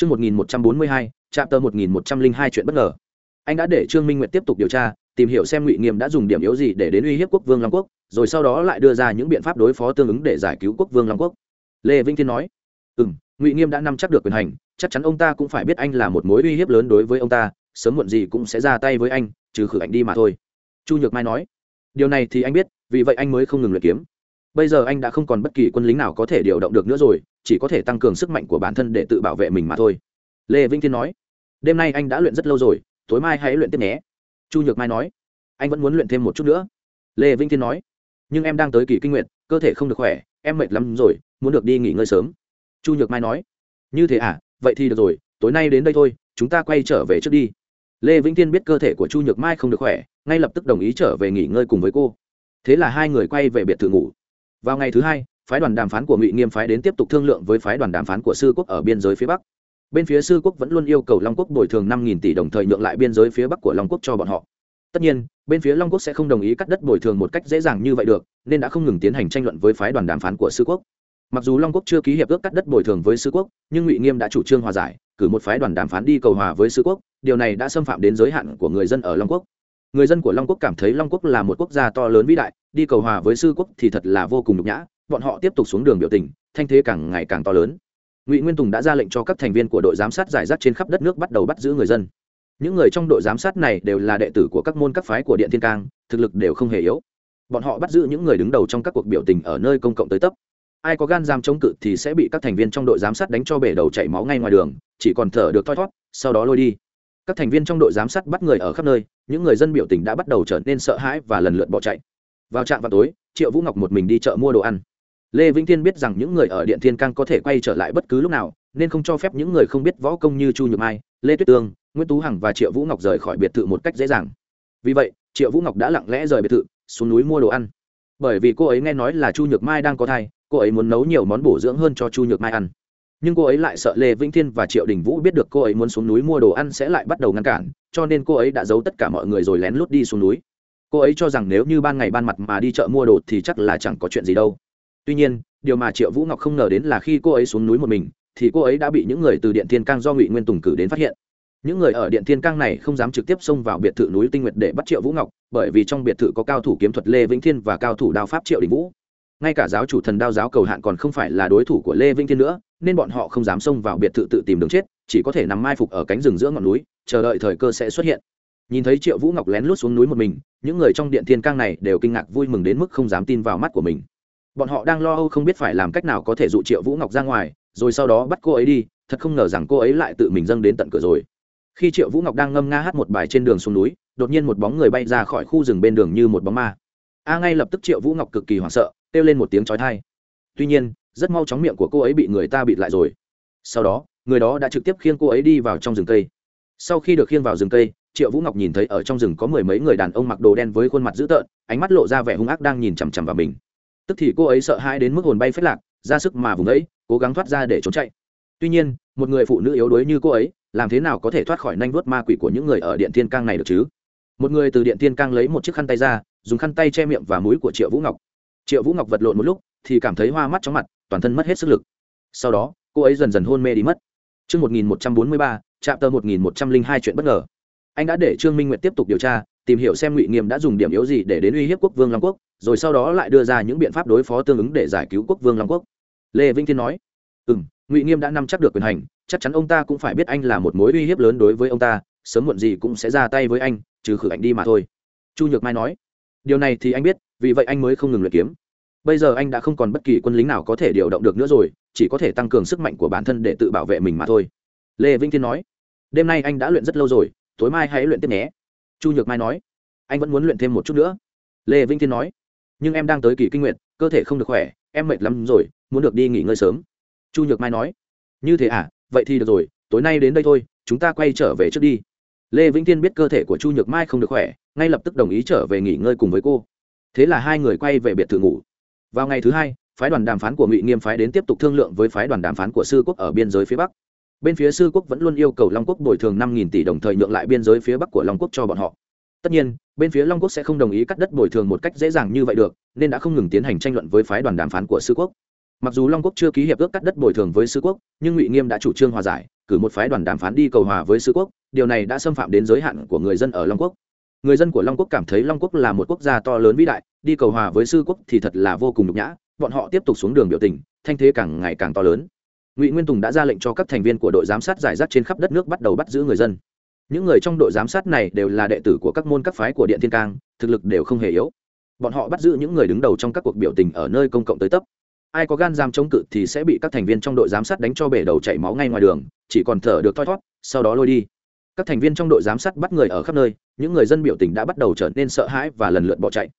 Chương 1142, chapter 1102 chuyện bất ngờ. Anh đã để Trương Minh Nguyệt tiếp tục điều tra, tìm hiểu xem Ngụy Nghiêm đã dùng điểm yếu gì để đến uy hiếp quốc vương Long Quốc, rồi sau đó lại đưa ra những biện pháp đối phó tương ứng để giải cứu quốc vương Long Quốc. Lê Vĩnh Thiên nói: "Ừm, Ngụy Nghiêm đã nắm chắc được quyền hành, chắc chắn ông ta cũng phải biết anh là một mối uy hiếp lớn đối với ông ta, sớm muộn gì cũng sẽ ra tay với anh, trừ khử anh đi mà thôi." Chu Nhược Mai nói: "Điều này thì anh biết, vì vậy anh mới không ngừng luyện kiếm. Bây giờ anh đã không còn bất kỳ quân lính nào có thể điều động được nữa rồi, chỉ có thể tăng cường sức mạnh của bản thân để tự bảo vệ mình mà thôi." Lê Vĩnh Thiên nói: "Đêm nay anh đã luyện rất lâu rồi, tối mai hãy luyện tiếp nhé." Chu Nhược Mai nói: "Anh vẫn muốn luyện thêm một chút nữa." Lê Vĩnh Thiên nói: "Nhưng em đang tới kỳ kinh nguyệt, cơ thể không được khỏe, em mệt lắm rồi, muốn được đi nghỉ ngơi sớm." Chu Nhược Mai nói: "Như thế à, vậy thì được rồi, tối nay đến đây thôi, chúng ta quay trở về trước đi." Lê Vĩnh Thiên biết cơ thể của Chu Nhược Mai không được khỏe, ngay lập tức đồng ý trở về nghỉ ngơi cùng với cô. Thế là hai người quay về biệt thự ngủ. Vào ngày thứ hai, phái đoàn đàm phán của Ngụy Nghiêm phái đến tiếp tục thương lượng với phái đoàn đàm phán của Sư Quốc ở biên giới phía Bắc. Bên phía sư quốc vẫn luôn yêu cầu long quốc bồi thường năm nghìn tỷ đồng thời nhượng lại biên giới phía bắc của long quốc cho bọn họ. Tất nhiên bên phía long quốc sẽ không đồng ý cắt đất bồi thường một cách dễ dàng như vậy được nên đã không ngừng tiến hành tranh luận với phái đoàn đàm phán của sư quốc. Mặc dù long quốc chưa ký hiệp ước cắt đất bồi thường với sư quốc nhưng ngụy nghiêm đã chủ trương hòa giải cử một phái đoàn đàm phán đi cầu hòa với sư quốc điều này đã xâm phạm đến giới hạn của người dân ở long quốc. Người dân của long quốc cảm thấy long quốc là một quốc gia to lớn vĩ đại đi cầu hòa với sư quốc thì thật là vô cùng nhục nhã, bọn họ tiếp tục xuống đường biểu tình, thanh thế càng ngày càng to lớn. Ngụy nguyên tùng đã ra lệnh cho các thành viên của đội giám sát giải rác trên khắp đất nước bắt đầu bắt giữ người dân. Những người trong đội giám sát này đều là đệ tử của các môn các phái của điện thiên cang, thực lực đều không hề yếu. Bọn họ bắt giữ những người đứng đầu trong các cuộc biểu tình ở nơi công cộng tới tấp. Ai có gan giam chống cự thì sẽ bị các thành viên trong đội giám sát đánh cho bể đầu chảy máu ngay ngoài đường, chỉ còn thở được thoi thót sau đó lôi đi. Các thành viên trong đội giám sát bắt người ở khắp nơi, những người dân biểu tình đã bắt đầu trở nên sợ hãi và lần lượt bỏ chạy vào trạm vào tối, triệu vũ ngọc một mình đi chợ mua đồ ăn. Lê vĩnh thiên biết rằng những người ở điện thiên cang có thể quay trở lại bất cứ lúc nào, nên không cho phép những người không biết võ công như chu nhược mai, lê tuyết tương nguyễn tú hằng và triệu vũ ngọc rời khỏi biệt thự một cách dễ dàng. Vì vậy, triệu vũ ngọc đã lặng lẽ rời biệt thự, xuống núi mua đồ ăn. Bởi vì cô ấy nghe nói là chu nhược mai đang có thai, cô ấy muốn nấu nhiều món bổ dưỡng hơn cho chu nhược mai ăn. Nhưng cô ấy lại sợ lê vĩnh thiên và triệu đình vũ biết được cô ấy muốn xuống núi mua đồ ăn sẽ lại bắt đầu ngăn cản, cho nên cô ấy đã giấu tất cả mọi người rồi lén lút đi xuống núi cô ấy cho rằng nếu như ban ngày ban mặt mà đi chợ mua đồ thì chắc là chẳng có chuyện gì đâu. Tuy nhiên, điều mà triệu vũ ngọc không ngờ đến là khi cô ấy xuống núi một mình, thì cô ấy đã bị những người từ điện thiên cang do ngụy nguyên tùng cử đến phát hiện. Những người ở điện thiên cang này không dám trực tiếp xông vào biệt thự núi tinh nguyệt để bắt triệu vũ ngọc, bởi vì trong biệt thự có cao thủ kiếm thuật lê vĩnh thiên và cao thủ đao pháp triệu đình vũ. Ngay cả giáo chủ thần đao giáo cầu hạn còn không phải là đối thủ của lê vĩnh thiên nữa, nên bọn họ không dám xông vào biệt thự tự tìm đường chết, chỉ có thể nằm mai phục ở cánh rừng giữa ngọn núi, chờ đợi thời cơ sẽ xuất hiện nhìn thấy triệu vũ ngọc lén lút xuống núi một mình, những người trong điện thiên cang này đều kinh ngạc vui mừng đến mức không dám tin vào mắt của mình. Bọn họ đang lo âu không biết phải làm cách nào có thể dụ triệu vũ ngọc ra ngoài, rồi sau đó bắt cô ấy đi, thật không ngờ rằng cô ấy lại tự mình dâng đến tận cửa rồi. Khi triệu vũ ngọc đang ngâm nga hát một bài trên đường xuống núi, đột nhiên một bóng người bay ra khỏi khu rừng bên đường như một bóng ma. A ngay lập tức triệu vũ ngọc cực kỳ hoảng sợ, kêu lên một tiếng trói thai tuy nhiên, rất mau chóng miệng của cô ấy bị người ta bịt lại rồi. Sau đó, người đó đã trực tiếp khiêng cô ấy đi vào trong rừng cây. Sau khi được khiêng vào rừng cây triệu vũ ngọc nhìn thấy ở trong rừng có mười mấy người đàn ông mặc đồ đen với khuôn mặt dữ tợn ánh mắt lộ ra vẻ hung ác đang nhìn chằm chằm vào mình. Tức thì cô ấy sợ hãi đến mức hồn bay phết lạc ra sức mà vùng ấy cố gắng thoát ra để trốn chạy. Tuy nhiên một người phụ nữ yếu đuối như cô ấy làm thế nào có thể thoát khỏi nanh vuốt ma quỷ của những người ở điện thiên cang này được chứ? Một người từ điện thiên cang lấy một chiếc khăn tay ra dùng khăn tay che miệng và mũi của triệu vũ ngọc. Triệu vũ ngọc vật lộn một lúc thì cảm thấy hoa mắt chóng mặt toàn thân mất hết sức lực. Sau đó cô ấy dần dần hôn mê đi mất. Trước 1143, chạm tờ 1102 chuyện bất ngờ. Anh đã để Trương Minh Nguyệt tiếp tục điều tra, tìm hiểu xem Ngụy Nghiêm đã dùng điểm yếu gì để đến uy hiếp quốc vương Long Quốc, rồi sau đó lại đưa ra những biện pháp đối phó tương ứng để giải cứu quốc vương long quốc. Lê vĩnh thiên nói ừ m ngụy nghiêm đã nắm chắc được quyền hành chắc chắn ông ta cũng phải biết anh là một mối uy hiếp lớn đối với ông ta sớm muộn gì cũng sẽ ra tay với anh trừ khử anh đi mà thôi. Chu nhược mai nói điều này thì anh biết vì vậy anh mới không ngừng luyện kiếm. Bây giờ anh đã không còn bất kỳ quân lính nào có thể điều động được nữa rồi chỉ có thể tăng cường sức mạnh của bản thân để tự bảo vệ mình mà thôi. Lê vĩnh thiên nói đêm nay anh đã luyện rất lâu rồi tối mai hãy luyện tiếp nhé. Chu nhược mai nói. Anh vẫn muốn luyện thêm một chút nữa. Lê vĩnh thiên nói. Nhưng em đang tới kỳ kinh nguyệt, cơ thể không được khỏe, em mệt lắm rồi, muốn được đi nghỉ ngơi sớm. Chu nhược mai nói. Như thế à vậy thì được rồi, tối nay đến đây thôi, chúng ta quay trở về trước đi. Lê vĩnh thiên biết cơ thể của chu nhược mai không được khỏe, ngay lập tức đồng ý trở về nghỉ ngơi cùng với cô. Thế là hai người quay về biệt thự ngủ. Vào ngày thứ hai, phái đoàn đàm phán của ngụy nghiêm phái đến tiếp tục thương lượng với phái đoàn đàm phán của sư quốc ở biên giới phía bắc bên phía sư quốc vẫn luôn yêu cầu long quốc bồi thường năm tỷ đồng thời nhượng lại biên giới phía bắc của long quốc cho bọn họ. Tất nhiên, bên phía long quốc sẽ không đồng ý cắt đất bồi thường một cách dễ dàng như vậy được, nên đã không ngừng tiến hành tranh luận với phái đoàn đàm phán của sư quốc. Mặc dù long quốc chưa ký hiệp ước cắt đất bồi thường với sư quốc, nhưng ngụy nghiêm đã chủ trương hòa giải, cử một phái đoàn đàm phán đi cầu hòa với Sư quốc, điều này đã xâm phạm đến giới hạn của người dân ở long quốc. Người dân của long quốc cảm thấy long quốc là một quốc gia to lớn vĩ đại, đi cầu hòa với sư quốc thì thật là vô cùng nhục nhã, bọn họ tiếp tục xuống đường biểu tình, thanh thế càng ngày càng to lớn ngụy nguyên tùng đã ra lệnh cho các thành viên của đội giám sát giải rác trên khắp đất nước bắt đầu bắt giữ người dân những người trong đội giám sát này đều là đệ tử của các môn các phái của điện thiên cang thực lực đều không hề yếu bọn họ bắt giữ những người đứng đầu trong các cuộc biểu tình ở nơi công cộng tới tấp ai có gan giam chống cự thì sẽ bị các thành viên trong đội giám sát đánh cho bể đầu chảy máu ngay ngoài đường chỉ còn thở được thoi thót, sau đó lôi đi các thành viên trong đội giám sát bắt người ở khắp nơi những người dân biểu tình đã bắt đầu trở nên sợ hãi và lần lượt bỏ chạy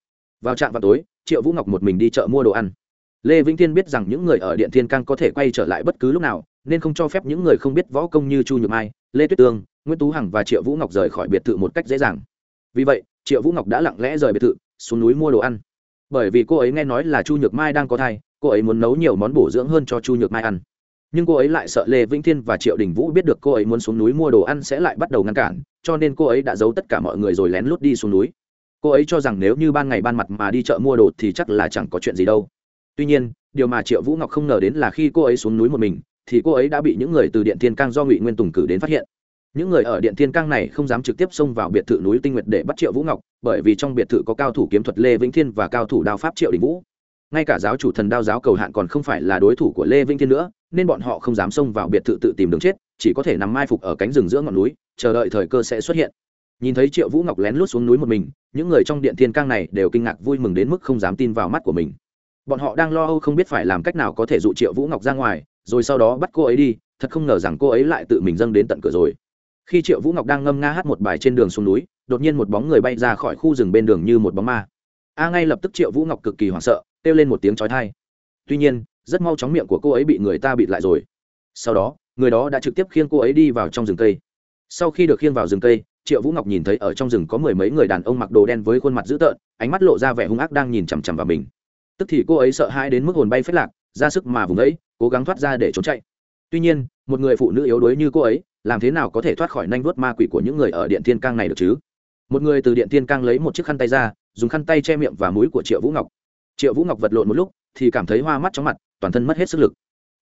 vào trạm vào tối triệu vũ ngọc một mình đi chợ mua đồ ăn lê vĩnh thiên biết rằng những người ở điện thiên cang có thể quay trở lại bất cứ lúc nào, nên không cho phép những người không biết võ công như chu nhược mai, lê tuyết tương, nguyễn tú hằng và triệu vũ ngọc rời khỏi biệt thự một cách dễ dàng. Vì vậy, triệu vũ ngọc đã lặng lẽ rời biệt thự, xuống núi mua đồ ăn. Bởi vì cô ấy nghe nói là chu nhược mai đang có thai, cô ấy muốn nấu nhiều món bổ dưỡng hơn cho chu nhược mai ăn. Nhưng cô ấy lại sợ lê vĩnh thiên và triệu đình vũ biết được cô ấy muốn xuống núi mua đồ ăn sẽ lại bắt đầu ngăn cản, cho nên cô ấy đã giấu tất cả mọi người rồi lén lút đi xuống núi. Cô ấy cho rằng nếu như ban ngày ban mặt mà đi chợ mua đồ thì chắc là chẳng có chuyện gì đâu tuy nhiên, điều mà triệu vũ ngọc không ngờ đến là khi cô ấy xuống núi một mình, thì cô ấy đã bị những người từ điện thiên cang do ngụy nguyên tùng cử đến phát hiện. Những người ở điện thiên cang này không dám trực tiếp xông vào biệt thự núi tinh nguyệt để bắt triệu vũ ngọc, bởi vì trong biệt thự có cao thủ kiếm thuật lê vĩnh thiên và cao thủ đao pháp triệu đình vũ. Ngay cả giáo chủ thần đao giáo cầu hạn còn không phải là đối thủ của lê vĩnh thiên nữa, nên bọn họ không dám xông vào biệt thự tự tìm đường chết, chỉ có thể nằm mai phục ở cánh rừng giữa ngọn núi, chờ đợi thời cơ sẽ xuất hiện. Nhìn thấy triệu vũ ngọc lén lút xuống núi một mình, những người trong điện thiên cang này đều kinh ngạc vui mừng đến mức không dám tin vào mắt của mình bọn họ đang lo âu không biết phải làm cách nào có thể dụ triệu vũ ngọc ra ngoài, rồi sau đó bắt cô ấy đi, thật không ngờ rằng cô ấy lại tự mình dâng đến tận cửa rồi. Khi triệu vũ ngọc đang ngâm nga hát một bài trên đường xuống núi, đột nhiên một bóng người bay ra khỏi khu rừng bên đường như một bóng ma. A ngay lập tức triệu vũ ngọc cực kỳ hoảng sợ, kêu lên một tiếng trói thai tuy nhiên, rất mau chóng miệng của cô ấy bị người ta bịt lại rồi. Sau đó, người đó đã trực tiếp khiêng cô ấy đi vào trong rừng cây. Sau khi được khiêng vào rừng cây, triệu vũ ngọc nhìn thấy ở trong rừng có mười mấy người đàn ông mặc đồ đen với khuôn mặt dữ tợn, ánh mắt lộ ra vẻ hung ác đang nhìn chằm chằm vào mình tức thì cô ấy sợ hãi đến mức hồn bay phết lạc ra sức mà vùng ấy cố gắng thoát ra để trốn chạy. Tuy nhiên một người phụ nữ yếu đuối như cô ấy làm thế nào có thể thoát khỏi nanh vuốt ma quỷ của những người ở điện thiên cang này được chứ? Một người từ điện thiên cang lấy một chiếc khăn tay ra dùng khăn tay che miệng và mũi của triệu vũ ngọc. Triệu vũ ngọc vật lộn một lúc thì cảm thấy hoa mắt chóng mặt toàn thân mất hết sức lực.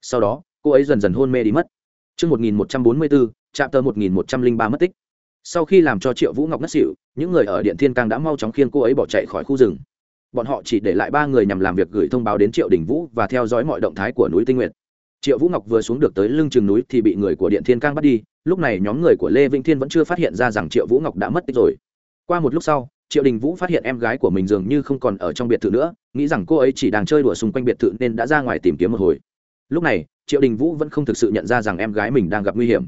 Sau đó cô ấy dần dần hôn mê đi mất. Trước 1144, trạm tờ 1103 mất tích. Sau khi làm cho Triệu Vũ Ngọc ngất xỉu, những người ở Điện Thiên Cang đã mau chóng khiêng cô ấy bỏ chạy khỏi khu rừng. Bọn họ chỉ để lại ba người nhằm làm việc gửi thông báo đến Triệu Đình Vũ và theo dõi mọi động thái của núi Tinh Nguyệt. Triệu Vũ Ngọc vừa xuống được tới lưng chừng núi thì bị người của Điện Thiên Cang bắt đi, lúc này nhóm người của Lê Vĩnh Thiên vẫn chưa phát hiện ra rằng Triệu Vũ Ngọc đã mất tích rồi. Qua một lúc sau, Triệu Đình Vũ phát hiện em gái của mình dường như không còn ở trong biệt thự nữa, nghĩ rằng cô ấy chỉ đang chơi đùa xung quanh biệt thự nên đã ra ngoài tìm kiếm một hồi. Lúc này, Triệu Đình Vũ vẫn không thực sự nhận ra rằng em gái mình đang gặp nguy hiểm.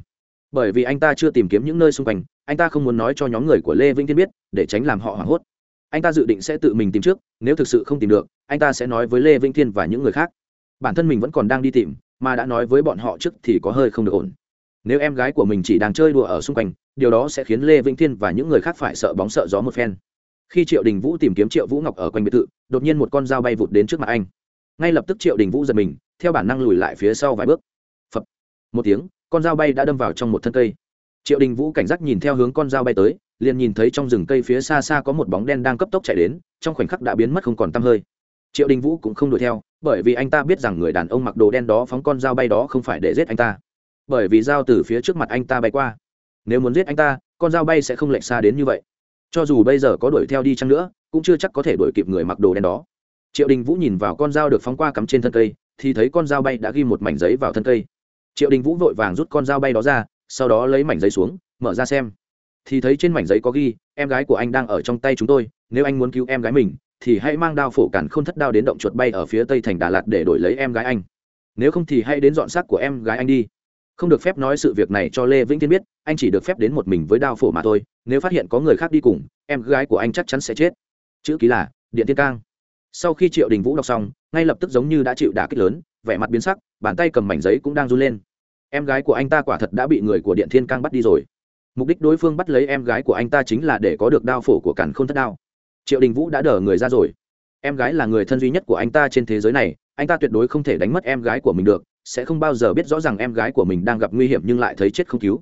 Bởi vì anh ta chưa tìm kiếm những nơi xung quanh, anh ta không muốn nói cho nhóm người của Lê Vĩnh Thiên biết, để tránh làm họ hoảng hốt. Anh ta dự định sẽ tự mình tìm trước, nếu thực sự không tìm được, anh ta sẽ nói với Lê Vĩnh Thiên và những người khác. Bản thân mình vẫn còn đang đi tìm, mà đã nói với bọn họ trước thì có hơi không được ổn. Nếu em gái của mình chỉ đang chơi đùa ở xung quanh điều đó sẽ khiến lê vĩnh thiên và những người khác phải sợ bóng sợ gió một phen. Khi triệu đình vũ tìm kiếm triệu vũ ngọc ở quanh biệt thự đột nhiên một con dao bay vụt đến trước mặt anh. Ngay lập tức triệu đình vũ giật mình theo bản năng lùi lại phía sau vài bước. Phập! Một tiếng con dao bay đã đâm vào trong một thân cây. Triệu đình vũ cảnh giác nhìn theo hướng con dao bay tới liền nhìn thấy trong rừng cây phía xa xa có một bóng đen đang cấp tốc chạy đến, trong khoảnh khắc đã biến mất không còn tăm hơi. Triệu đình vũ cũng không đuổi theo, bởi vì anh ta biết rằng người đàn ông mặc đồ đen đó phóng con dao bay đó không phải để giết anh ta. Bởi vì dao từ phía trước mặt anh ta bay qua. Nếu muốn giết anh ta, con dao bay sẽ không lệch xa đến như vậy. Cho dù bây giờ có đuổi theo đi chăng nữa, cũng chưa chắc có thể đuổi kịp người mặc đồ đen đó. Triệu đình vũ nhìn vào con dao được phóng qua cắm trên thân cây, thì thấy con dao bay đã ghi một mảnh giấy vào thân cây. Triệu đình vũ vội vàng rút con dao bay đó ra, sau đó lấy mảnh giấy xuống, mở ra xem thì thấy trên mảnh giấy có ghi, em gái của anh đang ở trong tay chúng tôi, nếu anh muốn cứu em gái mình, thì hãy mang đao phổ cản không thất đao đến động chuột bay ở phía tây thành đà lạt để đổi lấy em gái anh. Nếu không thì hãy đến dọn xác của em gái anh đi. Không được phép nói sự việc này cho lê vĩnh thiên biết, anh chỉ được phép đến một mình với đao phổ mà thôi, nếu phát hiện có người khác đi cùng, em gái của anh chắc chắn sẽ chết. Chữ ký là điện tiên cang. Sau khi triệu đình vũ đọc xong, ngay lập tức giống như đã chịu đả kích lớn, vẻ mặt biến sắc, bàn tay cầm mảnh giấy cũng đang run lên. Em gái của anh ta quả thật đã bị người của điện thiên cang bắt đi rồi mục đích đối phương bắt lấy em gái của anh ta chính là để có được đao phổ của cản k h ô n thất đao. Triệu đình vũ đã đờ người ra rồi. Em gái là người thân duy nhất của anh ta trên thế giới này, anh ta tuyệt đối không thể đánh mất em gái của mình được, sẽ không bao giờ biết rõ ràng em gái của mình đang gặp nguy hiểm nhưng lại thấy chết không cứu.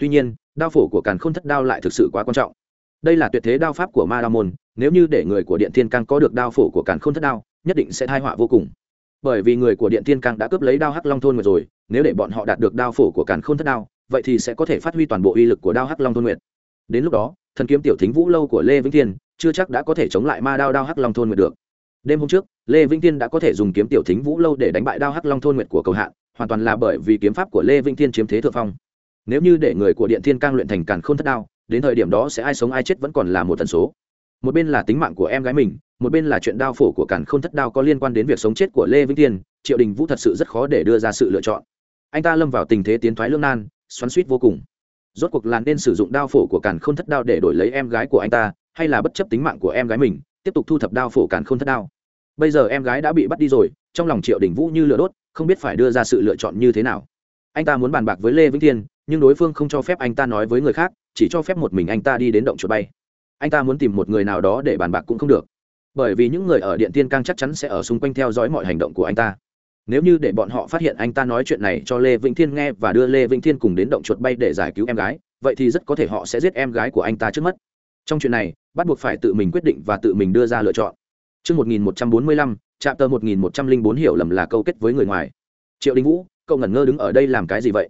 Tuy nhiên, đao phổ của càn k h ô n thất đao lại thực sự quá quan trọng. Đây là tuyệt thế đao pháp của ma đao môn nếu như để người của điện thiên cang có được đao phổ của càn k h ô n thất đao, nhất định sẽ thai họa vô cùng. Bởi vì người của điện thiên cang đã cướp lấy đao hắc long thôn rồi, nếu để bọn họ đạt được đao phổ của càn k h ô n thất đao vậy thì sẽ có thể phát huy toàn bộ uy lực của đao hắc long thôn nguyệt. Đến lúc đó, thần kiếm tiểu thính vũ lâu của lê vĩnh thiên chưa chắc đã có thể chống lại ma đao đao hắc long thôn nguyệt được. Đêm hôm trước, lê vĩnh thiên đã có thể dùng kiếm tiểu thính vũ lâu để đánh bại đao hắc long thôn nguyệt của cầu hạn, hoàn toàn là bởi vì kiếm pháp của lê vĩnh thiên chiếm thế thượng phong. Nếu như để người của điện thiên cang luyện thành càn k h ô n thất đao, đến thời điểm đó sẽ ai sống ai chết vẫn còn là một tần số. Một bên là tính mạng của em gái mình, một bên là chuyện đao phổ của càn k h ô n thất đao có liên quan đến việc sống chết của lê vĩnh thiên, triệu đình vũ thật sự rất khó để đưa ra sự lựa chọn. Anh ta lâm vào tình thế tiến thoái lương nan xoắn suýt vô cùng. Rốt cuộc là nên sử dụng đao phổ của càn k h ô n thất đao để đổi lấy em gái của anh ta, hay là bất chấp tính mạng của em gái mình, tiếp tục thu thập đao phổ càn k h ô n thất đao? Bây giờ em gái đã bị bắt đi rồi, trong lòng triệu đình vũ như lửa đốt, không biết phải đưa ra sự lựa chọn như thế nào. Anh ta muốn bàn bạc với lê vĩnh thiên, nhưng đối phương không cho phép anh ta nói với người khác, chỉ cho phép một mình anh ta đi đến động chuột bay. Anh ta muốn tìm một người nào đó để bàn bạc cũng không được. Bởi vì những người ở điện tiên cang chắc chắn sẽ ở xung quanh theo dõi mọi hành động của anh ta nếu như để bọn họ phát hiện anh ta nói chuyện này cho lê vĩnh thiên nghe và đưa lê vĩnh thiên cùng đến động chuột bay để giải cứu em gái vậy thì rất có thể họ sẽ giết em gái của anh ta trước mắt trong chuyện này bắt buộc phải tự mình quyết định và tự mình đưa ra lựa chọn Trước 1145, trạm tờ 1104 hiểu lầm là câu kết với người ngoài. Triệu Đình Vũ, cậu ngẩn ngơ đứng ở đây làm cái gì vậy?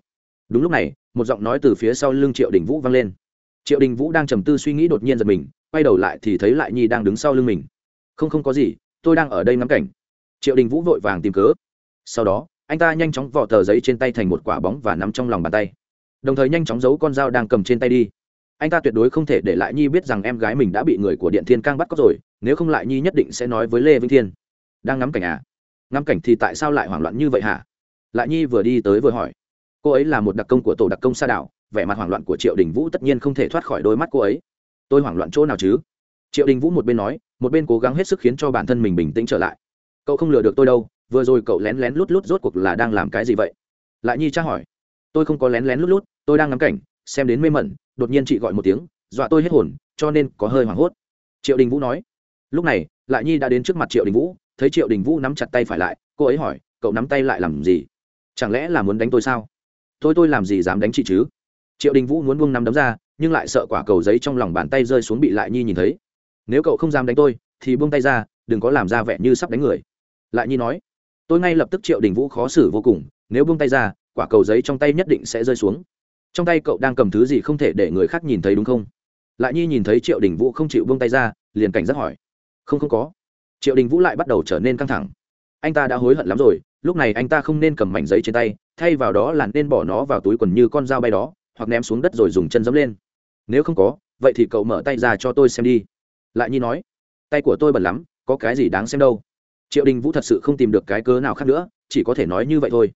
Đúng lúc này, một giọng nói từ phía sau lưng Triệu Đình Vũ vang lên. Triệu Đình Vũ đang trầm tư suy nghĩ đột nhiên giật mình, quay đầu lại thì thấy lại Nhi đang đứng sau lưng mình không không có gì tôi đang ở đây ngắm cảnh triệu đình vũ vội vàng tìm cớ sau đó, anh ta nhanh chóng vỏ tờ giấy trên tay thành một quả bóng và nắm trong lòng bàn tay. Đồng thời nhanh chóng giấu con dao đang cầm trên tay đi. Anh ta tuyệt đối không thể để lại nhi biết rằng em gái mình đã bị người của điện thiên cang bắt cóc rồi, nếu không lại nhi nhất định sẽ nói với lê vĩnh thiên. Đang ngắm cảnh à? Ngắm cảnh thì tại sao lại hoảng loạn như vậy hả? Lại nhi vừa đi tới vừa hỏi. Cô ấy là một đặc công của tổ đặc công sa đảo, vẻ mặt hoảng loạn của triệu đình vũ tất nhiên không thể thoát khỏi đôi mắt cô ấy. Tôi hoảng loạn chỗ nào chứ? Triệu đình vũ một bên nói, một bên cố gắng hết sức khiến cho bản thân mình bình tĩnh trở lại. Cậu không lừa được tôi đâu vừa rồi cậu lén lén lút lút rốt cuộc là đang làm cái gì vậy? Lại nhi tra hỏi. Tôi không có lén lén lút lút, tôi đang ngắm cảnh, xem đến mê mẩn, đột nhiên chị gọi một tiếng, dọa tôi hết hồn, cho nên có hơi hoảng hốt. Triệu đình vũ nói. Lúc này, lại nhi đã đến trước mặt triệu đình vũ, thấy triệu đình vũ nắm chặt tay phải lại, cô ấy hỏi, cậu nắm tay lại làm gì? Chẳng lẽ là muốn đánh tôi sao? Tôi tôi làm gì dám đánh chị chứ? Triệu đình vũ muốn buông nắm đấm ra, nhưng lại sợ quả cầu giấy trong lòng bàn tay rơi xuống bị lại nhi nhìn thấy. Nếu cậu không dám đánh tôi, thì buông tay ra, đừng có làm ra vẻ như sắp đánh người. Lại nhi nói tôi ngay lập tức triệu đình vũ khó xử vô cùng, nếu buông tay ra, quả cầu giấy trong tay nhất định sẽ rơi xuống. Trong tay cậu đang cầm thứ gì không thể để người khác nhìn thấy đúng không? Lại nhi nhìn thấy triệu đình vũ không chịu buông tay ra, liền cảnh giác hỏi. Không không có. Triệu đình vũ lại bắt đầu trở nên căng thẳng. Anh ta đã hối hận lắm rồi, lúc này anh ta không nên cầm mảnh giấy trên tay, thay vào đó là nên bỏ nó vào túi quần như con dao bay đó, hoặc ném xuống đất rồi dùng chân dẫm lên. Nếu không có, vậy thì cậu mở tay ra cho tôi xem đi. Lại nhi nói. Tay của tôi bẩn lắm, có cái gì đáng xem đâu triệu đình vũ thật sự không tìm được cái cớ nào khác nữa, chỉ có thể nói như vậy thôi.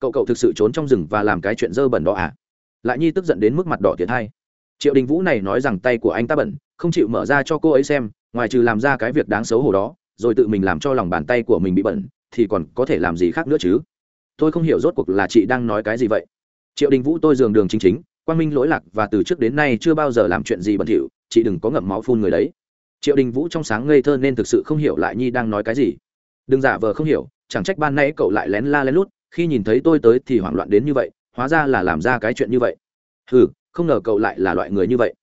Cậu cậu thực sự trốn trong rừng và làm cái chuyện dơ bẩn đó à? Lại nhi tức giận đến mức mặt đỏ thiệt hay triệu đình vũ này nói rằng tay của anh ta bẩn, không chịu mở ra cho cô ấy xem, ngoài trừ làm ra cái việc đáng xấu hổ đó, rồi tự mình làm cho lòng bàn tay của mình bị bẩn, thì còn có thể làm gì khác nữa chứ? Tôi không hiểu rốt cuộc là chị đang nói cái gì vậy. Triệu đình vũ tôi dường đường chính chính, quang minh lỗi lạc và từ trước đến nay chưa bao giờ làm chuyện gì bẩn thỉu, chị đừng có ngậm máu phun người đấy. Triệu đình vũ trong sáng ngây thơ nên thực sự không hiểu lại nhi đang nói cái gì đừng giả vờ không hiểu, chẳng trách ban nãy cậu lại lén la lén lút, khi nhìn thấy tôi tới thì hoảng loạn đến như vậy, hóa ra là làm ra cái chuyện như vậy. Ừ không ngờ cậu lại là loại người như vậy.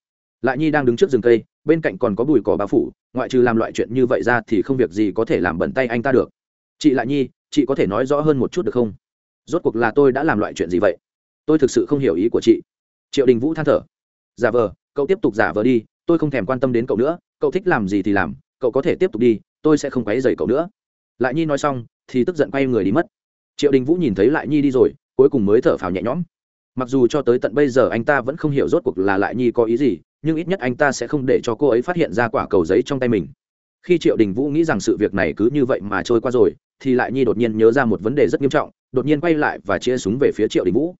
Lại nhi đang đứng trước rừng cây, bên cạnh còn có bụi cỏ bao phủ, ngoại trừ làm loại chuyện như vậy ra thì không việc gì có thể làm bẩn tay anh ta được. Chị lại nhi, chị có thể nói rõ hơn một chút được không? Rốt cuộc là tôi đã làm loại chuyện gì vậy? Tôi thực sự không hiểu ý của chị. Triệu đình vũ than thở. Giả vờ, cậu tiếp tục giả vờ đi, tôi không thèm quan tâm đến cậu nữa, cậu thích làm gì thì làm, cậu có thể tiếp tục đi, tôi sẽ không quấy dày cậu nữa lại nhi nói xong, thì tức giận quay người đi mất. Triệu đình vũ nhìn thấy lại nhi đi rồi, cuối cùng mới thở phào nhẹ nhõm. Mặc dù cho tới tận bây giờ anh ta vẫn không hiểu rốt cuộc là lại nhi có ý gì, nhưng ít nhất anh ta sẽ không để cho cô ấy phát hiện ra quả cầu giấy trong tay mình. Khi triệu đình vũ nghĩ rằng sự việc này cứ như vậy mà trôi qua rồi, thì lại nhi đột nhiên nhớ ra một vấn đề rất nghiêm trọng, đột nhiên quay lại và chia súng về phía triệu đình vũ.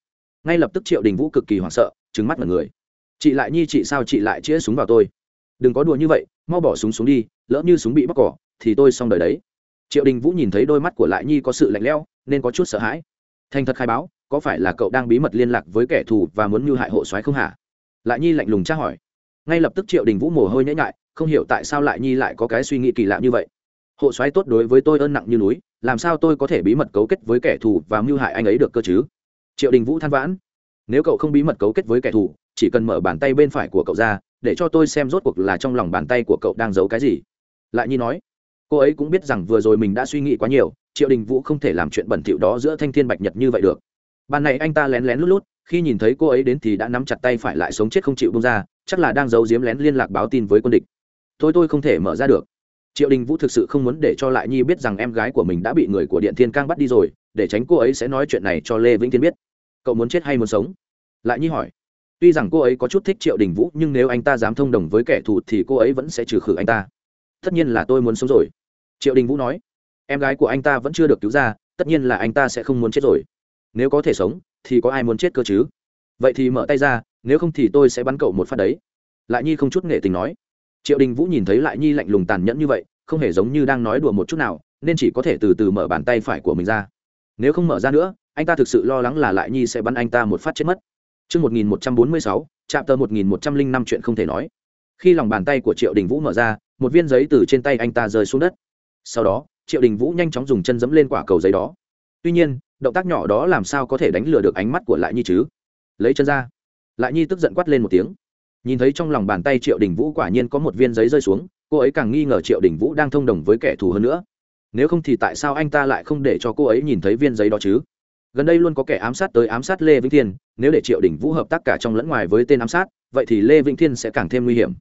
Ngay lập tức triệu đình vũ cực kỳ hoảng sợ trứng mắt mọi người. Chị lại nhi, chị sao chị lại chĩa súng vào tôi? Đừng có đùa như vậy, mau bỏ súng xuống đi, lỡ như súng bị bóc cỏ, thì tôi xong đời đấy triệu đình vũ nhìn thấy đôi mắt của lại nhi có sự lạnh lẽo, nên có chút sợ hãi. Thành thật khai báo, có phải là cậu đang bí mật liên lạc với kẻ thù và muốn mưu hại hộ soái không hả? Lại nhi lạnh lùng tra hỏi. Ngay lập tức triệu đình vũ mồ hôi nhễ nhại, không hiểu tại sao lại nhi lại có cái suy nghĩ kỳ lạ như vậy. Hộ soái tốt đối với tôi ơn nặng như núi, làm sao tôi có thể bí mật cấu kết với kẻ thù và mưu hại anh ấy được cơ chứ? Triệu đình vũ than vãn. Nếu cậu không bí mật cấu kết với kẻ thù, chỉ cần mở bàn tay bên phải của cậu ra, để cho tôi xem rốt cuộc là trong lòng bàn tay của cậu đang giấu cái gì. Lại nhi nói cô ấy cũng biết rằng vừa rồi mình đã suy nghĩ quá nhiều, triệu đình vũ không thể làm chuyện bẩn thỉu đó giữa thanh thiên bạch nhật như vậy được. Ban này anh ta lén lén lút lút, khi nhìn thấy cô ấy đến thì đã nắm chặt tay phải lại sống chết không chịu bông ra, chắc là đang giấu giếm lén liên lạc báo tin với quân địch. Thôi tôi không thể mở ra được. Triệu đình vũ thực sự không muốn để cho lại nhi biết rằng em gái của mình đã bị người của điện thiên cang bắt đi rồi, để tránh cô ấy sẽ nói chuyện này cho lê vĩnh thiên biết. Cậu muốn chết hay muốn sống? Lại nhi hỏi. Tuy rằng cô ấy có chút thích triệu đình vũ, nhưng nếu anh ta dám thông đồng với kẻ thù thì cô ấy vẫn sẽ trừ khử anh ta tất nhiên là tôi muốn sống rồi. Triệu đình vũ nói em gái của anh ta vẫn chưa được cứu ra tất nhiên là anh ta sẽ không muốn chết rồi. Nếu có thể sống thì có ai muốn chết cơ chứ? Vậy thì mở tay ra nếu không thì tôi sẽ bắn cậu một phát đấy. Lại nhi không chút nghệ tình nói. Triệu đình vũ nhìn thấy lại nhi lạnh lùng tàn nhẫn như vậy không hề giống như đang nói đùa một chút nào nên chỉ có thể từ từ mở bàn tay phải của mình ra. Nếu không mở ra nữa anh ta thực sự lo lắng là lại nhi sẽ bắn anh ta một phát chết mất. Trước 1146, chạm tờ 1105 chuyện không thể nói. Khi lòng bàn tay của Triệu Đình Vũ mở ra, một viên giấy từ trên tay anh ta rơi xuống đất. Sau đó, Triệu Đình Vũ nhanh chóng dùng chân dẫm lên quả cầu giấy đó. Tuy nhiên, động tác nhỏ đó làm sao có thể đánh lừa được ánh mắt của Lại Nhi chứ? Lấy chân ra. Lại Nhi tức giận quát lên một tiếng. Nhìn thấy trong lòng bàn tay Triệu Đình Vũ quả nhiên có một viên giấy rơi xuống, cô ấy càng nghi ngờ Triệu Đình Vũ đang thông đồng với kẻ thù hơn nữa. Nếu không thì tại sao anh ta lại không để cho cô ấy nhìn thấy viên giấy đó chứ? gần đây luôn có kẻ ám sát tới ám sát lê vĩnh thiên nếu để triệu đình vũ hợp tác cả trong lẫn ngoài với tên ám sát vậy thì lê vĩnh thiên sẽ càng thêm nguy hiểm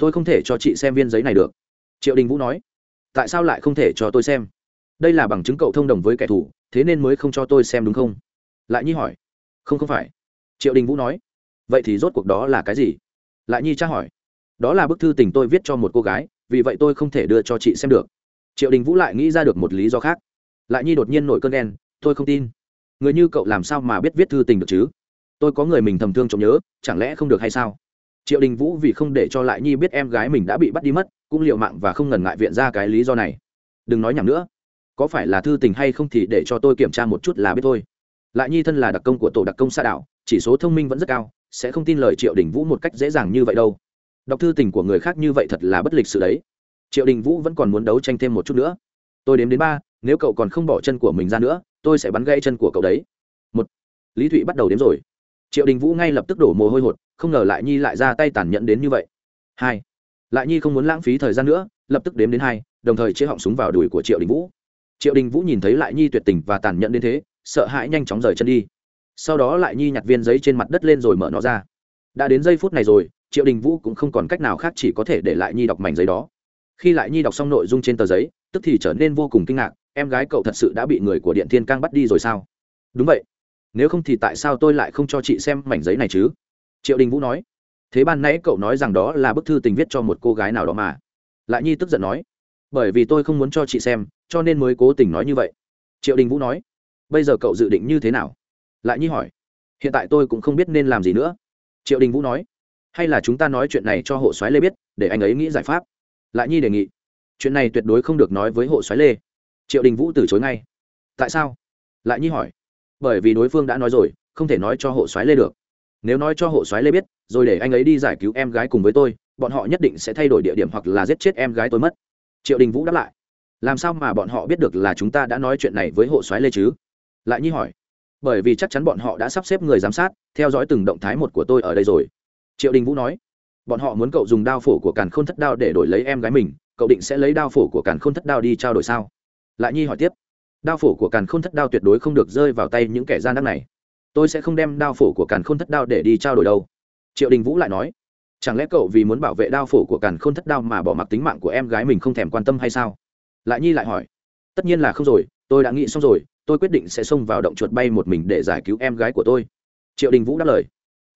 tôi không thể cho chị xem viên giấy này được. Triệu đình vũ nói, tại sao lại không thể cho tôi xem? Đây là bằng chứng cậu thông đồng với kẻ thù, thế nên mới không cho tôi xem đúng không? Lại nhi hỏi, không không phải. Triệu đình vũ nói, vậy thì rốt cuộc đó là cái gì? Lại nhi tra hỏi, đó là bức thư tình tôi viết cho một cô gái, vì vậy tôi không thể đưa cho chị xem được. Triệu đình vũ lại nghĩ ra được một lý do khác. Lại nhi đột nhiên nổi cơn đen tôi không tin. Người như cậu làm sao mà biết viết thư tình được chứ? Tôi có người mình thầm thương trọng nhớ, chẳng lẽ không được hay sao? Triệu đình vũ vì không để cho lại nhi biết em gái mình đã bị bắt đi mất, cũng liệu mạng và không ngần ngại viện ra cái lý do này. Đừng nói nhầm nữa. Có phải là thư tình hay không thì để cho tôi kiểm tra một chút là biết thôi. Lại nhi thân là đặc công của tổ đặc công xa đảo chỉ số thông minh vẫn rất cao, sẽ không tin lời triệu đình vũ một cách dễ dàng như vậy đâu. Đọc thư tình của người khác như vậy thật là bất lịch sự đấy. Triệu đình vũ vẫn còn muốn đấu tranh thêm một chút nữa. Tôi đếm đến ba, nếu cậu còn không bỏ chân của mình ra nữa, tôi sẽ bắn gây chân của cậu đấy. Một, lý thụy bắt đầu đếm rồi. Triệu đình vũ ngay lập tức đổ mồ hôi hột không ngờ lại nhi lại ra tay tàn nhẫn đến như vậy. Hai, lại nhi không muốn lãng phí thời gian nữa, lập tức đếm đến hai, đồng thời chế họng súng vào đùi của triệu đình vũ. Triệu đình vũ nhìn thấy lại nhi tuyệt tình và tàn nhẫn đến thế, sợ hãi nhanh chóng rời chân đi. Sau đó lại nhi nhặt viên giấy trên mặt đất lên rồi mở nó ra. Đã đến giây phút này rồi, triệu đình vũ cũng không còn cách nào khác chỉ có thể để lại nhi đọc mảnh giấy đó. Khi lại nhi đọc xong nội dung trên tờ giấy, tức thì trở nên vô cùng kinh ngạc, em gái cậu thật sự đã bị người của điện thiên cang bắt đi rồi sao? Đúng vậy. Nếu không thì tại sao tôi lại không cho chị xem mảnh giấy này chứ? Triệu đình vũ nói, thế ban nãy cậu nói rằng đó là bức thư tình viết cho một cô gái nào đó mà. Lại nhi tức giận nói, bởi vì tôi không muốn cho chị xem, cho nên mới cố tình nói như vậy. Triệu đình vũ nói, bây giờ cậu dự định như thế nào? Lại nhi hỏi, hiện tại tôi cũng không biết nên làm gì nữa. Triệu đình vũ nói, hay là chúng ta nói chuyện này cho hộ soái lê biết, để anh ấy nghĩ giải pháp. Lại nhi đề nghị, chuyện này tuyệt đối không được nói với hộ soái lê. Triệu đình vũ từ chối ngay, tại sao? Lại nhi hỏi, bởi vì đối phương đã nói rồi, không thể nói cho hộ soái lê được nếu nói cho hộ soái lê biết, rồi để anh ấy đi giải cứu em gái cùng với tôi, bọn họ nhất định sẽ thay đổi địa điểm hoặc là giết chết em gái tôi mất. Triệu đình vũ đáp lại. Làm sao mà bọn họ biết được là chúng ta đã nói chuyện này với hộ soái lê chứ? Lại nhi hỏi. Bởi vì chắc chắn bọn họ đã sắp xếp người giám sát, theo dõi từng động thái một của tôi ở đây rồi. Triệu đình vũ nói. Bọn họ muốn cậu dùng đao phổ của càn k h ô n thất đao để đổi lấy em gái mình, cậu định sẽ lấy đao phổ của càn k h ô n thất đao đi trao đổi sao? Lại nhi hỏi tiếp. Đao phổ của càn khôn thất đao tuyệt đối không được rơi vào tay những kẻ gian đắc này tôi sẽ không đem đao phổ của càn khôn thất đao để đi trao đổi đâu. Triệu đình vũ lại nói, chẳng lẽ cậu vì muốn bảo vệ đao phổ của càn khôn thất đao mà bỏ mặc tính mạng của em gái mình không thèm quan tâm hay sao? Lại nhi lại hỏi, tất nhiên là không rồi, tôi đã nghĩ xong rồi, tôi quyết định sẽ xông vào động chuột bay một mình để giải cứu em gái của tôi. Triệu đình vũ đáp lời,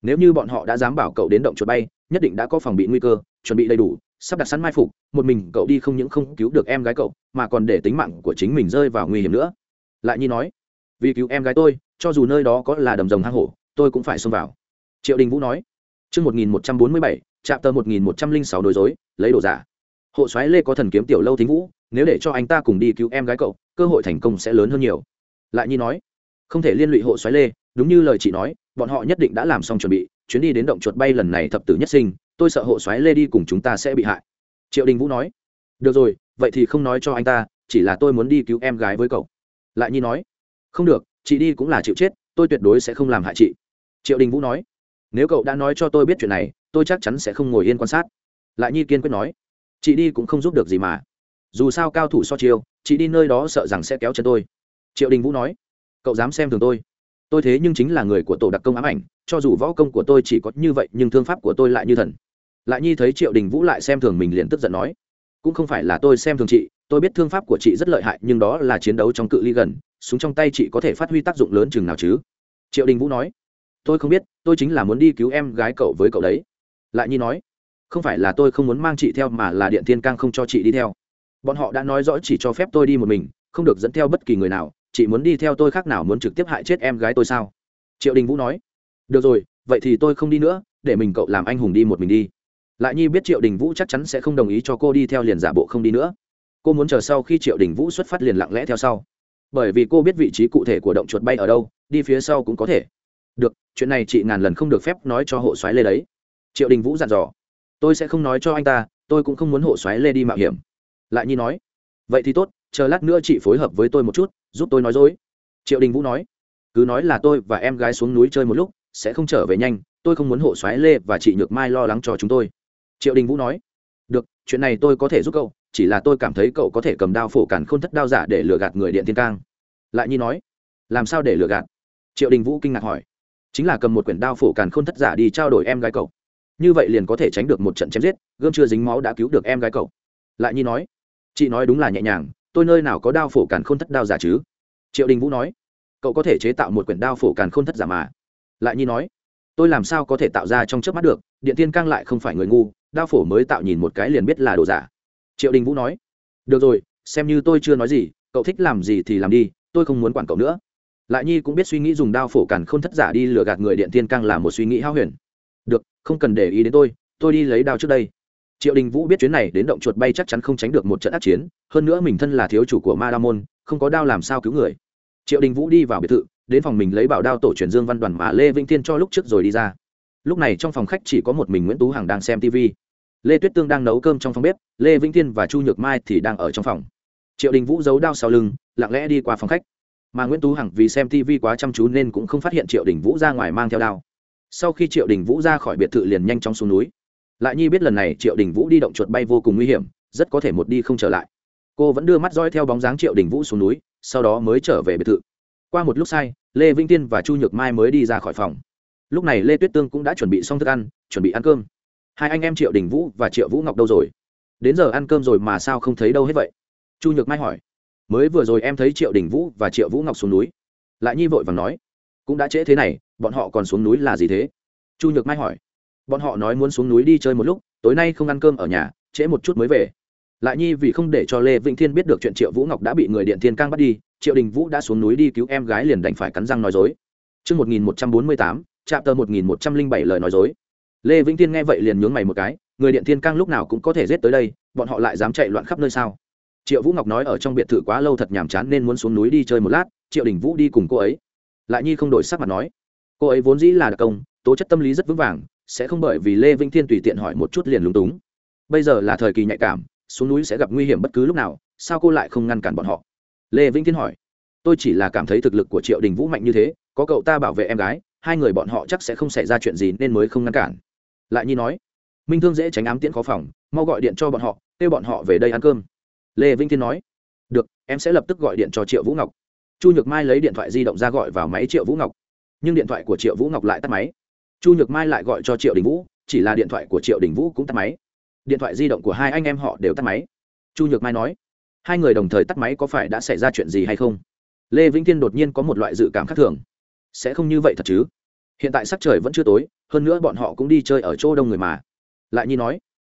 nếu như bọn họ đã dám bảo cậu đến động chuột bay, nhất định đã có phòng bị nguy cơ, chuẩn bị đầy đủ, sắp đặt sẵn mai phục, một mình cậu đi không những không cứu được em gái cậu, mà còn để tính mạng của chính mình rơi vào nguy hiểm nữa. Lại nhi nói, vì cứu em gái tôi cho dù nơi đó có là đầm rồng hang hổ, tôi cũng phải xông vào. Triệu đình vũ nói. Chương một nghìn một trăm bốn mươi bảy trạm tờ một nghìn một trăm linh sáu đối dối, lấy đồ giả. Hộ soái lê có thần kiếm tiểu lâu thính vũ, nếu để cho anh ta cùng đi cứu em gái cậu, cơ hội thành công sẽ lớn hơn nhiều. Lại nhi nói. Không thể liên lụy hộ soái lê, đúng như lời chị nói, bọn họ nhất định đã làm xong chuẩn bị, chuyến đi đến động chuột bay lần này thập tử nhất sinh, tôi sợ hộ xoáy lê đi cùng chúng ta sẽ bị hại. Triệu đình vũ nói. Được rồi, vậy thì không nói cho anh ta, chỉ là tôi muốn đi cứu em gái với cậu. Lại nhi nói. Không được chị đi cũng là chịu chết, tôi tuyệt đối sẽ không làm hại chị. Triệu đình vũ nói. Nếu cậu đã nói cho tôi biết chuyện này, tôi chắc chắn sẽ không ngồi yên quan sát. Lại nhi kiên quyết nói. Chị đi cũng không giúp được gì mà. Dù sao cao thủ so chiêu, chị đi nơi đó sợ rằng sẽ kéo chân tôi. Triệu đình vũ nói. Cậu dám xem thường tôi. Tôi thế nhưng chính là người của tổ đặc công ám ảnh, cho dù võ công của tôi chỉ có như vậy nhưng thương pháp của tôi lại như thần. Lại nhi thấy triệu đình vũ lại xem thường mình liền tức giận nói. Cũng không phải là tôi xem thường chị, tôi biết thương pháp của chị rất lợi hại nhưng đó là chiến đấu trong cự ly gần súng trong tay chị có thể phát huy tác dụng lớn chừng nào chứ? Triệu đình vũ nói. Tôi không biết, tôi chính là muốn đi cứu em gái cậu với cậu đấy. Lại nhi nói. Không phải là tôi không muốn mang chị theo mà là điện thiên cang không cho chị đi theo. Bọn họ đã nói rõ chỉ cho phép tôi đi một mình, không được dẫn theo bất kỳ người nào. Chị muốn đi theo tôi khác nào muốn trực tiếp hại chết em gái tôi sao? Triệu đình vũ nói. Được rồi, vậy thì tôi không đi nữa, để mình cậu làm anh hùng đi một mình đi. Lại nhi biết triệu đình vũ chắc chắn sẽ không đồng ý cho cô đi theo liền giả bộ không đi nữa. Cô muốn chờ sau khi triệu đình vũ xuất phát liền lặng lẽ theo sau bởi vì cô biết vị trí cụ thể của động chuột bay ở đâu, đi phía sau cũng có thể. Được, chuyện này chị ngàn lần không được phép nói cho hộ xoáy lê đấy. Triệu đình vũ dặn dò. Tôi sẽ không nói cho anh ta, tôi cũng không muốn hộ xoáy lê đi mạo hiểm. Lại nhi nói. Vậy thì tốt, chờ lát nữa chị phối hợp với tôi một chút, giúp tôi nói dối. Triệu đình vũ nói. Cứ nói là tôi và em gái xuống núi chơi một lúc, sẽ không trở về nhanh, tôi không muốn hộ xoáy lê và chị nhược mai lo lắng cho chúng tôi. Triệu đình vũ nói. Được, chuyện này tôi có thể giúp cậu chỉ là tôi cảm thấy cậu có thể cầm đao phổ cản k h ô n thất đao giả để lừa gạt người điện thiên cang. Lại nhi nói, làm sao để lừa gạt? Triệu đình vũ kinh ngạc hỏi, chính là cầm một quyển đao phổ cản k h ô n thất giả đi trao đổi em gái cậu. Như vậy liền có thể tránh được một trận chém giết, gươm chưa dính máu đã cứu được em gái cậu. Lại nhi nói, chị nói đúng là nhẹ nhàng, tôi nơi nào có đao phổ cản k h ô n thất đao giả chứ? Triệu đình vũ nói, cậu có thể chế tạo một quyển đao phổ cản k h ô n thất giả mà. Lại nhi nói, tôi làm sao có thể tạo ra trong chớp mắt được, điện tiên cang lại không phải người ngu, đao phổ mới tạo nhìn một cái liền biết là đồ giả triệu đình vũ nói, được rồi, xem như tôi chưa nói gì, cậu thích làm gì thì làm đi, tôi không muốn quản cậu nữa. Lại nhi cũng biết suy nghĩ dùng đao phổ cản k h ô n thất giả đi lừa gạt người điện tiên càng là một suy nghĩ hao huyền. Được, không cần để ý đến tôi tôi đi lấy đao trước đây. Triệu đình vũ biết chuyến này đến động chuột bay chắc chắn không tránh được một trận á c chiến, hơn nữa mình thân là thiếu chủ của ma đa môn, không có đao làm sao cứu người. Triệu đình vũ đi vào biệt thự, đến phòng mình lấy bảo đao tổ truyền dương văn đoàn mà lê vĩnh tiên cho lúc trước rồi đi ra. Lúc này trong phòng khách chỉ có một mình nguyễn tú hằng đang xem tv lê tuyết tương đang nấu cơm trong phòng bếp, lê vĩnh Thiên và chu nhược mai thì đang ở trong phòng. Triệu đình vũ giấu đao sau lưng, lặng lẽ đi qua phòng khách. Mà nguyễn tú hằng vì xem tv quá chăm chú nên cũng không phát hiện triệu đình vũ ra ngoài mang theo đao. Sau khi triệu đình vũ ra khỏi biệt thự liền nhanh chóng xuống núi. Lại nhi biết lần này triệu đình vũ đi động chuột bay vô cùng nguy hiểm, rất có thể một đi không trở lại. Cô vẫn đưa mắt dõi theo bóng dáng triệu đình vũ xuống núi, sau đó mới trở về biệt thự. Qua một lúc sai, lê vĩnh tiên và chu nhược mai mới đi ra khỏi phòng. Lúc này lê tuyết tương cũng đã chuẩn bị xong thức ăn, chuẩn bị ăn cơm hai anh em triệu đình vũ và triệu vũ ngọc đâu rồi? Đến giờ ăn cơm rồi mà sao không thấy đâu hết vậy? Chu nhược mai hỏi. Mới vừa rồi em thấy triệu đình vũ và triệu vũ ngọc xuống núi. Lại nhi vội vàng nói. Cũng đã trễ thế này bọn họ còn xuống núi là gì thế? Chu nhược mai hỏi. Bọn họ nói muốn xuống núi đi chơi một lúc tối nay không ăn cơm ở nhà trễ một chút mới về. Lại nhi vì không để cho lê vĩnh thiên biết được chuyện triệu vũ ngọc đã bị người điện thiên cang bắt đi triệu đình vũ đã xuống núi đi cứu em gái liền đành phải cắn răng nói dối. Trước 1148, chạm tờ 1107 lời nói dối. Lê Vĩnh Thiên nghe vậy liền nhướng mày một cái, người điện thiên cang lúc nào cũng có thể giết tới đây, bọn họ lại dám chạy loạn khắp nơi sao? Triệu Vũ Ngọc nói ở trong biệt thự quá lâu thật nhàm chán nên muốn xuống núi đi chơi một lát, Triệu Đình Vũ đi cùng cô ấy. Lại Nhi không đổi sắc mặt nói, cô ấy vốn dĩ là đặc công, tố chất tâm lý rất vững vàng, sẽ không bởi vì lê vĩnh thiên tùy tiện hỏi một chút liền lúng túng bây giờ là thời kỳ nhạy cảm xuống núi sẽ gặp nguy hiểm bất cứ lúc nào sao cô lại không ngăn cản bọn họ lê vĩnh thiên hỏi tôi chỉ là cảm thấy thực lực của triệu đình vũ mạnh như thế có cậu ta bảo vệ em gái hai người bọn họ chắc sẽ không xảy ra chuyện gì nên mới không ngăn cản lại nhi nói, minh thương dễ tránh ám tiễn khó phòng, mau gọi điện cho bọn họ, kêu bọn họ về đây ăn cơm. Lê vĩnh thiên nói, được, em sẽ lập tức gọi điện cho triệu vũ ngọc. Chu nhược mai lấy điện thoại di động ra gọi vào máy triệu vũ ngọc. Nhưng điện thoại của triệu vũ ngọc lại tắt máy. Chu nhược mai lại gọi cho triệu đình vũ, chỉ là điện thoại của triệu đình vũ cũng tắt máy. Điện thoại di động của hai anh em họ đều tắt máy. Chu nhược mai nói, hai người đồng thời tắt máy có phải đã xảy ra chuyện gì hay không? Lê vĩnh thiên đột nhiên có một loại dự cảm khác thường. Sẽ không như vậy thật chứ? Hiện tại sắc trời vẫn chưa tối hơn nữa bọn họ cũng đi chơi ở chỗ đông người mà. Lại nhi nói,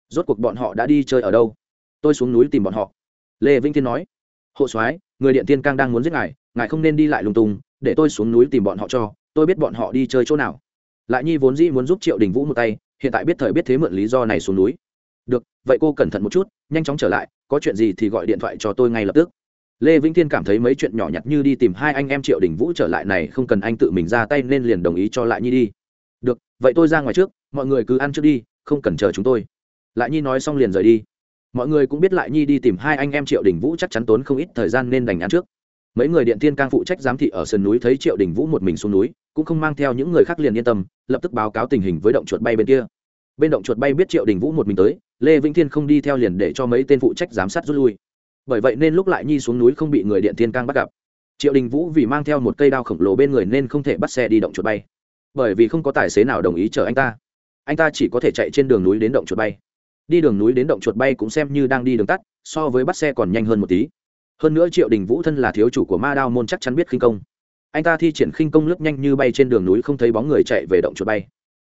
rốt cuộc bọn họ đã đi chơi ở đâu? Tôi xuống núi tìm bọn họ. Lê vĩnh thiên nói, hộ soái, người điện tiên cang đang muốn giết ngài ngài không nên đi lại lung tung, để tôi xuống núi tìm bọn họ cho, tôi biết bọn họ đi chơi chỗ nào. Lại nhi vốn dĩ muốn giúp triệu đình vũ một tay, hiện tại biết thời biết thế mượn lý do này xuống núi. Được, vậy cô cẩn thận một chút, nhanh chóng trở lại, có chuyện gì thì gọi điện thoại cho tôi ngay lập tức. Lê vĩnh thiên cảm thấy mấy chuyện nhỏ nhặt như đi tìm hai anh em triệu đình vũ trở lại này không cần anh tự mình ra tay nên liền đồng ý cho lại nhi đi được, vậy tôi ra ngoài trước, mọi người cứ ăn trước đi, không cần chờ chúng tôi. Lại nhi nói xong liền rời đi. Mọi người cũng biết lại nhi đi tìm hai anh em triệu đình vũ chắc chắn tốn không ít thời gian nên đành ăn trước. Mấy người điện tiên cang phụ trách giám thị ở sườn núi thấy triệu đình vũ một mình xuống núi, cũng không mang theo những người khác liền yên tâm, lập tức báo cáo tình hình với động chuột bay bên kia. Bên động chuột bay biết triệu đình vũ một mình tới, lê vĩnh thiên không đi theo liền để cho mấy tên phụ trách giám sát rút lui. Bởi vậy nên lúc lại nhi xuống núi không bị người điện thiên cang bắt gặp. Triệu đình vũ vì mang theo một cây đao khổng lồ bên người nên không thể bắt xe đi động chuột bay bởi vì không có tài xế nào đồng ý chở anh ta. Anh ta chỉ có thể chạy trên đường núi đến động chuột bay. Đi đường núi đến động chuột bay cũng xem như đang đi đường tắt, so với bắt xe còn nhanh hơn một tí. Hơn nữa triệu đình vũ thân là thiếu chủ của ma đao môn chắc chắn biết khinh công. Anh ta thi triển khinh công lướt nhanh như bay trên đường núi không thấy bóng người chạy về động chuột bay.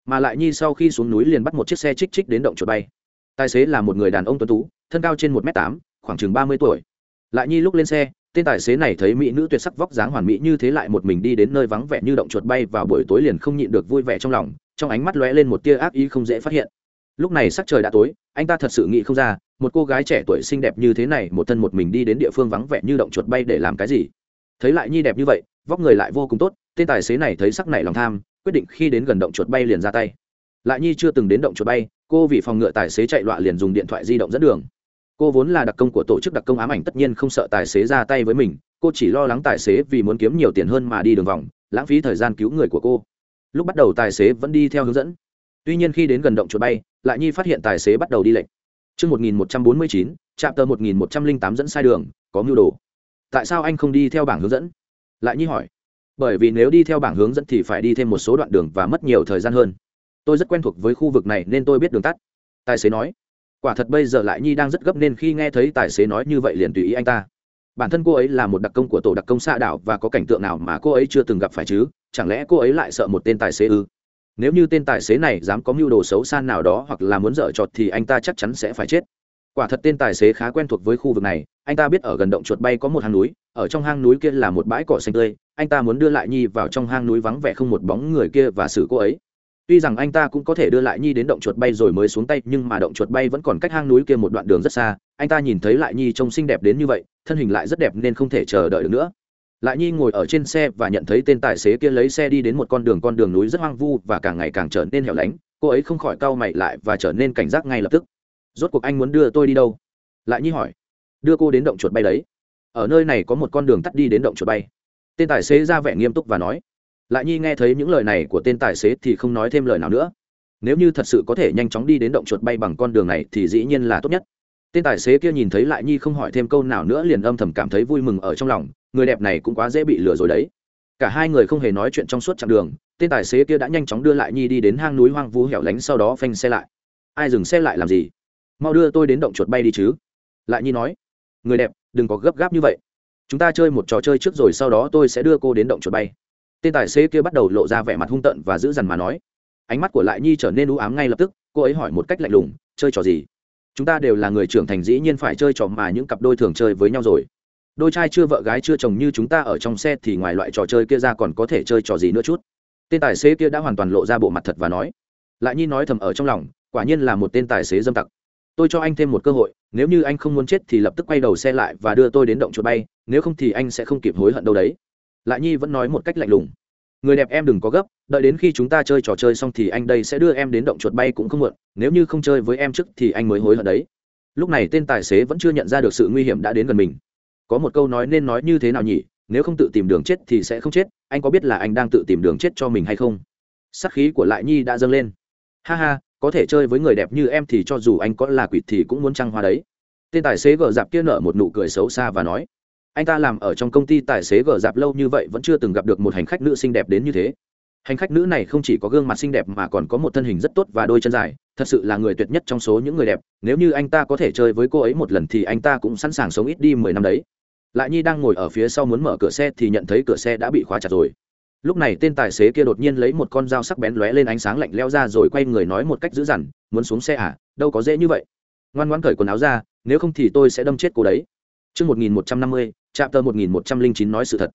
Mà lại nhi sau khi xuống núi liền bắt một chiếc xe trích trích đến động chuột bay. Tài xế là một người đàn ông tuấn tú, thân cao trên một m tám, khoảng chừng ba mươi tuổi. Lại nhi lúc lên xe tên tài xế này thấy mỹ nữ tuyệt sắc vóc dáng hoàn mỹ như thế lại một mình đi đến nơi vắng vẻ như động chuột bay vào buổi tối liền không nhịn được vui vẻ trong lòng, trong ánh mắt lóe lên một tia ác ý không dễ phát hiện. Lúc này sắc trời đã tối, anh ta thật sự nghĩ không ra, một cô gái trẻ tuổi xinh đẹp như thế này, một thân một mình đi đến địa phương vắng vẻ như động chuột bay để làm cái gì? Thấy lại nhi đẹp như vậy, vóc người lại vô cùng tốt, tên tài xế này thấy sắc này lòng tham, quyết định khi đến gần động chuột bay liền ra tay. Lại nhi chưa từng đến động chuột bay, cô vì phòng ngựa tài xế chạy loạn liền dùng điện thoại di động dẫn đường cô vốn là đặc công của tổ chức đặc công ám ảnh tất nhiên không sợ tài xế ra tay với mình cô chỉ lo lắng tài xế vì muốn kiếm nhiều tiền hơn mà đi đường vòng lãng phí thời gian cứu người của cô lúc bắt đầu tài xế vẫn đi theo hướng dẫn tuy nhiên khi đến gần động chuột bay lại nhi phát hiện tài xế bắt đầu đi lệnh Trước 1149, chạm tờ 1108 dẫn sai đường, có mưu đồ. Tại sao anh không đi theo bảng hướng dẫn? Lại nhi hỏi. Bởi vì nếu đi theo bảng hướng dẫn thì phải đi thêm một số đoạn đường và mất nhiều thời gian hơn. Tôi rất quen thuộc với khu vực này nên tôi biết đường tắt. Tài xế nói. Quả thật bây giờ lại nhi đang rất gấp nên khi nghe thấy tài xế nói như vậy liền tùy ý anh ta. Bản thân cô ấy là một đặc công của tổ đặc công xạ đảo và có cảnh tượng nào mà cô ấy chưa từng gặp phải chứ? Chẳng lẽ cô ấy lại sợ một tên tài xế ư? nếu như tên tài xế này dám có mưu đồ xấu xa nào đó hoặc là muốn dở trọt thì anh ta chắc chắn sẽ phải chết quả thật tên tài xế khá quen thuộc với khu vực này anh ta biết ở gần động chuột bay có một hang núi, ở trong hang núi kia là một bãi cỏ xanh tươi anh ta muốn đưa lại nhi vào trong hang núi vắng vẻ không một bóng người kia và xử cô ấy tuy rằng anh ta cũng có thể đưa lại nhi đến động chuột bay rồi mới xuống tay, nhưng mà động chuột bay vẫn còn cách hang núi kia một đoạn đường rất xa. Anh ta nhìn thấy lại nhi trông xinh đẹp đến như vậy, thân hình lại rất đẹp nên không thể chờ đợi được nữa. Lại nhi ngồi ở trên xe và nhận thấy tên tài xế kia lấy xe đi đến một con đường con đường núi rất hoang vu và càng ngày càng trở nên hẻo lánh. Cô ấy không khỏi cau mày lại và trở nên cảnh giác ngay lập tức. Rốt cuộc anh muốn đưa tôi đi đâu? Lại nhi hỏi. Đưa cô đến động chuột bay đấy. Ở nơi này có một con đường tắt đi đến động chuột bay. Tên tài xế ra vẻ nghiêm túc và nói lại nhi nghe thấy những lời này của tên tài xế thì không nói thêm lời nào nữa. Nếu như thật sự có thể nhanh chóng đi đến động chuột bay bằng con đường này thì dĩ nhiên là tốt nhất. Tên tài xế kia nhìn thấy lại nhi không hỏi thêm câu nào nữa liền âm thầm cảm thấy vui mừng ở trong lòng, người đẹp này cũng quá dễ bị lừa rồi đấy. Cả hai người không hề nói chuyện trong suốt chặng đường, tên tài xế kia đã nhanh chóng đưa lại nhi đi đến hang núi hoang vu hẻo lánh sau đó phanh xe lại. Ai dừng xe lại làm gì? Mau đưa tôi đến động chuột bay đi chứ? Lại nhi nói. Người đẹp, đừng có gấp gáp như vậy. Chúng ta chơi một trò chơi trước rồi sau đó tôi sẽ đưa cô đến động chuột bay tên tài xế kia bắt đầu lộ ra vẻ mặt hung tợn và giữ dằn mà nói. Ánh mắt của lại nhi trở nên u ám ngay lập tức, cô ấy hỏi một cách lạnh lùng, chơi trò gì? Chúng ta đều là người trưởng thành dĩ nhiên phải chơi trò mà những cặp đôi thường chơi với nhau rồi. Đôi trai chưa vợ gái chưa chồng như chúng ta ở trong xe thì ngoài loại trò chơi kia ra còn có thể chơi trò gì nữa chút? Tên tài xế kia đã hoàn toàn lộ ra bộ mặt thật và nói. Lại nhi nói thầm ở trong lòng, quả nhiên là một tên tài xế dâm tặc. Tôi cho anh thêm một cơ hội, nếu như anh không muốn chết thì lập tức quay đầu xe lại và đưa tôi đến động chuột bay, nếu không thì anh sẽ không kịp hối hận đâu đấy lại nhi vẫn nói một cách lạnh lùng. Người đẹp em đừng có gấp, đợi đến khi chúng ta chơi trò chơi xong thì anh đây sẽ đưa em đến động chuột bay cũng không muộn, nếu như không chơi với em trước thì anh mới hối hận đấy. Lúc này tên tài xế vẫn chưa nhận ra được sự nguy hiểm đã đến gần mình. Có một câu nói nên nói như thế nào nhỉ, nếu không tự tìm đường chết thì sẽ không chết, anh có biết là anh đang tự tìm đường chết cho mình hay không? Sắc khí của lại nhi đã dâng lên. Ha ha, có thể chơi với người đẹp như em thì cho dù anh có là quỷ thì cũng muốn trăng hoa đấy. Tên tài xế gờ dạp kia nở một nụ cười xấu xa và nói anh ta làm ở trong công ty tài xế gờ dạp lâu như vậy vẫn chưa từng gặp được một hành khách nữ xinh đẹp đến như thế. Hành khách nữ này không chỉ có gương mặt xinh đẹp mà còn có một thân hình rất tốt và đôi chân dài thật sự là người tuyệt nhất trong số những người đẹp. Nếu như anh ta có thể chơi với cô ấy một lần thì anh ta cũng sẵn sàng sống ít đi mười năm đấy. Lại nhi đang ngồi ở phía sau muốn mở cửa xe thì nhận thấy cửa xe đã bị khóa chặt rồi. Lúc này tên tài xế kia đột nhiên lấy một con dao sắc bén lóe lên ánh sáng lạnh leo ra rồi quay người nói một cách dữ dằn muốn xuống xe à? Đâu có dễ như vậy. Ngoan ngoan cởi quần áo ra nếu không thì tôi sẽ đâm chết cô đấy. Trước 1150, chạm tờ 1109 nói sự thật.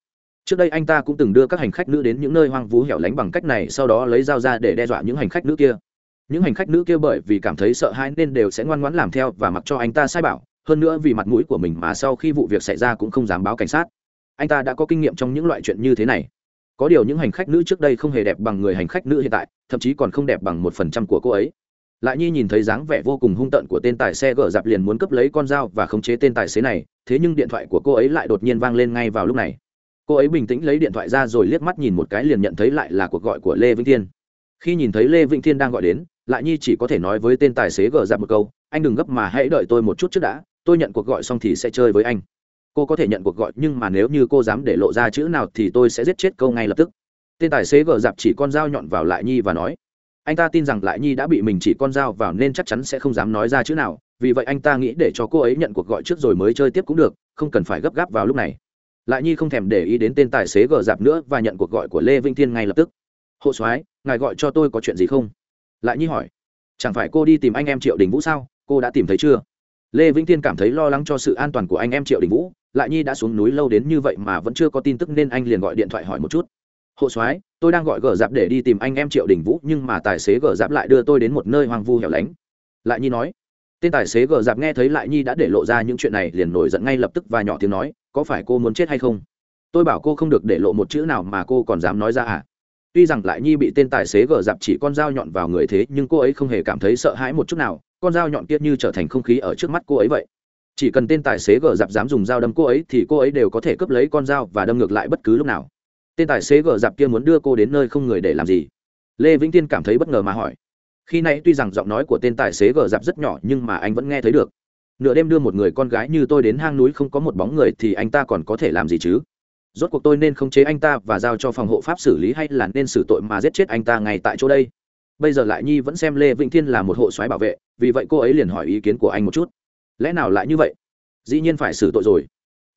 Trước đây anh ta cũng từng đưa các hành khách nữ đến những nơi hoang vu hẻo lánh bằng cách này sau đó lấy dao ra để đe dọa những hành khách nữ kia. Những hành khách nữ kia bởi vì cảm thấy sợ hãi nên đều sẽ ngoan ngoãn làm theo và mặc cho anh ta sai bảo, hơn nữa vì mặt mũi của mình mà sau khi vụ việc xảy ra cũng không dám báo cảnh sát anh ta đã có kinh nghiệm trong những loại chuyện như thế này có điều những hành khách nữ trước đây không hề đẹp bằng người hành khách nữ hiện tại thậm chí còn không đẹp bằng một phần trăm của cô ấy lại nhi nhìn thấy dáng vẻ vô cùng hung tợn của tên tài xe gỡ dạp liền muốn cướp lấy con dao và khống chế tên tài xế này, thế nhưng điện thoại của cô ấy lại đột nhiên vang lên ngay vào lúc này. Cô ấy bình tĩnh lấy điện thoại ra rồi liếc mắt nhìn một cái liền nhận thấy lại là cuộc gọi của lê vĩnh thiên. Khi nhìn thấy lê vĩnh thiên đang gọi đến, lại nhi chỉ có thể nói với tên tài xế gỡ dạp một câu, anh đừng gấp mà hãy đợi tôi một chút trước đã, tôi nhận cuộc gọi xong thì sẽ chơi với anh. Cô có thể nhận cuộc gọi nhưng mà nếu như cô dám để lộ ra chữ nào thì tôi sẽ giết chết câu ngay lập tức. Tên tài xế gờ dạp chỉ con dao nhọn vào lại nhi và nói anh ta tin rằng lại nhi đã bị mình chỉ con dao vào nên chắc chắn sẽ không dám nói ra chữ nào, vì vậy anh ta nghĩ để cho cô ấy nhận cuộc gọi trước rồi mới chơi tiếp cũng được, không cần phải gấp gáp vào lúc này. Lại nhi không thèm để ý đến tên tài xế gờ dạp nữa và nhận cuộc gọi của lê vĩnh thiên ngay lập tức. Hộ soái, ngài gọi cho tôi có chuyện gì không? Lại nhi hỏi. Chẳng phải cô đi tìm anh em triệu đình vũ sao? Cô đã tìm thấy chưa? Lê vĩnh thiên cảm thấy lo lắng cho sự an toàn của anh em triệu đình vũ, lại nhi đã xuống núi lâu đến như vậy mà vẫn chưa có tin tức nên anh liền gọi điện thoại hỏi một chút. Hộ soái tôi đang gọi gờ dạp để đi tìm anh em triệu đình vũ, nhưng mà tài xế gờ dạp lại đưa tôi đến một nơi hoang vu hẻo lánh. Lại nhi nói, tên tài xế gờ dạp nghe thấy lại nhi đã để lộ ra những chuyện này liền nổi giận ngay lập tức và nhỏ tiếng nói, có phải cô muốn chết hay không? Tôi bảo cô không được để lộ một chữ nào mà cô còn dám nói ra à? Tuy rằng lại nhi bị tên tài xế gờ dạp chỉ con dao nhọn vào người thế, nhưng cô ấy không hề cảm thấy sợ hãi một chút nào, con dao nhọn kia như trở thành không khí ở trước mắt cô ấy vậy. Chỉ cần tên tài xế gờ dạp dám dùng dao đâm cô ấy thì cô ấy đều có thể cướp lấy con dao và đâm ngược lại bất cứ lúc nào tên tài xế gờ dạp kia muốn đưa cô đến nơi không người để làm gì? Lê vĩnh tiên cảm thấy bất ngờ mà hỏi. Khi nãy tuy rằng giọng nói của tên tài xế gờ dạp rất nhỏ nhưng mà anh vẫn nghe thấy được. Nửa đêm đưa một người con gái như tôi đến hang núi không có một bóng người thì anh ta còn có thể làm gì chứ? Rốt cuộc tôi nên khống chế anh ta và giao cho phòng hộ pháp xử lý hay là nên xử tội mà giết chết anh ta ngay tại chỗ đây? Bây giờ lại nhi vẫn xem lê vĩnh thiên là một hộ soái bảo vệ, vì vậy cô ấy liền hỏi ý kiến của anh một chút. Lẽ nào lại như vậy? Dĩ nhiên phải xử tội rồi.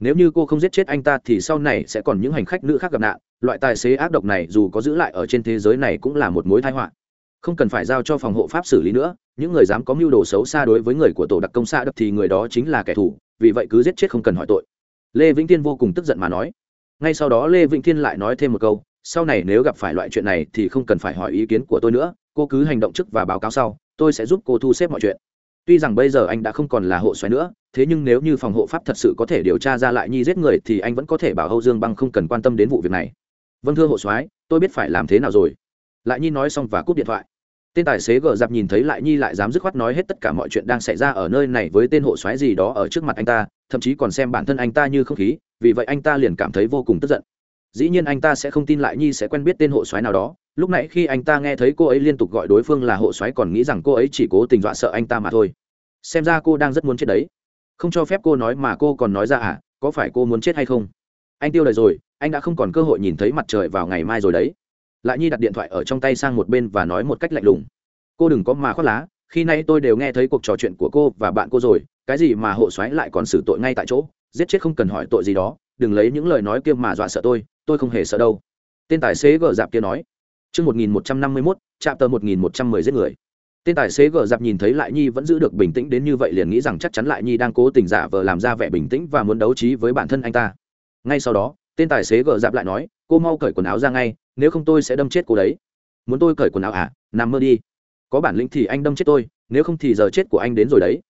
Nếu như cô không giết chết anh ta thì sau này sẽ còn những hành khách nữ khác gặp nạn loại tài xế ác độc này dù có giữ lại ở trên thế giới này cũng là một mối tai họa. Không cần phải giao cho phòng hộ pháp xử lý nữa, những người dám có mưu đồ xấu xa đối với người của tổ đặc công xa đập thì người đó chính là kẻ thù, vì vậy cứ giết chết không cần hỏi tội. Lê vĩnh thiên vô cùng tức giận mà nói. Ngay sau đó lê vĩnh thiên lại nói thêm một câu, sau này nếu gặp phải loại chuyện này thì không cần phải hỏi ý kiến của tôi nữa, cô cứ hành động trước và báo cáo sau, tôi sẽ giúp cô thu xếp mọi chuyện. Tuy rằng bây giờ anh đã không còn là hộ xoáy nữa, thế nhưng nếu như phòng hộ pháp thật sự có thể điều tra ra lại nhi giết người thì anh vẫn có thể bảo âu dương băng không cần quan tâm đến vụ việc này vâng thưa hộ soái, tôi biết phải làm thế nào rồi. Lại nhi nói xong và cúp điện thoại. Tên tài xế gờ dạp nhìn thấy lại nhi lại dám dứt khoát nói hết tất cả mọi chuyện đang xảy ra ở nơi này với tên hộ soái gì đó ở trước mặt anh ta, thậm chí còn xem bản thân anh ta như không khí, vì vậy anh ta liền cảm thấy vô cùng tức giận. Dĩ nhiên anh ta sẽ không tin lại nhi sẽ quen biết tên hộ soái nào đó. Lúc nãy khi anh ta nghe thấy cô ấy liên tục gọi đối phương là hộ soái còn nghĩ rằng cô ấy chỉ cố tình dọa sợ anh ta mà thôi. Xem ra cô đang rất muốn chết đấy. Không cho phép cô nói mà cô còn nói ra à có phải cô muốn chết hay không? Anh tiêu đời rồi anh đã không còn cơ hội nhìn thấy mặt trời vào ngày mai rồi đấy lại nhi đặt điện thoại ở trong tay sang một bên và nói một cách lạnh lùng cô đừng có mà khoác lá khi nay tôi đều nghe thấy cuộc trò chuyện của cô và bạn cô rồi cái gì mà hộ xoáy lại còn xử tội ngay tại chỗ giết chết không cần hỏi tội gì đó đừng lấy những lời nói kia mà dọa sợ tôi tôi không hề sợ đâu tên tài xế gờ dạp kia nói Trước 1151, chạm tờ 1110 giết người. Tên tài xế gờ dạp nhìn thấy Lại Nhi vẫn giữ được bình tĩnh đến như vậy liền nghĩ rằng chắc chắn Lại Nhi đang cố tình giả vờ làm ra vẻ bình tĩnh và muốn đấu trí với bản thân anh ta. Ngay sau đó, tên tài xế gờ dạp lại nói, cô mau cởi quần áo ra ngay, nếu không tôi sẽ đâm chết cô đấy. Muốn tôi cởi quần áo à? Nằm mơ đi. Có bản lĩnh thì anh đâm chết tôi, nếu không thì giờ chết của anh đến rồi đấy.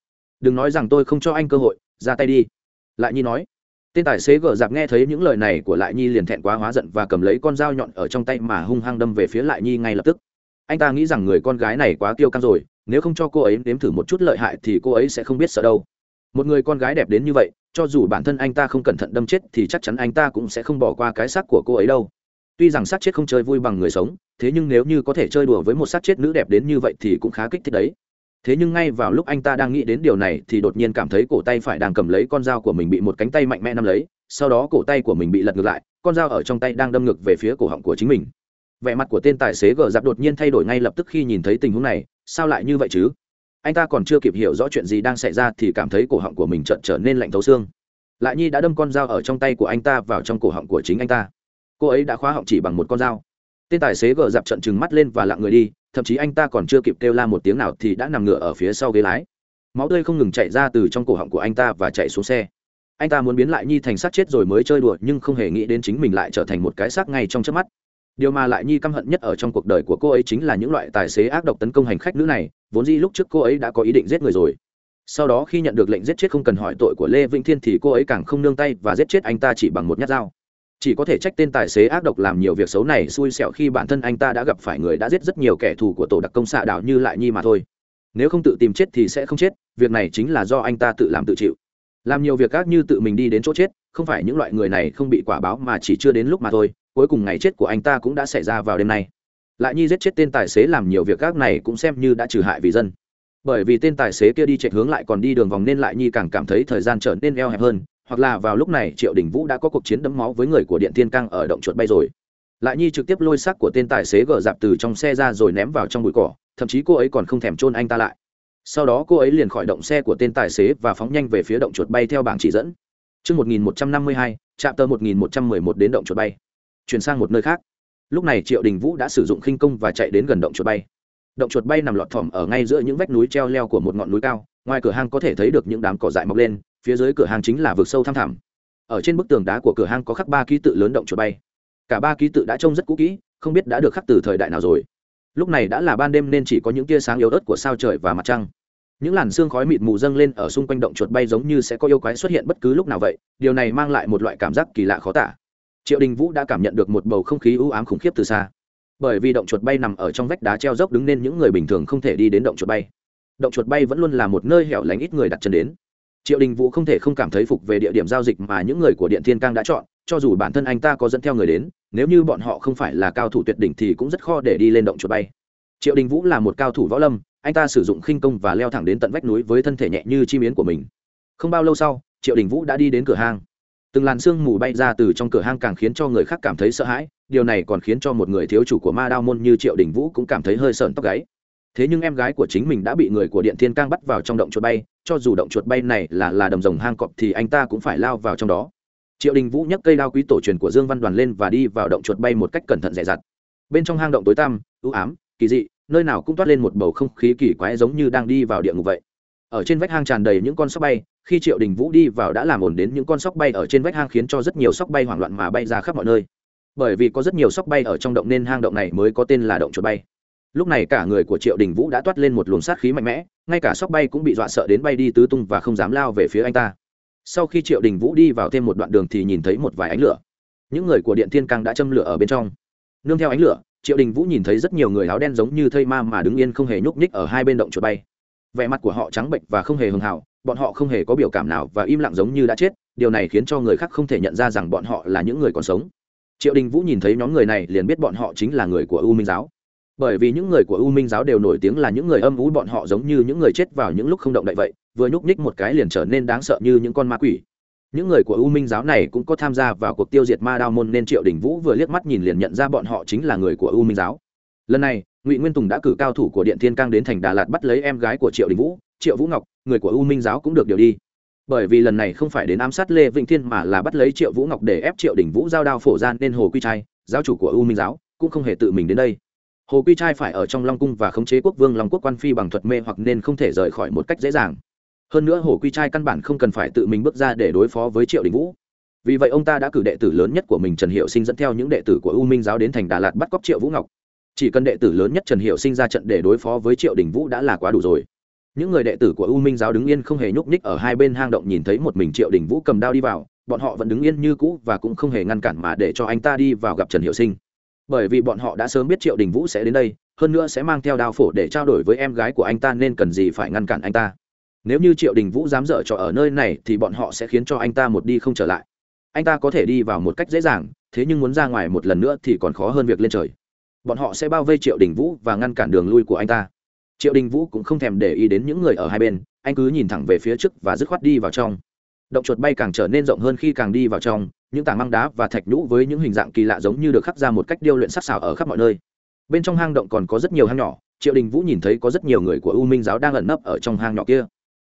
Đừng nói rằng tôi không cho anh cơ hội, ra tay đi. Lại Nhi nói tên tài xế gờ dạp nghe thấy những lời này của lại nhi liền thẹn quá hóa giận và cầm lấy con dao nhọn ở trong tay mà hung hăng đâm về phía lại nhi ngay lập tức anh ta nghĩ rằng người con gái này quá kiêu căng rồi nếu không cho cô ấy nếm thử một chút lợi hại thì cô ấy sẽ không biết sợ đâu một người con gái đẹp đến như vậy, cho dù bản thân anh ta không cẩn thận đâm chết thì chắc chắn anh ta cũng sẽ không bỏ qua cái xác của cô ấy đâu. Tuy rằng xác chết không chơi vui bằng người sống, thế nhưng nếu như có thể chơi đùa với một xác chết nữ đẹp đến như vậy thì cũng khá kích thích đấy. Thế nhưng ngay vào lúc anh ta đang nghĩ đến điều này thì đột nhiên cảm thấy cổ tay phải đang cầm lấy con dao của mình bị một cánh tay mạnh mẽ nắm lấy, sau đó cổ tay của mình bị lật ngược lại, con dao ở trong tay đang đâm ngược về phía cổ họng của chính mình. Vẻ mặt của tên tài xế gờ giặc đột nhiên thay đổi ngay lập tức khi nhìn thấy tình huống này, sao lại như vậy chứ? Anh ta còn chưa kịp hiểu rõ chuyện gì đang xảy ra thì cảm thấy cổ họng của mình chợt trở nên lạnh thấu xương. Lại nhi đã đâm con dao ở trong tay của anh ta vào trong cổ họng của chính anh ta. Cô ấy đã khóa họng chỉ bằng một con dao. Tên tài xế gờ dạp trận trừng mắt lên và lặng người đi, thậm chí anh ta còn chưa kịp kêu la một tiếng nào thì đã nằm ngửa ở phía sau ghế lái. Máu tươi không ngừng chạy ra từ trong cổ họng của anh ta và chạy xuống xe. Anh ta muốn biến lại nhi thành xác chết rồi mới chơi đùa nhưng không hề nghĩ đến chính mình lại trở thành một cái xác ngay trong chớp mắt điều mà lại nhi căm hận nhất ở trong cuộc đời của cô ấy chính là những loại tài xế ác độc tấn công hành khách nữ này, vốn dĩ lúc trước cô ấy đã có ý định giết người rồi. Sau đó khi nhận được lệnh giết chết không cần hỏi tội của lê vĩnh thiên thì cô ấy càng không nương tay và giết chết anh ta chỉ bằng một nhát dao. Chỉ có thể trách tên tài xế ác độc làm nhiều việc xấu này xui xẻo khi bản thân anh ta đã gặp phải người đã giết rất nhiều kẻ thù của tổ đặc công xạ đảo như lại nhi mà thôi. Nếu không tự tìm chết thì sẽ không chết, việc này chính là do anh ta tự làm tự chịu làm nhiều việc ác như tự mình đi đến chỗ chết, không phải những loại người này không bị quả báo mà chỉ chưa đến lúc mà thôi, cuối cùng ngày chết của anh ta cũng đã xảy ra vào đêm nay. Lại nhi giết chết tên tài xế làm nhiều việc ác này cũng xem như đã trừ hại vì dân. Bởi vì tên tài xế kia đi chạy hướng lại còn đi đường vòng nên lại nhi càng cảm thấy thời gian trở nên eo hẹp hơn, hoặc là vào lúc này triệu đình vũ đã có cuộc chiến đẫm máu với người của điện thiên cang ở động chuột bay rồi. Lại nhi trực tiếp lôi xác của tên tài xế gờ dạp từ trong xe ra rồi ném vào trong bụi cỏ, thậm chí cô ấy còn không thèm chôn anh ta lại sau đó cô ấy liền khỏi động xe của tên tài xế và phóng nhanh về phía động chuột bay theo bảng chỉ dẫn Trước 1152, chạm tờ 1111 đến động chuột bay. Chuyển sang một nơi khác. Lúc này Triệu Đình Vũ đã sử dụng khinh công và chạy đến gần động chuột bay. Động chuột bay nằm lọt thỏm ở ngay giữa những vách núi treo leo của một ngọn núi cao, ngoài cửa hang có thể thấy được những đám cỏ dại mọc lên, phía dưới cửa hang chính là vực sâu thăm thẳm. Ở trên bức tường đá của cửa hang có khắc ba ký tự lớn động chuột bay. Cả ba ký tự đã trông rất cũ kỹ, không biết đã được khắc từ thời đại nào rồi. Lúc này đã là ban đêm nên chỉ có những tia sáng yếu ớt của sao trời và mặt trăng. Những làn xương khói mịt mù dâng lên ở xung quanh động chuột bay giống như sẽ có yêu quái xuất hiện bất cứ lúc nào vậy, điều này mang lại một loại cảm giác kỳ lạ khó tả. Triệu đình vũ đã cảm nhận được một bầu không khí ưu ám khủng khiếp từ xa. Bởi vì động chuột bay nằm ở trong vách đá treo dốc đứng nên những người bình thường không thể đi đến động chuột bay. Động chuột bay vẫn luôn là một nơi hẻo lánh ít người đặt chân đến triệu đình vũ không thể không cảm thấy phục về địa điểm giao dịch mà những người của điện thiên cang đã chọn, cho dù bản thân anh ta có dẫn theo người đến, nếu như bọn họ không phải là cao thủ tuyệt đỉnh thì cũng rất khó để đi lên động chuột bay. Triệu đình vũ là một cao thủ võ lâm, anh ta sử dụng khinh công và leo thẳng đến tận vách núi với thân thể nhẹ như chi miến của mình. Không bao lâu sau, triệu đình vũ đã đi đến cửa hang. Từng làn sương mù bay ra từ trong cửa hang càng khiến cho người khác cảm thấy sợ hãi, điều này còn khiến cho một người thiếu chủ của ma đao môn như triệu đình vũ cũng cảm thấy hơi sợn tóc gáy thế nhưng em gái của chính mình đã bị người của điện thiên cang bắt vào trong động chuột bay, cho dù động chuột bay này là là đầm rồng hang cọp thì anh ta cũng phải lao vào trong đó. Triệu đình vũ nhấc cây đao quý tổ truyền của dương văn đoàn lên và đi vào động chuột bay một cách cẩn thận dè dặt. Bên trong hang động tối tăm ưu ám, kỳ dị, nơi nào cũng toát lên một bầu không khí kỳ quái giống như đang đi vào địa ngục vậy. Ở trên vách hang tràn đầy những con sóc bay, khi triệu đình vũ đi vào đã làm ổn đến những con sóc bay ở trên vách hang khiến cho rất nhiều sóc bay hoảng loạn mà bay ra khắp mọi nơi. Bởi vì có rất nhiều sóc bay ở trong động nên hang động này mới có tên là động chuột bay lúc này cả người của triệu đình vũ đã toát lên một luồng sát khí mạnh mẽ, ngay cả sóc bay cũng bị dọa sợ đến bay đi tứ tung và không dám lao về phía anh ta. Sau khi triệu đình vũ đi vào thêm một đoạn đường thì nhìn thấy một vài ánh lửa. Những người của điện thiên cang đã châm lửa ở bên trong. Nương theo ánh lửa, triệu đình vũ nhìn thấy rất nhiều người áo đen giống như thây ma mà đứng yên không hề nhúc nhích ở hai bên động chuột bay. Vẻ mặt của họ trắng bệnh và không hề hưng hào bọn họ không hề có biểu cảm nào và im lặng giống như đã chết, điều này khiến cho người khác không thể nhận ra rằng bọn họ là những người còn sống. Triệu đình vũ nhìn thấy nhóm người này liền biết bọn họ chính là người của u minh giáo bởi vì những người của u minh giáo đều nổi tiếng là những người âm ú bọn họ giống như những người chết vào những lúc không động đậy vậy, vừa nhúc nhích một cái liền trở nên đáng sợ như những con ma quỷ. Những người của u minh giáo này cũng có tham gia vào cuộc tiêu diệt ma đao môn nên triệu đình vũ vừa liếc mắt nhìn liền nhận ra bọn họ chính là người của u minh giáo. Lần này, ngụy nguyên tùng đã cử cao thủ của điện thiên cang đến thành đà lạt bắt lấy em gái của triệu đình vũ, triệu vũ ngọc, người của u minh giáo cũng được điều đi. Bởi vì lần này không phải đến ám sát lê vĩnh thiên mà là bắt lấy triệu vũ ngọc để ép triệu đình vũ giao đao phổ gian nên hồ quy trai, giáo chủ của u minh giáo, cũng không hề tự mình đến đây hồ quy trai phải ở trong long cung và khống chế quốc vương long quốc quan phi bằng thuật mê hoặc nên không thể rời khỏi một cách dễ dàng. Hơn nữa hồ quy trai căn bản không cần phải tự mình bước ra để đối phó với triệu đình vũ. Vì vậy ông ta đã cử đệ tử lớn nhất của mình trần hiệu sinh dẫn theo những đệ tử của u minh giáo đến thành đà lạt bắt cóc triệu vũ ngọc. Chỉ cần đệ tử lớn nhất trần hiệu sinh ra trận để đối phó với triệu đình vũ đã là quá đủ rồi. Những người đệ tử của u minh giáo đứng yên không hề nhúc nhích ở hai bên hang động nhìn thấy một mình triệu đình vũ cầm đao đi vào, bọn họ vẫn đứng yên như cũ và cũng không hề ngăn cản mà để cho anh ta đi vào gặp trần hiệu sinh bởi vì bọn họ đã sớm biết triệu đình vũ sẽ đến đây, hơn nữa sẽ mang theo đao phổ để trao đổi với em gái của anh ta nên cần gì phải ngăn cản anh ta. Nếu như triệu đình vũ dám dở trò ở nơi này thì bọn họ sẽ khiến cho anh ta một đi không trở lại. Anh ta có thể đi vào một cách dễ dàng, thế nhưng muốn ra ngoài một lần nữa thì còn khó hơn việc lên trời. Bọn họ sẽ bao vây triệu đình vũ và ngăn cản đường lui của anh ta. Triệu đình vũ cũng không thèm để ý đến những người ở hai bên, anh cứ nhìn thẳng về phía trước và dứt khoát đi vào trong động chuột bay càng trở nên rộng hơn khi càng đi vào trong, những tảng măng đá và thạch nhũ với những hình dạng kỳ lạ giống như được khắc ra một cách điêu luyện sắc xảo ở khắp mọi nơi. Bên trong hang động còn có rất nhiều hang nhỏ, triệu đình vũ nhìn thấy có rất nhiều người của u minh giáo đang ẩn nấp ở trong hang nhỏ kia.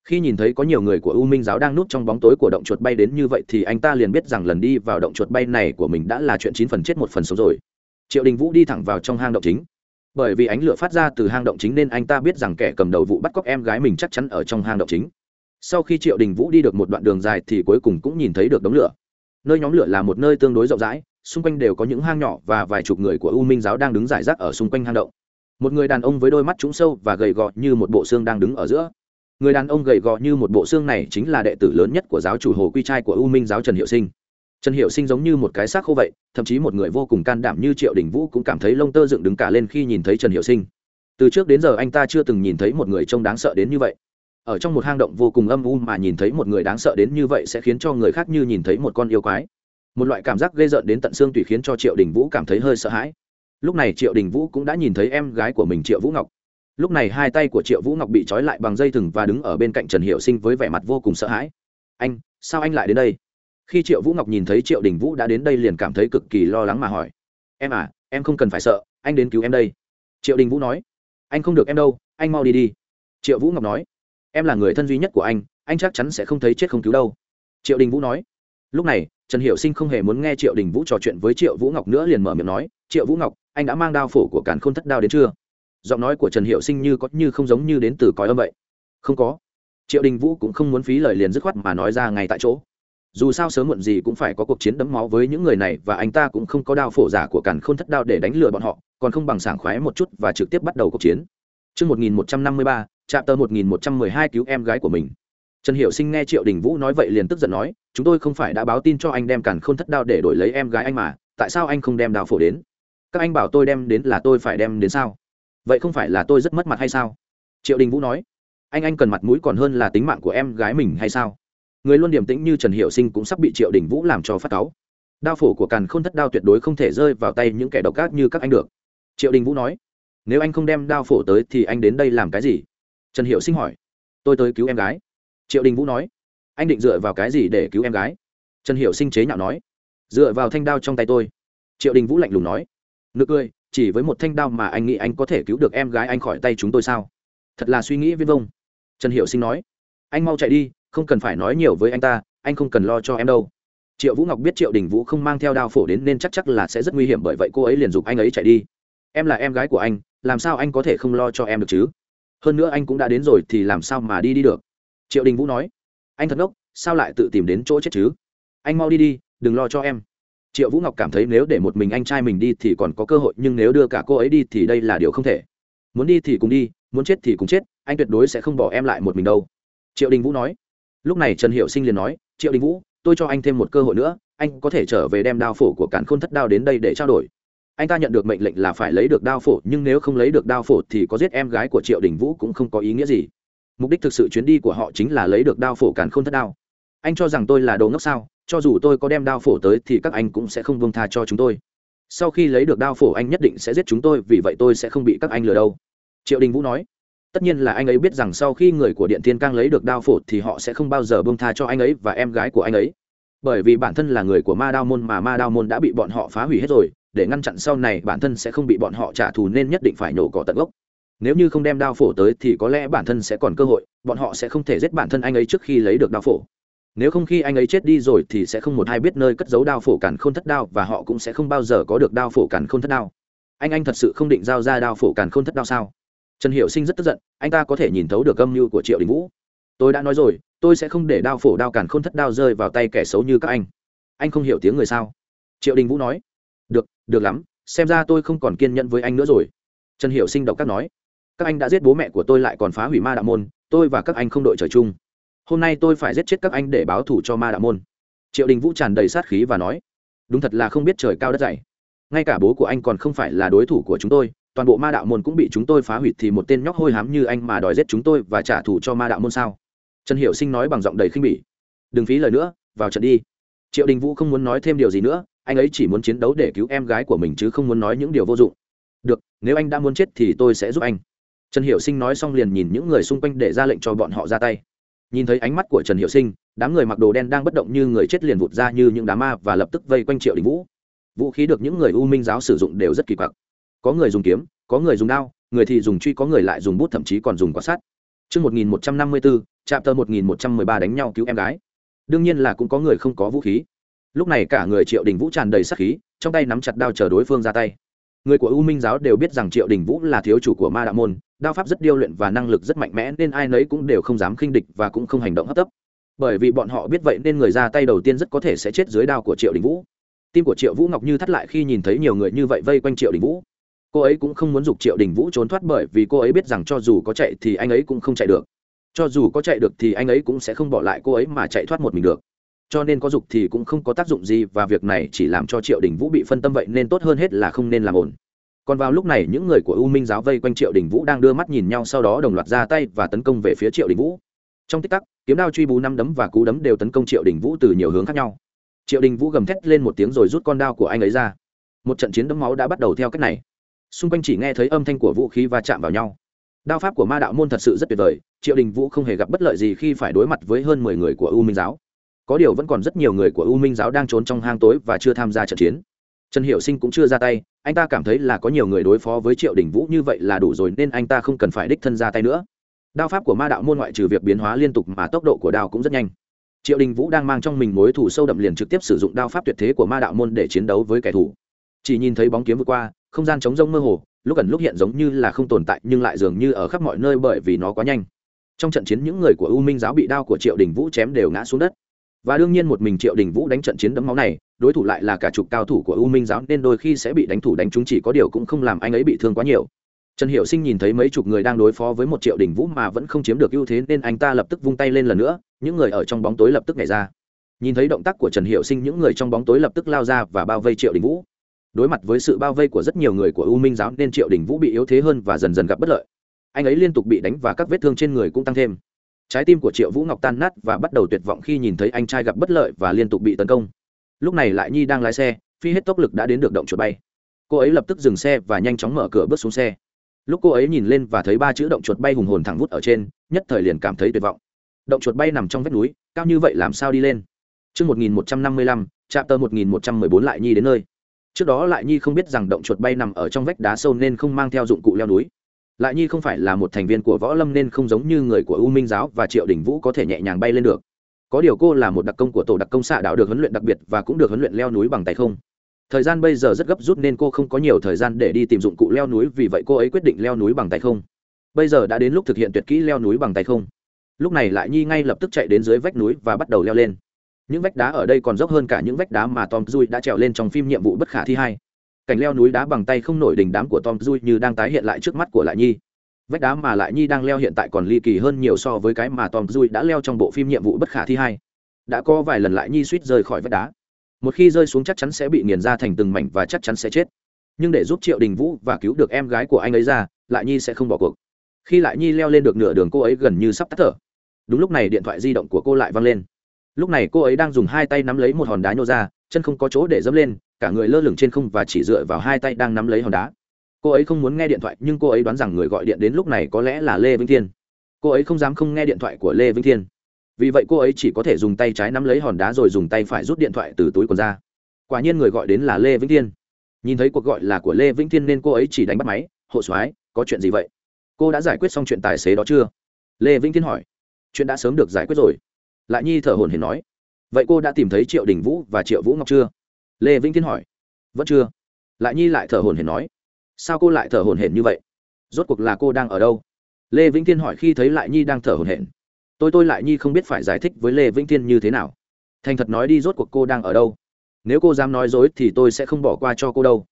Khi nhìn thấy có nhiều người của u minh giáo đang núp trong bóng tối của động chuột bay đến như vậy thì anh ta liền biết rằng lần đi vào động chuột bay này của mình đã là chuyện chín phần chết một phần sống rồi. Triệu đình vũ đi thẳng vào trong hang động chính. Bởi vì ánh lửa phát ra từ hang động chính nên anh ta biết rằng kẻ cầm đầu vụ bắt cóc em gái mình chắc chắn ở trong hang động chính sau khi triệu đình vũ đi được một đoạn đường dài thì cuối cùng cũng nhìn thấy được đống lửa. Nơi nhóm lửa là một nơi tương đối rộng rãi, xung quanh đều có những hang nhỏ và vài chục người của u minh giáo đang đứng giải rác ở xung quanh hang động. Một người đàn ông với đôi mắt trũng sâu và gầy gò như một bộ xương đang đứng ở giữa. Người đàn ông gầy gò như một bộ xương này chính là đệ tử lớn nhất của giáo chủ hồ quy trai của u minh giáo trần hiệu sinh. Trần hiệu sinh giống như một cái xác khô vậy, thậm chí một người vô cùng can đảm như triệu đình vũ cũng cảm thấy lông tơ dựng đứng cả lên khi nhìn thấy trần hiệu sinh. Từ trước đến giờ anh ta chưa từng nhìn thấy một người trông đáng sợ đến như vậy ở trong một hang động vô cùng âm u mà nhìn thấy một người đáng sợ đến như vậy sẽ khiến cho người khác như nhìn thấy một con yêu quái. Một loại cảm giác ghê rợn đến tận xương tùy khiến cho triệu đình vũ cảm thấy hơi sợ hãi. Lúc này triệu đình vũ cũng đã nhìn thấy em gái của mình triệu vũ ngọc. Lúc này hai tay của triệu vũ ngọc bị trói lại bằng dây thừng và đứng ở bên cạnh trần hiệu sinh với vẻ mặt vô cùng sợ hãi. Anh, sao anh lại đến đây? Khi triệu vũ ngọc nhìn thấy triệu đình vũ đã đến đây liền cảm thấy cực kỳ lo lắng mà hỏi. Em à em không cần phải sợ, anh đến cứu em đây. Triệu đình vũ nói. Anh không được em đâu, anh mau đi đi. Triệu vũ ngọc nói em là người thân duy nhất của anh anh chắc chắn sẽ không thấy chết không cứu đâu. Triệu đình vũ nói. Lúc này trần hiệu sinh không hề muốn nghe triệu đình vũ trò chuyện với triệu vũ ngọc nữa liền mở miệng nói triệu vũ ngọc anh đã mang đao phổ của càn k h ô n thất đao đến chưa? Giọng nói của trần hiệu sinh như có như không giống như đến từ cõi âm vậy. Không có. Triệu đình vũ cũng không muốn phí lời liền dứt khoát mà nói ra ngay tại chỗ. Dù sao sớm muộn gì cũng phải có cuộc chiến đẫm máu với những người này và anh ta cũng không có đao phổ giả của càn k h ô n thất đao để đánh lừa bọn họ còn không bằng sảng khoái một chút và trực tiếp bắt đầu cuộc chiến. Trước 1153, chạm tờ 1112 cứu em gái của mình. Trần Hiểu Sinh nghe Triệu Đình Vũ nói vậy liền tức giận nói, chúng tôi không phải đã báo tin cho anh đem cản khôn thất đao để đổi lấy em gái anh mà, tại sao anh không đem đào phổ đến? Các anh bảo tôi đem đến là tôi phải đem đến sao? Vậy không phải là tôi rất mất mặt hay sao? Triệu Đình Vũ nói, anh anh cần mặt mũi còn hơn là tính mạng của em gái mình hay sao? Người luôn điềm tĩnh như Trần Hiểu Sinh cũng sắp bị Triệu Đình Vũ làm cho phát cáu. Đao phổ của càn khôn thất đao tuyệt đối không thể rơi vào tay những kẻ độc ác như các anh được. Triệu Đình Vũ nói, nếu anh không đem đao phổ tới thì anh đến đây làm cái gì trần hiệu sinh hỏi. Tôi tới cứu em gái. Triệu đình vũ nói. Anh định dựa vào cái gì để cứu em gái? Trần hiệu sinh chế nhạo nói. Dựa vào thanh đao trong tay tôi. Triệu đình vũ lạnh lùng nói. Nực cười, chỉ với một thanh đao mà anh nghĩ anh có thể cứu được em gái anh khỏi tay chúng tôi sao? Thật là suy nghĩ viên vông. Trần hiệu sinh nói. Anh mau chạy đi, không cần phải nói nhiều với anh ta, anh không cần lo cho em đâu. Triệu vũ ngọc biết triệu đình vũ không mang theo đao phổ đến nên chắc chắc là sẽ rất nguy hiểm bởi vậy cô ấy liền giục anh ấy chạy đi. Em là em gái của anh, làm sao anh có thể không lo cho em được chứ? Hơn nữa anh cũng đã đến rồi thì làm sao mà đi đi được? Triệu đình vũ nói. Anh thật ngốc, sao lại tự tìm đến chỗ chết chứ? Anh mau đi đi, đừng lo cho em. Triệu vũ ngọc cảm thấy nếu để một mình anh trai mình đi thì còn có cơ hội, nhưng nếu đưa cả cô ấy đi thì đây là điều không thể. Muốn đi thì cùng đi, muốn chết thì cùng chết, anh tuyệt đối sẽ không bỏ em lại một mình đâu. Triệu đình vũ nói. Lúc này trần hiệu sinh liền nói, triệu đình vũ, tôi cho anh thêm một cơ hội nữa, anh có thể trở về đem đao phổ của cản khôn thất đao đến đây để trao đổi anh ta nhận được mệnh lệnh là phải lấy được đao phổ, nhưng nếu không lấy được đao phổ thì có giết em gái của triệu đình vũ cũng không có ý nghĩa gì. Mục đích thực sự chuyến đi của họ chính là lấy được đao phổ càn k h ô n thất đao. Anh cho rằng tôi là đồ ngốc sao, cho dù tôi có đem đao phổ tới thì các anh cũng sẽ không vương tha cho chúng tôi. Sau khi lấy được đao phổ, anh nhất định sẽ giết chúng tôi, vì vậy tôi sẽ không bị các anh lừa đâu. Triệu đình vũ nói. Tất nhiên là anh ấy biết rằng sau khi người của điện thiên cang lấy được đao phổ thì họ sẽ không bao giờ bông tha cho anh ấy và em gái của anh ấy. Bởi vì bản thân là người của ma đao môn mà ma đao môn đã bị bọn họ phá hủy hết rồi để ngăn chặn sau này bản thân sẽ không bị bọn họ trả thù nên nhất định phải nổ cỏ tận gốc. Nếu như không đem đao phổ tới thì có lẽ bản thân sẽ còn cơ hội, bọn họ sẽ không thể giết bản thân anh ấy trước khi lấy được đao phổ. Nếu không khi anh ấy chết đi rồi thì sẽ không một ai biết nơi cất giấu đao phổ càn k h ô n thất đao và họ cũng sẽ không bao giờ có được đao phổ càn k h ô n thất đao. Anh anh thật sự không định giao ra đao phổ càn k h ô n thất đao sao? Trần hiệu sinh rất tức giận, anh ta có thể nhìn thấu được âm mưu của triệu đình vũ. Tôi đã nói rồi, tôi sẽ không để đao phổ đao càn k h ô n thất đao rơi vào tay kẻ xấu như các anh. Anh không hiểu tiếng người sao? Triệu đình vũ nói được được lắm, xem ra tôi không còn kiên nhẫn với anh nữa rồi. Trần Hiểu sinh độc các nói. Các anh đã giết bố mẹ của tôi lại còn phá hủy ma đạo môn, tôi và các anh không đội trời chung. Hôm nay tôi phải giết chết các anh để báo thù cho ma đạo môn. Triệu đình vũ tràn đầy sát khí và nói. Đúng thật là không biết trời cao đất dày. Ngay cả bố của anh còn không phải là đối thủ của chúng tôi, toàn bộ ma đạo môn cũng bị chúng tôi phá hủy thì một tên nhóc hôi hám như anh mà đòi giết chúng tôi và trả thù cho ma đạo môn sao? Trần Hiểu sinh nói bằng giọng đầy khinh bỉ. Đừng phí lời nữa, vào trận đi. Triệu đình vũ không muốn nói thêm điều gì nữa anh ấy chỉ muốn chiến đấu để cứu em gái của mình chứ không muốn nói những điều vô dụng. Được nếu anh đã muốn chết thì tôi sẽ giúp anh. Trần hiệu sinh nói xong liền nhìn những người xung quanh để ra lệnh cho bọn họ ra tay. Nhìn thấy ánh mắt của trần hiệu sinh đám người mặc đồ đen đang bất động như người chết liền vụt ra như những đám ma và lập tức vây quanh triệu đình vũ. Vũ khí được những người u minh giáo sử dụng đều rất kỳ quặc. Có người dùng kiếm có người dùng đao người thì dùng truy có người lại dùng bút thậm chí còn dùng quả sắt. Trước 1154, chạm tờ 1113 đánh nhau cứu em gái. Đương nhiên là cũng có người không có vũ khí lúc này cả người triệu đình vũ tràn đầy sắc khí, trong tay nắm chặt đao chờ đối phương ra tay. Người của u minh giáo đều biết rằng triệu đình vũ là thiếu chủ của ma đạo môn, đao pháp rất điêu luyện và năng lực rất mạnh mẽ nên ai nấy cũng đều không dám khinh địch và cũng không hành động hấp tấp. Bởi vì bọn họ biết vậy nên người ra tay đầu tiên rất có thể sẽ chết dưới đao của triệu đình vũ. Tim của triệu vũ ngọc như thắt lại khi nhìn thấy nhiều người như vậy vây quanh triệu đình vũ. Cô ấy cũng không muốn giục triệu đình vũ trốn thoát bởi vì cô ấy biết rằng cho dù có chạy thì anh ấy cũng không chạy được. Cho dù có chạy được thì anh ấy cũng sẽ không bỏ lại cô ấy mà chạy thoát một mình được cho nên có dục thì cũng không có tác dụng gì và việc này chỉ làm cho triệu đình vũ bị phân tâm vậy nên tốt hơn hết là không nên làm ổn còn vào lúc này những người của u minh giáo vây quanh triệu đình vũ đang đưa mắt nhìn nhau sau đó đồng loạt ra tay và tấn công về phía triệu đình vũ. Trong tích tắc, kiếm đao truy bú năm đấm và cú đấm đều tấn công triệu đình vũ từ nhiều hướng khác nhau. Triệu đình vũ gầm thét lên một tiếng rồi rút con đao của anh ấy ra. Một trận chiến đấm máu đã bắt đầu theo cách này. Xung quanh chỉ nghe thấy âm thanh của vũ khí va chạm vào nhau. Đao pháp của ma đạo môn thật sự rất tuyệt vời, triệu đình vũ không hề gặp bất lợi gì khi phải đối mặt với hơn mười người của u minh giáo có điều vẫn còn rất nhiều người của u minh giáo đang trốn trong hang tối và chưa tham gia trận chiến. Trần hiệu sinh cũng chưa ra tay, anh ta cảm thấy là có nhiều người đối phó với triệu đình vũ như vậy là đủ rồi nên anh ta không cần phải đích thân ra tay nữa. Đao pháp của ma đạo môn ngoại trừ việc biến hóa liên tục mà tốc độ của đao cũng rất nhanh. Triệu đình vũ đang mang trong mình mối thù sâu đậm liền trực tiếp sử dụng đao pháp tuyệt thế của ma đạo môn để chiến đấu với kẻ thù. Chỉ nhìn thấy bóng kiếm vượt qua, không gian trống rông mơ hồ, lúc gần lúc hiện giống như là không tồn tại nhưng lại dường như ở khắp mọi nơi bởi vì nó quá nhanh. Trong trận chiến, những người của u minh giáo bị đao của triệu đình vũ chém đều ngã xuống đất và đương nhiên một mình triệu đình vũ đánh trận chiến đấm máu này, đối thủ lại là cả chục cao thủ của u minh giáo, nên đôi khi sẽ bị đánh thủ đánh chúng chỉ có điều cũng không làm anh ấy bị thương quá nhiều. Trần hiệu sinh nhìn thấy mấy chục người đang đối phó với một triệu đình vũ mà vẫn không chiếm được ưu thế, nên anh ta lập tức vung tay lên lần nữa, những người ở trong bóng tối lập tức nhảy ra. Nhìn thấy động tác của trần hiệu sinh, những người trong bóng tối lập tức lao ra và bao vây triệu đình vũ. Đối mặt với sự bao vây của rất nhiều người của u minh giáo, nên triệu đình vũ bị yếu thế hơn và dần dần gặp bất lợi. Anh ấy liên tục bị đánh và các vết thương trên người cũng tăng thêm trái tim của triệu vũ ngọc tan nát và bắt đầu tuyệt vọng khi nhìn thấy anh trai gặp bất lợi và liên tục bị tấn công. Lúc này lại nhi đang lái xe phi hết tốc lực đã đến được động chuột bay. Cô ấy lập tức dừng xe và nhanh chóng mở cửa bước xuống xe. Lúc cô ấy nhìn lên và thấy ba chữ động chuột bay hùng hồn thẳng vút ở trên nhất thời liền cảm thấy tuyệt vọng. Động chuột bay nằm trong vách núi cao như vậy làm sao đi lên? Trước 1155, chapter 1114 lại nhi đến nơi. Trước đó lại nhi không biết rằng động chuột bay nằm ở trong vách đá sâu nên không mang theo dụng cụ leo núi. Lại nhi không phải là một thành viên của võ lâm nên không giống như người của U Minh giáo và Triệu Đình Vũ có thể nhẹ nhàng bay lên được. Có điều cô là một đặc công của tổ đặc công xạ đạo được huấn luyện đặc biệt và cũng được huấn luyện leo núi bằng tay không. Thời gian bây giờ rất gấp rút nên cô không có nhiều thời gian để đi tìm dụng cụ leo núi, vì vậy cô ấy quyết định leo núi bằng tay không. Bây giờ đã đến lúc thực hiện tuyệt kỹ leo núi bằng tay không. Lúc này lại nhi ngay lập tức chạy đến dưới vách núi và bắt đầu leo lên những vách đá ở đây còn dốc hơn cả những vách đá mà tom dui đã trèo lên trong phim nhiệm vụ bất khả thi hai cảnh leo núi đá bằng tay không nổi đỉnh đám của tom dui như đang tái hiện lại trước mắt của lại nhi. Vách đá mà lại nhi đang leo hiện tại còn ly kỳ hơn nhiều so với cái mà tom dui đã leo trong bộ phim nhiệm vụ bất khả thi hai. Đã có vài lần lại nhi suýt rơi khỏi vách đá. Một khi rơi xuống chắc chắn sẽ bị nghiền ra thành từng mảnh và chắc chắn sẽ chết. Nhưng để giúp triệu đình vũ và cứu được em gái của anh ấy ra, lại nhi sẽ không bỏ cuộc. Khi lại nhi leo lên được nửa đường cô ấy gần như sắp tắt thở. Đúng lúc này điện thoại di động của cô lại văng lên. Lúc này cô ấy đang dùng hai tay nắm lấy một hòn đá nhô ra, chân không có chỗ để dẫm lên cả người lơ lửng trên không và chỉ dựa vào hai tay đang nắm lấy hòn đá. Cô ấy không muốn nghe điện thoại, nhưng cô ấy đoán rằng người gọi điện đến lúc này có lẽ là lê vĩnh thiên. Cô ấy không dám không nghe điện thoại của lê vĩnh thiên. Vì vậy cô ấy chỉ có thể dùng tay trái nắm lấy hòn đá rồi dùng tay phải rút điện thoại từ túi quần ra. Quả nhiên người gọi đến là lê vĩnh thiên. Nhìn thấy cuộc gọi là của lê vĩnh thiên nên cô ấy chỉ đánh bắt máy. Hộ soái, có chuyện gì vậy? Cô đã giải quyết xong chuyện tài xế đó chưa? Lê vĩnh thiên hỏi. Chuyện đã sớm được giải quyết rồi. Lại nhi thở hồn hển nói. Vậy cô đã tìm thấy triệu đình vũ và triệu vũ ngọc chưa? Lê vĩnh thiên hỏi. Vẫn chưa. Lại nhi lại thở hồn hển nói. Sao cô lại thở hồn hển như vậy? Rốt cuộc là cô đang ở đâu? Lê vĩnh thiên hỏi khi thấy lại nhi đang thở hồn hển. Tôi tôi lại nhi không biết phải giải thích với lê vĩnh thiên như thế nào. Thành thật nói đi rốt cuộc cô đang ở đâu? Nếu cô dám nói dối thì tôi sẽ không bỏ qua cho cô đâu.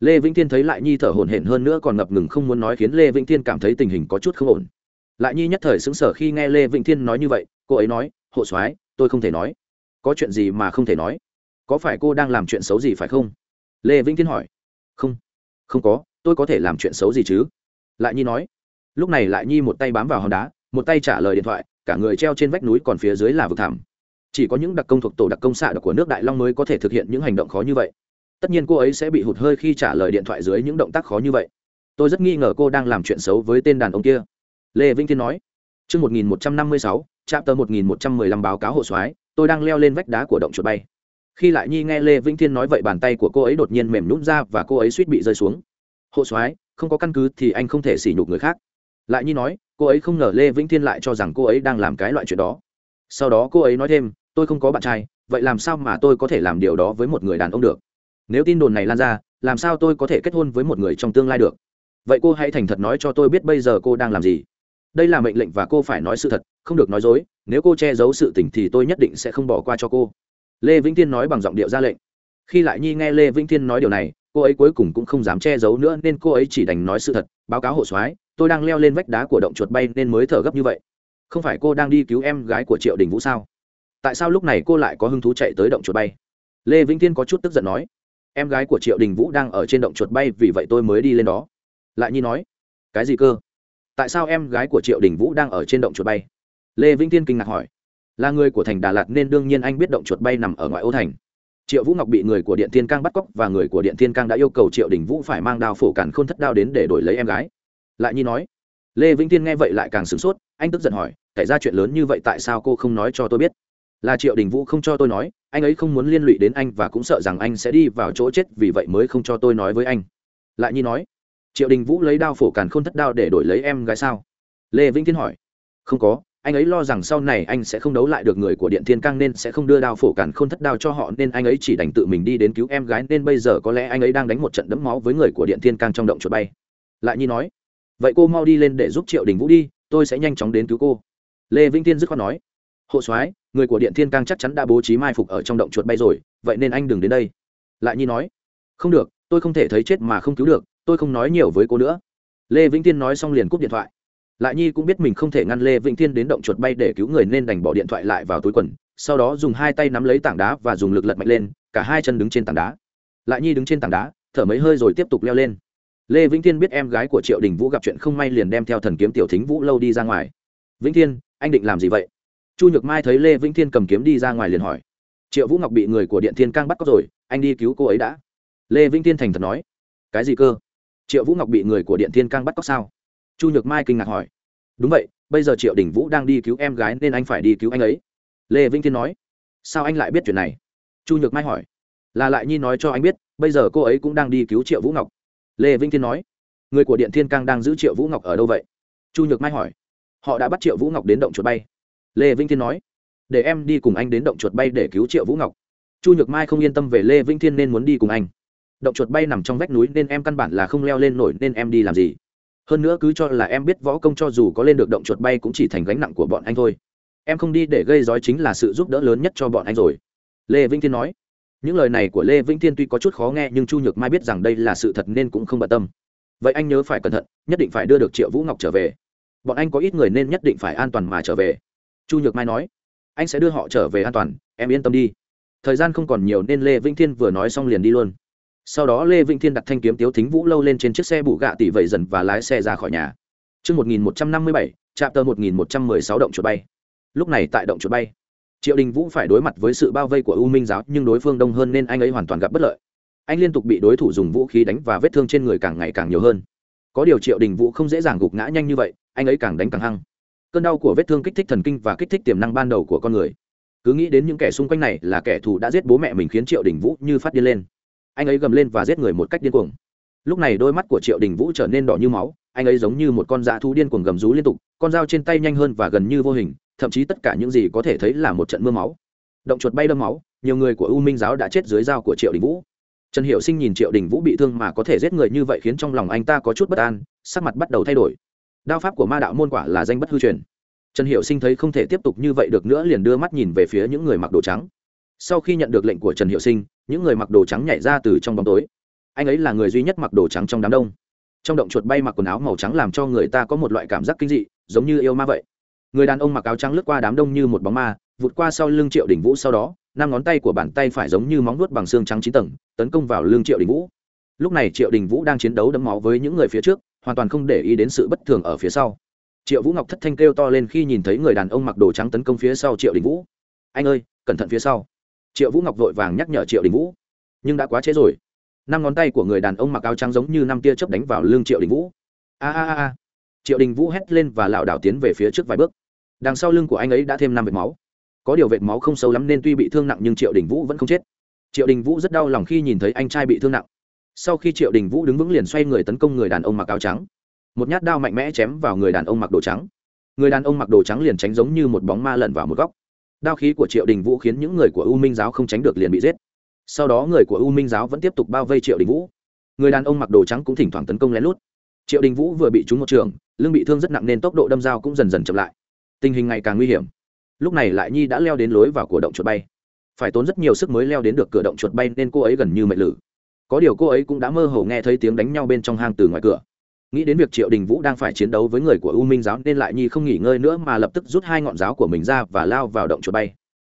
Lê vĩnh thiên thấy lại nhi thở hổn hển hơn nữa còn ngập ngừng không muốn nói khiến lê vĩnh thiên cảm thấy tình hình có chút không ổn. Lại nhi nhất thời xứng sở khi nghe lê vĩnh thiên nói như vậy. Cô ấy nói, hộ soái, tôi không thể nói. Có chuyện gì mà không thể nói? Có phải cô đang làm chuyện xấu gì phải không? Lê vĩnh thiên hỏi. Không không có tôi có thể làm chuyện xấu gì chứ? Lại nhi nói. Lúc này lại nhi một tay bám vào hòn đá một tay trả lời điện thoại cả người treo trên vách núi còn phía dưới là vực thẳm. Chỉ có những đặc công thuộc tổ đặc công xạ của nước đại long mới có thể thực hiện những hành động khó như vậy. Tất nhiên cô ấy sẽ bị hụt hơi khi trả lời điện thoại dưới những động tác khó như vậy. Tôi rất nghi ngờ cô đang làm chuyện xấu với tên đàn ông kia. Lê vĩnh thiên nói. Trước 1156, chapter 1115 báo cáo hộ soái, tôi đang leo lên vách đá của động chuột bay. Khi lại Nhi nghe Lê Vĩnh Thiên nói vậy bàn tay của cô ấy đột nhiên mềm nhũn ra và cô ấy suýt bị rơi xuống. Hộ soái, không có căn cứ thì anh không thể sỉ nhục người khác. Lại Nhi nói, cô ấy không ngờ Lê Vĩnh Thiên lại cho rằng cô ấy đang làm cái loại chuyện đó. Sau đó cô ấy nói thêm, tôi không có bạn trai, vậy làm sao mà tôi có thể làm điều đó với một người đàn ông được? Nếu tin đồn này lan ra, làm sao tôi có thể kết hôn với một người trong tương lai được? Vậy cô hãy thành thật nói cho tôi biết bây giờ cô đang làm gì đây là mệnh lệnh và cô phải nói sự thật không được nói dối nếu cô che giấu sự tình thì tôi nhất định sẽ không bỏ qua cho cô lê vĩnh thiên nói bằng giọng điệu ra lệnh. Khi lại nhi nghe lê vĩnh thiên nói điều này, cô ấy cuối cùng cũng không dám che giấu nữa nên cô ấy chỉ đành nói sự thật, báo cáo hộ soái, tôi đang leo lên vách đá của động chuột bay nên mới thở gấp như vậy. Không phải cô đang đi cứu em gái của triệu đình vũ sao? Tại sao lúc này cô lại có hứng thú chạy tới động chuột bay? Lê vĩnh thiên có chút tức giận nói, em gái của triệu đình vũ đang ở trên động chuột bay, vì vậy tôi mới đi lên đó. Lại nhi nói, cái gì cơ? Tại sao em gái của triệu đình vũ đang ở trên động chuột bay? Lê vĩnh tiên kinh ngạc hỏi là người của thành đà lạt nên đương nhiên anh biết động chuột bay nằm ở ngoại ô thành. Triệu vũ ngọc bị người của điện thiên cang bắt cóc và người của điện thiên cang đã yêu cầu triệu đình vũ phải mang đao phổ cản k h ô n thất đao đến để đổi lấy em gái. Lại nhi nói, lê vĩnh tiên nghe vậy lại càng sửng sốt, anh tức giận hỏi xảy ra chuyện lớn như vậy tại sao cô không nói cho tôi biết? Là triệu đình vũ không cho tôi nói, anh ấy không muốn liên lụy đến anh và cũng sợ rằng anh sẽ đi vào chỗ chết vì vậy mới không cho tôi nói với anh. Lại nhi nói, triệu đình vũ lấy đao phổ càn k h ô n thất đao để đổi lấy em gái sao? Lê vĩnh thiên hỏi, không có anh ấy lo rằng sau này anh sẽ không đấu lại được người của điện thiên cang nên sẽ không đưa đao phổ cản k h ô n thất đao cho họ, nên anh ấy chỉ đành tự mình đi đến cứu em gái, nên bây giờ có lẽ anh ấy đang đánh một trận đẫm máu với người của điện thiên cang trong động chuột bay. Lại nhi nói, vậy cô mau đi lên để giúp triệu đình vũ đi, tôi sẽ nhanh chóng đến cứu cô. Lê vĩnh thiên dứt khoát nói, hộ soái, người của điện thiên cang chắc chắn đã bố trí mai phục ở trong động chuột bay rồi, vậy nên anh đừng đến đây. Lại nhi nói, không được, tôi không thể thấy chết mà không cứu được, tôi không nói nhiều với cô nữa. Lê vĩnh thiên nói xong liền cúp điện thoại lại nhi cũng biết mình không thể ngăn lê vĩnh thiên đến động chuột bay để cứu người nên đành bỏ điện thoại lại vào túi quần, sau đó dùng hai tay nắm lấy tảng đá và dùng lực lật mạnh lên, cả hai chân đứng trên tảng đá. Lại nhi đứng trên tảng đá, thở mấy hơi rồi tiếp tục leo lên. Lê vĩnh thiên biết em gái của triệu đình vũ gặp chuyện không may liền đem theo thần kiếm tiểu thính vũ lâu đi ra ngoài. Vĩnh thiên, anh định làm gì vậy? Chu nhược mai thấy lê vĩnh thiên cầm kiếm đi ra ngoài liền hỏi. Triệu vũ ngọc bị người của điện thiên cang bắt cóc rồi, anh đi cứu cô ấy đã. Lê vĩnh thiên thành thật nói. Cái gì cơ? Triệu vũ ngọc bị người của điện thiên cang bắt cóc sao? Chu nhược mai kinh ngạc hỏi. Đúng vậy, bây giờ triệu đình vũ đang đi cứu em gái nên anh phải đi cứu anh ấy. Lê vĩnh thiên nói. Sao anh lại biết chuyện này? Chu nhược mai hỏi. Là lại nhi nói cho anh biết, bây giờ cô ấy cũng đang đi cứu triệu vũ ngọc. Lê vĩnh thiên nói. Người của điện thiên cang đang giữ triệu vũ ngọc ở đâu vậy? Chu nhược mai hỏi. Họ đã bắt triệu vũ ngọc đến động chuột bay. Lê vĩnh thiên nói. Để em đi cùng anh đến động chuột bay để cứu triệu vũ ngọc. Chu nhược mai không yên tâm về lê vĩnh thiên nên muốn đi cùng anh. Động chuột bay nằm trong vách núi nên em căn bản là không leo lên nổi nên em đi làm gì? Hơn nữa cứ cho là em biết võ công cho dù có lên được động chuột bay cũng chỉ thành gánh nặng của bọn anh thôi. Em không đi để gây dối chính là sự giúp đỡ lớn nhất cho bọn anh rồi. Lê vĩnh thiên nói. Những lời này của lê vĩnh thiên tuy có chút khó nghe nhưng chu nhược mai biết rằng đây là sự thật nên cũng không bận tâm. Vậy anh nhớ phải cẩn thận, nhất định phải đưa được triệu vũ ngọc trở về. Bọn anh có ít người nên nhất định phải an toàn mà trở về. Chu nhược mai nói. Anh sẽ đưa họ trở về an toàn, em yên tâm đi. Thời gian không còn nhiều nên lê vĩnh thiên vừa nói xong liền đi luôn sau đó lê vĩnh thiên đặt thanh kiếm tiếu thính vũ lâu lên trên chiếc xe bù gạ tỷ vậy dần và lái xe ra khỏi nhà Trước 1157, trạm tờ 1116 động chuột bay. Lúc này tại động chuột bay, Triệu Đình Vũ phải đối mặt với sự bao vây của U Minh giáo, nhưng đối phương đông hơn nên anh ấy hoàn toàn gặp bất lợi. Anh liên tục bị đối thủ dùng vũ khí đánh và vết thương trên người càng ngày càng nhiều hơn. Có điều Triệu Đình Vũ không dễ dàng gục ngã nhanh như vậy, anh ấy càng đánh càng hăng. Cơn đau của vết thương kích thích thần kinh và kích thích tiềm năng ban đầu của con người. Cứ nghĩ đến những kẻ xung quanh này là kẻ thù đã giết bố mẹ mình khiến Triệu Đình Vũ như phát điên lên anh ấy gầm lên và giết người một cách điên cuồng. Lúc này đôi mắt của triệu đình vũ trở nên đỏ như máu, anh ấy giống như một con dã thú điên cuồng gầm rú liên tục, con dao trên tay nhanh hơn và gần như vô hình, thậm chí tất cả những gì có thể thấy là một trận mưa máu. Động chuột bay đâm máu, nhiều người của u minh giáo đã chết dưới dao của triệu đình vũ. Trần hiệu sinh nhìn triệu đình vũ bị thương mà có thể giết người như vậy khiến trong lòng anh ta có chút bất an, sắc mặt bắt đầu thay đổi. Đao pháp của ma đạo môn quả là danh bất hư truyền. Trần hiệu sinh thấy không thể tiếp tục như vậy được nữa liền đưa mắt nhìn về phía những người mặc đồ trắng. Sau khi nhận được lệnh của trần hiệu sinh những người mặc đồ trắng nhảy ra từ trong bóng tối. Anh ấy là người duy nhất mặc đồ trắng trong đám đông. Trong động chuột bay mặc quần áo màu trắng làm cho người ta có một loại cảm giác kinh dị, giống như yêu ma vậy. Người đàn ông mặc áo trắng lướt qua đám đông như một bóng ma, vụt qua sau lưng triệu đình vũ sau đó, năm ngón tay của bàn tay phải giống như móng vuốt bằng xương trắng chín tầng, tấn công vào lưng triệu đình vũ. Lúc này triệu đình vũ đang chiến đấu đấm máu với những người phía trước, hoàn toàn không để ý đến sự bất thường ở phía sau. Triệu vũ ngọc thất thanh kêu to lên khi nhìn thấy người đàn ông mặc đồ trắng tấn công phía sau triệu đình vũ. Anh ơi, cẩn thận phía sau triệu vũ ngọc vội vàng nhắc nhở triệu đình vũ nhưng đã quá trễ rồi năm ngón tay của người đàn ông mặc áo trắng giống như năm tia chớp đánh vào lưng triệu đình vũ a a a triệu đình vũ hét lên và lảo đảo tiến về phía trước vài bước đằng sau lưng của anh ấy đã thêm năm vệt máu có điều vệt máu không sâu lắm nên tuy bị thương nặng nhưng triệu đình vũ vẫn không chết triệu đình vũ rất đau lòng khi nhìn thấy anh trai bị thương nặng sau khi triệu đình vũ đứng vững liền xoay người tấn công người đàn ông mặc áo trắng một nhát đao mạnh mẽ chém vào người đàn ông mặc đồ trắng người đàn ông mặc đồ trắng liền tránh giống như một bóng ma lẩn vào một góc đao khí của triệu đình vũ khiến những người của u minh giáo không tránh được liền bị giết. Sau đó người của u minh giáo vẫn tiếp tục bao vây triệu đình vũ. Người đàn ông mặc đồ trắng cũng thỉnh thoảng tấn công lén lút. Triệu đình vũ vừa bị trúng một trường, lưng bị thương rất nặng nên tốc độ đâm dao cũng dần dần chậm lại. Tình hình ngày càng nguy hiểm. Lúc này lại nhi đã leo đến lối vào cửa động chuột bay. Phải tốn rất nhiều sức mới leo đến được cửa động chuột bay nên cô ấy gần như mệt lử. Có điều cô ấy cũng đã mơ hồ nghe thấy tiếng đánh nhau bên trong hang từ ngoài cửa nghĩ đến việc triệu đình vũ đang phải chiến đấu với người của u minh giáo nên lại nhi không nghỉ ngơi nữa mà lập tức rút hai ngọn giáo của mình ra và lao vào động chuột bay.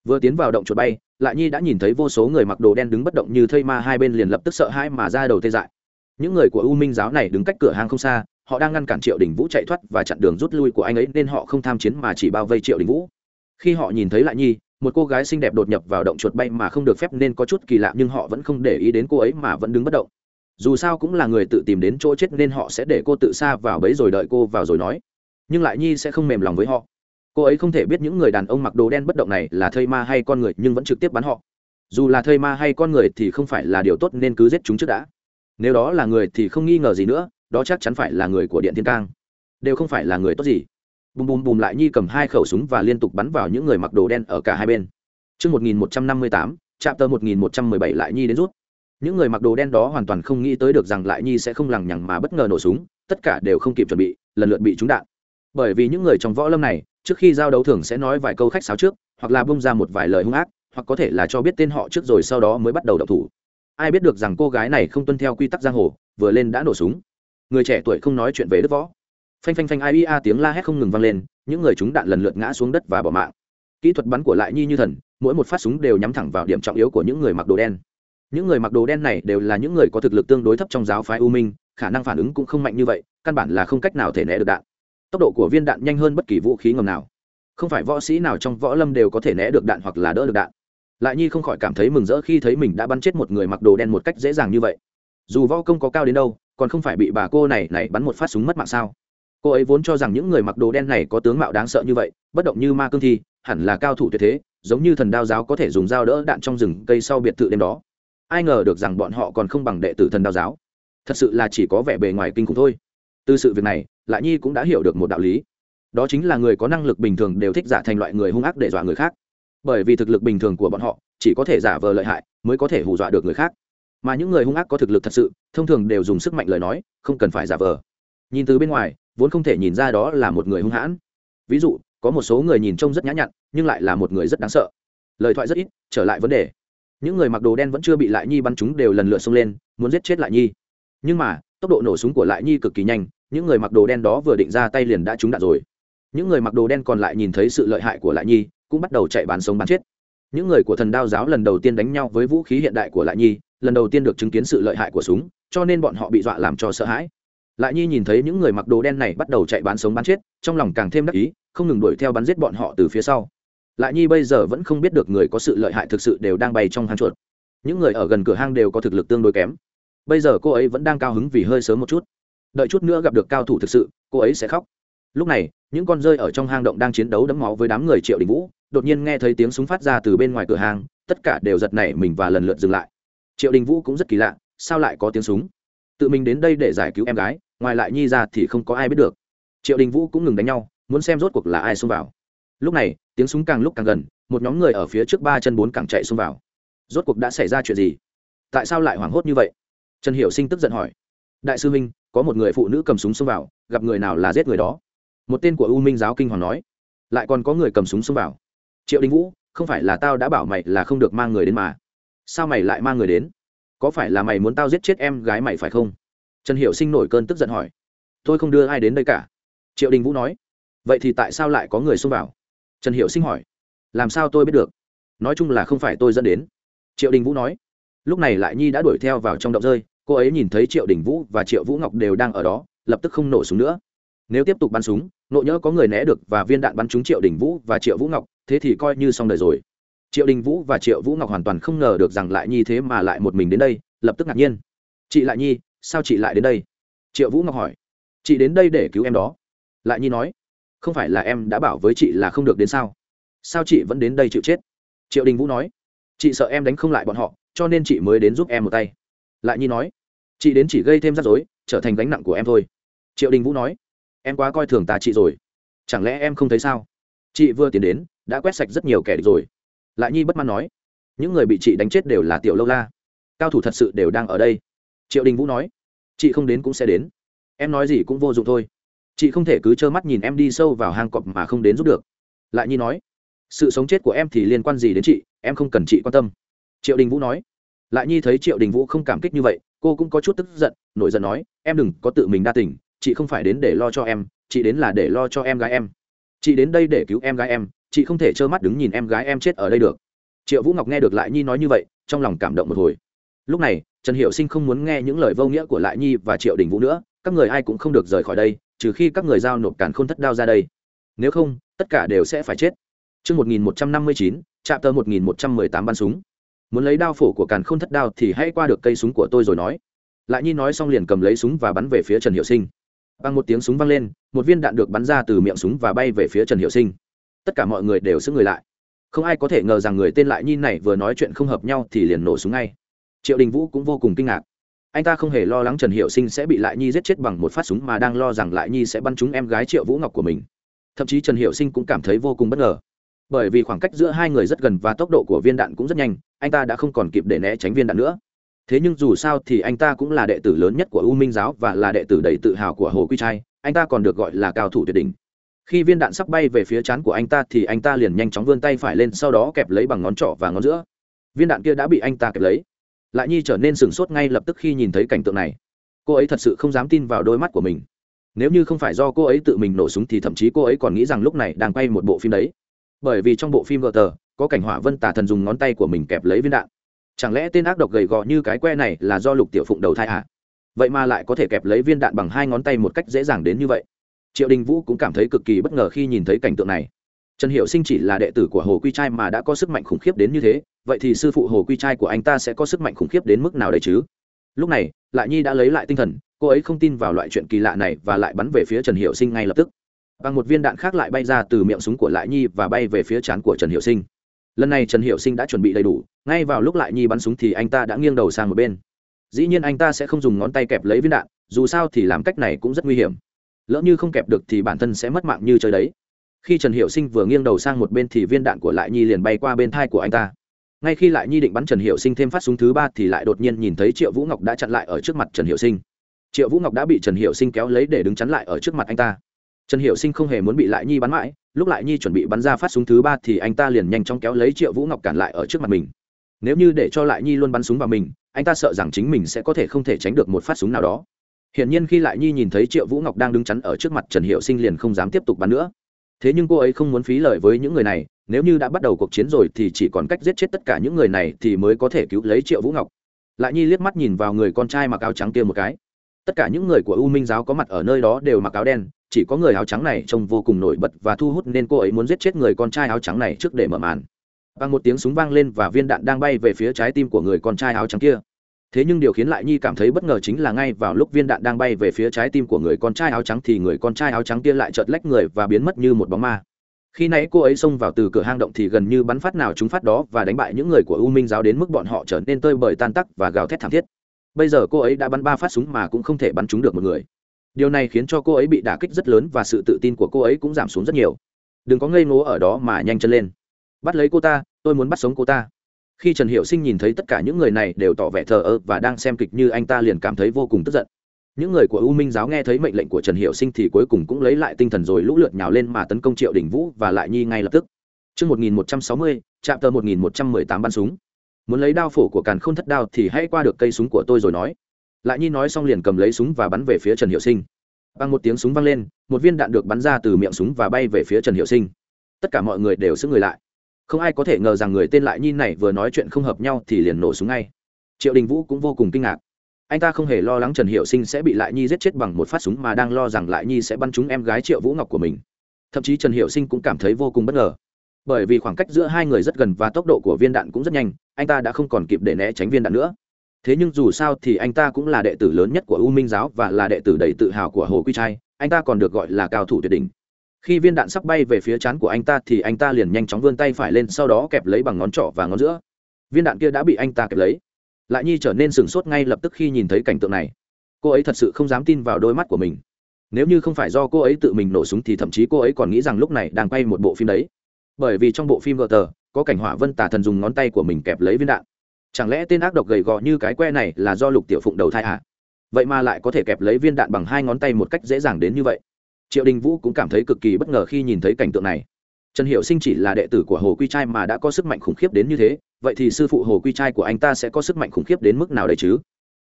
Vừa tiến vào động chuột bay, lại nhi đã nhìn thấy vô số người mặc đồ đen đứng bất động như thây ma, hai bên liền lập tức sợ hãi mà ra đầu tê dại. Những người của u minh giáo này đứng cách cửa hàng không xa, họ đang ngăn cản triệu đình vũ chạy thoát và chặn đường rút lui của anh ấy nên họ không tham chiến mà chỉ bao vây triệu đình vũ. Khi họ nhìn thấy lại nhi, một cô gái xinh đẹp đột nhập vào động chuột bay mà không được phép nên có chút kỳ lạ nhưng họ vẫn không để ý đến cô ấy mà vẫn đứng bất động dù sao cũng là người tự tìm đến chỗ chết nên họ sẽ để cô tự xa vào bấy rồi đợi cô vào rồi nói. Nhưng lại nhi sẽ không mềm lòng với họ. Cô ấy không thể biết những người đàn ông mặc đồ đen bất động này là thây ma hay con người nhưng vẫn trực tiếp bắn họ. Dù là thây ma hay con người thì không phải là điều tốt nên cứ giết chúng trước đã. Nếu đó là người thì không nghi ngờ gì nữa đó chắc chắn phải là người của điện thiên cang. Đều không phải là người tốt gì. Bùm bùm bùm lại nhi cầm hai khẩu súng và liên tục bắn vào những người mặc đồ đen ở cả hai bên. Trước 1158, chạm tờ 1117 lại nhi đến rút. Những người mặc đồ đen đó hoàn toàn không nghĩ tới được rằng lại nhi sẽ không lằng nhằng mà bất ngờ nổ súng, tất cả đều không kịp chuẩn bị, lần lượt bị trúng đạn. Bởi vì những người trong võ lâm này, trước khi giao đấu thường sẽ nói vài câu khách sáo trước, hoặc là bung ra một vài lời hung ác, hoặc có thể là cho biết tên họ trước rồi sau đó mới bắt đầu động thủ. Ai biết được rằng cô gái này không tuân theo quy tắc giang hồ, vừa lên đã nổ súng. Người trẻ tuổi không nói chuyện về đức võ. Phanh phanh phanh ai ia tiếng la hét không ngừng vang lên, những người chúng đạn lần lượt ngã xuống đất và bỏ mạng kỹ thuật bắn của lại nhi như thần mỗi một phát súng đều nhắm thẳng vào điểm trọng yếu của những người mặc đồ đen những người mặc đồ đen này đều là những người có thực lực tương đối thấp trong giáo phái u minh, khả năng phản ứng cũng không mạnh như vậy, căn bản là không cách nào thể né được đạn. Tốc độ của viên đạn nhanh hơn bất kỳ vũ khí ngầm nào. Không phải võ sĩ nào trong võ lâm đều có thể né được đạn hoặc là đỡ được đạn. Lại nhi không khỏi cảm thấy mừng rỡ khi thấy mình đã bắn chết một người mặc đồ đen một cách dễ dàng như vậy. Dù võ công có cao đến đâu, còn không phải bị bà cô này này bắn một phát súng mất mạng sao? Cô ấy vốn cho rằng những người mặc đồ đen này có tướng mạo đáng sợ như vậy, bất động như ma cương thi, hẳn là cao thủ tuyệt thế, giống như thần đao giáo có thể dùng dao đỡ đạn trong rừng cây sau biệt thự đêm đó ai ngờ được rằng bọn họ còn không bằng đệ tử thần đao giáo. Thật sự là chỉ có vẻ bề ngoài kinh khủng thôi. Từ sự việc này lại nhi cũng đã hiểu được một đạo lý. Đó chính là người có năng lực bình thường đều thích giả thành loại người hung ác để dọa người khác. Bởi vì thực lực bình thường của bọn họ, chỉ có thể giả vờ lợi hại, mới có thể hù dọa được người khác. Mà những người hung ác có thực lực thật sự, thông thường đều dùng sức mạnh lời nói, không cần phải giả vờ. Nhìn từ bên ngoài, vốn không thể nhìn ra đó là một người hung hãn. Ví dụ, có một số người nhìn trông rất nhã nhặn, nhưng lại là một người rất đáng sợ. Lời thoại rất ít, trở lại vấn đề những người mặc đồ đen vẫn chưa bị lại nhi bắn chúng đều lần lượt xông lên, muốn giết chết lại nhi. Nhưng mà, tốc độ nổ súng của lại nhi cực kỳ nhanh, những người mặc đồ đen đó vừa định ra tay liền đã trúng đạn rồi. Những người mặc đồ đen còn lại nhìn thấy sự lợi hại của lại nhi, cũng bắt đầu chạy bán sống bán chết. Những người của thần đao giáo lần đầu tiên đánh nhau với vũ khí hiện đại của lại nhi, lần đầu tiên được chứng kiến sự lợi hại của súng, cho nên bọn họ bị dọa làm cho sợ hãi. Lại nhi nhìn thấy những người mặc đồ đen này bắt đầu chạy bán sống bán chết, trong lòng càng thêm đắc ý, không ngừng đuổi theo bắn giết bọn họ từ phía sau lại nhi bây giờ vẫn không biết được người có sự lợi hại thực sự đều đang bay trong hang chuột. Những người ở gần cửa hang đều có thực lực tương đối kém. Bây giờ cô ấy vẫn đang cao hứng vì hơi sớm một chút. Đợi chút nữa gặp được cao thủ thực sự, cô ấy sẽ khóc. Lúc này, những con rơi ở trong hang động đang chiến đấu đấm máu với đám người triệu đình vũ, đột nhiên nghe thấy tiếng súng phát ra từ bên ngoài cửa hang, tất cả đều giật nảy mình và lần lượt dừng lại. Triệu đình vũ cũng rất kỳ lạ, sao lại có tiếng súng? Tự mình đến đây để giải cứu em gái, ngoài lại nhi ra thì không có ai biết được. Triệu đình vũ cũng ngừng đánh nhau, muốn xem rốt cuộc là ai xông vào lúc này, tiếng súng càng lúc càng gần, một nhóm người ở phía trước ba chân bốn càng chạy xông vào. Rốt cuộc đã xảy ra chuyện gì? Tại sao lại hoảng hốt như vậy? Trần hiểu sinh tức giận hỏi. Đại sư minh, có một người phụ nữ cầm súng xông vào, gặp người nào là giết người đó? Một tên của u minh giáo kinh hoàng nói. Lại còn có người cầm súng xông vào. Triệu đình vũ, không phải là tao đã bảo mày là không được mang người đến mà. Sao mày lại mang người đến? Có phải là mày muốn tao giết chết em gái mày phải không? Trần hiểu sinh nổi cơn tức giận hỏi. Tôi không đưa ai đến đây cả. Triệu đình vũ nói. Vậy thì tại sao lại có người xông vào? Trần hiệu sinh hỏi, làm sao tôi biết được? Nói chung là không phải tôi dẫn đến. Triệu đình vũ nói, lúc này lại nhi đã đuổi theo vào trong động rơi, cô ấy nhìn thấy triệu đình vũ và triệu vũ ngọc đều đang ở đó, lập tức không nổ súng nữa. Nếu tiếp tục bắn súng, nộ nhỡ có người né được và viên đạn bắn trúng triệu đình vũ và triệu vũ ngọc, thế thì coi như xong đời rồi. Triệu đình vũ và triệu vũ ngọc hoàn toàn không ngờ được rằng lại nhi thế mà lại một mình đến đây, lập tức ngạc nhiên. Chị lại nhi, sao chị lại đến đây? Triệu vũ ngọc hỏi. Chị đến đây để cứu em đó. Lại nhi nói không phải là em đã bảo với chị là không được đến sao? Sao chị vẫn đến đây chịu chết? Triệu đình vũ nói. Chị sợ em đánh không lại bọn họ, cho nên chị mới đến giúp em một tay. Lại nhi nói. Chị đến chỉ gây thêm rắc rối, trở thành gánh nặng của em thôi. Triệu đình vũ nói. Em quá coi thường ta chị rồi. Chẳng lẽ em không thấy sao? Chị vừa tiến đến, đã quét sạch rất nhiều kẻ địch rồi. Lại nhi bất mãn nói. Những người bị chị đánh chết đều là tiểu lâu la. Cao thủ thật sự đều đang ở đây. Triệu đình vũ nói. Chị không đến cũng sẽ đến. Em nói gì cũng vô dụng thôi chị không thể cứ trơ mắt nhìn em đi sâu vào hang cọp mà không đến giúp được. Lại nhi nói, sự sống chết của em thì liên quan gì đến chị? Em không cần chị quan tâm. Triệu đình vũ nói. Lại nhi thấy triệu đình vũ không cảm kích như vậy, cô cũng có chút tức giận, nổi giận nói, em đừng có tự mình đa tình, chị không phải đến để lo cho em, chị đến là để lo cho em gái em. Chị đến đây để cứu em gái em, chị không thể trơ mắt đứng nhìn em gái em chết ở đây được. Triệu vũ ngọc nghe được lại nhi nói như vậy, trong lòng cảm động một hồi. Lúc này, trần hiệu sinh không muốn nghe những lời vô nghĩa của lại nhi và triệu đình vũ nữa, các người ai cũng không được rời khỏi đây trừ khi các người giao nộp càn khôn thất đao ra đây nếu không tất cả đều sẽ phải chết Trước 1159, chạm tờ 1118 bắn súng. Muốn lấy đao phổ của càn khôn thất đao thì hãy qua được cây súng của tôi rồi nói. Lại Nhi nói xong liền cầm lấy súng và bắn về phía Trần Hiệu Sinh. Bằng một tiếng súng vang lên, một viên đạn được bắn ra từ miệng súng và bay về phía Trần Hiệu Sinh. tất cả mọi người đều xứng người lại không ai có thể ngờ rằng người tên lại nhi này vừa nói chuyện không hợp nhau thì liền nổ súng ngay triệu đình vũ cũng vô cùng kinh ngạc anh ta không hề lo lắng trần hiệu sinh sẽ bị lại nhi giết chết bằng một phát súng mà đang lo rằng lại nhi sẽ bắn trúng em gái triệu vũ ngọc của mình. Thậm chí trần hiệu sinh cũng cảm thấy vô cùng bất ngờ. Bởi vì khoảng cách giữa hai người rất gần và tốc độ của viên đạn cũng rất nhanh, anh ta đã không còn kịp để né tránh viên đạn nữa. Thế nhưng dù sao thì anh ta cũng là đệ tử lớn nhất của u minh giáo và là đệ tử đầy tự hào của hồ quy trai, anh ta còn được gọi là cao thủ tuyệt đỉnh. Khi viên đạn sắp bay về phía chán của anh ta thì anh ta liền nhanh chóng vươn tay phải lên sau đó kẹp lấy bằng ngón trỏ và ngón giữa. Viên đạn kia đã bị anh ta kẹp lấy lại nhi trở nên sửng sốt ngay lập tức khi nhìn thấy cảnh tượng này. Cô ấy thật sự không dám tin vào đôi mắt của mình. Nếu như không phải do cô ấy tự mình nổ súng thì thậm chí cô ấy còn nghĩ rằng lúc này đang quay một bộ phim đấy. Bởi vì trong bộ phim vợ tờ có cảnh hỏa vân tả thần dùng ngón tay của mình kẹp lấy viên đạn. Chẳng lẽ tên ác độc gầy gò như cái que này là do lục tiểu phụng đầu thai à? vậy mà lại có thể kẹp lấy viên đạn bằng hai ngón tay một cách dễ dàng đến như vậy. Triệu đình vũ cũng cảm thấy cực kỳ bất ngờ khi nhìn thấy cảnh tượng này. Trần hiệu sinh chỉ là đệ tử của hồ quy trai mà đã có sức mạnh khủng khiếp đến như thế vậy thì sư phụ hồ quy trai của anh ta sẽ có sức mạnh khủng khiếp đến mức nào đấy chứ? Lúc này, lại nhi đã lấy lại tinh thần, cô ấy không tin vào loại chuyện kỳ lạ này và lại bắn về phía trần hiệu sinh ngay lập tức. Bằng một viên đạn khác lại bay ra từ miệng súng của lại nhi và bay về phía trán của trần hiệu sinh. Lần này trần hiệu sinh đã chuẩn bị đầy đủ, ngay vào lúc lại nhi bắn súng thì anh ta đã nghiêng đầu sang một bên. Dĩ nhiên anh ta sẽ không dùng ngón tay kẹp lấy viên đạn, dù sao thì làm cách này cũng rất nguy hiểm. Lỡ như không kẹp được thì bản thân sẽ mất mạng như chơi đấy. Khi trần hiệu sinh vừa nghiêng đầu sang một bên thì viên đạn của lại nhi liền bay qua bên thai của anh ta ngay khi lại nhi định bắn trần hiệu sinh thêm phát súng thứ ba thì lại đột nhiên nhìn thấy triệu vũ ngọc đã chặn lại ở trước mặt trần hiệu sinh. Triệu vũ ngọc đã bị trần hiệu sinh kéo lấy để đứng chắn lại ở trước mặt anh ta. Trần hiệu sinh không hề muốn bị lại nhi bắn mãi, lúc lại nhi chuẩn bị bắn ra phát súng thứ ba thì anh ta liền nhanh chóng kéo lấy triệu vũ ngọc cản lại ở trước mặt mình. Nếu như để cho lại nhi luôn bắn súng vào mình, anh ta sợ rằng chính mình sẽ có thể không thể tránh được một phát súng nào đó. Hiển nhiên khi lại nhi nhìn thấy triệu vũ ngọc đang đứng chắn ở trước mặt trần hiệu sinh liền không dám tiếp tục bắn nữa. Thế nhưng cô ấy không muốn phí lời với những người này nếu như đã bắt đầu cuộc chiến rồi thì chỉ còn cách giết chết tất cả những người này thì mới có thể cứu lấy triệu vũ ngọc. Lại nhi liếc mắt nhìn vào người con trai mặc áo trắng kia một cái. Tất cả những người của u minh giáo có mặt ở nơi đó đều mặc áo đen, chỉ có người áo trắng này trông vô cùng nổi bật và thu hút nên cô ấy muốn giết chết người con trai áo trắng này trước để mở màn. Bằng một tiếng súng vang lên và viên đạn đang bay về phía trái tim của người con trai áo trắng kia. Thế nhưng điều khiến lại nhi cảm thấy bất ngờ chính là ngay vào lúc viên đạn đang bay về phía trái tim của người con trai áo trắng thì người con trai áo trắng kia lại chợt lách người và biến mất như một bóng ma khi nãy cô ấy xông vào từ cửa hang động thì gần như bắn phát nào chúng phát đó và đánh bại những người của u minh giáo đến mức bọn họ trở nên tơi bời tan tắc và gào thét thảm thiết. Bây giờ cô ấy đã bắn ba phát súng mà cũng không thể bắn trúng được một người. Điều này khiến cho cô ấy bị đả kích rất lớn và sự tự tin của cô ấy cũng giảm xuống rất nhiều. Đừng có ngây ngố ở đó mà nhanh chân lên. Bắt lấy cô ta, tôi muốn bắt sống cô ta. Khi trần hiệu sinh nhìn thấy tất cả những người này đều tỏ vẻ thờ ơ và đang xem kịch như anh ta liền cảm thấy vô cùng tức giận những người của u minh giáo nghe thấy mệnh lệnh của trần hiệu sinh thì cuối cùng cũng lấy lại tinh thần rồi lũ lượt nhào lên mà tấn công triệu đình vũ và lại nhi ngay lập tức Trước 1160, chạm tờ 1118 bắn súng. Muốn lấy đao phổ của càn khôn thất đao thì hãy qua được cây súng của tôi rồi nói. Lại nhi nói xong liền cầm lấy súng và bắn về phía Trần Hiệu Sinh. Bằng một tiếng súng vang lên, một viên đạn được bắn ra từ miệng súng và bay về phía Trần Hiệu Sinh. Tất cả mọi người đều sững người lại không ai có thể ngờ rằng người tên lại nhi này vừa nói chuyện không hợp nhau thì liền nổ súng ngay triệu đình vũ cũng vô cùng kinh ngạc anh ta không hề lo lắng trần hiệu sinh sẽ bị lại nhi giết chết bằng một phát súng mà đang lo rằng lại nhi sẽ bắn trúng em gái triệu vũ ngọc của mình. Thậm chí trần hiệu sinh cũng cảm thấy vô cùng bất ngờ. Bởi vì khoảng cách giữa hai người rất gần và tốc độ của viên đạn cũng rất nhanh, anh ta đã không còn kịp để né tránh viên đạn nữa. Thế nhưng dù sao thì anh ta cũng là đệ tử lớn nhất của u minh giáo và là đệ tử đầy tự hào của hồ quy trai, anh ta còn được gọi là cao thủ tuyệt đỉnh. Khi viên đạn sắp bay về phía chán của anh ta thì anh ta liền nhanh chóng vươn tay phải lên, sau đó kẹp lấy bằng ngón trỏ và ngón giữa. Viên đạn kia đã bị anh ta kẹp lấy lại nhi trở nên sửng sốt ngay lập tức khi nhìn thấy cảnh tượng này. Cô ấy thật sự không dám tin vào đôi mắt của mình. Nếu như không phải do cô ấy tự mình nổ súng thì thậm chí cô ấy còn nghĩ rằng lúc này đang quay một bộ phim đấy. Bởi vì trong bộ phim gờ tờ có cảnh hỏa vân tả thần dùng ngón tay của mình kẹp lấy viên đạn. Chẳng lẽ tên ác độc gầy gò như cái que này là do lục tiểu phụng đầu thai à? vậy mà lại có thể kẹp lấy viên đạn bằng hai ngón tay một cách dễ dàng đến như vậy. Triệu đình vũ cũng cảm thấy cực kỳ bất ngờ khi nhìn thấy cảnh tượng này trần hiệu sinh chỉ là đệ tử của hồ quy trai mà đã có sức mạnh khủng khiếp đến như thế, vậy thì sư phụ hồ quy trai của anh ta sẽ có sức mạnh khủng khiếp đến mức nào đấy chứ?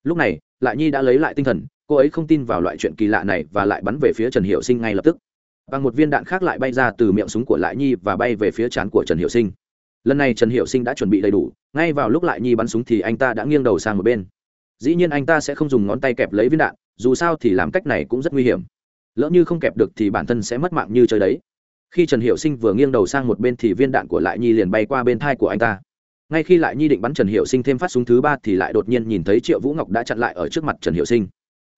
Lúc này, lại nhi đã lấy lại tinh thần, cô ấy không tin vào loại chuyện kỳ lạ này và lại bắn về phía trần hiệu sinh ngay lập tức. Bằng một viên đạn khác lại bay ra từ miệng súng của lại nhi và bay về phía trán của trần hiệu sinh. Lần này trần hiệu sinh đã chuẩn bị đầy đủ, ngay vào lúc lại nhi bắn súng thì anh ta đã nghiêng đầu sang một bên. Dĩ nhiên anh ta sẽ không dùng ngón tay kẹp lấy viên đạn, dù sao thì làm cách này cũng rất nguy hiểm. Lỡ như không kẹp được thì bản thân sẽ mất mạng như chơi đấy khi trần hiệu sinh vừa nghiêng đầu sang một bên thì viên đạn của lại nhi liền bay qua bên thai của anh ta ngay khi lại nhi định bắn trần hiệu sinh thêm phát súng thứ ba thì lại đột nhiên nhìn thấy triệu vũ ngọc đã chặn lại ở trước mặt trần hiệu sinh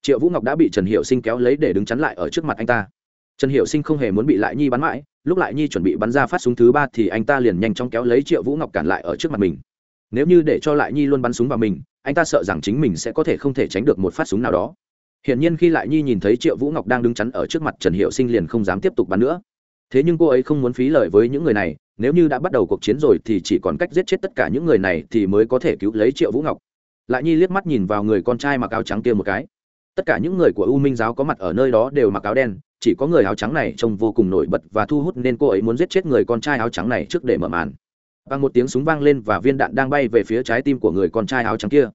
triệu vũ ngọc đã bị trần hiệu sinh kéo lấy để đứng chắn lại ở trước mặt anh ta trần hiệu sinh không hề muốn bị lại nhi bắn mãi lúc lại nhi chuẩn bị bắn ra phát súng thứ ba thì anh ta liền nhanh chóng kéo lấy triệu vũ ngọc cản lại ở trước mặt mình nếu như để cho lại nhi luôn bắn súng vào mình anh ta sợ rằng chính mình sẽ có thể không thể tránh được một phát súng nào đó hiển nhiên khi lại nhi nhìn thấy triệu vũ ngọc đang đứng chắn ở trước mặt trần hiệu sinh liền không dám tiếp tục bắn nữa thế nhưng cô ấy không muốn phí lời với những người này, nếu như đã bắt đầu cuộc chiến rồi thì chỉ còn cách giết chết tất cả những người này thì mới có thể cứu lấy triệu vũ ngọc. Lại nhi liếc mắt nhìn vào người con trai mặc áo trắng kia một cái. Tất cả những người của u minh giáo có mặt ở nơi đó đều mặc áo đen, chỉ có người áo trắng này trông vô cùng nổi bật và thu hút nên cô ấy muốn giết chết người con trai áo trắng này trước để mở màn. Bằng một tiếng súng vang lên và viên đạn đang bay về phía trái tim của người con trai áo trắng kia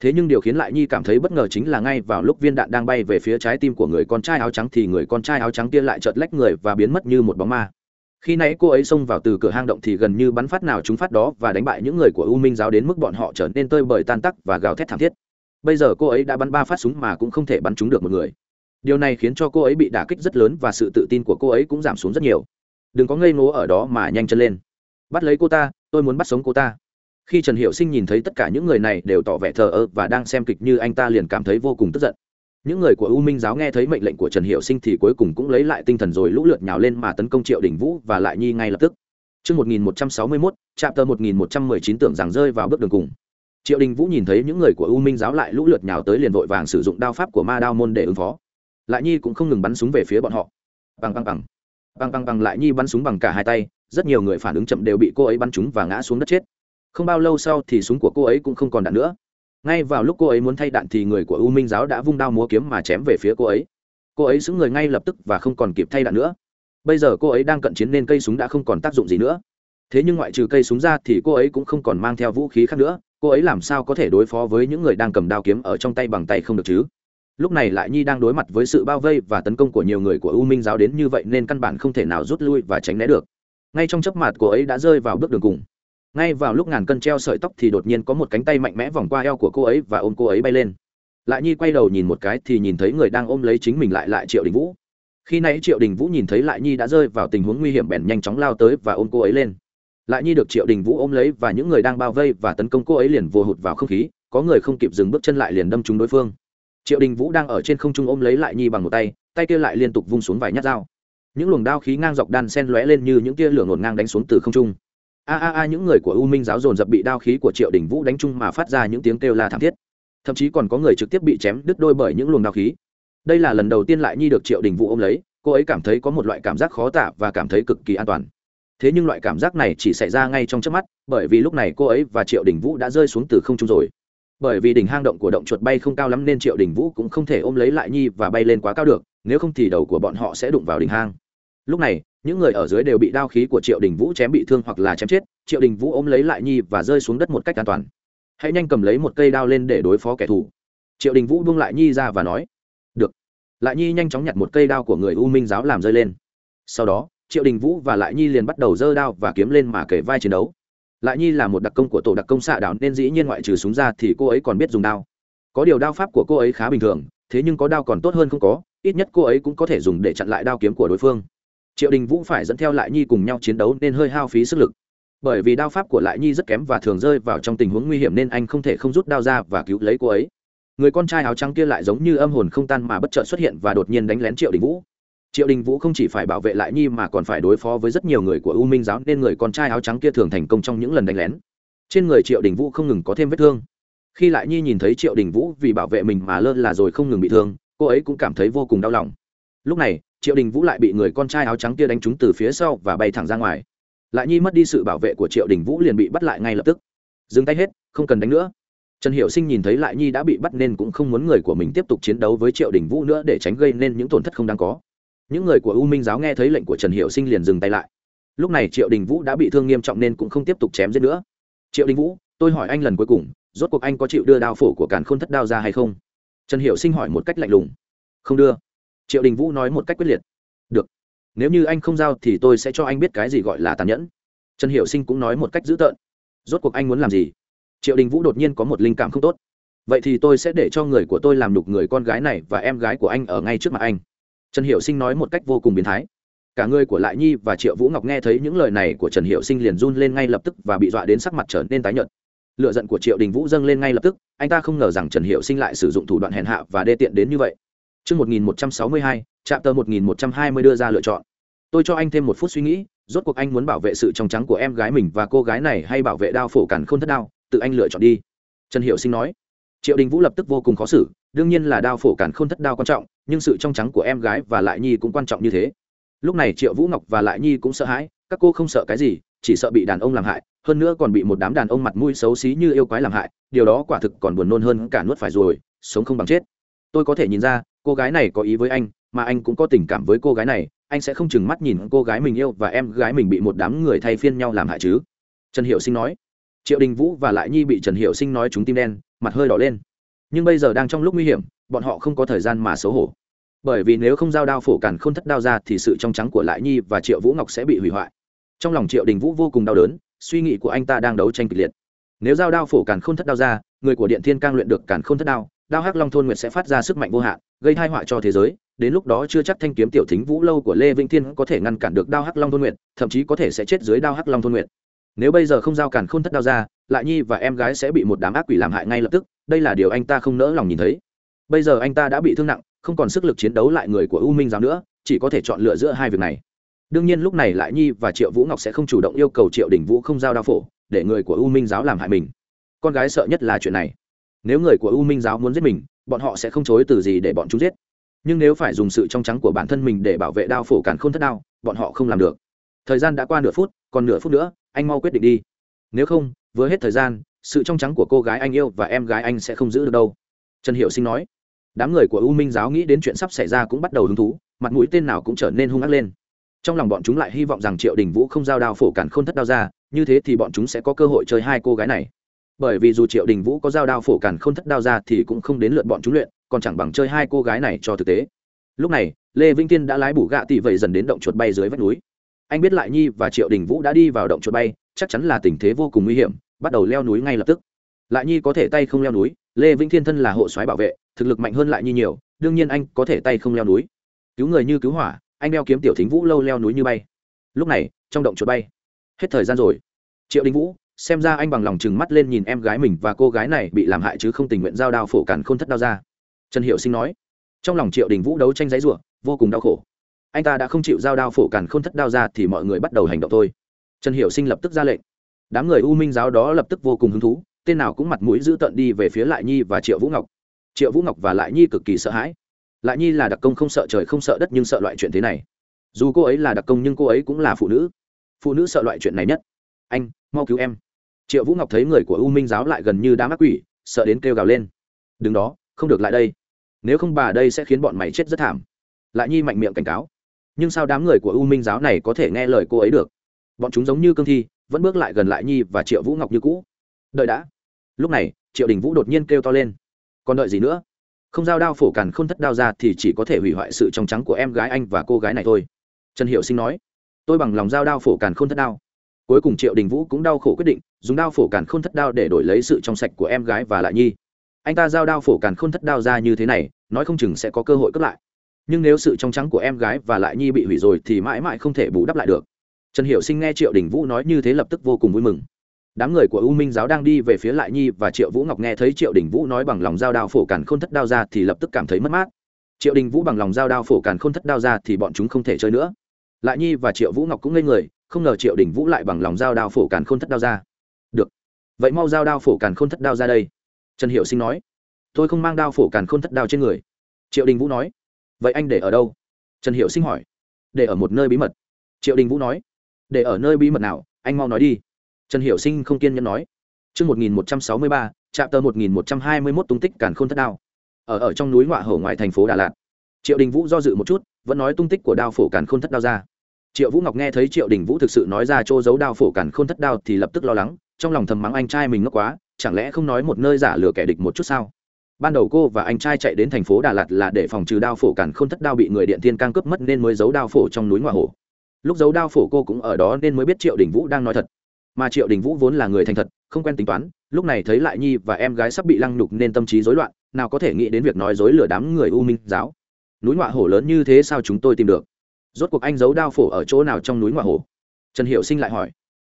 thế nhưng điều khiến lại nhi cảm thấy bất ngờ chính là ngay vào lúc viên đạn đang bay về phía trái tim của người con trai áo trắng thì người con trai áo trắng kia lại chợt lách người và biến mất như một bóng ma. Khi nãy cô ấy xông vào từ cửa hang động thì gần như bắn phát nào chúng phát đó và đánh bại những người của u minh giáo đến mức bọn họ trở nên tơi bời tan tắc và gào thét thảm thiết. Bây giờ cô ấy đã bắn ba phát súng mà cũng không thể bắn trúng được một người. Điều này khiến cho cô ấy bị đả kích rất lớn và sự tự tin của cô ấy cũng giảm xuống rất nhiều. Đừng có ngây ngố ở đó mà nhanh chân lên. Bắt lấy cô ta, tôi muốn bắt sống cô ta khi trần hiệu sinh nhìn thấy tất cả những người này đều tỏ vẻ thờ ơ và đang xem kịch như anh ta liền cảm thấy vô cùng tức giận những người của u minh giáo nghe thấy mệnh lệnh của trần hiệu sinh thì cuối cùng cũng lấy lại tinh thần rồi lũ lượt nhào lên mà tấn công triệu đình vũ và lại nhi ngay lập tức Trước 1161, trạm tờ 1119 tưởng rằng rơi vào bước đường cùng. Triệu Đình Vũ nhìn thấy những người của U Minh giáo lại lũ lượt nhào tới liền vội vàng sử dụng đao pháp của Ma Đao môn để ứng phó. Lại Nhi cũng không ngừng bắn súng về phía bọn họ. Bằng bằng bằng. Bằng bằng bằng lại Nhi bắn súng bằng cả hai tay, rất nhiều người phản ứng chậm đều bị cô ấy bắn trúng và ngã xuống đất chết. Không bao lâu sau thì súng của cô ấy cũng không còn đạn nữa. Ngay vào lúc cô ấy muốn thay đạn thì người của u minh giáo đã vung đao múa kiếm mà chém về phía cô ấy. Cô ấy xứng người ngay lập tức và không còn kịp thay đạn nữa. Bây giờ cô ấy đang cận chiến nên cây súng đã không còn tác dụng gì nữa. Thế nhưng ngoại trừ cây súng ra thì cô ấy cũng không còn mang theo vũ khí khác nữa. Cô ấy làm sao có thể đối phó với những người đang cầm đao kiếm ở trong tay bằng tay không được chứ? Lúc này lại nhi đang đối mặt với sự bao vây và tấn công của nhiều người của u minh giáo đến như vậy nên căn bản không thể nào rút lui và tránh né được. Ngay trong chớp mặt cô ấy đã rơi vào bước đường cùng ngay vào lúc ngàn cân treo sợi tóc thì đột nhiên có một cánh tay mạnh mẽ vòng qua eo của cô ấy và ôm cô ấy bay lên. Lại nhi quay đầu nhìn một cái thì nhìn thấy người đang ôm lấy chính mình lại lại triệu đình vũ. Khi nãy triệu đình vũ nhìn thấy lại nhi đã rơi vào tình huống nguy hiểm bèn nhanh chóng lao tới và ôm cô ấy lên. Lại nhi được triệu đình vũ ôm lấy và những người đang bao vây và tấn công cô ấy liền vô hụt vào không khí, có người không kịp dừng bước chân lại liền đâm trúng đối phương. Triệu đình vũ đang ở trên không trung ôm lấy lại nhi bằng một tay tay kia lại liên tục vung xuống vài nhát dao. Những luồng đao khí ngang dọc đan sen lóe lên như những tia lửa ngổn ngang đánh xuống từ không trung a a a, những người của u minh giáo dồn dập bị đao khí của triệu đình vũ đánh chung mà phát ra những tiếng kêu la thảm thiết. Thậm chí còn có người trực tiếp bị chém đứt đôi bởi những luồng đao khí. Đây là lần đầu tiên lại nhi được triệu đình vũ ôm lấy, cô ấy cảm thấy có một loại cảm giác khó tả và cảm thấy cực kỳ an toàn. Thế nhưng loại cảm giác này chỉ xảy ra ngay trong chớp mắt, bởi vì lúc này cô ấy và triệu đình vũ đã rơi xuống từ không trung rồi. Bởi vì đỉnh hang động của động chuột bay không cao lắm nên triệu đình vũ cũng không thể ôm lấy lại nhi và bay lên quá cao được, nếu không thì đầu của bọn họ sẽ đụng vào đỉnh hang. Lúc này những người ở dưới đều bị đao khí của triệu đình vũ chém bị thương hoặc là chém chết, triệu đình vũ ôm lấy lại nhi và rơi xuống đất một cách an toàn. Hãy nhanh cầm lấy một cây đao lên để đối phó kẻ thù. Triệu đình vũ buông lại nhi ra và nói, được. Lại nhi nhanh chóng nhặt một cây đao của người u minh giáo làm rơi lên. Sau đó, triệu đình vũ và lại nhi liền bắt đầu giơ đao và kiếm lên mà kể vai chiến đấu. Lại nhi là một đặc công của tổ đặc công xạ đảo nên dĩ nhiên ngoại trừ súng ra thì cô ấy còn biết dùng đao. Có điều đao pháp của cô ấy khá bình thường, thế nhưng có đao còn tốt hơn không có, ít nhất cô ấy cũng có thể dùng để chặn lại đao kiếm của đối phương triệu đình vũ phải dẫn theo lại nhi cùng nhau chiến đấu nên hơi hao phí sức lực. Bởi vì đao pháp của lại nhi rất kém và thường rơi vào trong tình huống nguy hiểm nên anh không thể không rút đao ra và cứu lấy cô ấy. Người con trai áo trắng kia lại giống như âm hồn không tan mà bất chợt xuất hiện và đột nhiên đánh lén triệu đình vũ. Triệu đình vũ không chỉ phải bảo vệ lại nhi mà còn phải đối phó với rất nhiều người của u minh giáo nên người con trai áo trắng kia thường thành công trong những lần đánh lén. Trên người triệu đình vũ không ngừng có thêm vết thương. Khi lại nhi nhìn thấy triệu đình vũ vì bảo vệ mình mà lơ là rồi không ngừng bị thương, cô ấy cũng cảm thấy vô cùng đau lòng. Lúc này triệu đình vũ lại bị người con trai áo trắng kia đánh trúng từ phía sau và bay thẳng ra ngoài. Lại nhi mất đi sự bảo vệ của triệu đình vũ liền bị bắt lại ngay lập tức. Dừng tay hết, không cần đánh nữa. Trần hiệu sinh nhìn thấy lại nhi đã bị bắt nên cũng không muốn người của mình tiếp tục chiến đấu với triệu đình vũ nữa để tránh gây nên những tổn thất không đáng có. Những người của u minh giáo nghe thấy lệnh của trần hiệu sinh liền dừng tay lại. Lúc này triệu đình vũ đã bị thương nghiêm trọng nên cũng không tiếp tục chém giết nữa. Triệu đình vũ, tôi hỏi anh lần cuối cùng, rốt cuộc anh có chịu đưa đao phổ của càn khôn thất đao ra hay không? Trần hiệu sinh hỏi một cách lạnh lùng. Không đưa triệu đình vũ nói một cách quyết liệt. Được. Nếu như anh không giao thì tôi sẽ cho anh biết cái gì gọi là tàn nhẫn. Trần hiệu sinh cũng nói một cách dữ tợn. Rốt cuộc anh muốn làm gì? Triệu đình vũ đột nhiên có một linh cảm không tốt. Vậy thì tôi sẽ để cho người của tôi làm nhục người con gái này và em gái của anh ở ngay trước mặt anh. Trần hiệu sinh nói một cách vô cùng biến thái. Cả người của lại nhi và triệu vũ ngọc nghe thấy những lời này của trần hiệu sinh liền run lên ngay lập tức và bị dọa đến sắc mặt trở nên tái nhợt. Lựa giận của triệu đình vũ dâng lên ngay lập tức, anh ta không ngờ rằng trần hiệu sinh lại sử dụng thủ đoạn hèn hạ và đê tiện đến như vậy. Chương 1162, chapter 1120 đưa ra lựa chọn. tôi cho anh thêm một phút suy nghĩ rốt cuộc anh muốn bảo vệ sự trong trắng của em gái mình và cô gái này hay bảo vệ đao phổ cản khôn thất đao tự anh lựa chọn đi. Trần hiệu sinh nói. Triệu đình vũ lập tức vô cùng khó xử đương nhiên là đao phổ cản khôn thất đao quan trọng nhưng sự trong trắng của em gái và lại nhi cũng quan trọng như thế. Lúc này triệu vũ ngọc và lại nhi cũng sợ hãi các cô không sợ cái gì chỉ sợ bị đàn ông làm hại hơn nữa còn bị một đám đàn ông mặt mũi xấu xí như yêu quái làm hại điều đó quả thực còn buồn nôn hơn cả nuốt phải rồi sống không bằng chết. Tôi có thể nhìn ra cô gái này có ý với anh, mà anh cũng có tình cảm với cô gái này, anh sẽ không chừng mắt nhìn cô gái mình yêu và em gái mình bị một đám người thay phiên nhau làm hại chứ. Trần hiệu sinh nói. Triệu đình vũ và lại nhi bị trần hiệu sinh nói chúng tim đen, mặt hơi đỏ lên. Nhưng bây giờ đang trong lúc nguy hiểm, bọn họ không có thời gian mà xấu hổ. Bởi vì nếu không giao đao phổ cản không thất đao ra thì sự trong trắng của lại nhi và triệu vũ ngọc sẽ bị hủy hoại. Trong lòng triệu đình vũ vô cùng đau đớn, suy nghĩ của anh ta đang đấu tranh kịch liệt. Nếu giao đao phổ cản không thất đao ra, người của điện thiên cang luyện được cản không thất đao đao hắc long thôn nguyệt sẽ phát ra sức mạnh vô hạn, gây tai họa cho thế giới, đến lúc đó chưa chắc thanh kiếm tiểu thính vũ lâu của lê vĩnh thiên có thể ngăn cản được đao hắc long thôn nguyệt, thậm chí có thể sẽ chết dưới đao hắc long thôn nguyệt. Nếu bây giờ không giao cản không thất đao ra, lại nhi và em gái sẽ bị một đám ác quỷ làm hại ngay lập tức, đây là điều anh ta không nỡ lòng nhìn thấy. Bây giờ anh ta đã bị thương nặng, không còn sức lực chiến đấu lại người của u minh giáo nữa, chỉ có thể chọn lựa giữa hai việc này. Đương nhiên lúc này lại nhi và triệu vũ ngọc sẽ không chủ động yêu cầu triệu đình vũ không giao đao phổ, để người của u minh giáo làm hại mình. Con gái sợ nhất là chuyện này nếu người của u minh giáo muốn giết mình, bọn họ sẽ không chối từ gì để bọn chúng giết. Nhưng nếu phải dùng sự trong trắng của bản thân mình để bảo vệ đao phổ càn không thất đao, bọn họ không làm được. Thời gian đã qua nửa phút, còn nửa phút nữa, anh mau quyết định đi. Nếu không, vừa hết thời gian, sự trong trắng của cô gái anh yêu và em gái anh sẽ không giữ được đâu. Trần hiệu sinh nói. Đám người của u minh giáo nghĩ đến chuyện sắp xảy ra cũng bắt đầu hứng thú, mặt mũi tên nào cũng trở nên hung ác lên. Trong lòng bọn chúng lại hy vọng rằng triệu đình vũ không giao đao phổ cản k h ô n thất đao ra, như thế thì bọn chúng sẽ có cơ hội chơi hai cô gái này bởi vì dù triệu đình vũ có giao đao phổ cản k h ô n thất đao ra thì cũng không đến lượt bọn chúng luyện, còn chẳng bằng chơi hai cô gái này cho thực tế. Lúc này, lê vĩnh tiên đã lái bủ gạ tỷ vậy dần đến động chuột bay dưới vách núi. Anh biết lại nhi và triệu đình vũ đã đi vào động chuột bay, chắc chắn là tình thế vô cùng nguy hiểm, bắt đầu leo núi ngay lập tức. Lại nhi có thể tay không leo núi, lê vĩnh thiên thân là hộ soái bảo vệ, thực lực mạnh hơn lại nhi nhiều, đương nhiên anh có thể tay không leo núi. Cứu người như cứu hỏa, anh đeo kiếm tiểu thính vũ lâu leo núi như bay. Lúc này, trong động chuột bay. Hết thời gian rồi. Triệu đình vũ xem ra anh bằng lòng chừng mắt lên nhìn em gái mình và cô gái này bị làm hại chứ không tình nguyện giao đao phổ cản k h ô n thất đao ra. Trần hiệu sinh nói, trong lòng triệu đình vũ đấu tranh giấy ruộng vô cùng đau khổ. Anh ta đã không chịu giao đao phổ cản k h ô n thất đao ra thì mọi người bắt đầu hành động thôi. Trần hiệu sinh lập tức ra lệnh. Đám người u minh giáo đó lập tức vô cùng hứng thú, tên nào cũng mặt mũi giữ tợn đi về phía lại nhi và triệu vũ ngọc. Triệu vũ ngọc và lại nhi cực kỳ sợ hãi. Lại nhi là đặc công không sợ trời không sợ đất nhưng sợ loại chuyện thế này. Dù cô ấy là đặc công nhưng cô ấy cũng là phụ nữ. Phụ nữ sợ loại chuyện này nhất. Anh, mau cứu em triệu vũ ngọc thấy người của u minh giáo lại gần như đã mắc quỷ, sợ đến kêu gào lên. Đừng đó, không được lại đây. Nếu không bà đây sẽ khiến bọn mày chết rất thảm. Lại nhi mạnh miệng cảnh cáo. Nhưng sao đám người của u minh giáo này có thể nghe lời cô ấy được? Bọn chúng giống như cương thi, vẫn bước lại gần lại nhi và triệu vũ ngọc như cũ. Đợi đã. Lúc này, triệu đình vũ đột nhiên kêu to lên. Còn đợi gì nữa? Không giao đao phổ càn không thất đao ra thì chỉ có thể hủy hoại sự trong trắng của em gái anh và cô gái này thôi. Trần hiệu sinh nói. Tôi bằng lòng giao đao phổ càn không thất đao cuối cùng triệu đình vũ cũng đau khổ quyết định, dùng đao phổ càn k h ô n thất đao để đổi lấy sự trong sạch của em gái và lại nhi. Anh ta giao đao phổ càn k h ô n thất đao ra như thế này, nói không chừng sẽ có cơ hội cướp lại. Nhưng nếu sự trong trắng của em gái và lại nhi bị hủy rồi thì mãi mãi không thể bù đắp lại được. Trần hiệu sinh nghe triệu đình vũ nói như thế lập tức vô cùng vui mừng. Đám người của u minh giáo đang đi về phía lại nhi và triệu vũ ngọc nghe thấy triệu đình vũ nói bằng lòng giao đao phổ càn k h ô n thất đao ra thì lập tức cảm thấy mất mát. Triệu đình vũ bằng lòng giao đao phổ càn k h ô n thất đao ra thì bọn chúng không thể chơi nữa. Lại nhi và triệu vũ ngọc cũng ngây người không ngờ triệu đình vũ lại bằng lòng giao đao phổ càn k h ô n thất đao ra. Được. Vậy mau giao đao phổ càn k h ô n thất đao ra đây. Trần hiệu sinh nói. Tôi không mang đao phổ càn k h ô n thất đao trên người. Triệu đình vũ nói. Vậy anh để ở đâu? Trần hiệu sinh hỏi. Để ở một nơi bí mật. Triệu đình vũ nói. Để ở nơi bí mật nào? Anh mau nói đi. Trần hiệu sinh không kiên nhẫn nói. Trước 1163, trạm tờ 1121 tung tích càn khôn thất đao. Ở ở trong núi ngọa hổ ngoài thành phố Đà Lạt. Triệu Đình Vũ do dự một chút, vẫn nói tung tích của đao phổ càn khôn thất đao ra triệu vũ ngọc nghe thấy triệu đình vũ thực sự nói ra chỗ giấu đao phổ cản k h ô n thất đao thì lập tức lo lắng, trong lòng thầm mắng anh trai mình ngốc quá, chẳng lẽ không nói một nơi giả lừa kẻ địch một chút sao? Ban đầu cô và anh trai chạy đến thành phố đà lạt là để phòng trừ đao phổ cản k h ô n thất đao bị người điện thiên cang cướp mất nên mới giấu đao phổ trong núi ngoại hồ. Lúc giấu đao phổ cô cũng ở đó nên mới biết triệu đình vũ đang nói thật. Mà triệu đình vũ vốn là người thành thật, không quen tính toán, lúc này thấy lại nhi và em gái sắp bị lăng nhục nên tâm trí rối loạn, nào có thể nghĩ đến việc nói dối lừa đám người u minh giáo. Núi ngoại hổ lớn như thế sao chúng tôi tìm được? Rốt cuộc anh giấu đao phổ ở chỗ nào trong núi ngoại hồ trần hiệu sinh lại hỏi.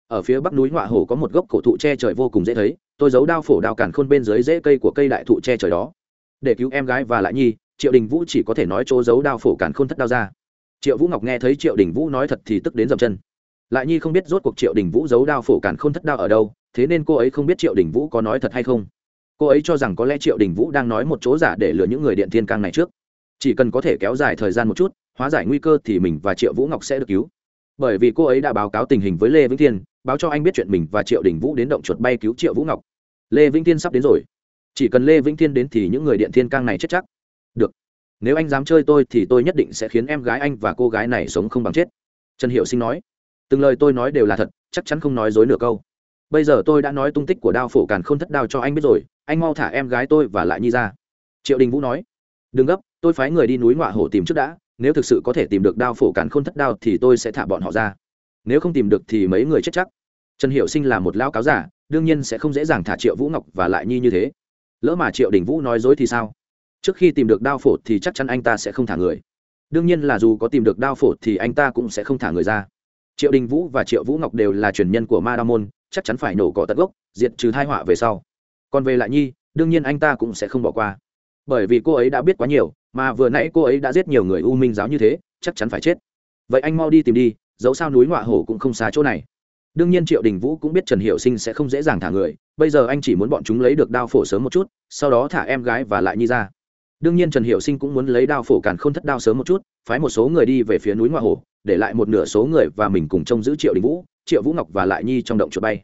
Ở phía bắc núi ngoại hồ có một gốc cổ thụ che trời vô cùng dễ thấy, tôi giấu đao phổ đao cản khôn bên dưới rễ cây của cây đại thụ che trời đó. Để cứu em gái và lại nhi, triệu đình vũ chỉ có thể nói chỗ giấu đao phổ cản khôn thất đao ra. Triệu vũ ngọc nghe thấy triệu đình vũ nói thật thì tức đến dậm chân. Lại nhi không biết rốt cuộc triệu đình vũ giấu đao phổ cản khôn thất đao ở đâu, thế nên cô ấy không biết triệu đình vũ có nói thật hay không. Cô ấy cho rằng có lẽ triệu đình vũ đang nói một chỗ giả để lừa những người điện thiên cang này trước. Chỉ cần có thể kéo dài thời gian một chút hóa giải nguy cơ thì mình và triệu vũ ngọc sẽ được cứu. Bởi vì cô ấy đã báo cáo tình hình với lê vĩnh thiên, báo cho anh biết chuyện mình và triệu đình vũ đến động chuột bay cứu triệu vũ ngọc. Lê vĩnh thiên sắp đến rồi. Chỉ cần lê vĩnh thiên đến thì những người điện thiên cang này chết chắc. Được. Nếu anh dám chơi tôi thì tôi nhất định sẽ khiến em gái anh và cô gái này sống không bằng chết. Trần hiệu sinh nói. Từng lời tôi nói đều là thật, chắc chắn không nói dối nửa câu. Bây giờ tôi đã nói tung tích của đao phổ càn không thất đao cho anh biết rồi, anh mau thả em gái tôi và lại nhi ra. Triệu đình vũ nói. Đừng gấp, tôi phái người đi núi ngoại hổ tìm trước đã nếu thực sự có thể tìm được đao phổ càn khôn thất đao thì tôi sẽ thả bọn họ ra. Nếu không tìm được thì mấy người chết chắc. Trần hiệu sinh là một lão cáo giả, đương nhiên sẽ không dễ dàng thả triệu vũ ngọc và lại nhi như thế. Lỡ mà triệu đình vũ nói dối thì sao? Trước khi tìm được đao phổ thì chắc chắn anh ta sẽ không thả người. Đương nhiên là dù có tìm được đao phổ thì anh ta cũng sẽ không thả người ra. Triệu đình vũ và triệu vũ ngọc đều là truyền nhân của ma đa môn, chắc chắn phải nổ cỏ tận gốc, diệt trừ thai họa về sau. Còn về lại nhi, đương nhiên anh ta cũng sẽ không bỏ qua. Bởi vì cô ấy đã biết quá nhiều mà vừa nãy cô ấy đã giết nhiều người u minh giáo như thế, chắc chắn phải chết. Vậy anh mau đi tìm đi, dẫu sao núi ngọa hổ cũng không xa chỗ này. Đương nhiên triệu đình vũ cũng biết trần hiệu sinh sẽ không dễ dàng thả người, bây giờ anh chỉ muốn bọn chúng lấy được đao phổ sớm một chút, sau đó thả em gái và lại nhi ra. Đương nhiên trần hiệu sinh cũng muốn lấy đao phổ càn k h ô n thất đao sớm một chút, phái một số người đi về phía núi ngoại hồ, để lại một nửa số người và mình cùng trông giữ triệu đình vũ, triệu vũ ngọc và lại nhi trong động chuột bay.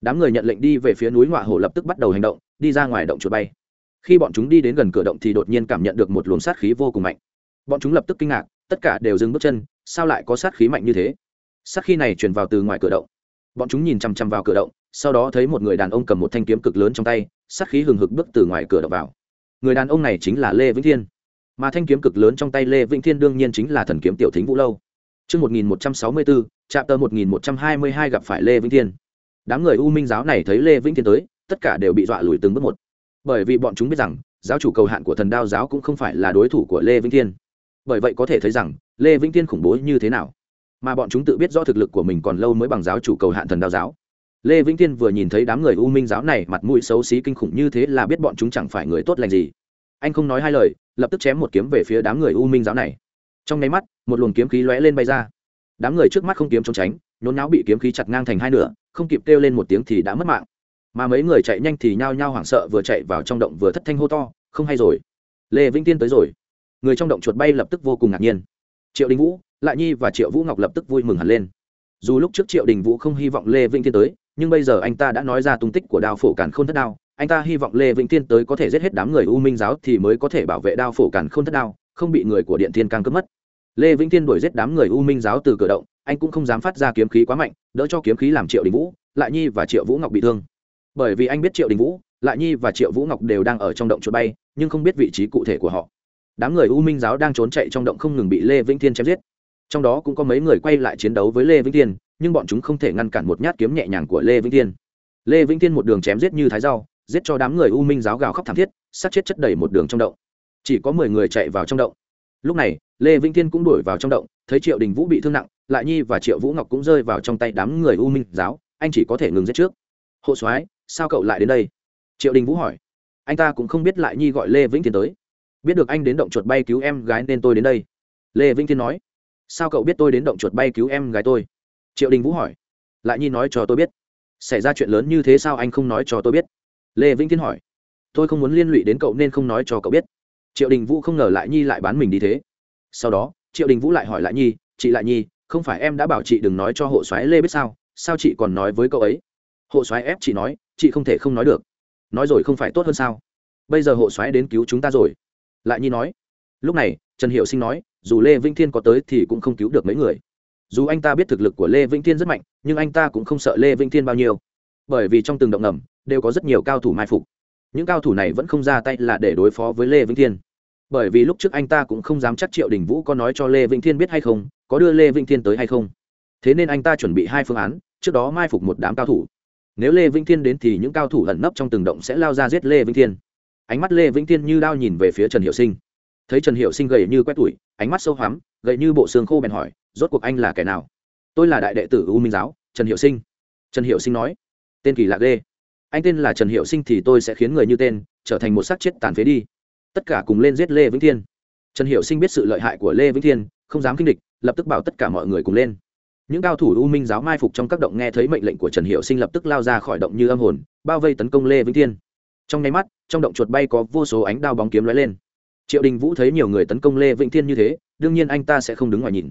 Đám người nhận lệnh đi về phía núi ngoại hồ lập tức bắt đầu hành động, đi ra ngoài động chuột bay khi bọn chúng đi đến gần cửa động thì đột nhiên cảm nhận được một luồng sát khí vô cùng mạnh. Bọn chúng lập tức kinh ngạc tất cả đều dừng bước chân sao lại có sát khí mạnh như thế? Sát khí này truyền vào từ ngoài cửa động. Bọn chúng nhìn chằm chằm vào cửa động sau đó thấy một người đàn ông cầm một thanh kiếm cực lớn trong tay sát khí hừng hực bước từ ngoài cửa động vào. Người đàn ông này chính là lê vĩnh thiên. Mà thanh kiếm cực lớn trong tay lê vĩnh thiên đương nhiên chính là thần kiếm tiểu thính vũ lâu. Trước 1164, trạm tờ 1122 gặp phải Lê Vĩnh Thiên. Đám người U Minh giáo này thấy Lê Vĩnh Thiên tới, tất cả đều bị dọa lùi từng bước một. Bởi vì bọn chúng biết rằng, giáo chủ cầu hạn của thần đao giáo cũng không phải là đối thủ của Lê Vĩnh Thiên. Bởi vậy có thể thấy rằng, Lê Vĩnh Thiên khủng bố như thế nào. Mà bọn chúng tự biết rõ thực lực của mình còn lâu mới bằng giáo chủ cầu hạn thần đao giáo. Lê vĩnh thiên vừa nhìn thấy đám người u minh giáo này mặt mũi xấu xí kinh khủng như thế là biết bọn chúng chẳng phải người tốt lành gì. Anh không nói hai lời lập tức chém một kiếm về phía đám người u minh giáo này. Trong nháy mắt một luồng kiếm khí lóe lên bay ra. Đám người trước mắt không kiếm trốn tránh nhốn náo bị kiếm khí chặt ngang thành hai nửa không kịp kêu lên một tiếng thì đã mất mạng mà mấy người chạy nhanh thì nhao nhao hoảng sợ vừa chạy vào trong động vừa thất thanh hô to, không hay rồi. Lê vĩnh tiên tới rồi. Người trong động chuột bay lập tức vô cùng ngạc nhiên. Triệu đình vũ, lại nhi và triệu vũ ngọc lập tức vui mừng hẳn lên. Dù lúc trước triệu đình vũ không hy vọng lê vĩnh tiên tới, nhưng bây giờ anh ta đã nói ra tung tích của đao phổ càn k h ô n thất đao. Anh ta hy vọng lê vĩnh tiên tới có thể giết hết đám người u minh giáo thì mới có thể bảo vệ đao phổ càn k h ô n thất đao, không bị người của điện thiên càng cướp mất. Lê vĩnh tiên đuổi giết đám người u minh giáo từ cửa động, anh cũng không dám phát ra kiếm khí quá mạnh, đỡ cho kiếm khí làm triệu đình vũ, lại nhi và triệu vũ ngọc bị thương bởi vì anh biết triệu đình vũ, lại nhi và triệu vũ ngọc đều đang ở trong động chuột bay, nhưng không biết vị trí cụ thể của họ. Đám người u minh giáo đang trốn chạy trong động không ngừng bị lê vĩnh thiên chém giết. Trong đó cũng có mấy người quay lại chiến đấu với lê vĩnh thiên, nhưng bọn chúng không thể ngăn cản một nhát kiếm nhẹ nhàng của lê vĩnh thiên. Lê vĩnh thiên một đường chém giết như thái rau, giết cho đám người u minh giáo gào khóc thảm thiết, sát chết chất đầy một đường trong động. Chỉ có mười người chạy vào trong động. Lúc này, lê vĩnh thiên cũng đuổi vào trong động, thấy triệu đình vũ bị thương nặng, lại nhi và triệu vũ ngọc cũng rơi vào trong tay đám người u minh giáo, anh chỉ có thể ngừng giết trước. Hộ soái sao cậu lại đến đây? Triệu đình vũ hỏi. Anh ta cũng không biết lại nhi gọi lê vĩnh thiên tới. Biết được anh đến động chuột bay cứu em gái nên tôi đến đây. Lê vĩnh thiên nói. Sao cậu biết tôi đến động chuột bay cứu em gái tôi? Triệu đình vũ hỏi. Lại nhi nói cho tôi biết. Xảy ra chuyện lớn như thế sao anh không nói cho tôi biết? Lê vĩnh thiên hỏi. Tôi không muốn liên lụy đến cậu nên không nói cho cậu biết. Triệu đình vũ không ngờ lại nhi lại bán mình đi thế. Sau đó, triệu đình vũ lại hỏi lại nhi, chị lại nhi, không phải em đã bảo chị đừng nói cho hộ soái lê biết sao? Sao chị còn nói với cậu ấy? Hộ soái ép chị nói, chị không thể không nói được. Nói rồi không phải tốt hơn sao? Bây giờ hộ soái đến cứu chúng ta rồi. Lại nhi nói, lúc này, trần hiệu sinh nói, dù lê vĩnh thiên có tới thì cũng không cứu được mấy người. Dù anh ta biết thực lực của lê vĩnh thiên rất mạnh, nhưng anh ta cũng không sợ lê vĩnh thiên bao nhiêu. Bởi vì trong từng động ngầm, đều có rất nhiều cao thủ mai phục. Những cao thủ này vẫn không ra tay là để đối phó với lê vĩnh thiên. Bởi vì lúc trước anh ta cũng không dám chắc triệu đình vũ có nói cho lê vĩnh thiên biết hay không, có đưa lê vĩnh thiên tới hay không. Thế nên anh ta chuẩn bị hai phương án, trước đó mai phục một đám cao thủ nếu lê vĩnh thiên đến thì những cao thủ ẩn nấp trong từng động sẽ lao ra giết lê vĩnh thiên. Ánh mắt lê vĩnh thiên như đao nhìn về phía trần hiệu sinh. Thấy trần hiệu sinh gầy như quét tủi, ánh mắt sâu hoắm, gầy như bộ xương khô bèn hỏi, rốt cuộc anh là kẻ nào? Tôi là đại đệ tử u minh giáo, trần hiệu sinh. Trần hiệu sinh nói, tên kỳ lạ ghê. Anh tên là trần hiệu sinh thì tôi sẽ khiến người như tên trở thành một xác chết tàn phế đi. Tất cả cùng lên giết lê vĩnh thiên. Trần hiệu sinh biết sự lợi hại của lê vĩnh thiên, không dám kinh địch, lập tức bảo tất cả mọi người cùng lên những cao thủ u minh giáo mai phục trong các động nghe thấy mệnh lệnh của trần hiệu sinh lập tức lao ra khỏi động như âm hồn, bao vây tấn công lê vĩnh thiên. Trong nháy mắt, trong động chuột bay có vô số ánh đao bóng kiếm lóe lên. Triệu đình vũ thấy nhiều người tấn công lê vĩnh thiên như thế, đương nhiên anh ta sẽ không đứng ngoài nhìn.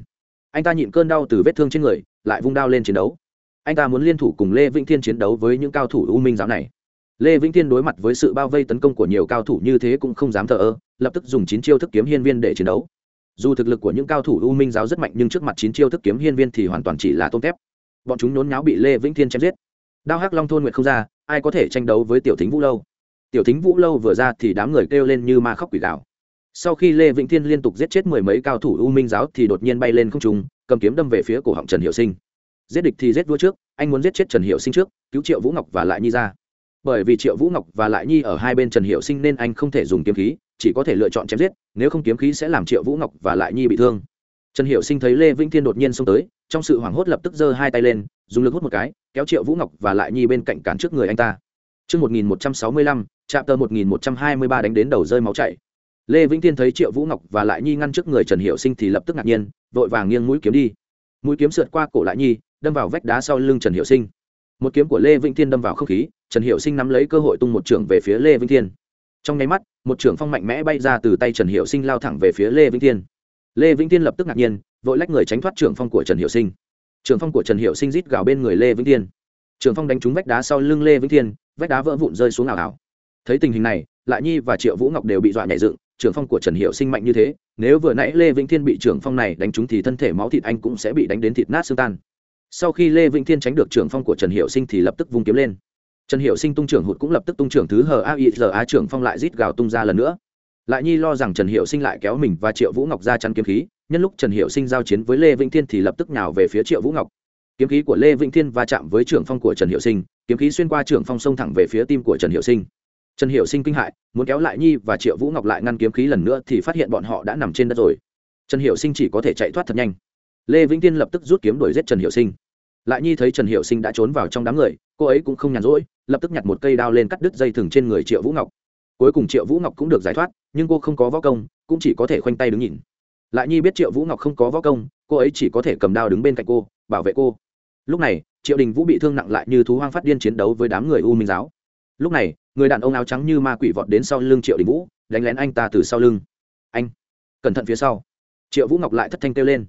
Anh ta nhịn cơn đau từ vết thương trên người, lại vung đao lên chiến đấu. Anh ta muốn liên thủ cùng lê vĩnh thiên chiến đấu với những cao thủ u minh giáo này. Lê vĩnh thiên đối mặt với sự bao vây tấn công của nhiều cao thủ như thế cũng không dám thờ ơ, lập tức dùng chín chiêu thức kiếm hiên viên để chiến đấu dù thực lực của những cao thủ u minh giáo rất mạnh nhưng trước mặt chín chiêu thức kiếm hiên viên thì hoàn toàn chỉ là tôm tép. Bọn chúng nhốn nháo bị lê vĩnh thiên chém giết. Đao hắc long thôn Nguyệt không ra, ai có thể tranh đấu với tiểu thính vũ lâu? Tiểu thính vũ lâu vừa ra thì đám người kêu lên như ma khóc quỷ gạo sau khi lê vĩnh thiên liên tục giết chết mười mấy cao thủ u minh giáo thì đột nhiên bay lên không trung, cầm kiếm đâm về phía cổ họng trần hiệu sinh. Giết địch thì giết vua trước, anh muốn giết chết trần hiệu sinh trước, cứu triệu vũ ngọc và lại nhi ra. Bởi vì triệu vũ ngọc và lại nhi ở hai bên trần hiệu sinh nên anh không thể dùng kiếm khí chỉ có thể lựa chọn chém giết nếu không kiếm khí sẽ làm triệu vũ ngọc và lại nhi bị thương trần hiệu sinh thấy lê vĩnh thiên đột nhiên xông tới trong sự hoảng hốt lập tức giơ hai tay lên dùng lực hút một cái kéo triệu vũ ngọc và lại nhi bên cạnh cản trước người anh ta Trước 1165, chạm tờ 1123 đánh đến đầu rơi máu chảy. Lê Vĩnh Thiên thấy Triệu Vũ Ngọc và Lại Nhi ngăn trước người Trần Hiểu Sinh thì lập tức ngạc nhiên, vội vàng nghiêng mũi kiếm đi. Mũi kiếm sượt qua cổ Lại Nhi, đâm vào vách đá sau lưng Trần Hiểu Sinh. Một kiếm của Lê Vĩnh Thiên đâm vào không khí, Trần Hiểu Sinh nắm lấy cơ hội tung một trường về phía Lê Vĩnh Thiên. Trong nháy mắt, một trường phong mạnh mẽ bay ra từ tay Trần Hiệu Sinh lao thẳng về phía Lê Vĩnh Thiên. Lê Vĩnh Thiên lập tức ngạc nhiên, vội lách người tránh thoát trường phong của Trần Hiệu Sinh. Trường phong của Trần Hiệu Sinh rít gào bên người Lê Vĩnh Thiên. Trường phong đánh trúng vách đá sau lưng Lê Vĩnh Thiên, vách đá vỡ vụn rơi xuống ảo ảo thấy tình hình này lại nhi và triệu vũ ngọc đều bị dọa nhảy dựng trưởng phong của trần hiệu sinh mạnh như thế nếu vừa nãy lê vĩnh thiên bị trưởng phong này đánh trúng thì thân thể máu thịt anh cũng sẽ bị đánh đến thịt nát xương tan sau khi lê vĩnh thiên tránh được trưởng phong của trần hiệu sinh thì lập tức vung kiếm lên trần hiệu sinh tung trưởng hụt cũng lập tức tung trưởng thứ hờ a i giờ a trưởng phong lại rít gào tung ra lần nữa. Lại nhi lo rằng trần hiệu sinh lại kéo mình và triệu vũ ngọc ra chắn kiếm khí, nhân lúc trần hiệu sinh giao chiến với lê vĩnh thiên thì lập tức nhào về phía triệu vũ ngọc. Kiếm khí của lê vĩnh thiên va chạm với trưởng phong của trần hiệu sinh, kiếm khí xuyên qua trưởng phong sông thẳng về phía tim của trần hiệu sinh. Trần hiệu sinh kinh hại, muốn kéo lại nhi và triệu vũ ngọc lại ngăn kiếm khí lần nữa thì phát hiện bọn họ đã nằm trên đất rồi. Trần hiệu sinh chỉ có thể chạy thoát thật nhanh. Lê vĩnh tiên lập tức rút kiếm đuổi giết trần hiệu sinh. Lại nhi thấy trần hiệu sinh đã trốn vào trong đám người, cô ấy cũng không nhàn rỗi lập tức nhặt một cây đao lên cắt đứt dây thừng trên người triệu vũ ngọc cuối cùng triệu vũ ngọc cũng được giải thoát nhưng cô không có võ công cũng chỉ có thể khoanh tay đứng nhìn lại nhi biết triệu vũ ngọc không có võ công cô ấy chỉ có thể cầm đao đứng bên cạnh cô bảo vệ cô lúc này triệu đình vũ bị thương nặng lại như thú hoang phát điên chiến đấu với đám người u minh giáo lúc này người đàn ông áo trắng như ma quỷ vọt đến sau lưng triệu đình vũ đánh lén anh ta từ sau lưng anh cẩn thận phía sau triệu vũ ngọc lại thất thanh kêu lên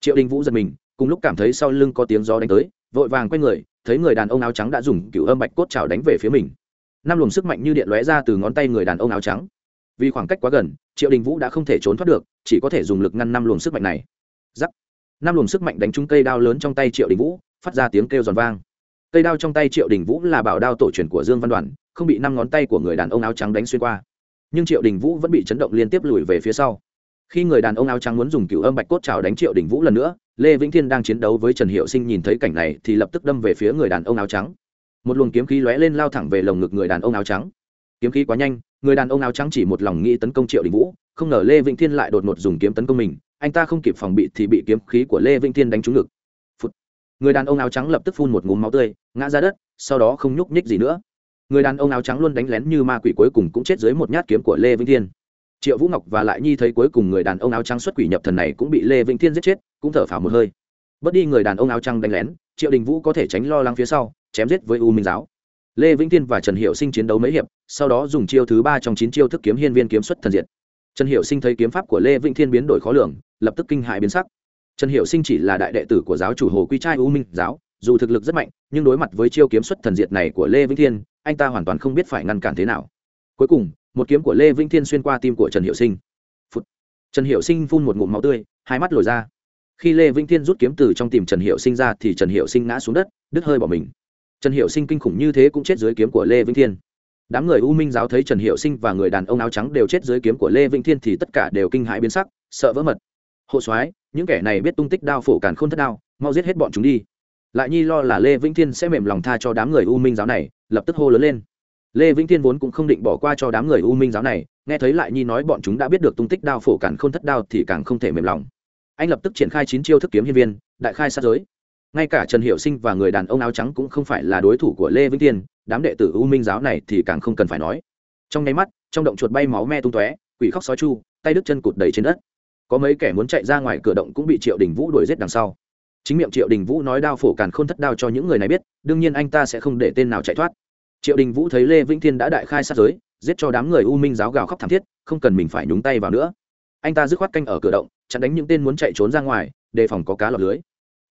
triệu đình vũ giật mình cùng lúc cảm thấy sau lưng có tiếng gió đánh tới vội vàng quay người thấy người đàn ông áo trắng đã dùng cựu âm bạch cốt trào đánh về phía mình. Năm luồng sức mạnh như điện lóe ra từ ngón tay người đàn ông áo trắng. Vì khoảng cách quá gần, triệu đình vũ đã không thể trốn thoát được, chỉ có thể dùng lực ngăn năm luồng sức mạnh này. Giắc năm luồng sức mạnh đánh trúng cây đao lớn trong tay triệu đình vũ, phát ra tiếng kêu giòn vang. Cây đao trong tay triệu đình vũ là bảo đao tổ truyền của dương văn đoàn, không bị năm ngón tay của người đàn ông áo trắng đánh xuyên qua. Nhưng triệu đình vũ vẫn bị chấn động liên tiếp lùi về phía sau. Khi người đàn ông áo trắng muốn dùng cựu âm bạch cốt trào đánh triệu đình vũ lần nữa lê vĩnh thiên đang chiến đấu với trần hiệu sinh nhìn thấy cảnh này thì lập tức đâm về phía người đàn ông áo trắng. Một luồng kiếm khí lóe lên lao thẳng về lồng ngực người đàn ông áo trắng. Kiếm khí quá nhanh, người đàn ông áo trắng chỉ một lòng nghĩ tấn công triệu đình vũ, không ngờ lê vĩnh thiên lại đột ngột dùng kiếm tấn công mình, anh ta không kịp phòng bị thì bị kiếm khí của lê vĩnh thiên đánh trúng ngực. Người đàn ông áo trắng lập tức phun một ngụm máu tươi, ngã ra đất, sau đó không nhúc nhích gì nữa. Người đàn ông áo trắng luôn đánh lén như ma quỷ cuối cùng cũng chết dưới một nhát kiếm của lê vĩnh thiên triệu vũ ngọc và lại nhi thấy cuối cùng người đàn ông áo trắng xuất quỷ nhập thần này cũng bị lê vĩnh thiên giết chết, cũng thở phào một hơi. Bớt đi người đàn ông áo trắng đánh lén, triệu đình vũ có thể tránh lo lắng phía sau, chém giết với u minh giáo. Lê vĩnh thiên và trần hiệu sinh chiến đấu mấy hiệp, sau đó dùng chiêu thứ ba trong chín chiêu thức kiếm hiên viên kiếm xuất thần diệt. Trần hiệu sinh thấy kiếm pháp của lê vĩnh thiên biến đổi khó lường, lập tức kinh hại biến sắc. Trần hiệu sinh chỉ là đại đệ tử của giáo chủ hồ quy trai u minh giáo, dù thực lực rất mạnh, nhưng đối mặt với chiêu kiếm xuất thần diệt này của lê vĩnh thiên, anh ta hoàn toàn không biết phải ngăn cản thế nào. Cuối cùng một kiếm của lê vĩnh thiên xuyên qua tim của trần hiệu sinh. Phụt. trần hiệu sinh phun một ngụm máu tươi, hai mắt lồi ra. Khi lê vĩnh thiên rút kiếm từ trong tìm trần hiệu sinh ra thì trần hiệu sinh ngã xuống đất, đứt hơi bỏ mình. Trần hiệu sinh kinh khủng như thế cũng chết dưới kiếm của lê vĩnh thiên. Đám người u minh giáo thấy trần hiệu sinh và người đàn ông áo trắng đều chết dưới kiếm của lê vĩnh thiên thì tất cả đều kinh hãi biến sắc, sợ vỡ mật. Hộ soái, những kẻ này biết tung tích đao phổ càn k h ô n thất đao, mau giết hết bọn chúng đi. Lại nhi lo là lê vĩnh thiên sẽ mềm lòng tha cho đám người u minh giáo này, lập tức hô lớn lên lê vĩnh thiên vốn cũng không định bỏ qua cho đám người u minh giáo này, nghe thấy lại nhi nói bọn chúng đã biết được tung tích đao phổ Cản Không thất đao thì càng không thể mềm lòng. Anh lập tức triển khai chín chiêu thức kiếm hiên viên, đại khai sát giới. Ngay cả trần hiệu sinh và người đàn ông áo trắng cũng không phải là đối thủ của lê vĩnh thiên, đám đệ tử u minh giáo này thì càng không cần phải nói. Trong nháy mắt, trong động chuột bay máu me tung tóe, quỷ khóc sói chu, tay đứt chân cụt đầy trên đất. Có mấy kẻ muốn chạy ra ngoài cửa động cũng bị triệu đình vũ đuổi giết đằng sau. Chính miệng triệu đình vũ nói đao phổ càn k h ô n thất đao cho những người này biết, đương nhiên anh ta sẽ không để tên nào chạy thoát triệu đình vũ thấy lê vĩnh thiên đã đại khai sát giới giết cho đám người u minh giáo gào khóc thảm thiết không cần mình phải nhúng tay vào nữa anh ta dứt khoát canh ở cửa động chặn đánh những tên muốn chạy trốn ra ngoài đề phòng có cá lọc lưới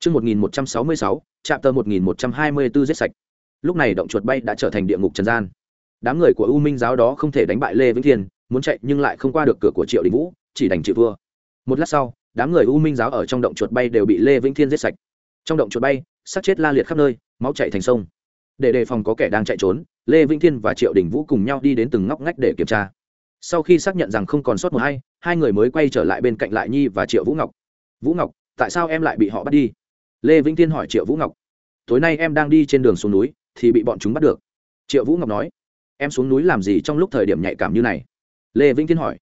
Chương 1166, chạm tờ 1124 giết sạch. Lúc này động chuột bay đã trở thành địa ngục trần gian. Đám người của U Minh giáo đó không thể đánh bại Lê Vĩnh Thiên, muốn chạy nhưng lại không qua được cửa của Triệu Đình Vũ, chỉ đành chịu thua. Một lát sau, đám người U Minh giáo ở trong động chuột bay đều bị Lê Vĩnh Thiên giết sạch. Trong động chuột bay, xác chết la liệt khắp nơi, máu chảy thành sông. Để đề phòng có kẻ đang chạy trốn, Lê Vĩnh Thiên và Triệu Đình Vũ cùng nhau đi đến từng ngóc ngách để kiểm tra. Sau khi xác nhận rằng không còn sót một hay, hai người mới quay trở lại bên cạnh Lại Nhi và Triệu Vũ Ngọc. Vũ Ngọc, tại sao em lại bị họ bắt đi? lê vĩnh Thiên hỏi triệu vũ ngọc. Tối nay em đang đi trên đường xuống núi thì bị bọn chúng bắt được. Triệu vũ ngọc nói. Em xuống núi làm gì trong lúc thời điểm nhạy cảm như này? Lê vĩnh Thiên hỏi.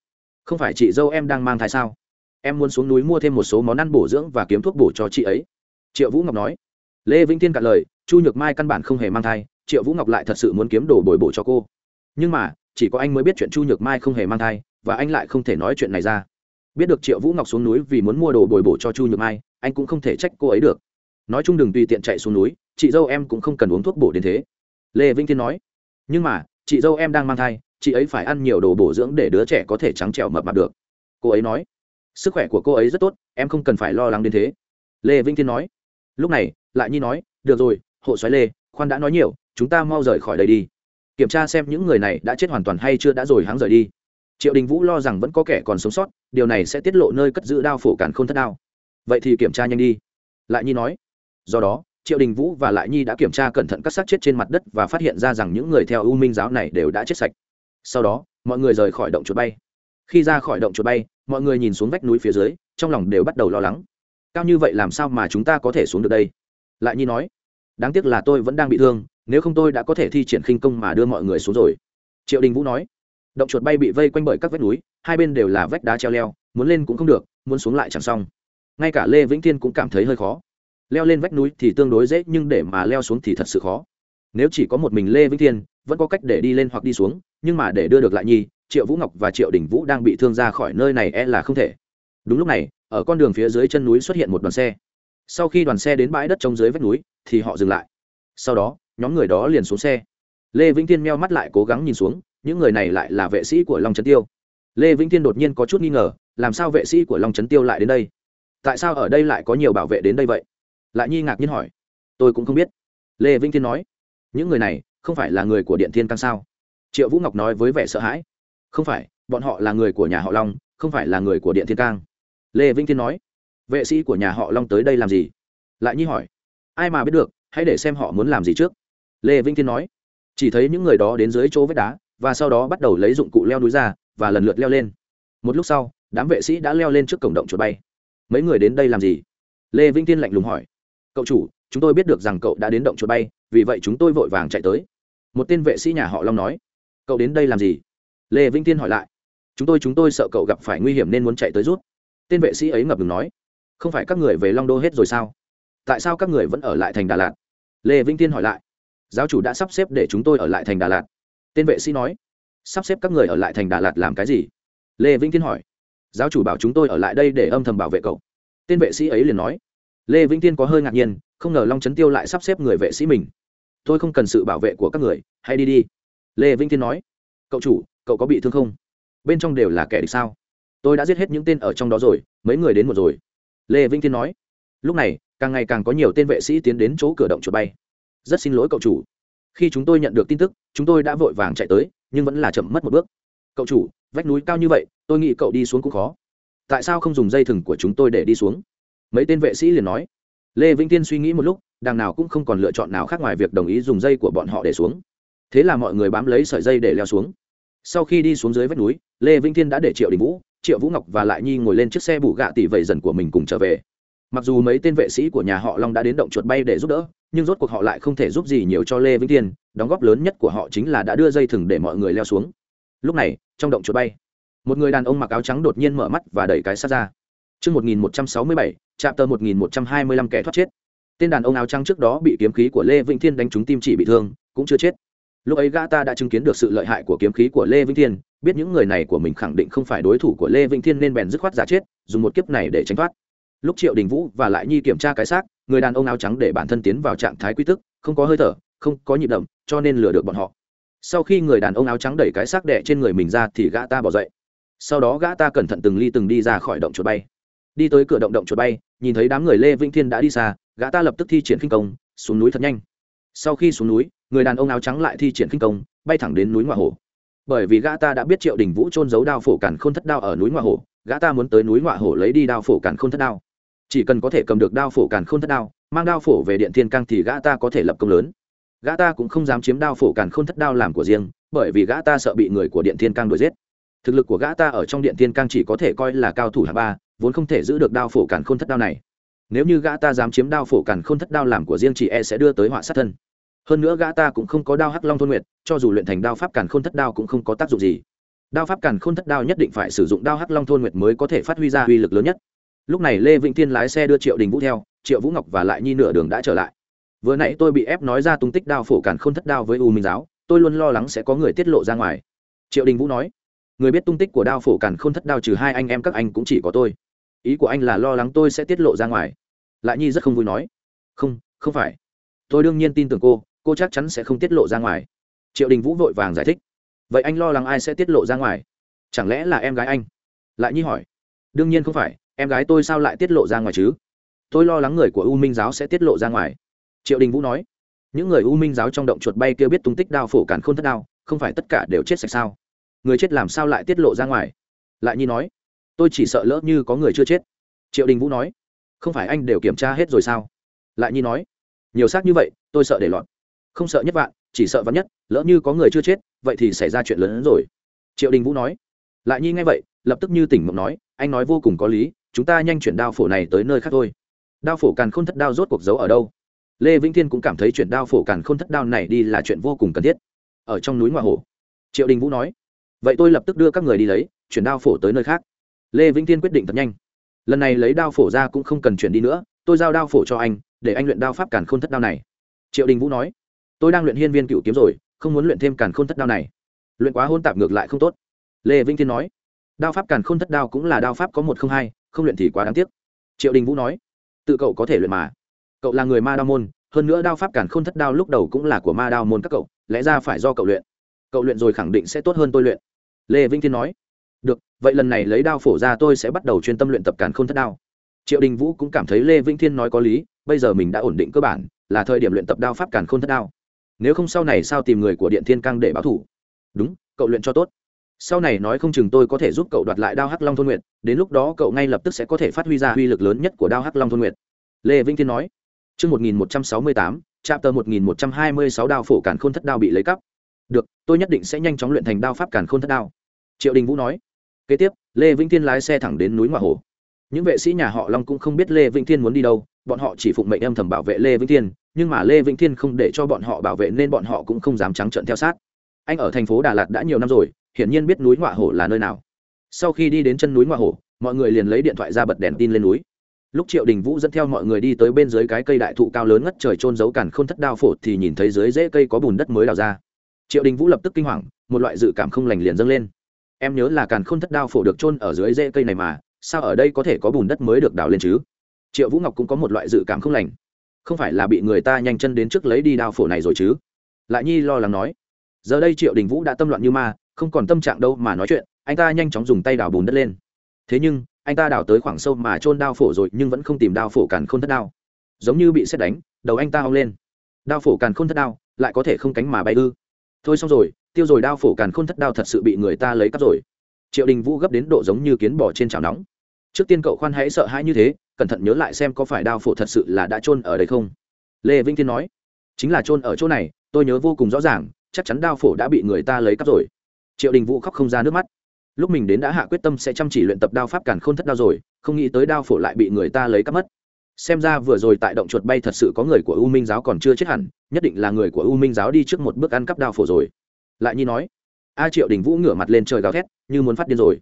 Không phải chị dâu em đang mang thai sao? Em muốn xuống núi mua thêm một số món ăn bổ dưỡng và kiếm thuốc bổ cho chị ấy. Triệu vũ ngọc nói. Lê vĩnh Thiên cạn lời chu nhược mai căn bản không hề mang thai, triệu vũ ngọc lại thật sự muốn kiếm đồ bồi bổ cho cô. Nhưng mà, chỉ có anh mới biết chuyện chu nhược mai không hề mang thai, và anh lại không thể nói chuyện này ra. Biết được triệu vũ ngọc xuống núi vì muốn mua đồ bồi bổ cho chu nhược mai, anh cũng không thể trách cô ấy được. Nói chung đừng tùy tiện chạy xuống núi, chị dâu em cũng không cần uống thuốc bổ đến thế. Lê vĩnh thiên nói, nhưng mà, chị dâu em đang mang thai, chị ấy phải ăn nhiều đồ bổ dưỡng để đứa trẻ có thể trắng trẻo mập mạp được. Cô ấy nói, sức khỏe của cô ấy rất tốt, em không cần phải lo lắng đến thế. Lê vĩnh thiên nói, lúc này, lại nhi nói, được rồi hộ xoáy lê, khoan đã nói nhiều, chúng ta mau rời khỏi đây đi. Kiểm tra xem những người này đã chết hoàn toàn hay chưa đã rồi hắn rời đi. Triệu đình vũ lo rằng vẫn có kẻ còn sống sót, điều này sẽ tiết lộ nơi cất giữ đao phổ cản k h ô n thất đao. Vậy thì kiểm tra nhanh đi. Lại nhi nói. Do đó, triệu đình vũ và lại nhi đã kiểm tra cẩn thận các xác chết trên mặt đất và phát hiện ra rằng những người theo u minh giáo này đều đã chết sạch. Sau đó, mọi người rời khỏi động chuột bay. Khi ra khỏi động chuột bay, mọi người nhìn xuống vách núi phía dưới, trong lòng đều bắt đầu lo lắng. Cao như vậy làm sao mà chúng ta có thể xuống được đây? Lại nhi nói đáng tiếc là tôi vẫn đang bị thương, nếu không tôi đã có thể thi triển khinh công mà đưa mọi người xuống rồi. Triệu đình vũ nói. Động chuột bay bị vây quanh bởi các vách núi, hai bên đều là vách đá treo leo, muốn lên cũng không được, muốn xuống lại chẳng xong. Ngay cả lê vĩnh thiên cũng cảm thấy hơi khó. Leo lên vách núi thì tương đối dễ, nhưng để mà leo xuống thì thật sự khó. Nếu chỉ có một mình lê vĩnh thiên, vẫn có cách để đi lên hoặc đi xuống, nhưng mà để đưa được lại nhi triệu vũ ngọc và triệu đình vũ đang bị thương ra khỏi nơi này e là không thể. Đúng lúc này, ở con đường phía dưới chân núi xuất hiện một đoàn xe. Sau khi đoàn xe đến bãi đất trong dưới vách núi thì họ dừng lại. Sau đó, nhóm người đó liền xuống xe. Lê vĩnh thiên meo mắt lại cố gắng nhìn xuống, những người này lại là vệ sĩ của long trấn tiêu. Lê vĩnh thiên đột nhiên có chút nghi ngờ, làm sao vệ sĩ của long trấn tiêu lại đến đây? Tại sao ở đây lại có nhiều bảo vệ đến đây vậy? Lại nhi ngạc nhiên hỏi. Tôi cũng không biết. Lê vĩnh thiên nói. Những người này không phải là người của điện thiên cang sao? Triệu vũ ngọc nói với vẻ sợ hãi. Không phải, bọn họ là người của nhà họ long, không phải là người của điện thiên cang lê vĩnh thiên nói. Vệ sĩ của nhà họ long tới đây làm gì? Lại nhi hỏi ai mà biết được, hãy để xem họ muốn làm gì trước. Lê vĩnh thiên nói. Chỉ thấy những người đó đến dưới chỗ vách đá, và sau đó bắt đầu lấy dụng cụ leo núi ra, và lần lượt leo lên. Một lúc sau, đám vệ sĩ đã leo lên trước cổng động chuột bay. Mấy người đến đây làm gì? Lê vĩnh thiên lạnh lùng hỏi. Cậu chủ, chúng tôi biết được rằng cậu đã đến động chuột bay, vì vậy chúng tôi vội vàng chạy tới. Một tên vệ sĩ nhà họ long nói. Cậu đến đây làm gì? Lê vĩnh tiên hỏi lại. Chúng tôi chúng tôi sợ cậu gặp phải nguy hiểm nên muốn chạy tới rút. Tên vệ sĩ ấy ngập ngừng nói. Không phải các người về long đô hết rồi sao? Tại sao các người vẫn ở lại thành đà lạt? Lê vĩnh tiên hỏi lại. Giáo chủ đã sắp xếp để chúng tôi ở lại thành đà lạt. Tên vệ sĩ nói. Sắp xếp các người ở lại thành đà lạt làm cái gì? Lê vĩnh tiên hỏi. Giáo chủ bảo chúng tôi ở lại đây để âm thầm bảo vệ cậu. Tên vệ sĩ ấy liền nói. Lê vĩnh tiên có hơi ngạc nhiên, không ngờ long trấn tiêu lại sắp xếp người vệ sĩ mình. Tôi không cần sự bảo vệ của các người, hãy đi đi. Lê vĩnh tiên nói. Cậu chủ, cậu có bị thương không? Bên trong đều là kẻ địch sao? Tôi đã giết hết những tên ở trong đó rồi, mấy người đến một rồi. Lê vĩnh tiên nói lúc này, càng ngày càng có nhiều tên vệ sĩ tiến đến chỗ cửa động chuột bay. Rất xin lỗi cậu chủ. Khi chúng tôi nhận được tin tức, chúng tôi đã vội vàng chạy tới, nhưng vẫn là chậm mất một bước. Cậu chủ, vách núi cao như vậy, tôi nghĩ cậu đi xuống cũng khó. Tại sao không dùng dây thừng của chúng tôi để đi xuống? Mấy tên vệ sĩ liền nói. Lê vĩnh tiên suy nghĩ một lúc, đằng nào cũng không còn lựa chọn nào khác ngoài việc đồng ý dùng dây của bọn họ để xuống. Thế là mọi người bám lấy sợi dây để leo xuống. Sau khi đi xuống dưới vách núi, lê vĩnh thiên đã để triệu đình vũ, triệu vũ ngọc và lại nhi ngồi lên chiếc xe bù gạ tỷ vầy dần của mình cùng trở về mặc dù mấy tên vệ sĩ của nhà họ long đã đến động chuột bay để giúp đỡ nhưng rốt cuộc họ lại không thể giúp gì nhiều cho lê vĩnh thiên đóng góp lớn nhất của họ chính là đã đưa dây thừng để mọi người leo xuống lúc này trong động chuột bay một người đàn ông mặc áo trắng đột nhiên mở mắt và đẩy cái sát ra Trước 1167, chạm tờ 1125 kẻ thoát chết. Tên đàn ông áo trắng trước đó bị kiếm khí của Lê Vĩnh Thiên đánh trúng tim chỉ bị thương, cũng chưa chết. lúc ấy gã ta đã chứng kiến được sự lợi hại của kiếm khí của lê vĩnh thiên biết những người này của mình khẳng định không phải đối thủ của lê vĩnh thiên nên bèn dứt khoát giả chết dùng một kiếp này để tránh thoát lúc triệu đình vũ và lại nhi kiểm tra cái xác, người đàn ông áo trắng để bản thân tiến vào trạng thái quy tức, không có hơi thở, không có nhịp đậm, cho nên lừa được bọn họ. Sau khi người đàn ông áo trắng đẩy cái xác đẻ trên người mình ra thì gã ta bỏ dậy. Sau đó gã ta cẩn thận từng ly từng đi ra khỏi động chuột bay. Đi tới cửa động động chuột bay, nhìn thấy đám người lê vĩnh thiên đã đi xa, gã ta lập tức thi triển khinh công, xuống núi thật nhanh. Sau khi xuống núi, người đàn ông áo trắng lại thi triển khinh công, bay thẳng đến núi ngoại hồ. Bởi vì gã ta đã biết triệu đình vũ trôn giấu đao phổ cản k h ô n thất đao ở núi ngoại hồ, gã ta muốn tới núi ngoại hồ lấy đi đao phổ cản k h ô n thất đao chỉ cần có thể cầm được đao phổ càn k h ô n thất đao, mang đao phổ về điện thiên cang thì gã ta có thể lập công lớn. Gã ta cũng không dám chiếm đao phổ càn k h ô n thất đao làm của riêng, bởi vì gã ta sợ bị người của điện thiên cang đuổi giết. Thực lực của gã ta ở trong điện thiên cang chỉ có thể coi là cao thủ hạng ba, vốn không thể giữ được đao phổ càn k h ô n thất đao này. Nếu như gã ta dám chiếm đao phổ càn k h ô n thất đao làm của riêng, chỉ e sẽ đưa tới họa sát thân. Hơn nữa gã ta cũng không có đao hắc long thôn nguyệt, cho dù luyện thành đao pháp càn khôn thất đao cũng không có tác dụng gì. Đao pháp càn khôn thất đao nhất định phải sử dụng đao hắc long thôn nguyệt mới có thể phát huy ra uy lực lớn nhất lúc này lê vĩnh tiên lái xe đưa triệu đình vũ theo, triệu vũ ngọc và lại nhi nửa đường đã trở lại. Vừa nãy tôi bị ép nói ra tung tích đao phổ càn khôn thất đao với u minh giáo, tôi luôn lo lắng sẽ có người tiết lộ ra ngoài. Triệu đình vũ nói, người biết tung tích của đao phổ càn khôn thất đao trừ hai anh em các anh cũng chỉ có tôi. Ý của anh là lo lắng tôi sẽ tiết lộ ra ngoài. Lại nhi rất không vui nói, không không phải. Tôi đương nhiên tin tưởng cô cô chắc chắn sẽ không tiết lộ ra ngoài. Triệu đình vũ vội vàng giải thích, vậy anh lo lắng ai sẽ tiết lộ ra ngoài? Chẳng lẽ là em gái anh? Lại nhi hỏi, đương nhiên không phải em gái tôi sao lại tiết lộ ra ngoài chứ? Tôi lo lắng người của u minh giáo sẽ tiết lộ ra ngoài. Triệu đình vũ nói. Những người u minh giáo trong động chuột bay kia biết tung tích đao phổ cản k h ô n thất đao, không phải tất cả đều chết sạch sao? Người chết làm sao lại tiết lộ ra ngoài? Lại nhi nói. Tôi chỉ sợ lỡ như có người chưa chết. Triệu đình vũ nói. Không phải anh đều kiểm tra hết rồi sao? Lại nhi nói. Nhiều xác như vậy, tôi sợ để lọt. Không sợ nhất vạn, chỉ sợ vắn nhất, lỡ như có người chưa chết, vậy thì xảy ra chuyện lớn hơn rồi. Triệu đình vũ nói. Lại nhi nghe vậy, lập tức như tỉnh mộng nói, anh nói vô cùng có lý chúng ta nhanh chuyển đao phổ này tới nơi khác thôi. Đao phổ càn k h ô n thất đao rốt cuộc giấu ở đâu? Lê vĩnh thiên cũng cảm thấy chuyển đao phổ càn k h ô n thất đao này đi là chuyện vô cùng cần thiết. Ở trong núi ngoại hồ triệu đình vũ nói, vậy tôi lập tức đưa các người đi lấy, chuyển đao phổ tới nơi khác. Lê vĩnh thiên quyết định thật nhanh. Lần này lấy đao phổ ra cũng không cần chuyển đi nữa, tôi giao đao phổ cho anh, để anh luyện đao pháp càn k h ô n thất đao này. Triệu đình vũ nói, tôi đang luyện hiên viên cựu kiếm rồi, không muốn luyện thêm càn k h ô n thất đao này. Luyện quá hôn tạp ngược lại không tốt. Lê vĩnh thiên nói, đao pháp càn k h ô n thất đao cũng là đao pháp có một không hai không luyện thì quá đáng tiếc. Triệu đình vũ nói, tự cậu có thể luyện mà. Cậu là người ma đao môn, hơn nữa đao pháp Cản k h ô n thất đao lúc đầu cũng là của ma đao môn các cậu, lẽ ra phải do cậu luyện. Cậu luyện rồi khẳng định sẽ tốt hơn tôi luyện. Lê vĩnh thiên nói, được, vậy lần này lấy đao phổ ra tôi sẽ bắt đầu chuyên tâm luyện tập Cản k h ô n thất đao. Triệu đình vũ cũng cảm thấy lê vĩnh thiên nói có lý, bây giờ mình đã ổn định cơ bản, là thời điểm luyện tập đao pháp Cản k h ô n thất đao. Nếu không sau này sao tìm người của điện thiên cang để báo thủ? Đúng, cậu luyện cho tốt sau này nói không chừng tôi có thể giúp cậu đoạt lại đao hắc long thôn nguyệt, đến lúc đó cậu ngay lập tức sẽ có thể phát huy ra uy lực lớn nhất của đao hắc long thôn nguyệt. Lê vĩnh thiên nói. Chương một nghìn một trăm sáu mươi tám trạm tờ một nghìn một trăm hai mươi sáu đao phổ cản khôn thất đao bị lấy cắp. Được, tôi nhất định sẽ nhanh chóng luyện thành đao pháp cản khôn thất đao. Triệu đình vũ nói. Kế tiếp, lê vĩnh thiên lái xe thẳng đến núi ngoại hồ. Những vệ sĩ nhà họ long cũng không biết lê vĩnh thiên muốn đi đâu, bọn họ chỉ phụng mệnh âm thầm bảo vệ lê vĩnh thiên, nhưng mà lê vĩnh thiên không để cho bọn họ bảo vệ nên bọn họ cũng không dám trắng trợn theo sát. Anh ở thành phố đà lạt đã nhiều năm rồi hiển nhiên biết núi ngọa hổ là nơi nào. Sau khi đi đến chân núi ngọa hổ, mọi người liền lấy điện thoại ra bật đèn tin lên núi. Lúc triệu đình vũ dẫn theo mọi người đi tới bên dưới cái cây đại thụ cao lớn ngất trời trôn giấu càn k h ô n thất đao phổ thì nhìn thấy dưới rễ cây có bùn đất mới đào ra. Triệu đình vũ lập tức kinh hoàng, một loại dự cảm không lành liền dâng lên. Em nhớ là càn k h ô n thất đao phổ được trôn ở dưới rễ cây này mà, sao ở đây có thể có bùn đất mới được đào lên chứ? Triệu vũ ngọc cũng có một loại dự cảm không lành. Không phải là bị người ta nhanh chân đến trước lấy đi đao phổ này rồi chứ? Lại nhi lo lắng nói. Giờ đây triệu đình vũ đã tâm loạn như ma không còn tâm trạng đâu mà nói chuyện, anh ta nhanh chóng dùng tay đào bùn đất lên. Thế nhưng, anh ta đào tới khoảng sâu mà trôn đao phổ rồi nhưng vẫn không tìm đao phổ càn k h ô n thất đao. Giống như bị xét đánh, đầu anh ta hong lên. Đao phổ càn k h ô n thất đao, lại có thể không cánh mà bay ư. Thôi xong rồi, tiêu rồi đao phổ càn k h ô n thất đao thật sự bị người ta lấy cắp rồi. Triệu đình vũ gấp đến độ giống như kiến bò trên chảo nóng. Trước tiên cậu khoan hãy sợ hãi như thế, cẩn thận nhớ lại xem có phải đao phổ thật sự là đã trôn ở đây không. Lê vĩnh thiên nói, chính là trôn ở chỗ này, tôi nhớ vô cùng rõ ràng, chắc chắn đao phổ đã bị người ta lấy cắp rồi triệu đình vũ khóc không ra nước mắt. Lúc mình đến đã hạ quyết tâm sẽ chăm chỉ luyện tập đao pháp càn k h ô n thất đao rồi, không nghĩ tới đao phổ lại bị người ta lấy cắp mất. Xem ra vừa rồi tại động chuột bay thật sự có người của u minh giáo còn chưa chết hẳn, nhất định là người của u minh giáo đi trước một bước ăn cắp đao phổ rồi. Lại nhi nói, a triệu đình vũ ngửa mặt lên trời gào thét, như muốn phát điên rồi.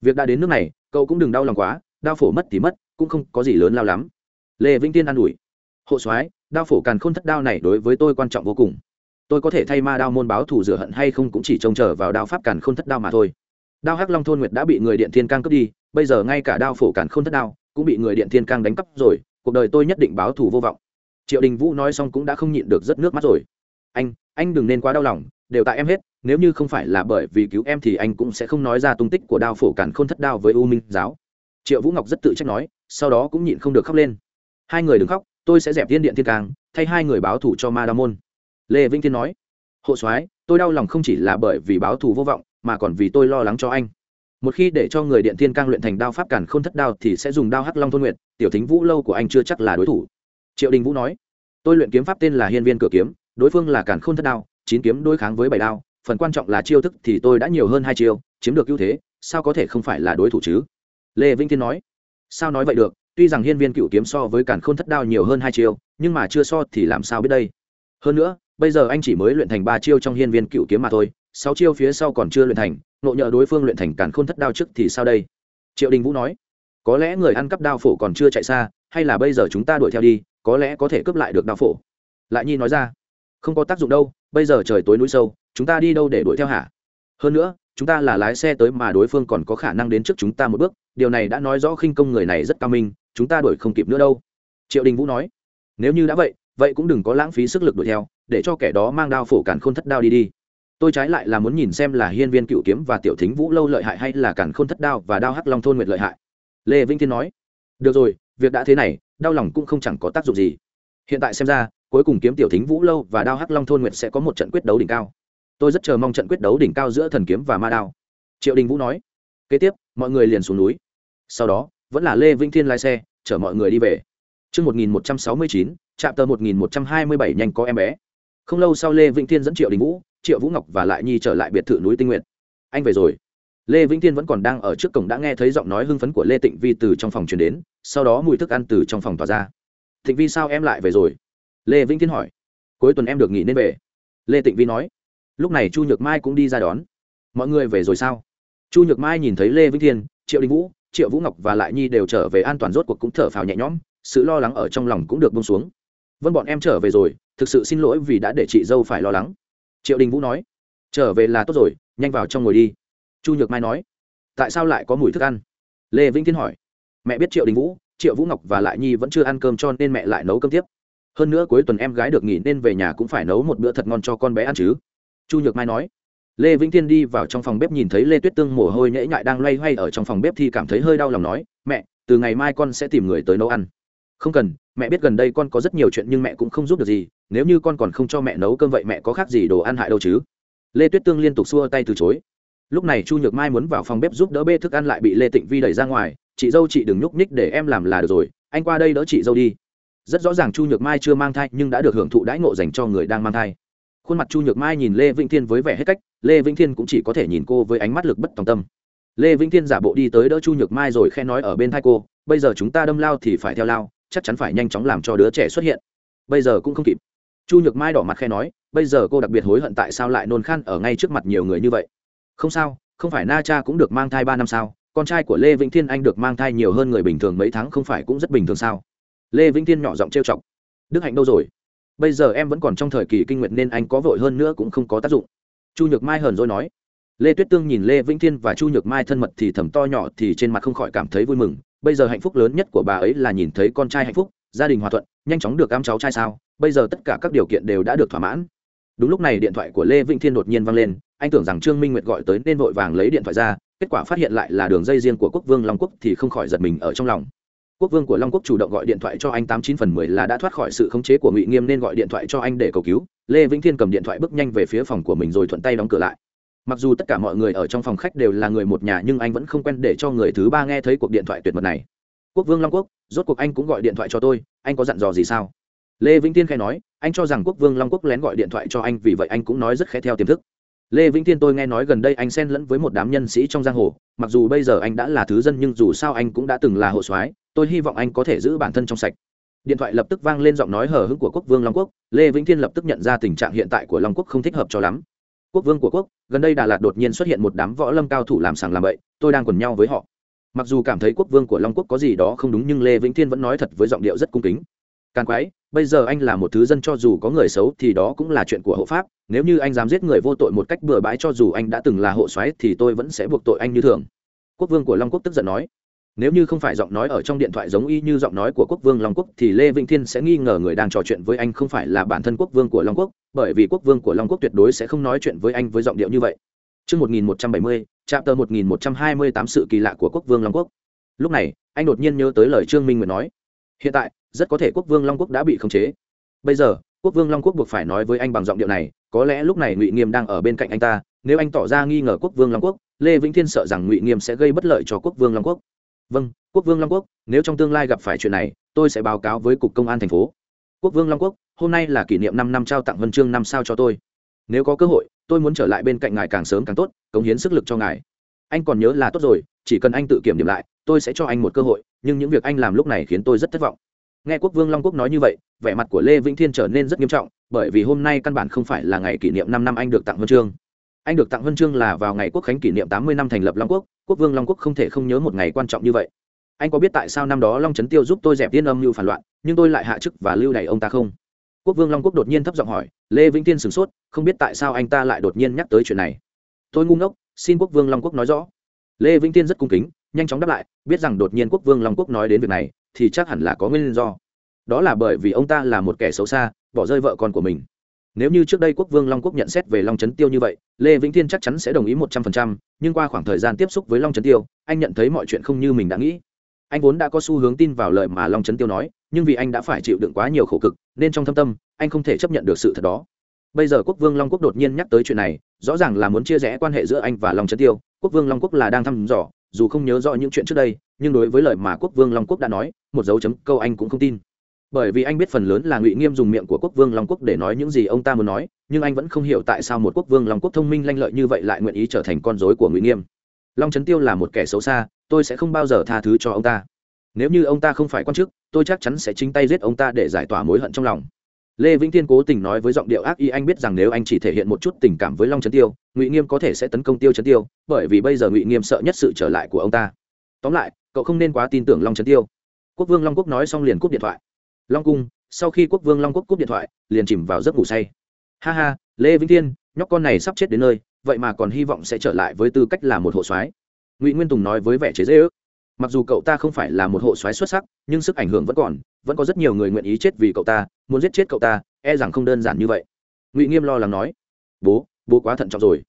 Việc đã đến nước này, cậu cũng đừng đau lòng quá, đao phổ mất thì mất, cũng không có gì lớn lao lắm. Lê vĩnh tiên an ủi, hộ soái, đao phổ càn khôn thất đao này đối với tôi quan trọng vô cùng tôi có thể thay ma đao môn báo thù rửa hận hay không cũng chỉ trông chờ vào đao pháp càn k h ô n thất đao mà thôi. Đao hắc long thôn nguyệt đã bị người điện thiên cang cướp đi, bây giờ ngay cả đao phổ càn k h ô n thất đao cũng bị người điện thiên cang đánh cắp rồi, cuộc đời tôi nhất định báo thù vô vọng. Triệu đình vũ nói xong cũng đã không nhịn được rất nước mắt rồi. Anh anh đừng nên quá đau lòng, đều tại em hết, nếu như không phải là bởi vì cứu em thì anh cũng sẽ không nói ra tung tích của đao phổ càn k h ô n thất đao với u minh giáo. Triệu vũ ngọc rất tự trách nói, sau đó cũng nhịn không được khóc lên. Hai người đừng khóc, tôi sẽ dẹp tiên điện thiên cang, thay hai người báo thù cho ma đao môn lê vĩnh thiên nói, hộ soái, tôi đau lòng không chỉ là bởi vì báo thù vô vọng, mà còn vì tôi lo lắng cho anh. Một khi để cho người điện thiên cang luyện thành đao pháp cản k h ô n thất đao thì sẽ dùng đao hắc long thôn nguyện tiểu thính vũ lâu của anh chưa chắc là đối thủ. Triệu đình vũ nói, tôi luyện kiếm pháp tên là hiên viên cửa kiếm, đối phương là cản k h ô n thất đao, chín kiếm đối kháng với bảy đao, phần quan trọng là chiêu thức thì tôi đã nhiều hơn hai chiêu, chiếm được ưu thế, sao có thể không phải là đối thủ chứ? Lê vĩnh thiên nói, sao nói vậy được, tuy rằng hiên viên cựu kiếm so với cản k h ô n thất đao nhiều hơn hai chiêu, nhưng mà chưa so thì làm sao biết đây? Hơn nữa bây giờ anh chỉ mới luyện thành ba chiêu trong hiên viên cựu kiếm mà thôi, sáu chiêu phía sau còn chưa luyện thành nộ nhờ đối phương luyện thành càn khôn thất đao trước thì sao đây? Triệu đình vũ nói. Có lẽ người ăn cắp đao phổ còn chưa chạy xa, hay là bây giờ chúng ta đuổi theo đi, có lẽ có thể cướp lại được đao phổ. Lại nhi nói ra. Không có tác dụng đâu, bây giờ trời tối núi sâu, chúng ta đi đâu để đuổi theo hả? Hơn nữa, chúng ta là lái xe tới mà đối phương còn có khả năng đến trước chúng ta một bước, điều này đã nói rõ khinh công người này rất cao minh, chúng ta đuổi không kịp nữa đâu. Triệu đình vũ nói. Nếu như đã vậy vậy cũng đừng có lãng phí sức lực đuổi theo để cho kẻ đó mang đao phổ càn khôn thất đao đi đi. Tôi trái lại là muốn nhìn xem là hiên viên cựu kiếm và tiểu thính vũ lâu lợi hại hay là cản khôn thất đao và đao hắc long thôn nguyệt lợi hại. Lê vĩnh thiên nói được rồi việc đã thế này đau lòng cũng không chẳng có tác dụng gì. Hiện tại xem ra cuối cùng kiếm tiểu thính vũ lâu và đao hắc long thôn nguyệt sẽ có một trận quyết đấu đỉnh cao. Tôi rất chờ mong trận quyết đấu đỉnh cao giữa thần kiếm và ma đao. Triệu đình vũ nói kế tiếp mọi người liền xuống núi. Sau đó vẫn là lê vĩnh thiên lái xe chở mọi người đi về. Trước 1169, trạm tờ 1127 nhanh có em bé. Không lâu sau Lê Vĩnh Thiên dẫn Triệu Đình Vũ, triệu vũ ngọc và lại nhi trở lại biệt thự núi tinh nguyện anh về rồi. Lê vĩnh thiên vẫn còn đang ở trước cổng đã nghe thấy giọng nói hưng phấn của lê tịnh vi từ trong phòng truyền đến sau đó mùi thức ăn từ trong phòng tỏa ra. Thịnh vi sao em lại về rồi? Lê vĩnh thiên hỏi. Cuối tuần em được nghỉ nên về. Lê tịnh vi nói. Lúc này chu nhược mai cũng đi ra đón. Mọi người về rồi sao? Chu nhược mai nhìn thấy lê vĩnh thiên triệu đình vũ triệu vũ ngọc và lại nhi đều trở về an toàn rốt cuộc cũng thở phào nhẹ nhõm sự lo lắng ở trong lòng cũng được bông xuống vâng bọn em trở về rồi, thực sự xin lỗi vì đã để chị dâu phải lo lắng. Triệu đình vũ nói, trở về là tốt rồi, nhanh vào trong ngồi đi. Chu nhược mai nói, tại sao lại có mùi thức ăn? Lê vĩnh thiên hỏi, mẹ biết triệu đình vũ, triệu vũ ngọc và lại nhi vẫn chưa ăn cơm cho nên mẹ lại nấu cơm tiếp. Hơn nữa cuối tuần em gái được nghỉ nên về nhà cũng phải nấu một bữa thật ngon cho con bé ăn chứ. Chu nhược mai nói, lê vĩnh thiên đi vào trong phòng bếp nhìn thấy lê tuyết tương mồ hôi nhễ nhại đang loay hoay ở trong phòng bếp thì cảm thấy hơi đau lòng nói, mẹ, từ ngày mai con sẽ tìm người tới nấu ăn không cần, mẹ biết gần đây con có rất nhiều chuyện nhưng mẹ cũng không giúp được gì, nếu như con còn không cho mẹ nấu cơm vậy mẹ có khác gì đồ ăn hại đâu chứ? Lê tuyết tương liên tục xua tay từ chối. Lúc này chu nhược mai muốn vào phòng bếp giúp đỡ bê thức ăn lại bị lê tịnh vi đẩy ra ngoài, chị dâu chị đừng nhúc nhích để em làm là được rồi, anh qua đây đỡ chị dâu đi. Rất rõ ràng chu nhược mai chưa mang thai nhưng đã được hưởng thụ đãi ngộ dành cho người đang mang thai. Khuôn mặt chu nhược mai nhìn lê vĩnh thiên với vẻ hết cách, lê vĩnh thiên cũng chỉ có thể nhìn cô với ánh mắt lực bất tòng tâm. Lê vĩnh thiên giả bộ đi tới đỡ chu nhược mai rồi khe nói ở bên thai cô, bây giờ chúng ta đâm lao thì phải theo lao chắc chắn phải nhanh chóng làm cho đứa trẻ xuất hiện. Bây giờ cũng không kịp. Chu nhược mai đỏ mặt khe nói, bây giờ cô đặc biệt hối hận tại sao lại nôn khan ở ngay trước mặt nhiều người như vậy? Không sao, không phải na cha cũng được mang thai ba năm sao, con trai của lê vĩnh thiên anh được mang thai nhiều hơn người bình thường mấy tháng không phải cũng rất bình thường sao? Lê vĩnh thiên nhỏ giọng trêu chọc, đức hạnh đâu rồi? Bây giờ em vẫn còn trong thời kỳ kinh nguyệt nên anh có vội hơn nữa cũng không có tác dụng. Chu nhược mai hờn rồi nói, lê tuyết tương nhìn lê vĩnh thiên và chu nhược mai thân mật thì thầm to nhỏ thì trên mặt không khỏi cảm thấy vui mừng bây giờ hạnh phúc lớn nhất của bà ấy là nhìn thấy con trai hạnh phúc, gia đình hòa thuận, nhanh chóng được am cháu trai sao? Bây giờ tất cả các điều kiện đều đã được thỏa mãn. Đúng lúc này điện thoại của lê vĩnh thiên đột nhiên vang lên, anh tưởng rằng trương minh nguyệt gọi tới nên vội vàng lấy điện thoại ra, kết quả phát hiện lại là đường dây riêng của quốc vương long quốc thì không khỏi giật mình ở trong lòng. Quốc vương của long quốc chủ động gọi điện thoại cho anh tám chín phần mười là đã thoát khỏi sự khống chế của ngụy nghiêm nên gọi điện thoại cho anh để cầu cứu. Lê vĩnh thiên cầm điện thoại bước nhanh về phía phòng của mình rồi thuận tay đóng cửa lại mặc dù tất cả mọi người ở trong phòng khách đều là người một nhà, nhưng anh vẫn không quen để cho người thứ ba nghe thấy cuộc điện thoại tuyệt mật này. Quốc vương long quốc, rốt cuộc anh cũng gọi điện thoại cho tôi, anh có dặn dò gì sao? Lê vĩnh tiên khai nói, anh cho rằng quốc vương long quốc lén gọi điện thoại cho anh vì vậy anh cũng nói rất khẽ theo tiềm thức. Lê vĩnh tiên tôi nghe nói gần đây anh xen lẫn với một đám nhân sĩ trong giang hồ, mặc dù bây giờ anh đã là thứ dân nhưng dù sao anh cũng đã từng là hộ soái, tôi hy vọng anh có thể giữ bản thân trong sạch. Điện thoại lập tức vang lên giọng nói hờ hững của quốc vương long quốc, lê vĩnh thiên lập tức nhận ra tình trạng hiện tại của long quốc không thích hợp cho lắm quốc vương của quốc, gần đây đà lạt đột nhiên xuất hiện một đám võ lâm cao thủ làm sàng làm bậy, tôi đang quần nhau với họ. Mặc dù cảm thấy quốc vương của long quốc có gì đó không đúng nhưng lê vĩnh thiên vẫn nói thật với giọng điệu rất cung kính. Càng quái, bây giờ anh là một thứ dân cho dù có người xấu thì đó cũng là chuyện của hộ pháp, nếu như anh dám giết người vô tội một cách bừa bãi cho dù anh đã từng là hộ xoáy thì tôi vẫn sẽ buộc tội anh như thường. Quốc vương của long quốc tức giận nói nếu như không phải giọng nói ở trong điện thoại giống y như giọng nói của quốc vương long quốc thì lê vĩnh thiên sẽ nghi ngờ người đang trò chuyện với anh không phải là bản thân quốc vương của long quốc bởi vì quốc vương của long quốc tuyệt đối sẽ không nói chuyện với anh với giọng điệu như vậy. Trước 1170, chạm tờ 1128 sự kỳ lạ của quốc vương long quốc. Lúc này anh đột nhiên nhớ tới lời trương minh nguyệt nói. Hiện tại rất có thể quốc vương long quốc đã bị khống chế. Bây giờ quốc vương long quốc buộc phải nói với anh bằng giọng điệu này có lẽ lúc này ngụy nghiêm đang ở bên cạnh anh ta nếu anh tỏ ra nghi ngờ quốc vương long quốc lê vĩnh thiên sợ rằng ngụy nghiêm sẽ gây bất lợi cho quốc vương long quốc vâng quốc vương long quốc, nếu trong tương lai gặp phải chuyện này, tôi sẽ báo cáo với cục công an thành phố. Quốc vương long quốc, hôm nay là kỷ niệm năm năm trao tặng huân chương năm sao cho tôi. Nếu có cơ hội, tôi muốn trở lại bên cạnh ngài càng sớm càng tốt, cống hiến sức lực cho ngài. Anh còn nhớ là tốt rồi, chỉ cần anh tự kiểm điểm lại, tôi sẽ cho anh một cơ hội, nhưng những việc anh làm lúc này khiến tôi rất thất vọng. Nghe quốc vương long quốc nói như vậy, vẻ mặt của lê vĩnh thiên trở nên rất nghiêm trọng, bởi vì hôm nay căn bản không phải là ngày kỷ niệm năm năm anh được tặng huân chương anh được tặng huân chương là vào ngày quốc khánh kỷ niệm tám mươi năm thành lập long quốc quốc vương long quốc không thể không nhớ một ngày quan trọng như vậy. Anh có biết tại sao năm đó long trấn tiêu giúp tôi dẹp tiên âm mưu phản loạn, nhưng tôi lại hạ chức và lưu đày ông ta không? Quốc vương long quốc đột nhiên thấp giọng hỏi, lê vĩnh tiên sửng sốt, không biết tại sao anh ta lại đột nhiên nhắc tới chuyện này? Tôi ngu ngốc, xin quốc vương long quốc nói rõ. Lê vĩnh tiên rất cung kính, nhanh chóng đáp lại, biết rằng đột nhiên quốc vương long quốc nói đến việc này, thì chắc hẳn là có nguyên do. Đó là bởi vì ông ta là một kẻ xấu xa, bỏ rơi vợ con của mình nếu như trước đây quốc vương long quốc nhận xét về long trấn tiêu như vậy, lê vĩnh thiên chắc chắn sẽ đồng ý một trăm phần trăm, nhưng qua khoảng thời gian tiếp xúc với long trấn tiêu, anh nhận thấy mọi chuyện không như mình đã nghĩ. Anh vốn đã có xu hướng tin vào lời mà long trấn tiêu nói, nhưng vì anh đã phải chịu đựng quá nhiều khổ cực, nên trong thâm tâm, anh không thể chấp nhận được sự thật đó. Bây giờ quốc vương long quốc đột nhiên nhắc tới chuyện này, rõ ràng là muốn chia rẽ quan hệ giữa anh và long trấn tiêu. Quốc vương long quốc là đang thăm dò, dù không nhớ rõ những chuyện trước đây, nhưng đối với lời mà quốc vương long quốc đã nói, một dấu chấm câu anh cũng không tin bởi vì anh biết phần lớn là ngụy nghiêm dùng miệng của quốc vương long quốc để nói những gì ông ta muốn nói, nhưng anh vẫn không hiểu tại sao một quốc vương long quốc thông minh lanh lợi như vậy lại nguyện ý trở thành con dối của ngụy nghiêm. Long trấn tiêu là một kẻ xấu xa, tôi sẽ không bao giờ tha thứ cho ông ta. Nếu như ông ta không phải quan chức, tôi chắc chắn sẽ chính tay giết ông ta để giải tỏa mối hận trong lòng. Lê vĩnh thiên cố tình nói với giọng điệu ác y anh biết rằng nếu anh chỉ thể hiện một chút tình cảm với long trấn tiêu, ngụy nghiêm có thể sẽ tấn công tiêu trấn tiêu, bởi vì bây giờ ngụy nghiêm sợ nhất sự trở lại của ông ta. Tóm lại, cậu không nên quá tin tưởng long trấn tiêu. Quốc vương long quốc nói xong liền cúp điện thoại long cung, sau khi quốc vương long quốc cúp điện thoại, liền chìm vào giấc ngủ say. Ha ha, lê vĩnh thiên, nhóc con này sắp chết đến nơi, vậy mà còn hy vọng sẽ trở lại với tư cách là một hộ soái. Ngụy nguyên tùng nói với vẻ chế dễ ước mặc dù cậu ta không phải là một hộ soái xuất sắc, nhưng sức ảnh hưởng vẫn còn, vẫn có rất nhiều người nguyện ý chết vì cậu ta, muốn giết chết cậu ta e rằng không đơn giản như vậy. Ngụy nghiêm lo lắng nói. Bố bố quá thận trọng rồi.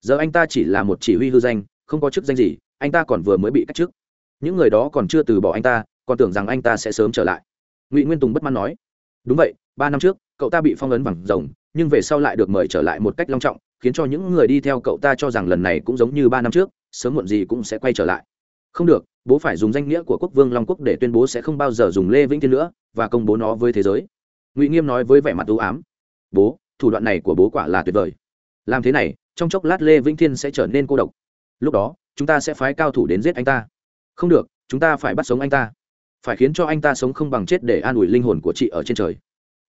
Giờ anh ta chỉ là một chỉ huy hư danh, không có chức danh gì, anh ta còn vừa mới bị cách chức. Những người đó còn chưa từ bỏ anh ta, còn tưởng rằng anh ta sẽ sớm trở lại ngụy nguyên tùng bất mãn nói đúng vậy ba năm trước cậu ta bị phong ấn bằng rồng nhưng về sau lại được mời trở lại một cách long trọng khiến cho những người đi theo cậu ta cho rằng lần này cũng giống như ba năm trước sớm muộn gì cũng sẽ quay trở lại không được bố phải dùng danh nghĩa của quốc vương long quốc để tuyên bố sẽ không bao giờ dùng lê vĩnh thiên nữa và công bố nó với thế giới ngụy nghiêm nói với vẻ mặt ưu ám bố thủ đoạn này của bố quả là tuyệt vời làm thế này trong chốc lát lê vĩnh thiên sẽ trở nên cô độc lúc đó chúng ta sẽ phái cao thủ đến giết anh ta không được chúng ta phải bắt sống anh ta phải khiến cho anh ta sống không bằng chết để an ủi linh hồn của chị ở trên trời.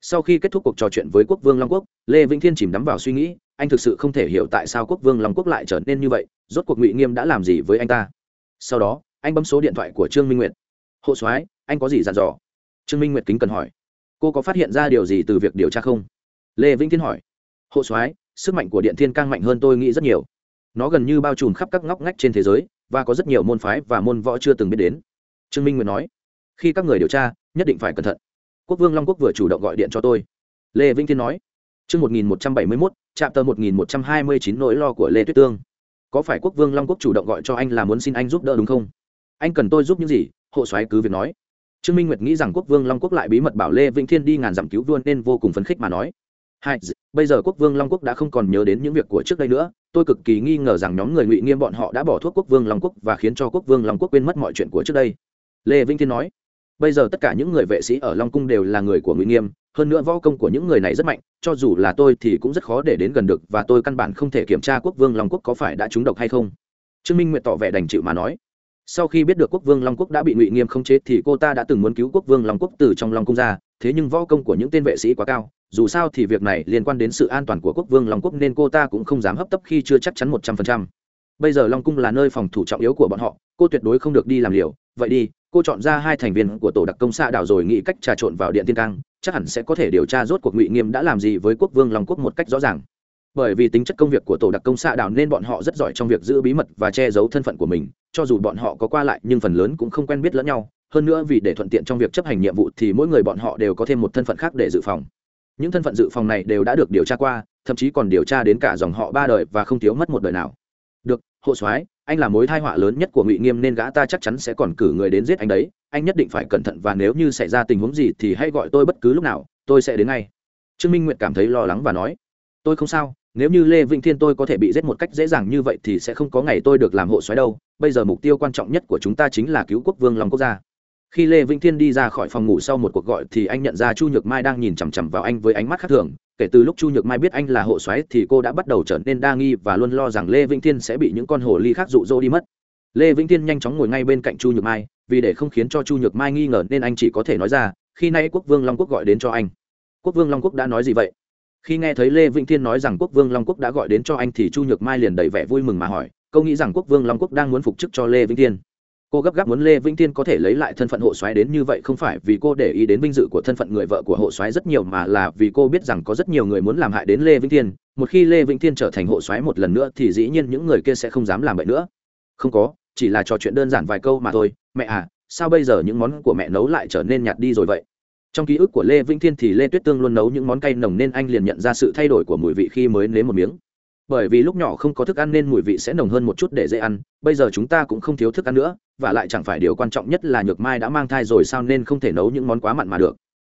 Sau khi kết thúc cuộc trò chuyện với quốc vương long quốc, lê vĩnh thiên chìm đắm vào suy nghĩ, anh thực sự không thể hiểu tại sao quốc vương long quốc lại trở nên như vậy, rốt cuộc ngụy nghiêm đã làm gì với anh ta. Sau đó, anh bấm số điện thoại của trương minh nguyệt. Hộ soái, anh có gì dặn dò? Trương minh nguyệt kính cần hỏi. Cô có phát hiện ra điều gì từ việc điều tra không? Lê vĩnh thiên hỏi. Hộ soái, sức mạnh của điện thiên càng mạnh hơn tôi nghĩ rất nhiều. Nó gần như bao trùm khắp các ngóc ngách trên thế giới, và có rất nhiều môn phái và môn võ chưa từng biết đến. Trương minh nguyệt nói khi các người điều tra, nhất định phải cẩn thận. Quốc vương long quốc vừa chủ động gọi điện cho tôi. Lê vĩnh thiên nói, chương một nghìn một trăm bảy mươi mốt trạm tờ một nghìn một trăm hai mươi chín nỗi lo của lê tuyết tương. Có phải quốc vương long quốc chủ động gọi cho anh là muốn xin anh giúp đỡ đúng không? Anh cần tôi giúp những gì? Hộ soái cứ việc nói. Trương minh nguyệt nghĩ rằng quốc vương long quốc lại bí mật bảo lê vĩnh thiên đi ngàn dặm cứu vua nên vô cùng phấn khích mà nói, hai bây giờ quốc vương long quốc đã không còn nhớ đến những việc của trước đây nữa. Tôi cực kỳ nghi ngờ rằng nhóm người ngụy nghiêm bọn họ đã bỏ thuốc quốc vương long quốc và khiến cho quốc vương long quốc quên mất mọi chuyện của trước đây. Lê vĩnh thiên nói bây giờ tất cả những người vệ sĩ ở long cung đều là người của ngụy nghiêm, hơn nữa võ công của những người này rất mạnh, cho dù là tôi thì cũng rất khó để đến gần được và tôi căn bản không thể kiểm tra quốc vương long quốc có phải đã trúng độc hay không. Trương minh nguyệt tỏ vẻ đành chịu mà nói. Sau khi biết được quốc vương long quốc đã bị ngụy nghiêm không chế thì cô ta đã từng muốn cứu quốc vương long quốc từ trong long cung ra, thế nhưng võ công của những tên vệ sĩ quá cao, dù sao thì việc này liên quan đến sự an toàn của quốc vương long quốc nên cô ta cũng không dám hấp tấp khi chưa chắc chắn một trăm phần trăm. Bây giờ long cung là nơi phòng thủ trọng yếu của bọn họ, cô tuyệt đối không được đi làm liều vậy đi, cô chọn ra hai thành viên của tổ đặc công xạ đảo rồi nghĩ cách trà trộn vào điện tiên cang, chắc hẳn sẽ có thể điều tra rốt cuộc ngụy nghiêm đã làm gì với quốc vương long quốc một cách rõ ràng. Bởi vì tính chất công việc của tổ đặc công xạ đảo nên bọn họ rất giỏi trong việc giữ bí mật và che giấu thân phận của mình, cho dù bọn họ có qua lại nhưng phần lớn cũng không quen biết lẫn nhau. Hơn nữa vì để thuận tiện trong việc chấp hành nhiệm vụ thì mỗi người bọn họ đều có thêm một thân phận khác để dự phòng. Những thân phận dự phòng này đều đã được điều tra qua, thậm chí còn điều tra đến cả dòng họ ba đời và không thiếu mất một đời nào. Được, hộ soái anh là mối thai họa lớn nhất của ngụy nghiêm nên gã ta chắc chắn sẽ còn cử người đến giết anh đấy. Anh nhất định phải cẩn thận và nếu như xảy ra tình huống gì thì hãy gọi tôi bất cứ lúc nào, tôi sẽ đến ngay. Trương minh nguyệt cảm thấy lo lắng và nói, tôi không sao, nếu như lê vĩnh thiên tôi có thể bị giết một cách dễ dàng như vậy thì sẽ không có ngày tôi được làm hộ soái đâu. Bây giờ mục tiêu quan trọng nhất của chúng ta chính là cứu quốc vương lòng quốc gia. Khi lê vĩnh thiên đi ra khỏi phòng ngủ sau một cuộc gọi thì anh nhận ra chu nhược mai đang nhìn chằm chằm vào anh với ánh mắt khác thường kể từ lúc chu nhược mai biết anh là hộ soái thì cô đã bắt đầu trở nên đa nghi và luôn lo rằng lê vĩnh thiên sẽ bị những con hồ ly khác rụ rỗ đi mất. Lê vĩnh thiên nhanh chóng ngồi ngay bên cạnh chu nhược mai, vì để không khiến cho chu nhược mai nghi ngờ nên anh chỉ có thể nói ra, khi nay quốc vương long quốc gọi đến cho anh. Quốc vương long quốc đã nói gì vậy? Khi nghe thấy lê vĩnh thiên nói rằng quốc vương long quốc đã gọi đến cho anh thì chu nhược mai liền đầy vẻ vui mừng mà hỏi câu nghĩ rằng quốc vương long quốc đang muốn phục chức cho lê vĩnh thiên? Cô gấp gáp muốn lê vĩnh thiên có thể lấy lại thân phận hộ soái đến như vậy không phải vì cô để ý đến vinh dự của thân phận người vợ của hộ soái rất nhiều mà là vì cô biết rằng có rất nhiều người muốn làm hại đến lê vĩnh thiên. Một khi lê vĩnh thiên trở thành hộ soái một lần nữa thì dĩ nhiên những người kia sẽ không dám làm vậy nữa. Không có, chỉ là trò chuyện đơn giản vài câu mà thôi. Mẹ à sao bây giờ những món của mẹ nấu lại trở nên nhạt đi rồi vậy? Trong ký ức của lê vĩnh thiên thì lê tuyết tương luôn nấu những món cay nồng nên anh liền nhận ra sự thay đổi của mùi vị khi mới nếm một miếng bởi vì lúc nhỏ không có thức ăn nên mùi vị sẽ nồng hơn một chút để dễ ăn, bây giờ chúng ta cũng không thiếu thức ăn nữa, và lại chẳng phải điều quan trọng nhất là nhược mai đã mang thai rồi sao nên không thể nấu những món quá mặn mà được.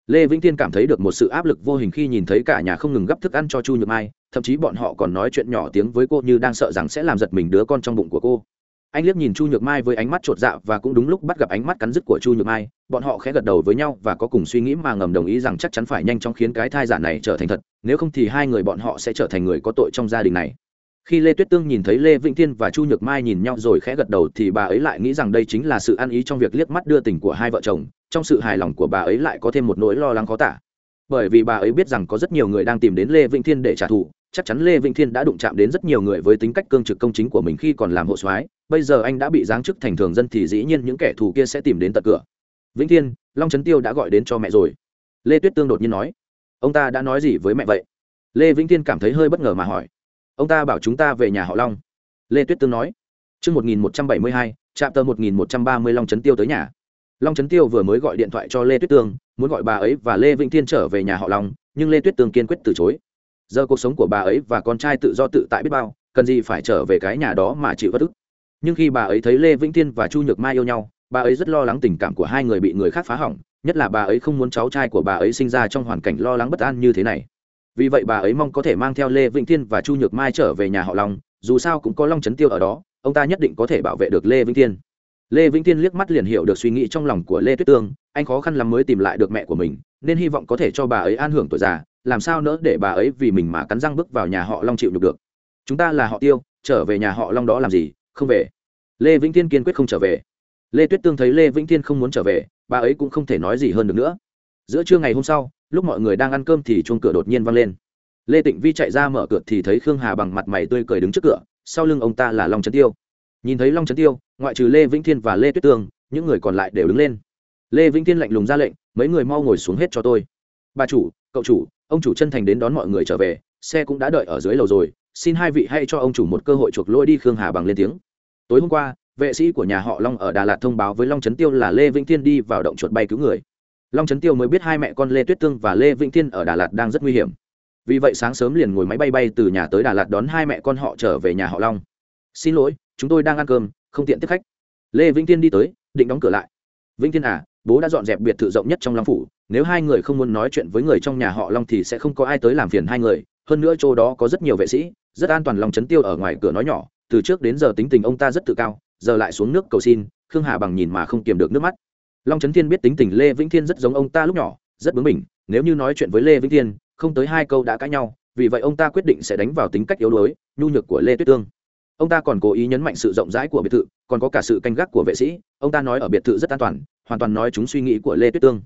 Lê vĩnh thiên cảm thấy được một sự áp lực vô hình khi nhìn thấy cả nhà không ngừng gấp thức ăn cho chu nhược mai, thậm chí bọn họ còn nói chuyện nhỏ tiếng với cô như đang sợ rằng sẽ làm giật mình đứa con trong bụng của cô anh liếc nhìn chu nhược mai với ánh mắt chột dạ và cũng đúng lúc bắt gặp ánh mắt cắn rứt của chu nhược mai. Bọn họ khẽ gật đầu với nhau và có cùng suy nghĩ mà ngầm đồng ý rằng chắc chắn phải nhanh chóng khiến cái thai giả này trở thành thật. Nếu không thì hai người bọn họ sẽ trở thành người có tội trong gia đình này. Khi lê tuyết tương nhìn thấy lê vĩnh thiên và chu nhược mai nhìn nhau rồi khẽ gật đầu thì bà ấy lại nghĩ rằng đây chính là sự ăn ý trong việc liếc mắt đưa tình của hai vợ chồng. Trong sự hài lòng của bà ấy lại có thêm một nỗi lo lắng khó tả. Bởi vì bà ấy biết rằng có rất nhiều người đang tìm đến lê vĩnh thiên để trả thù chắc chắn lê vĩnh thiên đã đụng chạm đến rất nhiều người với tính cách cương trực công chính của mình khi còn làm hộ soái, bây giờ anh đã bị giáng chức thành thường dân thì dĩ nhiên những kẻ thù kia sẽ tìm đến tận cửa. Vĩnh thiên, long trấn tiêu đã gọi đến cho mẹ rồi. Lê tuyết tương đột nhiên nói, ông ta đã nói gì với mẹ vậy? Lê vĩnh thiên cảm thấy hơi bất ngờ mà hỏi, ông ta bảo chúng ta về nhà họ long. Lê tuyết tương nói, chương một nghìn một trăm bảy mươi hai, trạm tờ một nghìn một trăm ba mươi long trấn tiêu tới nhà. Long trấn tiêu vừa mới gọi điện thoại cho lê tuyết tương, muốn gọi bà ấy và lê vĩnh thiên trở về nhà họ long, nhưng lê tuyết tương kiên quyết từ chối giờ cuộc sống của bà ấy và con trai tự do tự tại biết bao, cần gì phải trở về cái nhà đó mà chịu bất ức. Nhưng khi bà ấy thấy lê vĩnh thiên và chu nhược mai yêu nhau, bà ấy rất lo lắng tình cảm của hai người bị người khác phá hỏng, nhất là bà ấy không muốn cháu trai của bà ấy sinh ra trong hoàn cảnh lo lắng bất an như thế này. Vì vậy bà ấy mong có thể mang theo lê vĩnh thiên và chu nhược mai trở về nhà họ long, dù sao cũng có long trấn tiêu ở đó, ông ta nhất định có thể bảo vệ được lê vĩnh thiên. Lê vĩnh thiên liếc mắt liền hiểu được suy nghĩ trong lòng của lê tuyết tương anh khó khăn lắm mới tìm lại được mẹ của mình, nên hy vọng có thể cho bà ấy an hưởng tuổi già, làm sao nỡ để bà ấy vì mình mà cắn răng bước vào nhà họ long chịu nhục được. Chúng ta là họ tiêu, trở về nhà họ long đó làm gì? Không về. Lê vĩnh thiên kiên quyết không trở về. Lê tuyết tương thấy lê vĩnh thiên không muốn trở về, bà ấy cũng không thể nói gì hơn được nữa. Giữa trưa ngày hôm sau, lúc mọi người đang ăn cơm thì chuông cửa đột nhiên vang lên. Lê tịnh vi chạy ra mở cửa thì thấy khương hà bằng mặt mày tươi cười đứng trước cửa, sau lưng ông ta là long trấn tiêu. Nhìn thấy long trấn tiêu, ngoại trừ lê vĩnh thiên và lê tuyết tương, những người còn lại đều đứng lên lê vĩnh thiên lạnh lùng ra lệnh, mấy người mau ngồi xuống hết cho tôi. Bà chủ, cậu chủ, ông chủ chân thành đến đón mọi người trở về, xe cũng đã đợi ở dưới lầu rồi, xin hai vị hãy cho ông chủ một cơ hội chuộc lôi đi. Khương hà bằng lên tiếng. Tối hôm qua, vệ sĩ của nhà họ long ở đà lạt thông báo với long trấn tiêu là lê vĩnh thiên đi vào động chuột bay cứu người. Long trấn tiêu mới biết hai mẹ con lê tuyết tương và lê vĩnh thiên ở đà lạt đang rất nguy hiểm. Vì vậy sáng sớm liền ngồi máy bay bay từ nhà tới đà lạt đón hai mẹ con họ trở về nhà họ long. Xin lỗi, chúng tôi đang ăn cơm, không tiện tiếp khách. Lê vĩnh thiên đi tới, định đóng cửa lại. Vĩnh thiên à bố đã dọn dẹp biệt thự rộng nhất trong long phủ, nếu hai người không muốn nói chuyện với người trong nhà họ long thì sẽ không có ai tới làm phiền hai người, hơn nữa chỗ đó có rất nhiều vệ sĩ, rất an toàn lòng Chấn tiêu ở ngoài cửa nói nhỏ, từ trước đến giờ tính tình ông ta rất tự cao, giờ lại xuống nước cầu xin, khương hà bằng nhìn mà không kiềm được nước mắt. Long trấn thiên biết tính tình lê vĩnh thiên rất giống ông ta lúc nhỏ, rất bướng bỉnh, nếu như nói chuyện với lê vĩnh thiên, không tới hai câu đã cãi nhau, vì vậy ông ta quyết định sẽ đánh vào tính cách yếu đuối, nhu nhược của lê tuyết tương. Ông ta còn cố ý nhấn mạnh sự rộng rãi của biệt thự, còn có cả sự canh gác của vệ sĩ, ông ta nói ở biệt thự rất an toàn hoàn toàn nói chúng suy nghĩ của lê tuyết tương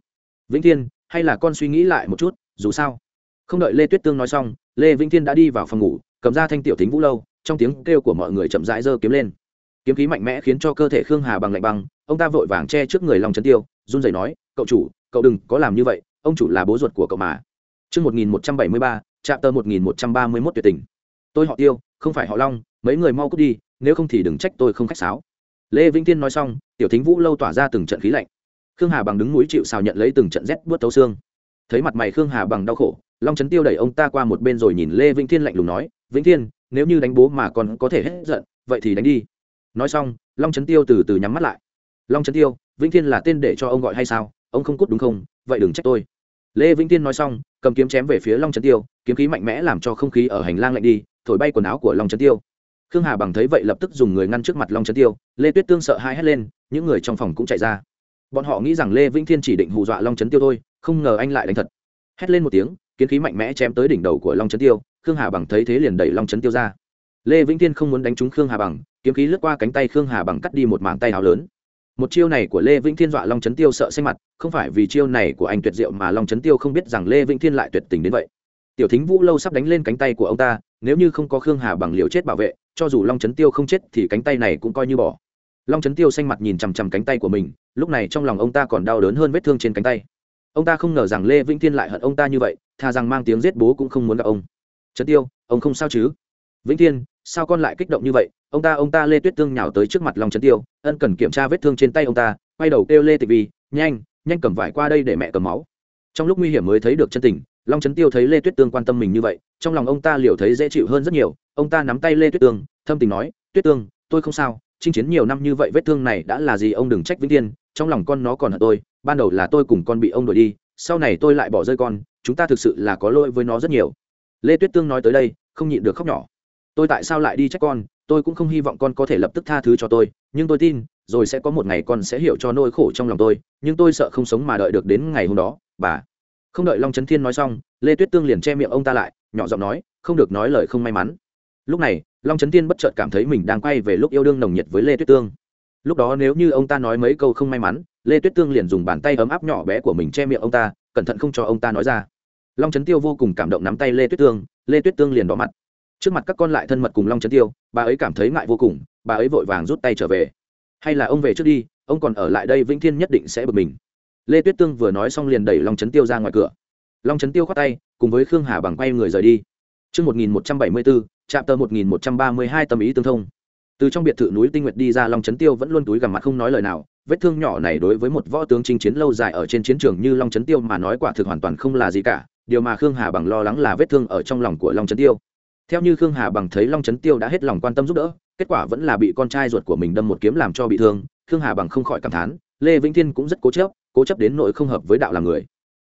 vĩnh thiên hay là con suy nghĩ lại một chút dù sao không đợi lê tuyết tương nói xong lê vĩnh thiên đã đi vào phòng ngủ cầm ra thanh tiểu thính vũ lâu trong tiếng kêu của mọi người chậm rãi giơ kiếm lên kiếm khí mạnh mẽ khiến cho cơ thể khương hà bằng lạnh băng ông ta vội vàng che trước người long trấn tiêu run rẩy nói cậu chủ cậu đừng có làm như vậy ông chủ là bố ruột của cậu mà Trước 1173, chạm tờ 1131 tuyệt tình. Tôi họ Tiêu, không phải họ Long, mấy người mau cút đi, nếu không thì đừng trách tôi không khách sáo. Lê Vĩnh Tiên nói xong, Tiểu Thính Vũ lâu tỏa ra từng trận khí lạnh. Khương Hà bằng đứng núi chịu sào nhận lấy từng trận rét buốt tấu xương. Thấy mặt mày Khương Hà bằng đau khổ, Long Chấn Tiêu đẩy ông ta qua một bên rồi nhìn Lê Vĩnh Thiên lạnh lùng nói, "Vĩnh Thiên, nếu như đánh bố mà còn có thể hết giận, vậy thì đánh đi." Nói xong, Long Chấn Tiêu từ từ nhắm mắt lại. "Long Chấn Tiêu, Vĩnh Thiên là tên để cho ông gọi hay sao? Ông không cút đúng không? Vậy đừng trách tôi." lê vĩnh Thiên nói xong cầm kiếm chém về phía long trấn tiêu kiếm khí mạnh mẽ làm cho không khí ở hành lang lạnh đi thổi bay quần áo của long trấn tiêu khương hà bằng thấy vậy lập tức dùng người ngăn trước mặt long trấn tiêu, lê tuyết tương sợ hai hét lên, những người trong phòng cũng chạy ra. Bọn họ nghĩ rằng lê vĩnh thiên chỉ định hù dọa long trấn tiêu thôi, không ngờ anh lại đánh thật. Hét lên một tiếng, kiếm khí mạnh mẽ chém tới đỉnh đầu của long trấn tiêu, khương hà bằng thấy thế liền đẩy long trấn tiêu ra. Lê vĩnh thiên không muốn đánh trúng khương hà bằng, kiếm khí lướt qua cánh tay khương hà bằng cắt đi một mảng tay áo lớn. Một chiêu này của lê vĩnh thiên dọa long trấn tiêu sợ xanh mặt, không phải vì chiêu này của anh tuyệt diệu mà long trấn tiêu không biết rằng lê vĩnh thiên lại tuyệt tình đến vậy. Tiểu thính vũ lâu sắp đánh lên cánh tay của ông ta, nếu như không có khương hà bằng liều chết bảo vệ cho dù long trấn tiêu không chết thì cánh tay này cũng coi như bỏ. Long trấn tiêu xanh mặt nhìn chằm chằm cánh tay của mình, lúc này trong lòng ông ta còn đau đớn hơn vết thương trên cánh tay. Ông ta không ngờ rằng lê vĩnh thiên lại hận ông ta như vậy thà rằng mang tiếng giết bố cũng không muốn gặp ông. Trấn tiêu, ông không sao chứ? Vĩnh thiên, sao con lại kích động như vậy? Ông ta ông ta, lê tuyết tương nhào tới trước mặt long trấn tiêu, ân cần kiểm tra vết thương trên tay ông ta, quay đầu kêu lê tịch vi, nhanh nhanh cầm vải qua đây để mẹ cầm máu. Trong lúc nguy hiểm mới thấy được chân tình, long trấn tiêu thấy lê tuyết tương quan tâm mình như vậy, trong lòng ông ta liều thấy dễ chịu hơn rất nhiều ông ta nắm tay lê tuyết tương, thâm tình nói, tuyết tương, tôi không sao, chinh chiến nhiều năm như vậy vết thương này đã là gì ông đừng trách vĩnh tiên trong lòng con nó còn hận tôi, ban đầu là tôi cùng con bị ông đuổi đi, sau này tôi lại bỏ rơi con, chúng ta thực sự là có lỗi với nó rất nhiều. Lê tuyết tương nói tới đây, không nhịn được khóc nhỏ. Tôi tại sao lại đi trách con, tôi cũng không hy vọng con có thể lập tức tha thứ cho tôi, nhưng tôi tin, rồi sẽ có một ngày con sẽ hiểu cho nỗi khổ trong lòng tôi, nhưng tôi sợ không sống mà đợi được đến ngày hôm đó, bà. Không đợi long trấn thiên nói xong, lê tuyết tương liền che miệng ông ta lại, nhỏ giọng nói, không được nói lời không may mắn lúc này long trấn Tiên bất chợt cảm thấy mình đang quay về lúc yêu đương nồng nhiệt với lê tuyết tương. Lúc đó nếu như ông ta nói mấy câu không may mắn lê tuyết tương liền dùng bàn tay ấm áp nhỏ bé của mình che miệng ông ta cẩn thận không cho ông ta nói ra. Long trấn tiêu vô cùng cảm động nắm tay lê tuyết tương lê tuyết tương liền đỏ mặt. Trước mặt các con lại thân mật cùng long trấn tiêu bà ấy cảm thấy ngại vô cùng bà ấy vội vàng rút tay trở về. Hay là ông về trước đi ông còn ở lại đây vĩnh thiên nhất định sẽ bực mình. Lê tuyết tương vừa nói xong liền đẩy long trấn tiêu ra ngoài cửa. Long trấn tiêu khoát tay cùng với khương hà bằng quay người rời đi. Trước 1174, chạm tờ 1132 tâm ý tương thông. Từ trong biệt thự núi Tinh Nguyệt đi ra Long Chấn Tiêu vẫn luôn túi gằm mặt không nói lời nào, vết thương nhỏ này đối với một võ tướng chinh chiến lâu dài ở trên chiến trường như Long Chấn Tiêu mà nói quả thực hoàn toàn không là gì cả, điều mà Khương Hà bằng lo lắng là vết thương ở trong lòng của Long Chấn Tiêu. Theo như khương hà bằng thấy long trấn tiêu đã hết lòng quan tâm giúp đỡ kết quả vẫn là bị con trai ruột của mình đâm một kiếm làm cho bị thương. Khương hà bằng không khỏi cảm thán lê vĩnh thiên cũng rất cố chấp cố chấp đến nỗi không hợp với đạo làm người.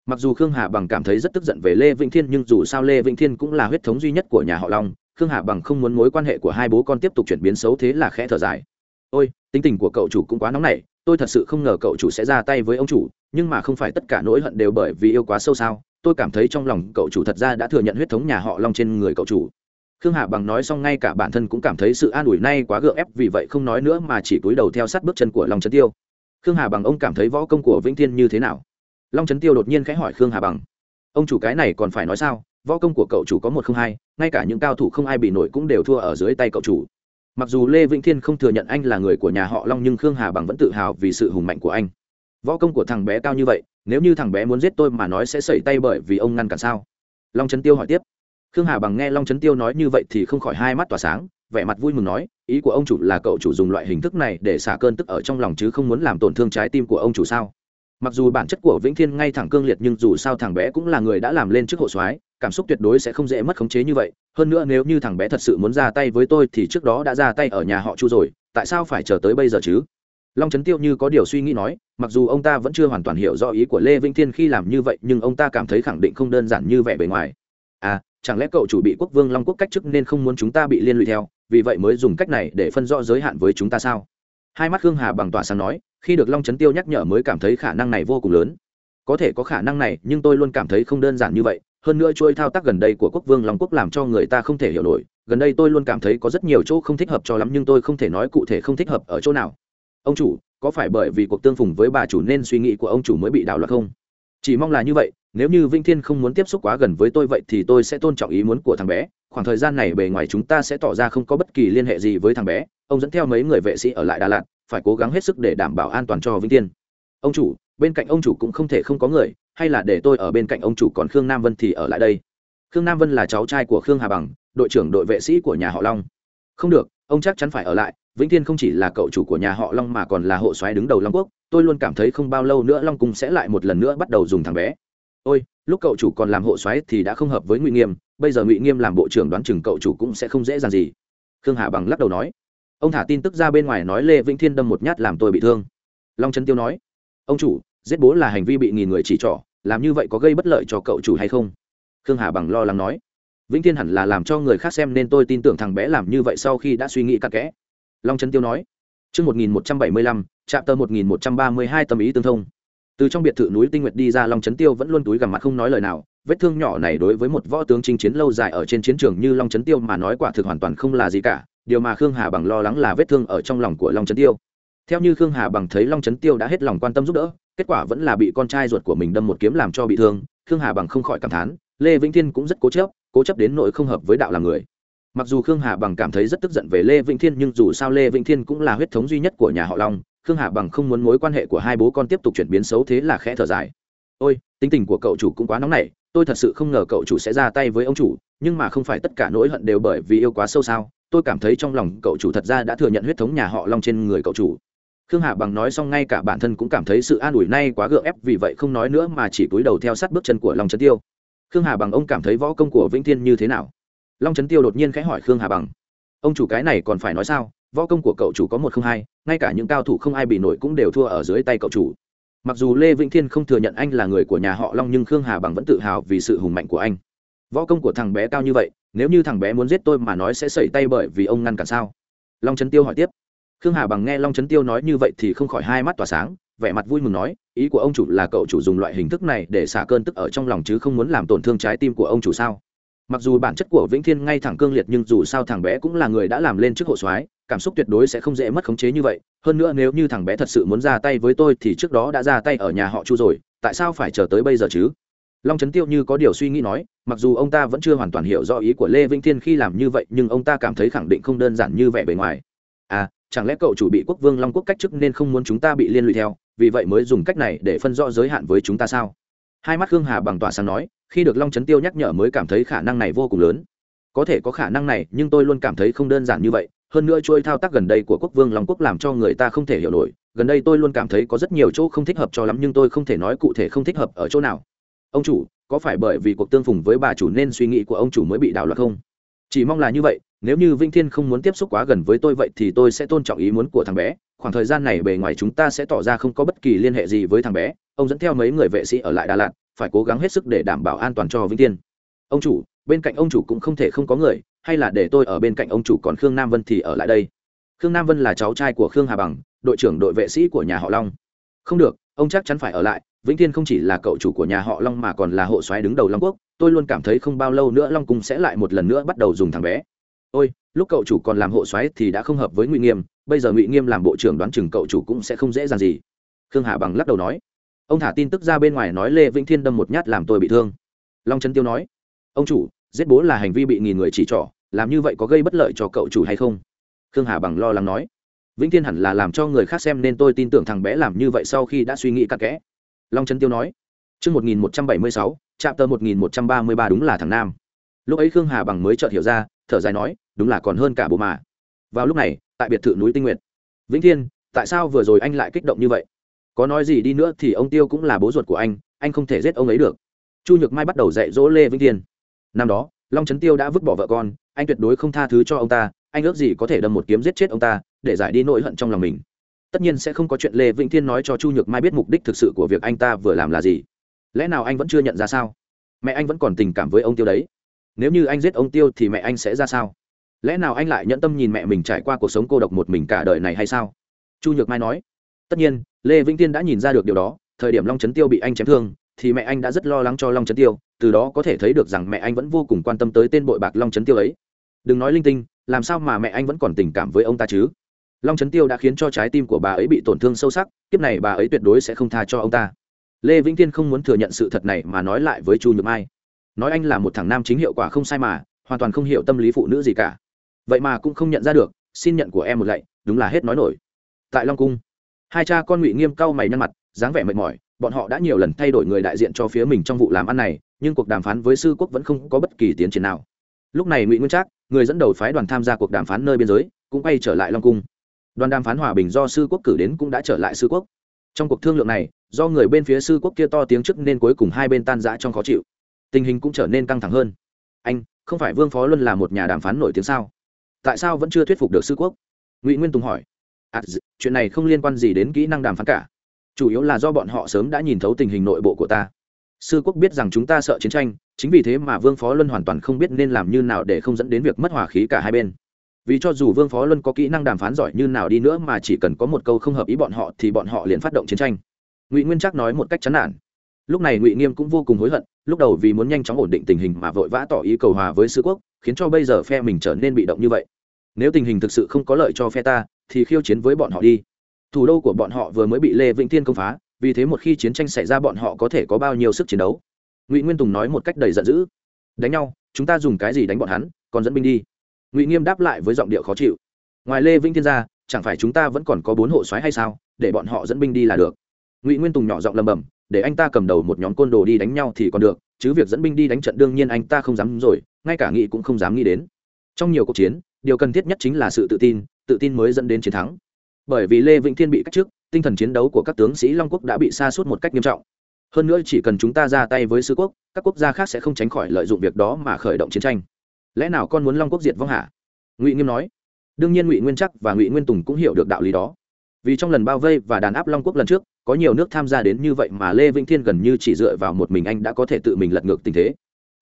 Mặc dù khương hà bằng cảm thấy rất tức giận về lê vĩnh thiên nhưng dù sao lê vĩnh thiên cũng là huyết thống duy nhất của nhà họ long khương hà bằng không muốn mối quan hệ của hai bố con tiếp tục chuyển biến xấu thế là khẽ thở dài. Ôi, tính tình của cậu chủ cũng quá nóng nảy, tôi thật sự không ngờ cậu chủ sẽ ra tay với ông chủ, nhưng mà không phải tất cả nỗi hận đều bởi vì yêu quá sâu sao, tôi cảm thấy trong lòng cậu chủ thật ra đã thừa nhận huyết thống nhà họ long trên người cậu chủ. Khương hà bằng nói xong ngay cả bản thân cũng cảm thấy sự an ủi nay quá gượng ép, vì vậy không nói nữa mà chỉ cúi đầu theo sát bước chân của long trấn tiêu. Khương hà bằng, ông cảm thấy võ công của vĩnh thiên như thế nào? Long trấn tiêu đột nhiên khẽ hỏi khương hà bằng. Ông chủ cái này còn phải nói sao? Võ công của cậu chủ có một không hai ngay cả những cao thủ không ai bị nổi cũng đều thua ở dưới tay cậu chủ. Mặc dù lê vĩnh thiên không thừa nhận anh là người của nhà họ long nhưng khương hà bằng vẫn tự hào vì sự hùng mạnh của anh. Võ công của thằng bé cao như vậy, nếu như thằng bé muốn giết tôi mà nói sẽ sẩy tay bởi vì ông ngăn cản sao? Long trấn tiêu hỏi tiếp. Khương hà bằng nghe long trấn tiêu nói như vậy thì không khỏi hai mắt tỏa sáng, vẻ mặt vui mừng nói, ý của ông chủ là cậu chủ dùng loại hình thức này để xả cơn tức ở trong lòng chứ không muốn làm tổn thương trái tim của ông chủ sao? Mặc dù bản chất của vĩnh thiên ngay thẳng cương liệt nhưng dù sao thằng bé cũng là người đã làm lên trước hộ soái cảm xúc tuyệt đối sẽ không dễ mất khống chế như vậy. Hơn nữa nếu như thằng bé thật sự muốn ra tay với tôi thì trước đó đã ra tay ở nhà họ chu rồi, tại sao phải chờ tới bây giờ chứ? Long trấn tiêu như có điều suy nghĩ nói, mặc dù ông ta vẫn chưa hoàn toàn hiểu rõ ý của lê vĩnh thiên khi làm như vậy, nhưng ông ta cảm thấy khẳng định không đơn giản như vẻ bề ngoài. À chẳng lẽ cậu chủ bị quốc vương long quốc cách chức nên không muốn chúng ta bị liên lụy theo, vì vậy mới dùng cách này để phân rõ giới hạn với chúng ta sao? Hai mắt khương hà bằng tỏa sáng nói, khi được long trấn tiêu nhắc nhở mới cảm thấy khả năng này vô cùng lớn. Có thể có khả năng này, nhưng tôi luôn cảm thấy không đơn giản như vậy hơn nữa chuôi thao tác gần đây của quốc vương long quốc làm cho người ta không thể hiểu nổi. Gần đây tôi luôn cảm thấy có rất nhiều chỗ không thích hợp cho lắm nhưng tôi không thể nói cụ thể không thích hợp ở chỗ nào. Ông chủ, có phải bởi vì cuộc tương phùng với bà chủ nên suy nghĩ của ông chủ mới bị đảo loạn không? Chỉ mong là như vậy, nếu như vinh thiên không muốn tiếp xúc quá gần với tôi vậy thì tôi sẽ tôn trọng ý muốn của thằng bé. Khoảng thời gian này bề ngoài chúng ta sẽ tỏ ra không có bất kỳ liên hệ gì với thằng bé. Ông dẫn theo mấy người vệ sĩ ở lại đà lạt, phải cố gắng hết sức để đảm bảo an toàn cho vinh thiên. Ông chủ, bên cạnh ông chủ cũng không thể không có người hay là để tôi ở bên cạnh ông chủ còn khương nam vân thì ở lại đây? Khương nam vân là cháu trai của khương hà bằng, đội trưởng đội vệ sĩ của nhà họ long. Không được, ông chắc chắn phải ở lại, vĩnh thiên không chỉ là cậu chủ của nhà họ long mà còn là hộ soái đứng đầu long quốc. Tôi luôn cảm thấy không bao lâu nữa long cung sẽ lại một lần nữa bắt đầu dùng thằng bé. Ôi, lúc cậu chủ còn làm hộ soái thì đã không hợp với ngụy nghiêm, bây giờ ngụy nghiêm làm bộ trưởng đoán chừng cậu chủ cũng sẽ không dễ dàng gì. Khương hà bằng lắc đầu nói. Ông thả tin tức ra bên ngoài nói lê vĩnh thiên đâm một nhát làm tôi bị thương. Long trấn tiêu nói. Ông chủ, giết bố là hành vi bị nghìn người chỉ trỏ làm như vậy có gây bất lợi cho cậu chủ hay không? Khương hà bằng lo lắng nói. Vĩnh thiên hẳn là làm cho người khác xem nên tôi tin tưởng thằng bé làm như vậy sau khi đã suy nghĩ cặn kẽ. Long trấn tiêu nói. Trước 1175, trạm tờ 1132 tâm ý tương thông. Từ trong biệt thự núi Tinh Nguyệt đi ra Long Trấn Tiêu vẫn luôn túi gằm mặt không nói lời nào, vết thương nhỏ này đối với một võ tướng chinh chiến lâu dài ở trên chiến trường như Long Trấn Tiêu mà nói quả thực hoàn toàn không là gì cả, điều mà Khương Hà bằng lo lắng là vết thương ở trong lòng của Long Trấn Tiêu. Theo như Khương Hà bằng thấy Long Trấn Tiêu đã hết lòng quan tâm giúp đỡ, kết quả vẫn là bị con trai ruột của mình đâm một kiếm làm cho bị thương, Khương Hà bằng không khỏi cảm thán, Lê Vĩnh Thiên cũng rất cố chấp, cố chấp đến nỗi không hợp với đạo làm người. Mặc dù khương hà bằng cảm thấy rất tức giận về lê vĩnh thiên nhưng dù sao lê vĩnh thiên cũng là huyết thống duy nhất của nhà họ long khương hà bằng không muốn mối quan hệ của hai bố con tiếp tục chuyển biến xấu thế là khẽ thở dài. Ôi tính tình của cậu chủ cũng quá nóng nảy tôi thật sự không ngờ cậu chủ sẽ ra tay với ông chủ nhưng mà không phải tất cả nỗi hận đều bởi vì yêu quá sâu sao tôi cảm thấy trong lòng cậu chủ thật ra đã thừa nhận huyết thống nhà họ long trên người cậu chủ khương hà bằng nói xong ngay cả bản thân cũng cảm thấy sự an ủi nay quá gượng ép, vì vậy không nói nữa mà chỉ cúi đầu theo sát bước chân của long trấn tiêu. Khương hà bằng ông cảm thấy võ công của vĩnh thiên như thế nào? Long trấn tiêu đột nhiên khẽ hỏi khương hà bằng. Ông chủ cái này còn phải nói sao? Võ công của cậu chủ có một không hai, ngay cả những cao thủ không ai bị nổi cũng đều thua ở dưới tay cậu chủ. Mặc dù lê vĩnh thiên không thừa nhận anh là người của nhà họ long, nhưng khương hà bằng vẫn tự hào vì sự hùng mạnh của anh. Võ công của thằng bé cao như vậy, nếu như thằng bé muốn giết tôi mà nói sẽ sẩy tay bởi vì ông ngăn cản sao? Long trấn tiêu hỏi tiếp khương hà bằng nghe long trấn tiêu nói như vậy thì không khỏi hai mắt tỏa sáng, vẻ mặt vui mừng nói, ý của ông chủ là cậu chủ dùng loại hình thức này để xả cơn tức ở trong lòng chứ không muốn làm tổn thương trái tim của ông chủ sao? Mặc dù bản chất của vĩnh thiên ngay thẳng cương liệt nhưng dù sao thằng bé cũng là người đã làm lên trước hộ soái, cảm xúc tuyệt đối sẽ không dễ mất khống chế như vậy. Hơn nữa nếu như thằng bé thật sự muốn ra tay với tôi thì trước đó đã ra tay ở nhà họ chu rồi, tại sao phải chờ tới bây giờ chứ? Long trấn tiêu như có điều suy nghĩ nói, mặc dù ông ta vẫn chưa hoàn toàn hiểu rõ ý của lê vĩnh thiên khi làm như vậy nhưng ông ta cảm thấy khẳng định không đơn giản như vẻ bề ngoài. À chẳng lẽ cậu chủ bị quốc vương long quốc cách chức nên không muốn chúng ta bị liên lụy theo, vì vậy mới dùng cách này để phân rõ giới hạn với chúng ta sao? Hai mắt khương hà bằng tỏa sáng nói, khi được long trấn tiêu nhắc nhở mới cảm thấy khả năng này vô cùng lớn. Có thể có khả năng này, nhưng tôi luôn cảm thấy không đơn giản như vậy, hơn nữa chuỗi thao tác gần đây của quốc vương long quốc làm cho người ta không thể hiểu nổi, gần đây tôi luôn cảm thấy có rất nhiều chỗ không thích hợp cho lắm nhưng tôi không thể nói cụ thể không thích hợp ở chỗ nào. Ông chủ, có phải bởi vì cuộc tương phùng với bà chủ nên suy nghĩ của ông chủ mới bị đảo loạn không? Chỉ mong là như vậy, nếu như vinh thiên không muốn tiếp xúc quá gần với tôi vậy thì tôi sẽ tôn trọng ý muốn của thằng bé. Khoảng thời gian này bề ngoài chúng ta sẽ tỏ ra không có bất kỳ liên hệ gì với thằng bé. Ông dẫn theo mấy người vệ sĩ ở lại đà lạt, phải cố gắng hết sức để đảm bảo an toàn cho vĩnh tiên ông chủ, bên cạnh ông chủ cũng không thể không có người, hay là để tôi ở bên cạnh ông chủ còn khương nam vân thì ở lại đây. Khương nam vân là cháu trai của khương hà bằng, đội trưởng đội vệ sĩ của nhà họ long. Không được ông chắc chắn phải ở lại, vĩnh thiên không chỉ là cậu chủ của nhà họ long mà còn là hộ soái đứng đầu long quốc. Tôi luôn cảm thấy không bao lâu nữa long cung sẽ lại một lần nữa bắt đầu dùng thằng bé. Ôi, lúc cậu chủ còn làm hộ soái thì đã không hợp với ngụy nghiêm. Bây giờ ngụy nghiêm làm bộ trưởng đoán chừng cậu chủ cũng sẽ không dễ dàng gì. Khương hà bằng lắc đầu nói. Ông thả tin tức ra bên ngoài nói lê vĩnh thiên đâm một nhát làm tôi bị thương. Long trấn tiêu nói. Ông chủ, giết bố là hành vi bị nghìn người chỉ trỏ. Làm như vậy có gây bất lợi cho cậu chủ hay không? Khương hà bằng lo lắng nói vĩnh thiên hẳn là làm cho người khác xem nên tôi tin tưởng thằng bé làm như vậy sau khi đã suy nghĩ cặn kẽ long trấn tiêu nói Trước 1176, chạm tờ 1133 đúng là thằng Nam. Lúc ấy Khương Hà Bằng mới chợt hiểu ra, thở dài nói, đúng là còn hơn cả bố mà. Vào lúc này, tại biệt thự núi Tinh Nguyệt, Vĩnh Thiên, tại sao vừa rồi anh lại kích động như vậy? có nói gì đi nữa thì ông tiêu cũng là bố ruột của anh anh không thể giết ông ấy được chu nhược mai bắt đầu dạy dỗ lê vĩnh thiên năm đó long trấn tiêu đã vứt bỏ vợ con anh tuyệt đối không tha thứ cho ông ta anh ước gì có thể đâm một kiếm giết chết ông ta để giải đi nỗi hận trong lòng mình. Tất nhiên sẽ không có chuyện lê vĩnh thiên nói cho chu nhược mai biết mục đích thực sự của việc anh ta vừa làm là gì. Lẽ nào anh vẫn chưa nhận ra sao? Mẹ anh vẫn còn tình cảm với ông tiêu đấy. Nếu như anh giết ông tiêu thì mẹ anh sẽ ra sao? Lẽ nào anh lại nhẫn tâm nhìn mẹ mình trải qua cuộc sống cô độc một mình cả đời này hay sao? Chu nhược mai nói. Tất nhiên, lê vĩnh tiên đã nhìn ra được điều đó. Thời điểm long trấn tiêu bị anh chém thương, thì mẹ anh đã rất lo lắng cho long trấn tiêu. Từ đó có thể thấy được rằng mẹ anh vẫn vô cùng quan tâm tới tên bội bạc long trấn tiêu ấy. Đừng nói linh tinh, làm sao mà mẹ anh vẫn còn tình cảm với ông ta chứ? Long trấn tiêu đã khiến cho trái tim của bà ấy bị tổn thương sâu sắc, kiếp này bà ấy tuyệt đối sẽ không tha cho ông ta. Lê vĩnh tiên không muốn thừa nhận sự thật này mà nói lại với chu nhược mai. Nói anh là một thằng nam chính hiệu quả không sai mà, hoàn toàn không hiểu tâm lý phụ nữ gì cả. Vậy mà cũng không nhận ra được, xin nhận của em một lạy, đúng là hết nói nổi. Tại long cung, hai cha con ngụy nghiêm cau mày nhăn mặt, dáng vẻ mệt mỏi, bọn họ đã nhiều lần thay đổi người đại diện cho phía mình trong vụ làm ăn này, nhưng cuộc đàm phán với sư quốc vẫn không có bất kỳ tiến triển nào. Lúc này ngụy nguyên trác, người dẫn đầu phái đoàn tham gia cuộc đàm phán nơi biên giới, cũng quay trở lại long cung đoàn đàm phán hòa bình do sư quốc cử đến cũng đã trở lại sư quốc. Trong cuộc thương lượng này do người bên phía sư quốc kia to tiếng trước nên cuối cùng hai bên tan rã trong khó chịu. Tình hình cũng trở nên căng thẳng hơn. Anh không phải vương phó luân là một nhà đàm phán nổi tiếng sao? Tại sao vẫn chưa thuyết phục được sư quốc? Ngụy nguyên tùng hỏi. À, chuyện này không liên quan gì đến kỹ năng đàm phán cả. Chủ yếu là do bọn họ sớm đã nhìn thấu tình hình nội bộ của ta. Sư quốc biết rằng chúng ta sợ chiến tranh chính vì thế mà vương phó luân hoàn toàn không biết nên làm như nào để không dẫn đến việc mất hòa khí cả hai bên vì cho dù vương phó luân có kỹ năng đàm phán giỏi như nào đi nữa mà chỉ cần có một câu không hợp ý bọn họ thì bọn họ liền phát động chiến tranh. Ngụy nguyên chắc nói một cách chán nản. Lúc này ngụy nghiêm cũng vô cùng hối hận, lúc đầu vì muốn nhanh chóng ổn định tình hình mà vội vã tỏ ý cầu hòa với sư quốc, khiến cho bây giờ phe mình trở nên bị động như vậy. Nếu tình hình thực sự không có lợi cho phe ta, thì khiêu chiến với bọn họ đi. Thủ đô của bọn họ vừa mới bị lê vĩnh thiên công phá, vì thế một khi chiến tranh xảy ra bọn họ có thể có bao nhiêu sức chiến đấu? Ngụy nguyên tùng nói một cách đầy giận dữ. Đánh nhau, chúng ta dùng cái gì đánh bọn hắn, còn dẫn binh đi? Ngụy nghiêm đáp lại với giọng điệu khó chịu ngoài lê vĩnh thiên ra chẳng phải chúng ta vẫn còn có bốn hộ soái hay sao để bọn họ dẫn binh đi là được ngụy nguyên tùng nhỏ giọng lầm bầm để anh ta cầm đầu một nhóm côn đồ đi đánh nhau thì còn được chứ việc dẫn binh đi đánh trận đương nhiên anh ta không dám rồi ngay cả nghĩ cũng không dám nghĩ đến trong nhiều cuộc chiến điều cần thiết nhất chính là sự tự tin tự tin mới dẫn đến chiến thắng bởi vì lê vĩnh thiên bị cách trước, tinh thần chiến đấu của các tướng sĩ long quốc đã bị sa sút một cách nghiêm trọng hơn nữa chỉ cần chúng ta ra tay với sư quốc các quốc gia khác sẽ không tránh khỏi lợi dụng việc đó mà khởi động chiến tranh lẽ nào con muốn long quốc diệt vong hạ ngụy nghiêm nói. Đương nhiên ngụy nguyên chắc và ngụy nguyên tùng cũng hiểu được đạo lý đó. Vì trong lần bao vây và đàn áp long quốc lần trước có nhiều nước tham gia đến như vậy mà lê vĩnh thiên gần như chỉ dựa vào một mình anh đã có thể tự mình lật ngược tình thế.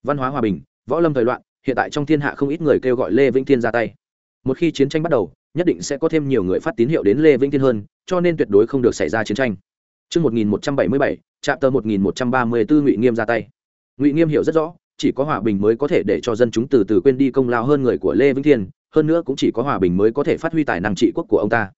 Văn hóa hòa bình võ lâm thời loạn hiện tại trong thiên hạ không ít người kêu gọi lê vĩnh thiên ra tay. Một khi chiến tranh bắt đầu nhất định sẽ có thêm nhiều người phát tín hiệu đến lê vĩnh thiên hơn cho nên tuyệt đối không được xảy ra chiến tranh. Trước 1177, trạm tờ 1134 Ngụy Nghiêm ra tay. Ngụy Nghiêm hiểu rất rõ, chỉ có hòa bình mới có thể để cho dân chúng từ từ quên đi công lao hơn người của Lê Vĩnh Thiên, hơn nữa cũng chỉ có hòa bình mới có thể phát huy tài năng trị quốc của ông ta.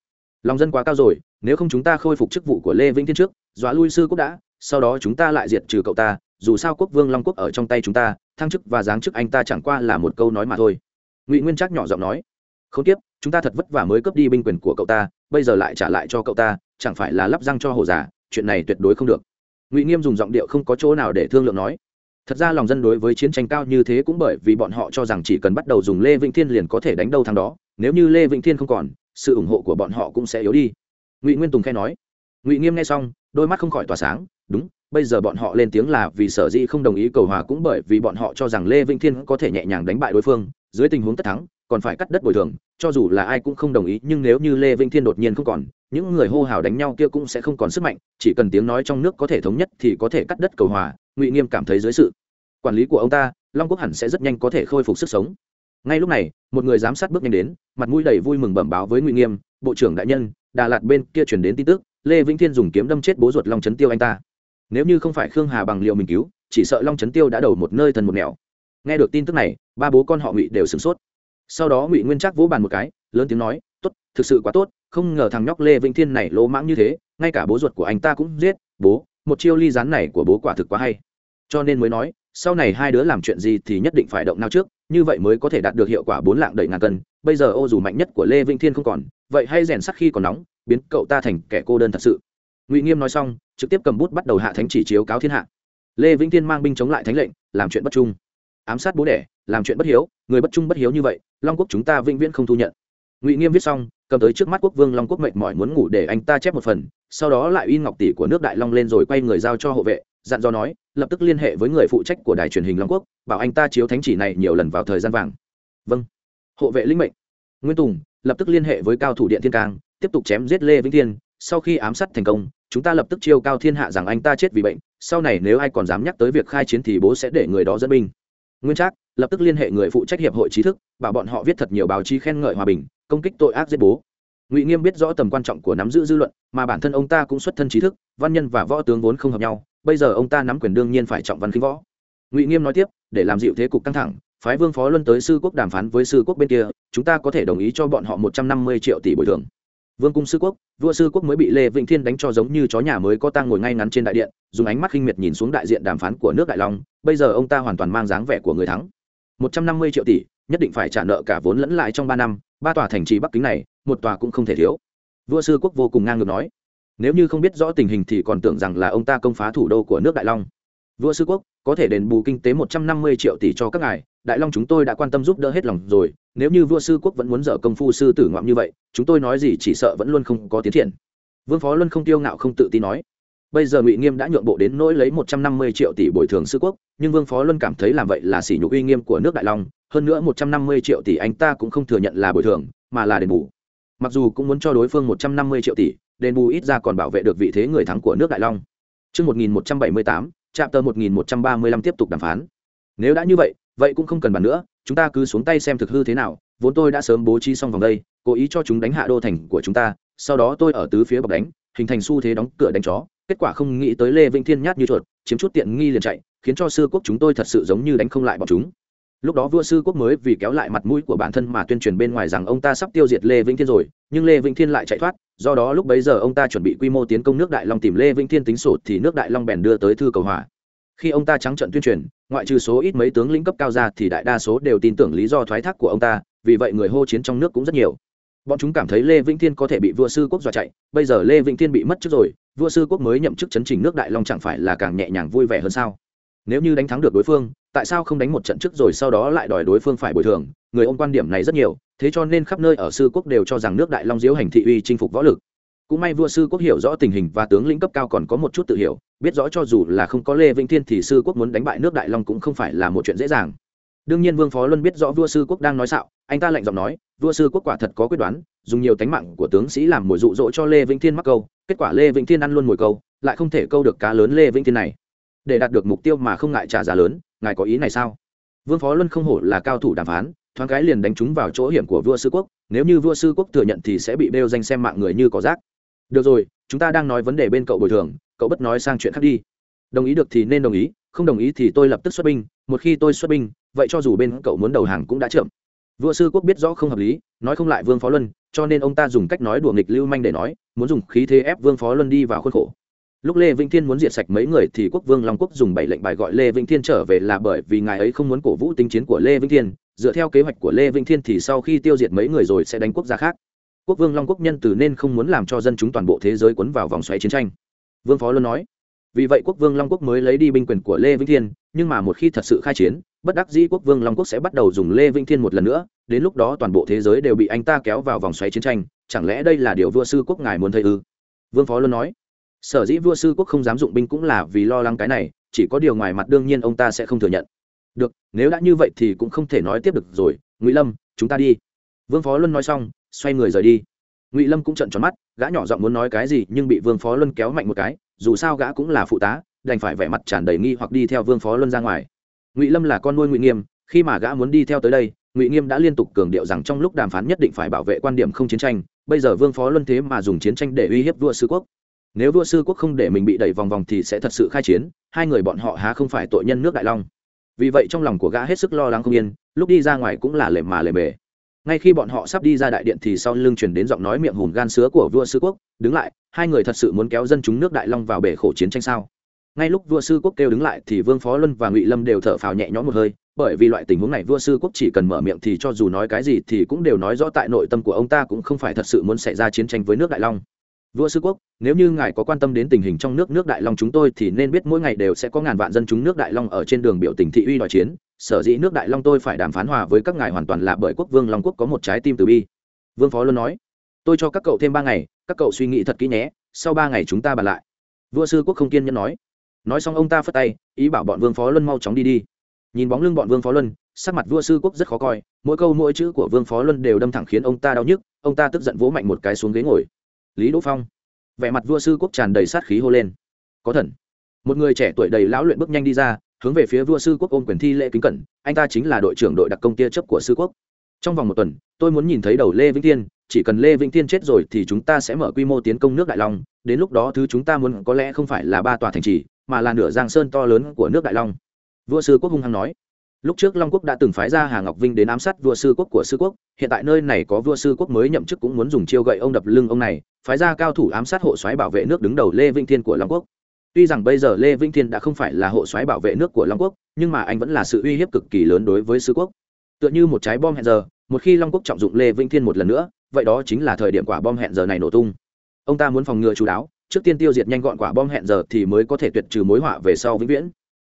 Lòng dân quá cao rồi, nếu không chúng ta khôi phục chức vụ của Lê Vĩnh Thiên trước, dọa lui sư quốc đã, sau đó chúng ta lại diệt trừ cậu ta, dù sao quốc vương Long quốc ở trong tay chúng ta, thăng chức và giáng chức anh ta chẳng qua là một câu nói mà thôi. Ngụy Nguyên Trác nhỏ giọng nói, không tiếp chúng ta thật vất vả mới cướp đi binh quyền của cậu ta bây giờ lại trả lại cho cậu ta chẳng phải là lắp răng cho hồ giả? chuyện này tuyệt đối không được ngụy nghiêm dùng giọng điệu không có chỗ nào để thương lượng nói thật ra lòng dân đối với chiến tranh cao như thế cũng bởi vì bọn họ cho rằng chỉ cần bắt đầu dùng lê vĩnh thiên liền có thể đánh đâu thằng đó. Nếu như lê vĩnh thiên không còn, sự ủng hộ của bọn họ cũng sẽ yếu đi. Ngụy nguyên tùng khai nói. Ngụy nghiêm nghe xong, đôi mắt không khỏi tỏa sáng. Đúng, bây giờ bọn họ lên tiếng là vì sở dĩ không đồng ý cầu hòa cũng bởi vì bọn họ cho rằng lê vĩnh thiên có thể nhẹ nhàng đánh bại đối phương. Dưới tình huống tất thắng, còn phải cắt đất bồi thường. Cho dù là ai cũng không đồng ý, nhưng nếu như lê vĩnh thiên đột nhiên không còn, những người hô hào đánh nhau kia cũng sẽ không còn sức mạnh. Chỉ cần tiếng nói trong nước có thể thống nhất thì có thể cắt đất cầu hòa. Ngụy nghiêm cảm thấy dưới sự quản lý của ông ta, long quốc hẳn sẽ rất nhanh có thể khôi phục sức sống. Ngay lúc này, một người giám sát bước nhanh đến, mặt mũi đầy vui mừng bẩm báo với ngụy nghiêm, bộ trưởng đại nhân, đà lạt bên kia chuyển đến tin tức, lê vĩnh thiên dùng kiếm đâm chết bố ruột long trấn tiêu anh ta. Nếu như không phải khương hà bằng liệu mình cứu, chỉ sợ long trấn tiêu đã đầu một nơi thần một nẻo. Nghe được tin tức này, ba bố con họ ngụy đều sửng sốt. Sau đó ngụy nguyên Trác vỗ bàn một cái, lớn tiếng nói, tốt, thực sự quá tốt, không ngờ thằng nhóc lê vĩnh thiên này lỗ mãng như thế, ngay cả bố ruột của anh ta cũng giết, bố, một chiêu ly rán này của bố quả thực quá hay. Cho nên mới nói sau này hai đứa làm chuyện gì thì nhất định phải động não trước, như vậy mới có thể đạt được hiệu quả bốn lạng đầy ngàn cân. Bây giờ ô dù mạnh nhất của lê vĩnh thiên không còn, vậy hay rèn sắc khi còn nóng, biến cậu ta thành kẻ cô đơn thật sự. Ngụy nghiêm nói xong, trực tiếp cầm bút bắt đầu hạ thánh chỉ chiếu cáo thiên hạ. Lê vĩnh thiên mang binh chống lại thánh lệnh, làm chuyện bất trung. Ám sát bố đẻ, làm chuyện bất hiếu, người bất trung bất hiếu như vậy, long quốc chúng ta vĩnh viễn không thu nhận. Ngụy nghiêm viết xong, cầm tới trước mắt quốc vương long quốc mệt mỏi muốn ngủ để anh ta chép một phần, sau đó lại in ngọc tỷ của nước đại long lên rồi quay người giao cho hộ vệ dặn dò nói, lập tức liên hệ với người phụ trách của đài truyền hình long quốc, bảo anh ta chiếu thánh chỉ này nhiều lần vào thời gian vàng. Vâng. Hộ vệ linh mệnh. Nguyên tùng, lập tức liên hệ với cao thủ điện thiên cang, tiếp tục chém giết lê vĩnh thiên. Sau khi ám sát thành công, chúng ta lập tức chiêu cao thiên hạ rằng anh ta chết vì bệnh. Sau này nếu ai còn dám nhắc tới việc khai chiến thì bố sẽ để người đó dẫn binh. Nguyên trác, lập tức liên hệ người phụ trách hiệp hội trí thức, bảo bọn họ viết thật nhiều báo chí khen ngợi hòa bình, công kích tội ác giết bố. Ngụy nghiêm biết rõ tầm quan trọng của nắm giữ dư luận, mà bản thân ông ta cũng xuất thân trí thức, văn nhân và võ tướng vốn không hợp nhau bây giờ ông ta nắm quyền đương nhiên phải trọng văn khinh võ. Ngụy nghiêm nói tiếp, để làm dịu thế cục căng thẳng, phái vương phó luân tới sư quốc đàm phán với sư quốc bên kia, chúng ta có thể đồng ý cho bọn họ một trăm năm mươi triệu tỷ bồi thường. Vương cung sư quốc, vua sư quốc mới bị lê vĩnh thiên đánh cho giống như chó nhà mới có tang ngồi ngay ngắn trên đại điện, dùng ánh mắt khinh miệt nhìn xuống đại diện đàm phán của nước đại long, bây giờ ông ta hoàn toàn mang dáng vẻ của người thắng. Một trăm năm mươi triệu tỷ, nhất định phải trả nợ cả vốn lẫn lại trong ba năm, ba tòa thành trì bắc kính này, một tòa cũng không thể thiếu. Vua sư quốc vô cùng ngang ngược nói nếu như không biết rõ tình hình thì còn tưởng rằng là ông ta công phá thủ đô của nước đại long. Vua sư quốc, có thể đền bù kinh tế một trăm năm mươi triệu tỷ cho các ngài, đại long chúng tôi đã quan tâm giúp đỡ hết lòng rồi. Nếu như vua sư quốc vẫn muốn dở công phu sư tử ngoạm như vậy, chúng tôi nói gì chỉ sợ vẫn luôn không có tiến triển. Vương phó luân không tiêu ngạo không tự tin nói. Bây giờ ngụy nghiêm đã nhượng bộ đến nỗi lấy một trăm năm mươi triệu tỷ bồi thường sư quốc, nhưng vương phó luân cảm thấy làm vậy là sỉ nhục uy nghiêm của nước đại long. Hơn nữa một trăm năm mươi triệu tỷ anh ta cũng không thừa nhận là bồi thường, mà là đền bù mặc dù cũng muốn cho đối phương một trăm năm mươi triệu tỷ đền bù ít ra còn bảo vệ được vị thế người thắng của nước đại long Trước 1178, chạm tờ 1135 tiếp tục đàm phán. Nếu đã như vậy, vậy cũng không cần bàn nữa, chúng ta cứ xuống tay xem thực hư thế nào, vốn tôi đã sớm bố trí xong vòng đây, cố ý cho chúng đánh hạ đô thành của chúng ta, sau đó tôi ở tứ phía bọc đánh, hình thành xu thế đóng cửa đánh chó, kết quả không nghĩ tới Lê Vĩnh Thiên nhát như chuột, chiếm chút tiện nghi liền chạy, khiến cho sư quốc chúng tôi thật sự giống như đánh không lại bọn chúng lúc đó vua sư quốc mới vì kéo lại mặt mũi của bản thân mà tuyên truyền bên ngoài rằng ông ta sắp tiêu diệt lê vĩnh thiên rồi, nhưng lê vĩnh thiên lại chạy thoát, do đó lúc bấy giờ ông ta chuẩn bị quy mô tiến công nước đại long tìm lê vĩnh thiên tính sổ thì nước đại long bèn đưa tới thư cầu hòa. Khi ông ta trắng trận tuyên truyền, ngoại trừ số ít mấy tướng lĩnh cấp cao ra thì đại đa số đều tin tưởng lý do thoái thác của ông ta, vì vậy người hô chiến trong nước cũng rất nhiều. Bọn chúng cảm thấy lê vĩnh thiên có thể bị vua sư quốc dọa chạy, bây giờ lê vĩnh thiên bị mất trước rồi, vua sư quốc mới nhậm chức chấn trình nước đại long chẳng phải là càng nhẹ nhàng vui vẻ hơn sao? Nếu như đánh thắng được đối phương tại sao không đánh một trận trước rồi sau đó lại đòi đối phương phải bồi thường? Người ôm quan điểm này rất nhiều, thế cho nên khắp nơi ở sư quốc đều cho rằng nước đại long diếu hành thị uy chinh phục võ lực. Cũng may vua sư quốc hiểu rõ tình hình và tướng lĩnh cấp cao còn có một chút tự hiểu, biết rõ cho dù là không có lê vĩnh thiên thì sư quốc muốn đánh bại nước đại long cũng không phải là một chuyện dễ dàng. Đương nhiên vương phó luân biết rõ vua sư quốc đang nói xạo, anh ta lạnh giọng nói, vua sư quốc quả thật có quyết đoán, dùng nhiều tánh mạng của tướng sĩ làm mồi dụ dỗ cho lê vĩnh thiên mắc câu, kết quả lê vĩnh thiên ăn luôn mồi câu, lại không thể câu được cá lớn lê vĩnh thiên này để đạt được mục tiêu mà không ngại trả giá lớn, ngài có ý này sao? Vương phó luân không hổ là cao thủ đàm phán, thoáng cái liền đánh trúng vào chỗ hiểm của vua sư quốc, nếu như vua sư quốc thừa nhận thì sẽ bị bêu danh xem mạng người như có rác. Được rồi, chúng ta đang nói vấn đề bên cậu bồi thường, cậu bất nói sang chuyện khác đi. Đồng ý được thì nên đồng ý, không đồng ý thì tôi lập tức xuất binh, một khi tôi xuất binh, vậy cho dù bên cậu muốn đầu hàng cũng đã chậm. Vua sư quốc biết rõ không hợp lý, nói không lại vương phó luân, cho nên ông ta dùng cách nói đùa nghịch lưu manh để nói, muốn dùng khí thế ép vương phó luân đi vào khuôn khổ lúc lê vĩnh thiên muốn diệt sạch mấy người thì quốc vương long quốc dùng bảy lệnh bài gọi lê vĩnh thiên trở về là bởi vì ngài ấy không muốn cổ vũ tính chiến của lê vĩnh thiên. Dựa theo kế hoạch của lê vĩnh thiên thì sau khi tiêu diệt mấy người rồi sẽ đánh quốc gia khác. Quốc vương long quốc nhân từ nên không muốn làm cho dân chúng toàn bộ thế giới cuốn vào vòng xoáy chiến tranh. Vương phó luôn nói, vì vậy quốc vương long quốc mới lấy đi binh quyền của lê vĩnh thiên, nhưng mà một khi thật sự khai chiến, bất đắc dĩ quốc vương long quốc sẽ bắt đầu dùng lê vĩnh thiên một lần nữa. Đến lúc đó toàn bộ thế giới đều bị anh ta kéo vào vòng xoáy chiến tranh. Chẳng lẽ đây là điều vua sư quốc ngài muốn thấy ư? Vương phó luôn nói sở dĩ vua sư quốc không dám dụng binh cũng là vì lo lắng cái này, chỉ có điều ngoài mặt đương nhiên ông ta sẽ không thừa nhận. Được, nếu đã như vậy thì cũng không thể nói tiếp được rồi. Ngụy lâm, chúng ta đi. Vương phó luân nói xong, xoay người rời đi. Ngụy lâm cũng trận tròn mắt, gã nhỏ giọng muốn nói cái gì nhưng bị vương phó luân kéo mạnh một cái, dù sao gã cũng là phụ tá, đành phải vẻ mặt tràn đầy nghi hoặc đi theo vương phó luân ra ngoài. Ngụy lâm là con nuôi ngụy nghiêm, khi mà gã muốn đi theo tới đây, ngụy nghiêm đã liên tục cường điệu rằng trong lúc đàm phán nhất định phải bảo vệ quan điểm không chiến tranh, bây giờ vương phó luân thế mà dùng chiến tranh để uy hiếp vua sư quốc nếu vua sư quốc không để mình bị đẩy vòng vòng thì sẽ thật sự khai chiến, hai người bọn họ há không phải tội nhân nước đại long. Vì vậy trong lòng của gã hết sức lo lắng không yên, lúc đi ra ngoài cũng là lề mà lề bề. Ngay khi bọn họ sắp đi ra đại điện thì sau lưng chuyển đến giọng nói miệng hùn gan sứa của vua sư quốc, đứng lại, hai người thật sự muốn kéo dân chúng nước đại long vào bể khổ chiến tranh sao? Ngay lúc vua sư quốc kêu đứng lại thì vương phó luân và ngụy lâm đều thở phào nhẹ nhõm một hơi, bởi vì loại tình huống này vua sư quốc chỉ cần mở miệng thì cho dù nói cái gì thì cũng đều nói rõ tại nội tâm của ông ta cũng không phải thật sự muốn xảy ra chiến tranh với nước đại long vua sư quốc, nếu như ngài có quan tâm đến tình hình trong nước nước đại long chúng tôi thì nên biết mỗi ngày đều sẽ có ngàn vạn dân chúng nước đại long ở trên đường biểu tình thị uy đòi chiến. Sở dĩ nước đại long tôi phải đàm phán hòa với các ngài hoàn toàn là bởi quốc vương long quốc có một trái tim từ bi. Vương phó luôn nói, tôi cho các cậu thêm ba ngày, các cậu suy nghĩ thật kỹ nhé, sau ba ngày chúng ta bàn lại. Vua sư quốc không kiên nhẫn nói. Nói xong ông ta phất tay, ý bảo bọn vương phó luân mau chóng đi đi. Nhìn bóng lưng bọn vương phó luân, sắc mặt vua sư quốc rất khó coi, mỗi câu mỗi chữ của vương phó luân đều đâm thẳng khiến ông ta đau nhức, ông ta tức giận vỗ mạnh một cái xuống ghế ngồi lý đỗ phong vẻ mặt vua sư quốc tràn đầy sát khí hô lên có thần một người trẻ tuổi đầy lão luyện bước nhanh đi ra hướng về phía vua sư quốc ôm quyền thi lễ kính cẩn anh ta chính là đội trưởng đội đặc công tia chấp của sư quốc trong vòng một tuần tôi muốn nhìn thấy đầu lê vĩnh thiên chỉ cần lê vĩnh thiên chết rồi thì chúng ta sẽ mở quy mô tiến công nước đại long đến lúc đó thứ chúng ta muốn có lẽ không phải là ba tòa thành trì mà là nửa giang sơn to lớn của nước đại long vua sư quốc hung hăng nói lúc trước long quốc đã từng phái ra hà ngọc vinh đến ám sát vua sư quốc của sư quốc, hiện tại nơi này có vua sư quốc mới nhậm chức cũng muốn dùng chiêu gậy ông đập lưng ông này, phái ra cao thủ ám sát hộ soái bảo vệ nước đứng đầu lê vĩnh thiên của long quốc. Tuy rằng bây giờ lê vĩnh thiên đã không phải là hộ soái bảo vệ nước của long quốc, nhưng mà anh vẫn là sự uy hiếp cực kỳ lớn đối với sư quốc. Tựa như một trái bom hẹn giờ, một khi long quốc trọng dụng lê vĩnh thiên một lần nữa, vậy đó chính là thời điểm quả bom hẹn giờ này nổ tung. Ông ta muốn phòng ngừa chú đáo, trước tiên tiêu diệt nhanh gọn quả bom hẹn giờ thì mới có thể tuyệt trừ mối họa về sau vĩnh viễn.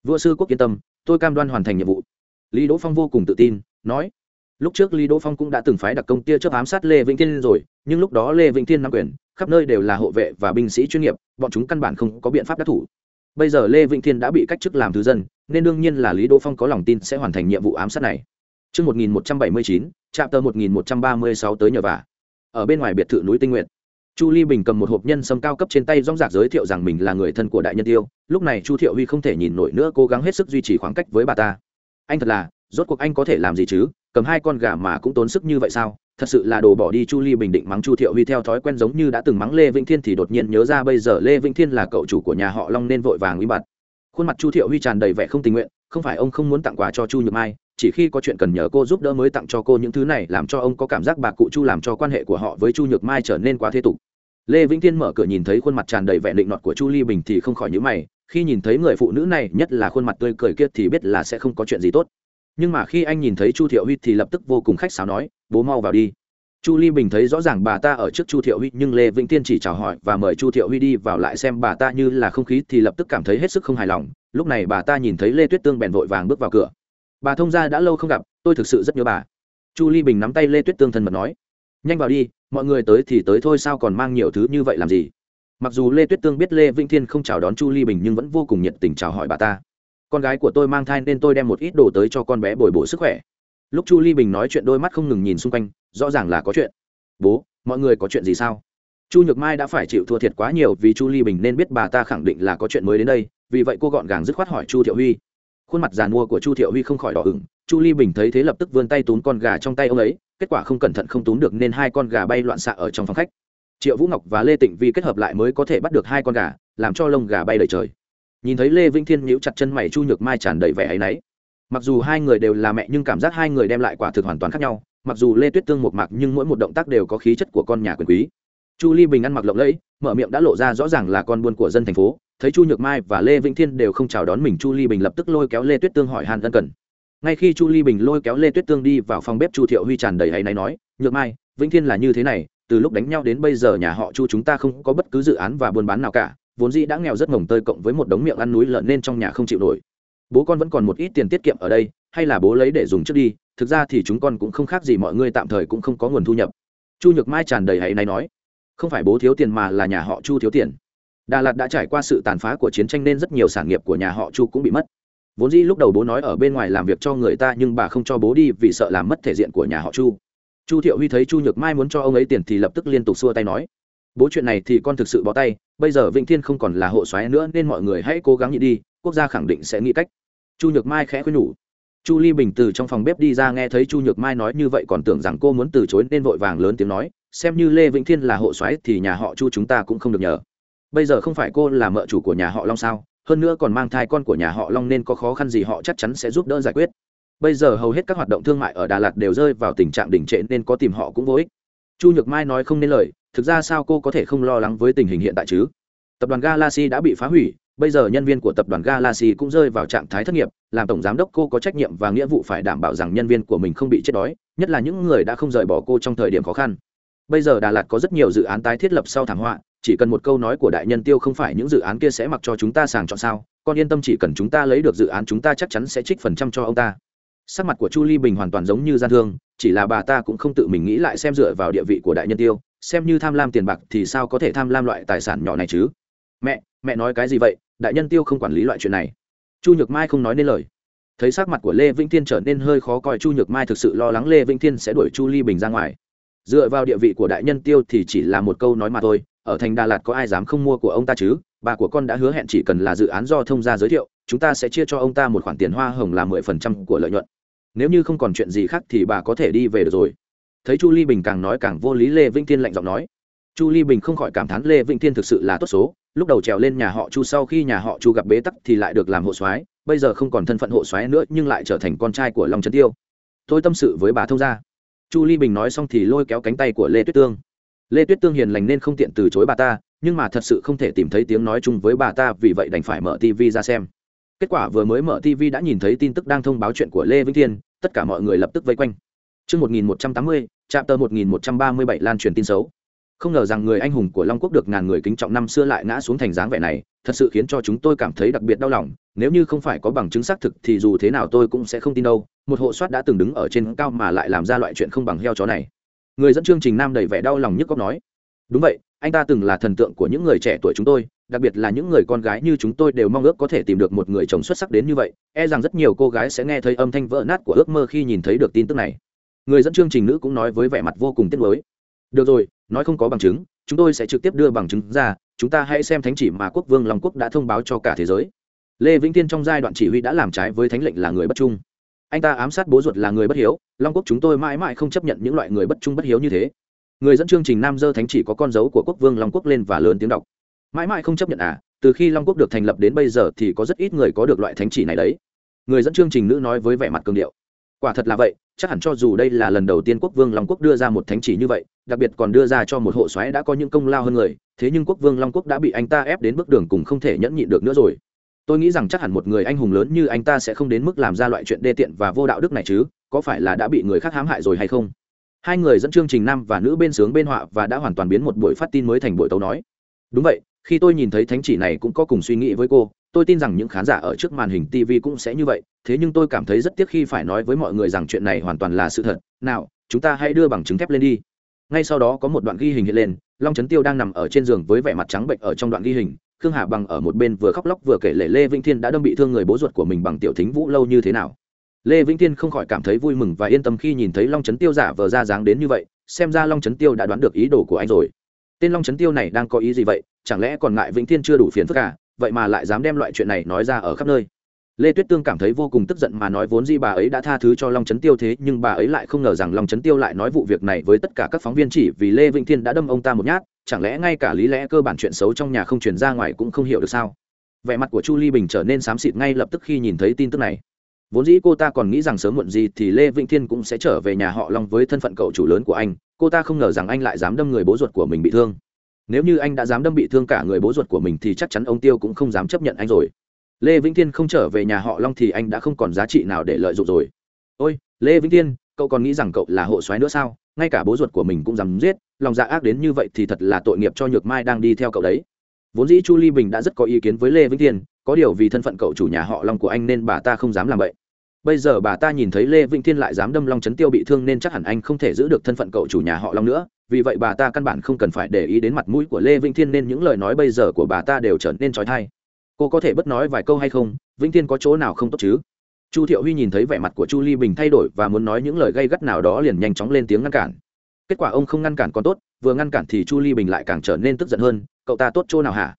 Vua sư quốc yên tâm, tôi cam đoan hoàn thành nhiệm vụ lý đỗ phong vô cùng tự tin nói lúc trước lý đỗ phong cũng đã từng phái đặc công tia chớp ám sát lê vĩnh thiên rồi nhưng lúc đó lê vĩnh thiên nắm quyền khắp nơi đều là hộ vệ và binh sĩ chuyên nghiệp bọn chúng căn bản không có biện pháp đắc thủ bây giờ lê vĩnh thiên đã bị cách chức làm thứ dân nên đương nhiên là lý đỗ phong có lòng tin sẽ hoàn thành nhiệm vụ ám sát này Trước 1179, trạm tờ 1136 tới nhờ vả. Ở bên ngoài biệt thự núi Tinh Nguyệt, Chu Ly Bình cầm một hộp nhân sâm cao cấp trên tay rong rạc giới thiệu rằng mình là người thân của đại nhân tiêu. Lúc này Chu Thiệu Huy không thể nhìn nổi nữa, cố gắng hết sức duy trì khoảng cách với bà ta. Anh thật là, rốt cuộc anh có thể làm gì chứ? Cầm hai con gà mà cũng tốn sức như vậy sao? Thật sự là đồ bỏ đi. Chu Ly bình định mắng Chu Thiệu Huy theo thói quen giống như đã từng mắng Lê Vĩnh Thiên thì đột nhiên nhớ ra bây giờ Lê Vĩnh Thiên là cậu chủ của nhà họ Long nên vội vàng uy mặt Khuôn mặt Chu Thiệu Huy tràn đầy vẻ không tình nguyện, không phải ông không muốn tặng quà cho Chu Nhược Mai, chỉ khi có chuyện cần nhờ cô giúp đỡ mới tặng cho cô những thứ này làm cho ông có cảm giác bà cụ chu làm cho quan hệ của họ với chu nhược mai trở nên quá thế tục lê vĩnh thiên mở cửa nhìn thấy khuôn mặt tràn đầy vẻ định nọt của chu ly bình thì không khỏi nhữ mày khi nhìn thấy người phụ nữ này, nhất là khuôn mặt tươi cười kia thì biết là sẽ không có chuyện gì tốt. Nhưng mà khi anh nhìn thấy chu thiệu huy thì lập tức vô cùng khách sáo nói, bố mau vào đi. Chu ly bình thấy rõ ràng bà ta ở trước chu thiệu huy, nhưng lê vĩnh tiên chỉ chào hỏi và mời chu thiệu huy đi vào lại xem bà ta như là không khí thì lập tức cảm thấy hết sức không hài lòng. Lúc này bà ta nhìn thấy lê tuyết tương bèn vội vàng bước vào cửa. Bà thông gia đã lâu không gặp, tôi thực sự rất nhớ bà. Chu ly bình nắm tay lê tuyết tương thân mật nói, nhanh vào đi, mọi người tới thì tới thôi, sao còn mang nhiều thứ như vậy làm gì? Mặc dù lê tuyết tương biết lê vĩnh thiên không chào đón chu ly bình nhưng vẫn vô cùng nhiệt tình chào hỏi bà ta. Con gái của tôi mang thai nên tôi đem một ít đồ tới cho con bé bồi bổ sức khỏe. Lúc chu ly bình nói chuyện đôi mắt không ngừng nhìn xung quanh, rõ ràng là có chuyện. Bố, mọi người có chuyện gì sao? Chu nhược mai đã phải chịu thua thiệt quá nhiều vì chu ly bình nên biết bà ta khẳng định là có chuyện mới đến đây, vì vậy cô gọn gàng dứt khoát hỏi chu thiệu huy. Khuôn mặt giàn mua của chu thiệu huy không khỏi đỏ ửng, chu ly bình thấy thế lập tức vươn tay túm con gà trong tay ông ấy, kết quả không cẩn thận không túm được nên hai con gà bay loạn xạ ở trong phòng khách triệu vũ ngọc và lê tịnh vi kết hợp lại mới có thể bắt được hai con gà, làm cho lông gà bay đầy trời. Nhìn thấy lê vĩnh thiên nhíu chặt chân mày chu nhược mai tràn đầy vẻ áy náy. Mặc dù hai người đều là mẹ nhưng cảm giác hai người đem lại quả thực hoàn toàn khác nhau, mặc dù lê tuyết tương một mặc nhưng mỗi một động tác đều có khí chất của con nhà quyền quý. Chu ly bình ăn mặc lộng lẫy, mở miệng đã lộ ra rõ ràng là con buôn của dân thành phố, thấy chu nhược mai và lê vĩnh thiên đều không chào đón mình chu ly bình lập tức lôi kéo lê tuyết tương hỏi han ân cần. Ngay khi chu ly bình lôi kéo lê tuyết tương đi vào phòng bếp chu thiệu huy tràn đầy hay náy nói, nhược mai, vĩnh thiên là như thế này từ lúc đánh nhau đến bây giờ nhà họ chu chúng ta không có bất cứ dự án và buôn bán nào cả, vốn dĩ đã nghèo rất mồng tơi cộng với một đống miệng ăn núi lợn nên trong nhà không chịu nổi. Bố con vẫn còn một ít tiền tiết kiệm ở đây, hay là bố lấy để dùng trước đi, thực ra thì chúng con cũng không khác gì mọi người tạm thời cũng không có nguồn thu nhập. Chu nhược mai tràn đầy hãy này nói, không phải bố thiếu tiền mà là nhà họ chu thiếu tiền. Đà lạt đã trải qua sự tàn phá của chiến tranh nên rất nhiều sản nghiệp của nhà họ chu cũng bị mất. Vốn dĩ lúc đầu bố nói ở bên ngoài làm việc cho người ta nhưng bà không cho bố đi vì sợ làm mất thể diện của nhà họ chu chu thiệu huy thấy chu nhược mai muốn cho ông ấy tiền thì lập tức liên tục xua tay nói, bố chuyện này thì con thực sự bó tay, bây giờ vĩnh thiên không còn là hộ xoáy nữa nên mọi người hãy cố gắng nhịn đi, quốc gia khẳng định sẽ nghĩ cách. Chu nhược mai khẽ khuyên nhủ. Chu ly bình từ trong phòng bếp đi ra nghe thấy chu nhược mai nói như vậy còn tưởng rằng cô muốn từ chối nên vội vàng lớn tiếng nói, xem như lê vĩnh thiên là hộ xoáy thì nhà họ chu chúng ta cũng không được nhờ. Bây giờ không phải cô là mợ chủ của nhà họ long sao? Hơn nữa còn mang thai con của nhà họ long nên có khó khăn gì họ chắc chắn sẽ giúp đỡ giải quyết bây giờ hầu hết các hoạt động thương mại ở đà lạt đều rơi vào tình trạng đỉnh trệ nên có tìm họ cũng vô ích. Chu nhược mai nói không nên lời, thực ra sao cô có thể không lo lắng với tình hình hiện tại chứ? Tập đoàn galaxy đã bị phá hủy, bây giờ nhân viên của tập đoàn galaxy cũng rơi vào trạng thái thất nghiệp, làm tổng giám đốc cô có trách nhiệm và nghĩa vụ phải đảm bảo rằng nhân viên của mình không bị chết đói, nhất là những người đã không rời bỏ cô trong thời điểm khó khăn. Bây giờ đà lạt có rất nhiều dự án tái thiết lập sau thảm họa, chỉ cần một câu nói của đại nhân tiêu không phải những dự án kia sẽ mặc cho chúng ta sàng chọn sao, con yên tâm chỉ cần chúng ta lấy được dự án chúng ta chắc chắn sẽ trích phần trăm cho ông ta sắc mặt của chu ly bình hoàn toàn giống như gian thương, chỉ là bà ta cũng không tự mình nghĩ lại xem dựa vào địa vị của đại nhân tiêu, xem như tham lam tiền bạc thì sao có thể tham lam loại tài sản nhỏ này chứ? Mẹ mẹ nói cái gì vậy? Đại nhân tiêu không quản lý loại chuyện này. Chu nhược mai không nói nên lời. Thấy sắc mặt của lê vĩnh thiên trở nên hơi khó coi, chu nhược mai thực sự lo lắng lê vĩnh thiên sẽ đuổi chu ly bình ra ngoài. Dựa vào địa vị của đại nhân tiêu thì chỉ là một câu nói mà thôi, ở thành đà lạt có ai dám không mua của ông ta chứ? Bà của con đã hứa hẹn chỉ cần là dự án do thông gia giới thiệu, chúng ta sẽ chia cho ông ta một khoản tiền hoa hồng là mười phần trăm của lợi nhuận nếu như không còn chuyện gì khác thì bà có thể đi về được rồi. Thấy chu ly bình càng nói càng vô lý, lê vĩnh thiên lạnh giọng nói. Chu ly bình không khỏi cảm thán lê vĩnh thiên thực sự là tốt số. Lúc đầu trèo lên nhà họ chu, sau khi nhà họ chu gặp bế tắc thì lại được làm hộ soái. Bây giờ không còn thân phận hộ soái nữa, nhưng lại trở thành con trai của long trấn tiêu. Tôi tâm sự với bà thông gia. Chu ly bình nói xong thì lôi kéo cánh tay của lê tuyết tương. Lê tuyết tương hiền lành nên không tiện từ chối bà ta, nhưng mà thật sự không thể tìm thấy tiếng nói chung với bà ta, vì vậy đành phải mở tv ra xem kết quả vừa mới mở tv đã nhìn thấy tin tức đang thông báo chuyện của lê vĩnh thiên tất cả mọi người lập tức vây quanh. Trước 1180, chạm tờ 1137 lan truyền tin xấu. không ngờ rằng người anh hùng của long quốc được ngàn người kính trọng năm xưa lại ngã xuống thành dáng vẻ này thật sự khiến cho chúng tôi cảm thấy đặc biệt đau lòng. Nếu như không phải có bằng chứng xác thực thì dù thế nào tôi cũng sẽ không tin đâu. Một hộ soát đã từng đứng ở trên cao mà lại làm ra loại chuyện không bằng heo chó này. Người dẫn chương trình nam đầy vẻ đau lòng nhức cóc nói. Đúng vậy anh ta từng là thần tượng của những người trẻ tuổi chúng tôi đặc biệt là những người con gái như chúng tôi đều mong ước có thể tìm được một người chồng xuất sắc đến như vậy e rằng rất nhiều cô gái sẽ nghe thấy âm thanh vỡ nát của ước mơ khi nhìn thấy được tin tức này. Người dẫn chương trình nữ cũng nói với vẻ mặt vô cùng tiếc nuối. Được rồi, nói không có bằng chứng, chúng tôi sẽ trực tiếp đưa bằng chứng ra, chúng ta hãy xem thánh chỉ mà quốc vương long quốc đã thông báo cho cả thế giới. Lê vĩnh tiên trong giai đoạn chỉ huy đã làm trái với thánh lệnh là người bất trung. Anh ta ám sát bố ruột là người bất hiếu, long quốc chúng tôi mãi mãi không chấp nhận những loại người bất trung bất hiếu như thế. Người dẫn chương trình nam dơ thánh chỉ có con dấu của quốc vương long quốc lên và lớn tiếng đọc mãi mãi không chấp nhận à từ khi long quốc được thành lập đến bây giờ thì có rất ít người có được loại thánh chỉ này đấy. Người dẫn chương trình nữ nói với vẻ mặt cường điệu. Quả thật là vậy, chắc hẳn cho dù đây là lần đầu tiên quốc vương long quốc đưa ra một thánh chỉ như vậy, đặc biệt còn đưa ra cho một hộ xoáy đã có những công lao hơn người, thế nhưng quốc vương long quốc đã bị anh ta ép đến bước đường cùng không thể nhẫn nhịn được nữa rồi. Tôi nghĩ rằng chắc hẳn một người anh hùng lớn như anh ta sẽ không đến mức làm ra loại chuyện đê tiện và vô đạo đức này chứ, có phải là đã bị người khác hãm hại rồi hay không? Hai người dẫn chương trình nam và nữ bên sướng bên họa và đã hoàn toàn biến một buổi phát tin mới thành buổi tấu nói. Đúng vậy khi tôi nhìn thấy thánh chỉ này cũng có cùng suy nghĩ với cô, tôi tin rằng những khán giả ở trước màn hình tv cũng sẽ như vậy, thế nhưng tôi cảm thấy rất tiếc khi phải nói với mọi người rằng chuyện này hoàn toàn là sự thật. Nào, chúng ta hãy đưa bằng chứng thép lên đi. Ngay sau đó có một đoạn ghi hình hiện lên, long trấn tiêu đang nằm ở trên giường với vẻ mặt trắng bệnh ở trong đoạn ghi hình, khương hà bằng ở một bên vừa khóc lóc vừa kể lể lê vĩnh thiên đã đâm bị thương người bố ruột của mình bằng tiểu thính vũ lâu như thế nào. Lê vĩnh thiên không khỏi cảm thấy vui mừng và yên tâm khi nhìn thấy long trấn tiêu giả vờ ra dáng đến như vậy, xem ra long trấn tiêu đã đoán được ý đồ của anh rồi. Tên long trấn tiêu này đang có ý gì vậy? Chẳng lẽ còn ngại vĩnh thiên chưa đủ phiền phức à? Vậy mà lại dám đem loại chuyện này nói ra ở khắp nơi. Lê tuyết tương cảm thấy vô cùng tức giận mà nói vốn gì bà ấy đã tha thứ cho long trấn tiêu thế, nhưng bà ấy lại không ngờ rằng long trấn tiêu lại nói vụ việc này với tất cả các phóng viên chỉ vì lê vĩnh thiên đã đâm ông ta một nhát. Chẳng lẽ ngay cả lý lẽ cơ bản chuyện xấu trong nhà không truyền ra ngoài cũng không hiểu được sao? Vẻ mặt của chu ly bình trở nên xám xịt ngay lập tức khi nhìn thấy tin tức này. Vốn dĩ cô ta còn nghĩ rằng sớm muộn gì thì lê vĩnh thiên cũng sẽ trở về nhà họ long với thân phận cậu chủ lớn của anh. Cô ta không ngờ rằng anh lại dám đâm người bố ruột của mình bị thương nếu như anh đã dám đâm bị thương cả người bố ruột của mình thì chắc chắn ông tiêu cũng không dám chấp nhận anh rồi. Lê vĩnh thiên không trở về nhà họ long thì anh đã không còn giá trị nào để lợi dụng rồi. Ôi, lê vĩnh thiên, cậu còn nghĩ rằng cậu là hộ soái nữa sao? Ngay cả bố ruột của mình cũng dám giết, lòng dạ ác đến như vậy thì thật là tội nghiệp cho nhược mai đang đi theo cậu đấy. Vốn dĩ chu ly bình đã rất có ý kiến với lê vĩnh thiên, có điều vì thân phận cậu chủ nhà họ long của anh nên bà ta không dám làm vậy. Bây giờ bà ta nhìn thấy lê vĩnh thiên lại dám đâm long trấn tiêu bị thương nên chắc hẳn anh không thể giữ được thân phận cậu chủ nhà họ long nữa vì vậy bà ta căn bản không cần phải để ý đến mặt mũi của lê vĩnh thiên nên những lời nói bây giờ của bà ta đều trở nên trói thai. Cô có thể bất nói vài câu hay không? Vĩnh thiên có chỗ nào không tốt chứ? Chu thiệu huy nhìn thấy vẻ mặt của chu ly bình thay đổi và muốn nói những lời gây gắt nào đó liền nhanh chóng lên tiếng ngăn cản. Kết quả ông không ngăn cản còn tốt, vừa ngăn cản thì chu ly bình lại càng trở nên tức giận hơn. Cậu ta tốt chỗ nào hả?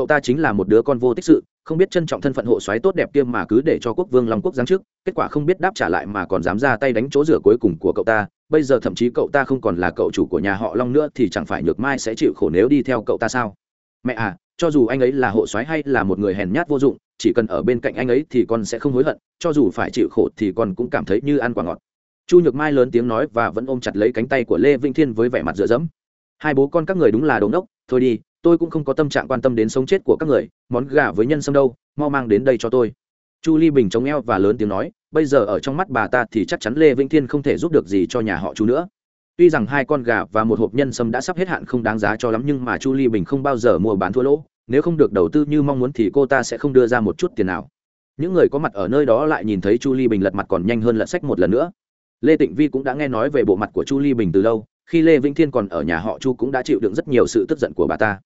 Cậu ta chính là một đứa con vô tích sự, không biết trân trọng thân phận hộ xoáy tốt đẹp kia mà cứ để cho quốc vương long quốc giáng trước kết quả không biết đáp trả lại mà còn dám ra tay đánh chỗ rửa cuối cùng của cậu ta, bây giờ thậm chí cậu ta không còn là cậu chủ của nhà họ long nữa thì chẳng phải nhược mai sẽ chịu khổ nếu đi theo cậu ta sao? Mẹ à cho dù anh ấy là hộ soái hay là một người hèn nhát vô dụng, chỉ cần ở bên cạnh anh ấy thì con sẽ không hối hận, cho dù phải chịu khổ thì con cũng cảm thấy như ăn quả ngọt. Chu nhược mai lớn tiếng nói và vẫn ôm chặt lấy cánh tay của lê vĩnh thiên với vẻ mặt dựa dẫm. Hai bố con các người đúng là đống đốc thôi đi tôi cũng không có tâm trạng quan tâm đến sống chết của các người, món gà với nhân sâm đâu, mau mang đến đây cho tôi. Chu ly bình chống eo và lớn tiếng nói, bây giờ ở trong mắt bà ta thì chắc chắn lê vĩnh thiên không thể giúp được gì cho nhà họ chú nữa. Tuy rằng hai con gà và một hộp nhân sâm đã sắp hết hạn không đáng giá cho lắm nhưng mà chu ly bình không bao giờ mua bán thua lỗ, nếu không được đầu tư như mong muốn thì cô ta sẽ không đưa ra một chút tiền nào. Những người có mặt ở nơi đó lại nhìn thấy chu ly bình lật mặt còn nhanh hơn lật sách một lần nữa. Lê tịnh vi cũng đã nghe nói về bộ mặt của chu ly bình từ lâu, khi lê vĩnh thiên còn ở nhà họ chu cũng đã chịu đựng rất nhiều sự tức giận của bà ta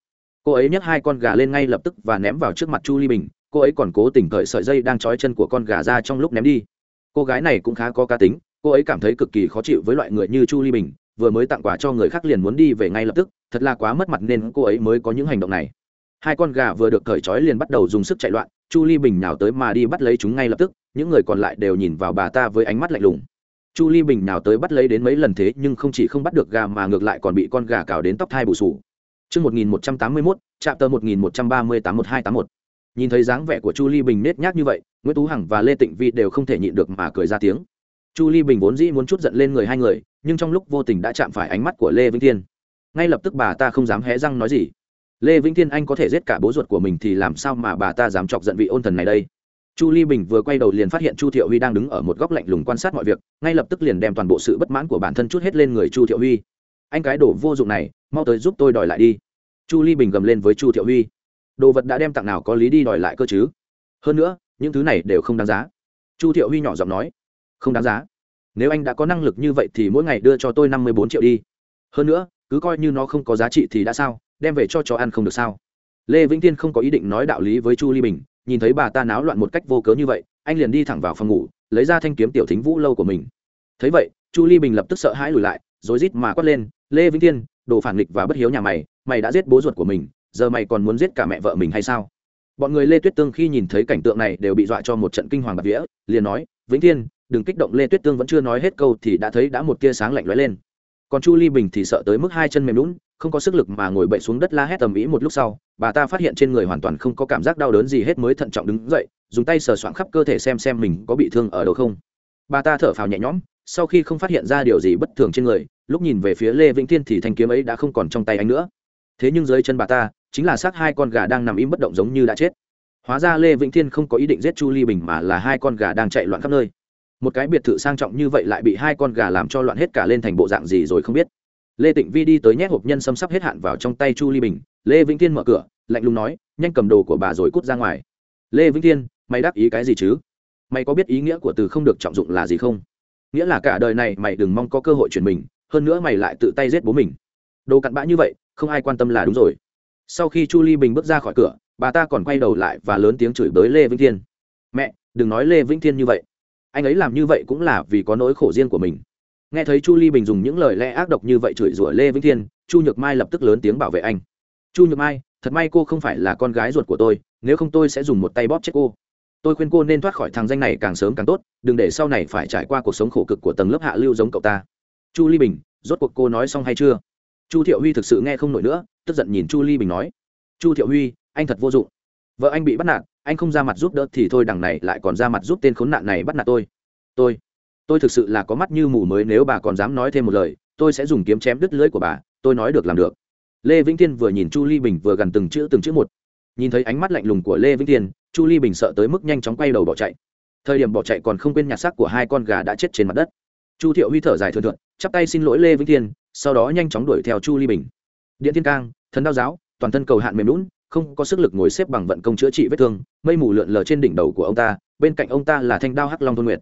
cô ấy nhấc hai con gà lên ngay lập tức và ném vào trước mặt chu ly bình. Cô ấy còn cố tình cởi sợi dây đang trói chân của con gà ra trong lúc ném đi. Cô gái này cũng khá có cá tính. Cô ấy cảm thấy cực kỳ khó chịu với loại người như chu ly bình. Vừa mới tặng quà cho người khác liền muốn đi về ngay lập tức. Thật là quá mất mặt nên cô ấy mới có những hành động này. Hai con gà vừa được cởi trói liền bắt đầu dùng sức chạy loạn. Chu ly bình nào tới mà đi bắt lấy chúng ngay lập tức. Những người còn lại đều nhìn vào bà ta với ánh mắt lạnh lùng. Chu ly bình nào tới bắt lấy đến mấy lần thế nhưng không chỉ không bắt được gà mà ngược lại còn bị con gà cào đến tóc thai bù sù. Trước 1181, chạm tờ 1138-1281. Nhìn thấy dáng vẻ của Chu Ly Bình nết nhác như vậy, Nguyễn Tú Hằng và Lê Tịnh Vi đều không thể nhịn được mà cười ra tiếng. Chu Ly Bình vốn dĩ muốn chút giận lên người hai người, nhưng trong lúc vô tình đã chạm phải ánh mắt của Lê Vĩnh Thiên. Ngay lập tức bà ta không dám hé răng nói gì. Lê Vĩnh Thiên anh có thể giết cả bố ruột của mình thì làm sao mà bà ta dám chọc giận vị ôn thần này đây? Chu Ly Bình vừa quay đầu liền phát hiện Chu Thiệu Huy đang đứng ở một góc lạnh lùng quan sát mọi việc, ngay lập tức liền đem toàn bộ sự bất mãn của bản thân chút hết lên người Chu Thiệu Huy anh cái đồ vô dụng này, mau tới giúp tôi đòi lại đi. Chu ly bình gầm lên với chu thiệu huy. Đồ vật đã đem tặng nào có lý đi đòi lại cơ chứ? Hơn nữa, những thứ này đều không đáng giá. Chu thiệu huy nhỏ giọng nói. Không đáng giá. Nếu anh đã có năng lực như vậy thì mỗi ngày đưa cho tôi năm mươi bốn triệu đi. Hơn nữa, cứ coi như nó không có giá trị thì đã sao? Đem về cho chó ăn không được sao? Lê vĩnh tiên không có ý định nói đạo lý với chu ly bình, nhìn thấy bà ta náo loạn một cách vô cớ như vậy, anh liền đi thẳng vào phòng ngủ, lấy ra thanh kiếm tiểu thính vũ lâu của mình. Thấy vậy, chu ly bình lập tức sợ hãi lùi lại rồi rít mà quát lên lê vĩnh tiên đồ phản nghịch và bất hiếu nhà mày mày đã giết bố ruột của mình, giờ mày còn muốn giết cả mẹ vợ mình hay sao? Bọn người lê tuyết tương khi nhìn thấy cảnh tượng này đều bị dọa cho một trận kinh hoàng bạc vía, liền nói, vĩnh thiên, đừng kích động, lê tuyết tương vẫn chưa nói hết câu thì đã thấy đã một tia sáng lạnh lóe lên. Còn chu ly bình thì sợ tới mức hai chân mềm lún không có sức lực mà ngồi bậy xuống đất la hét tầm ý một lúc sau, bà ta phát hiện trên người hoàn toàn không có cảm giác đau đớn gì hết mới thận trọng đứng dậy, dùng tay sờ soạng khắp cơ thể xem xem mình có bị thương ở đâu không. Bà ta thở phào nhẹ nhõm, sau khi không phát hiện ra điều gì bất thường trên người lúc nhìn về phía lê vĩnh thiên thì thanh kiếm ấy đã không còn trong tay anh nữa. Thế nhưng dưới chân bà ta, chính là xác hai con gà đang nằm im bất động giống như đã chết. Hóa ra lê vĩnh thiên không có ý định giết chu ly bình mà là hai con gà đang chạy loạn khắp nơi. Một cái biệt thự sang trọng như vậy lại bị hai con gà làm cho loạn hết cả lên thành bộ dạng gì rồi không biết. Lê tịnh vi đi tới nhét hộp nhân xâm sắp hết hạn vào trong tay chu ly bình, lê vĩnh thiên mở cửa, lạnh lùng nói, nhanh cầm đồ của bà rồi cút ra ngoài. Lê vĩnh thiên, mày đáp ý cái gì chứ? Mày có biết ý nghĩa của từ không được trọng dụng là gì không? Nghĩa là cả đời này mày đừng mong có cơ hội chuyển mình hơn nữa mày lại tự tay giết bố mình. Đồ cặn bã như vậy, không ai quan tâm là đúng rồi. Sau khi chu ly bình bước ra khỏi cửa, bà ta còn quay đầu lại và lớn tiếng chửi bới lê vĩnh thiên. Mẹ, đừng nói lê vĩnh thiên như vậy. Anh ấy làm như vậy cũng là vì có nỗi khổ riêng của mình. Nghe thấy chu ly bình dùng những lời lẽ ác độc như vậy chửi rủa lê vĩnh thiên, chu nhược mai lập tức lớn tiếng bảo vệ anh. Chu nhược mai, thật may cô không phải là con gái ruột của tôi, nếu không tôi sẽ dùng một tay bóp chết cô. Tôi khuyên cô nên thoát khỏi thằng danh này càng sớm càng tốt, đừng để sau này phải trải qua cuộc sống khổ cực của tầng lớp hạ lưu giống cậu ta chu ly bình, rốt cuộc cô nói xong hay chưa? Chu thiệu huy thực sự nghe không nổi nữa, tức giận nhìn chu ly bình nói. Chu thiệu huy, anh thật vô dụng. Vợ anh bị bắt nạt, anh không ra mặt giúp đỡ thì thôi, đằng này lại còn ra mặt giúp tên khốn nạn này bắt nạt tôi. Tôi tôi thực sự là có mắt như mù mới, nếu bà còn dám nói thêm một lời, tôi sẽ dùng kiếm chém đứt lưỡi của bà, tôi nói được làm được. Lê vĩnh thiên vừa nhìn chu ly bình vừa gần từng chữ từng chữ một. Nhìn thấy ánh mắt lạnh lùng của lê vĩnh thiên, chu ly bình sợ tới mức nhanh chóng quay đầu bỏ chạy. Thời điểm bỏ chạy còn không quên nhặt xác của hai con gà đã chết trên mặt đất chu thiệu huy thở dài thường thượng chắp tay xin lỗi lê vĩnh thiên, sau đó nhanh chóng đuổi theo chu ly bình. Điện thiên cang, thần đao giáo, toàn thân cầu hạn mềm lún không có sức lực ngồi xếp bằng vận công chữa trị vết thương, mây mù lượn lờ trên đỉnh đầu của ông ta, bên cạnh ông ta là thanh đao hắc long thôn nguyệt.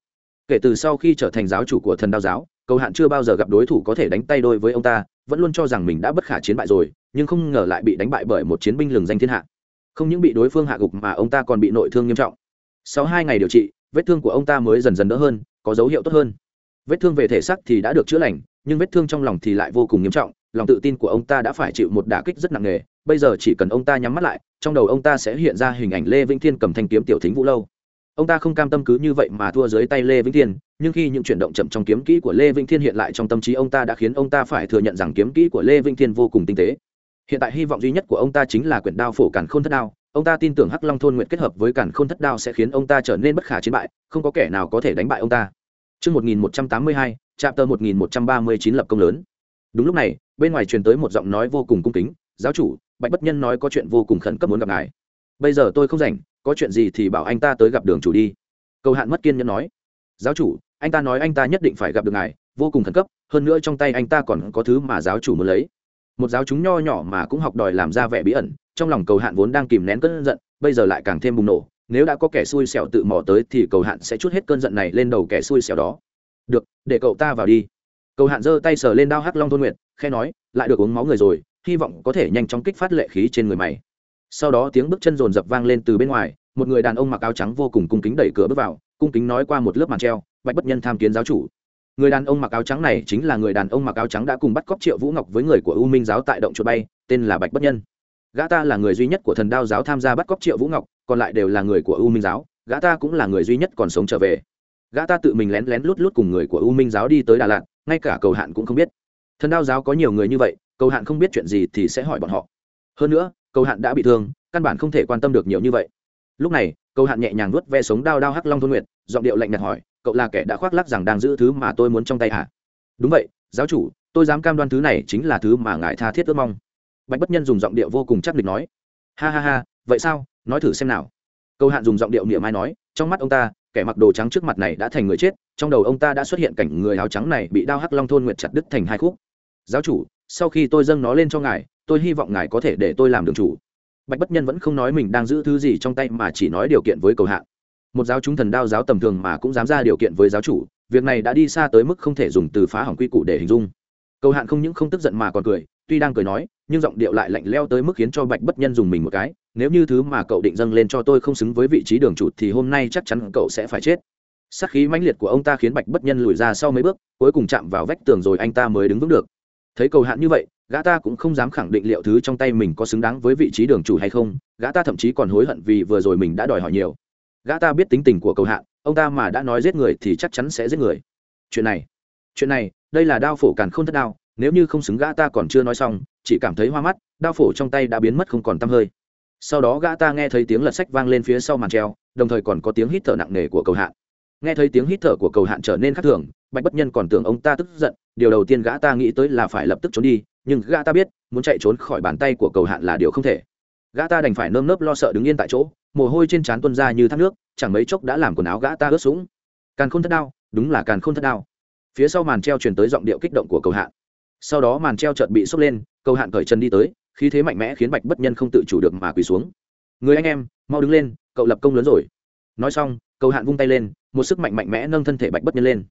Kể từ sau khi trở thành giáo chủ của thần đao giáo, cầu hạn chưa bao giờ gặp đối thủ có thể đánh tay đôi với ông ta, vẫn luôn cho rằng mình đã bất khả chiến bại rồi, nhưng không ngờ lại bị đánh bại bởi một chiến binh lừng danh thiên hạ. Không những bị đối phương hạ gục mà ông ta còn bị nội thương nghiêm trọng. Sau hai ngày điều trị, vết thương của ông ta mới dần dần đỡ hơn, có dấu hiệu tốt hơn vết thương về thể xác thì đã được chữa lành, nhưng vết thương trong lòng thì lại vô cùng nghiêm trọng, lòng tự tin của ông ta đã phải chịu một đả kích rất nặng nề. Bây giờ chỉ cần ông ta nhắm mắt lại, trong đầu ông ta sẽ hiện ra hình ảnh lê vĩnh thiên cầm thanh kiếm tiểu thính vũ lâu. Ông ta không cam tâm cứ như vậy mà thua dưới tay lê vĩnh thiên, nhưng khi những chuyển động chậm trong kiếm kỹ của lê vĩnh thiên hiện lại trong tâm trí ông ta đã khiến ông ta phải thừa nhận rằng kiếm kỹ của lê vĩnh thiên vô cùng tinh tế. Hiện tại hy vọng duy nhất của ông ta chính là quyển đao phổ cản khôn thất đao. Ông ta tin tưởng hắc long thôn nguyện kết hợp với cản khôn thất đao sẽ khiến ông ta trở nên bất khả chiến bại, không có kẻ nào có thể đánh bại ông ta. Trước 1182, trạm tờ 1139 lập công lớn. Đúng lúc này, bên ngoài truyền tới một giọng nói vô cùng cung kính, giáo chủ, Bạch Bất Nhân nói có chuyện vô cùng khẩn cấp muốn gặp ngài. Bây giờ tôi không rảnh, có chuyện gì thì bảo anh ta tới gặp đường chủ đi. Cầu Hạn mất kiên nhẫn nói. Giáo chủ, anh ta nói anh ta nhất định phải gặp được ngài, vô cùng khẩn cấp, hơn nữa trong tay anh ta còn có thứ mà giáo chủ muốn lấy. Một giáo chúng nho nhỏ mà cũng học đòi làm ra vẻ bí ẩn, trong lòng Cầu Hạn vốn đang kìm nén cơn giận, bây giờ lại càng thêm bùng nổ, nếu đã có kẻ xui xẻo tự mò tới thì cầu hạn sẽ chút hết cơn giận này lên đầu kẻ xui xẻo đó. Được để cậu ta vào đi. Cầu hạn giơ tay sờ lên đao hắc long thôn nguyệt, khe nói lại được uống máu người rồi hy vọng có thể nhanh chóng kích phát lệ khí trên người mày. Sau đó tiếng bước chân rồn rập vang lên từ bên ngoài một người đàn ông mặc áo trắng vô cùng cung kính đẩy cửa bước vào cung kính nói qua một lớp màn treo bạch bất nhân tham kiến giáo chủ. Người đàn ông mặc áo trắng này chính là người đàn ông mặc áo trắng đã cùng bắt cóc triệu vũ ngọc với người của u minh giáo tại động chuột bay tên là bạch bất nhân gã ta là người duy nhất của thần đao giáo tham gia bắt cóc triệu vũ ngọc, còn lại đều là người của u minh giáo. Gã ta cũng là người duy nhất còn sống trở về. Gã ta tự mình lén lén lút lút cùng người của u minh giáo đi tới đà lạt, ngay cả cầu hạn cũng không biết. Thần đao giáo có nhiều người như vậy, cầu hạn không biết chuyện gì thì sẽ hỏi bọn họ. Hơn nữa, cầu hạn đã bị thương, căn bản không thể quan tâm được nhiều như vậy. Lúc này, cầu hạn nhẹ nhàng nuốt ve sống đao đao hắc long thôn nguyệt, giọng điệu lạnh nhạt hỏi, cậu là kẻ đã khoác lắc rằng đang giữ thứ mà tôi muốn trong tay hả? Đúng vậy, giáo chủ, tôi dám cam đoan thứ này chính là thứ mà ngài tha thiết ước mong bạch bất nhân dùng giọng điệu vô cùng chắc địch nói, ha ha ha, vậy sao? Nói thử xem nào. Cầu hạn dùng giọng điệu niệm mai nói, trong mắt ông ta, kẻ mặc đồ trắng trước mặt này đã thành người chết, trong đầu ông ta đã xuất hiện cảnh người áo trắng này bị đao hắc long thôn nguyệt chặt đứt thành hai khúc. Giáo chủ, sau khi tôi dâng nó lên cho ngài, tôi hy vọng ngài có thể để tôi làm đường chủ. Bạch bất nhân vẫn không nói mình đang giữ thứ gì trong tay mà chỉ nói điều kiện với cầu hạn. Một giáo chúng thần đao giáo tầm thường mà cũng dám ra điều kiện với giáo chủ, việc này đã đi xa tới mức không thể dùng từ phá hỏng quy củ để hình dung. Cầu hạn không những không tức giận mà còn cười tuy đang cười nói, nhưng giọng điệu lại lạnh leo tới mức khiến cho bạch bất nhân dùng mình một cái, nếu như thứ mà cậu định dâng lên cho tôi không xứng với vị trí đường chủ thì hôm nay chắc chắn cậu sẽ phải chết. Sắc khí mãnh liệt của ông ta khiến bạch bất nhân lùi ra sau mấy bước, cuối cùng chạm vào vách tường rồi anh ta mới đứng vững được. Thấy cầu hạn như vậy, gã ta cũng không dám khẳng định liệu thứ trong tay mình có xứng đáng với vị trí đường chủ hay không, gã ta thậm chí còn hối hận vì vừa rồi mình đã đòi hỏi nhiều. Gã ta biết tính tình của cầu hạn, ông ta mà đã nói giết người thì chắc chắn sẽ giết người. Chuyện này chuyện này, đây là đao phổ càn k h ô n thất đao nếu như không xứng gã ta còn chưa nói xong, chỉ cảm thấy hoa mắt, đao phổ trong tay đã biến mất không còn t hơi. Sau đó gã ta nghe thấy tiếng lật sách vang lên phía sau màn treo, đồng thời còn có tiếng hít thở nặng nề của cầu hạn. Nghe thấy tiếng hít thở của cầu hạn trở nên khác thường, bạch bất nhân còn tưởng ông ta tức giận, điều đầu tiên gã ta nghĩ tới là phải lập tức trốn đi, nhưng gã ta biết, muốn chạy trốn khỏi bàn tay của cầu hạn là điều không thể. Gã ta đành phải nơm nớp lo sợ đứng yên tại chỗ, mồ hôi trên trán tuân ra như thác nước, chẳng mấy chốc đã làm quần áo gã ta ướt sũng. Càn khôn thất đao, đúng là càn khôn thất đao. Phía sau màn treo truyền tới giọng điệu kích động của cầu hạn sau đó màn treo chợt bị sốc lên, cầu hạn cởi chân đi tới, khí thế mạnh mẽ khiến bạch bất nhân không tự chủ được mà quỳ xuống. Người anh em, mau đứng lên, cậu lập công lớn rồi. Nói xong, cầu hạn vung tay lên, một sức mạnh mạnh mẽ nâng thân thể bạch bất nhân lên.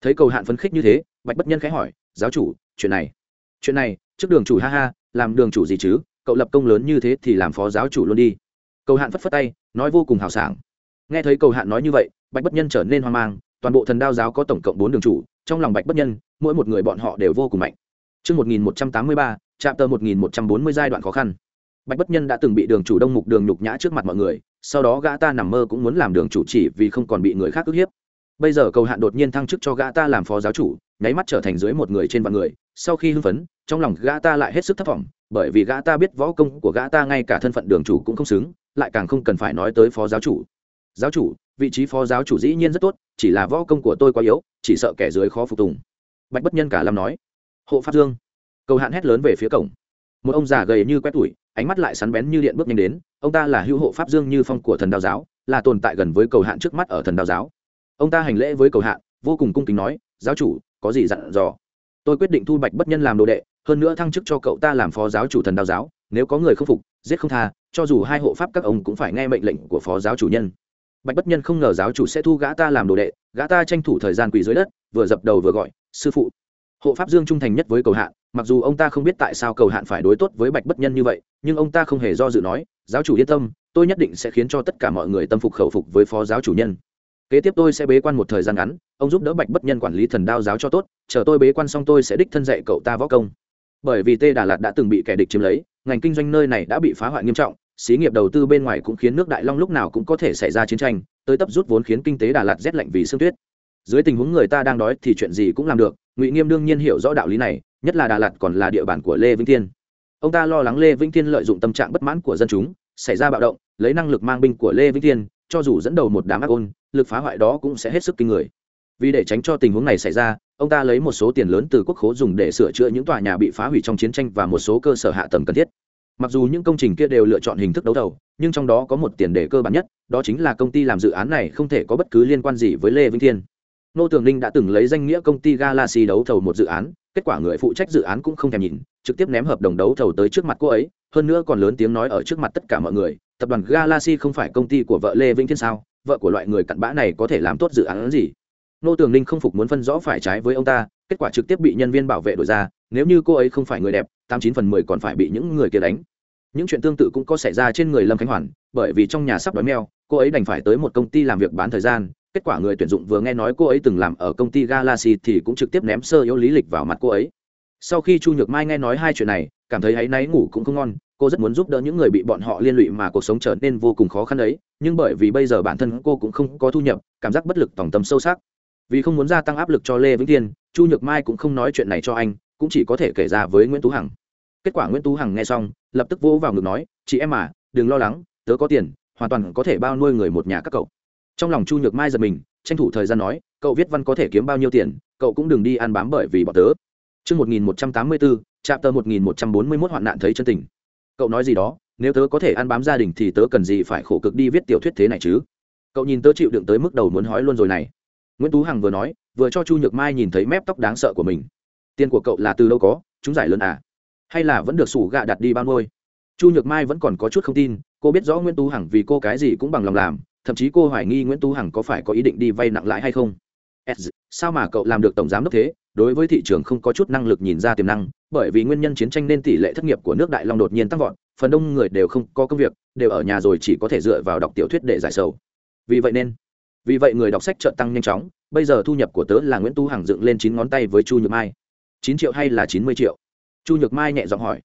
Thấy cầu hạn phấn khích như thế, bạch bất nhân khẽ hỏi, giáo chủ, chuyện này chuyện này, trước đường chủ ha ha, làm đường chủ gì chứ? Cậu lập công lớn như thế thì làm phó giáo chủ luôn đi. Cầu hạn phất phất tay, nói vô cùng hào sảng. Nghe thấy cầu hạn nói như vậy, bạch bất nhân trở nên hoang mang, toàn bộ thần đao giáo có tổng cộng bốn đường chủ, trong lòng bạch bất nhân, mỗi một người bọn họ đều vô cùng mạnh. Trước 1183, chạm tờ 1140 giai đoạn khó khăn. Bạch Bất Nhân đã từng bị đường chủ Đông Mục Đường nhục nhã trước mặt mọi người, sau đó gã ta nằm mơ cũng muốn làm đường chủ chỉ vì không còn bị người khác ức hiếp. Bây giờ cầu hạn đột nhiên thăng chức cho gã ta làm phó giáo chủ, nháy mắt trở thành dưới một người trên vạn người, sau khi hưng phấn, trong lòng gã ta lại hết sức thất vọng, bởi vì gã ta biết võ công của gã ta ngay cả thân phận đường chủ cũng không xứng, lại càng không cần phải nói tới phó giáo chủ giáo chủ vị trí phó giáo chủ dĩ nhiên rất tốt chỉ là võ công của tôi quá yếu chỉ sợ kẻ dưới khó phục tùng bạch bất nhân cả lâm nói hộ pháp dương. Cầu hạn hét lớn về phía cổng. Một ông già gầy như quét tủi, ánh mắt lại sắn bén như điện bước nhanh đến, ông ta là hữu hộ pháp dương như phong của thần đao giáo, là tồn tại gần với cầu hạn trước mắt ở thần đao giáo. Ông ta hành lễ với cầu hạn, vô cùng cung kính nói, giáo chủ, có gì dặn dò? Tôi quyết định thu bạch bất nhân làm đồ đệ, hơn nữa thăng chức cho cậu ta làm phó giáo chủ thần đao giáo, nếu có người không phục, giết không tha, cho dù hai hộ pháp các ông cũng phải nghe mệnh lệnh của phó giáo chủ nhân. Bạch bất nhân không ngờ giáo chủ sẽ thu gã ta làm đồ đệ, gã ta tranh thủ thời gian quỳ dưới đất, vừa dập đầu vừa gọi, sư phụ hộ pháp dương trung thành nhất với cầu hạn mặc dù ông ta không biết tại sao cầu hạn phải đối tốt với bạch bất nhân như vậy, nhưng ông ta không hề do dự nói, giáo chủ yên tâm, tôi nhất định sẽ khiến cho tất cả mọi người tâm phục khẩu phục với phó giáo chủ nhân. Kế tiếp tôi sẽ bế quan một thời gian ngắn, ông giúp đỡ bạch bất nhân quản lý thần đao giáo cho tốt, chờ tôi bế quan xong tôi sẽ đích thân dạy cậu ta võ công. Bởi vì tê đà lạt đã từng bị kẻ địch chiếm lấy, ngành kinh doanh nơi này đã bị phá hoại nghiêm trọng, xí nghiệp đầu tư bên ngoài cũng khiến nước đại long lúc nào cũng có thể xảy ra chiến tranh, tới tấp rút vốn khiến kinh tế đà lạt rét lạnh vì sương tuyết. Dưới tình huống người ta đang đói thì chuyện gì cũng làm được ngụy nghiêm đương nhiên hiểu rõ đạo lý này nhất là đà lạt còn là địa bàn của lê vĩnh thiên ông ta lo lắng lê vĩnh thiên lợi dụng tâm trạng bất mãn của dân chúng xảy ra bạo động lấy năng lực mang binh của lê vĩnh thiên cho dù dẫn đầu một đám ác ôn lực phá hoại đó cũng sẽ hết sức kinh người vì để tránh cho tình huống này xảy ra ông ta lấy một số tiền lớn từ quốc khố dùng để sửa chữa những tòa nhà bị phá hủy trong chiến tranh và một số cơ sở hạ tầng cần thiết mặc dù những công trình kia đều lựa chọn hình thức đấu thầu nhưng trong đó có một tiền đề cơ bản nhất đó chính là công ty làm dự án này không thể có bất cứ liên quan gì với lê vĩnh thiên nô tường ninh đã từng lấy danh nghĩa công ty galaxy đấu thầu một dự án, kết quả người phụ trách dự án cũng không thèm nhìn, trực tiếp ném hợp đồng đấu thầu tới trước mặt cô ấy, hơn nữa còn lớn tiếng nói ở trước mặt tất cả mọi người, tập đoàn galaxy không phải công ty của vợ lê vĩnh thiên sao? Vợ của loại người cặn bã này có thể làm tốt dự án gì? Nô tường ninh không phục muốn phân rõ phải trái với ông ta, kết quả trực tiếp bị nhân viên bảo vệ đổi ra, nếu như cô ấy không phải người đẹp, tám chín phần mười còn phải bị những người kia đánh. Những chuyện tương tự cũng có xảy ra trên người lâm khánh hoàn, bởi vì trong nhà sắp đói meo, cô ấy đành phải tới một công ty làm việc bán thời gian kết quả người tuyển dụng vừa nghe nói cô ấy từng làm ở công ty galaxy thì cũng trực tiếp ném sơ yếu lý lịch vào mặt cô ấy. Sau khi chu nhược mai nghe nói hai chuyện này, cảm thấy áy náy ngủ cũng không ngon, cô rất muốn giúp đỡ những người bị bọn họ liên lụy mà cuộc sống trở nên vô cùng khó khăn ấy, nhưng bởi vì bây giờ bản thân cô cũng không có thu nhập, cảm giác bất lực tổng tâm sâu sắc. Vì không muốn gia tăng áp lực cho lê vĩnh tiên chu nhược mai cũng không nói chuyện này cho anh, cũng chỉ có thể kể ra với nguyễn tú hằng. Kết quả nguyễn tú hằng nghe xong, lập tức vỗ vào ngực nói, chị em mà đừng lo lắng, tớ có tiền, hoàn toàn có thể bao nuôi người một nhà các cậu trong lòng chu nhược mai giật mình tranh thủ thời gian nói cậu viết văn có thể kiếm bao nhiêu tiền cậu cũng đừng đi ăn bám bởi vì bọn tớ. Trước 1184, chạm tờ 1141 hoạn nạn thấy chân tình. Cậu nói gì đó, nếu tớ có thể ăn bám gia đình thì tớ cần gì phải khổ cực đi viết tiểu thuyết thế này chứ? Cậu nhìn tớ chịu đựng tới mức đầu muốn hói luôn rồi này. Nguyễn tú hằng vừa nói vừa cho chu nhược mai nhìn thấy mép tóc đáng sợ của mình. Tiền của cậu là từ đâu có? Chúng giải lớn à? Hay là vẫn được sủ gạ đặt đi bao nuôi? Chu nhược mai vẫn còn có chút không tin cô biết rõ nguyễn tú hằng vì cô cái gì cũng bằng lòng làm thậm chí cô hoài nghi nguyễn tú hằng có phải có ý định đi vay nặng lãi hay không? Sao mà cậu làm được tổng giám đốc thế? Đối với thị trường không có chút năng lực nhìn ra tiềm năng, bởi vì nguyên nhân chiến tranh nên tỷ lệ thất nghiệp của nước đại long đột nhiên tăng vọt, phần đông người đều không có công việc, đều ở nhà rồi chỉ có thể dựa vào đọc tiểu thuyết để giải sầu. Vì vậy nên, vì vậy người đọc sách trợ tăng nhanh chóng, bây giờ thu nhập của tớ là nguyễn tu hằng dựng lên chín ngón tay với chu nhược mai. Chín triệu hay là chín mươi triệu? Chu nhược mai nhẹ giọng hỏi.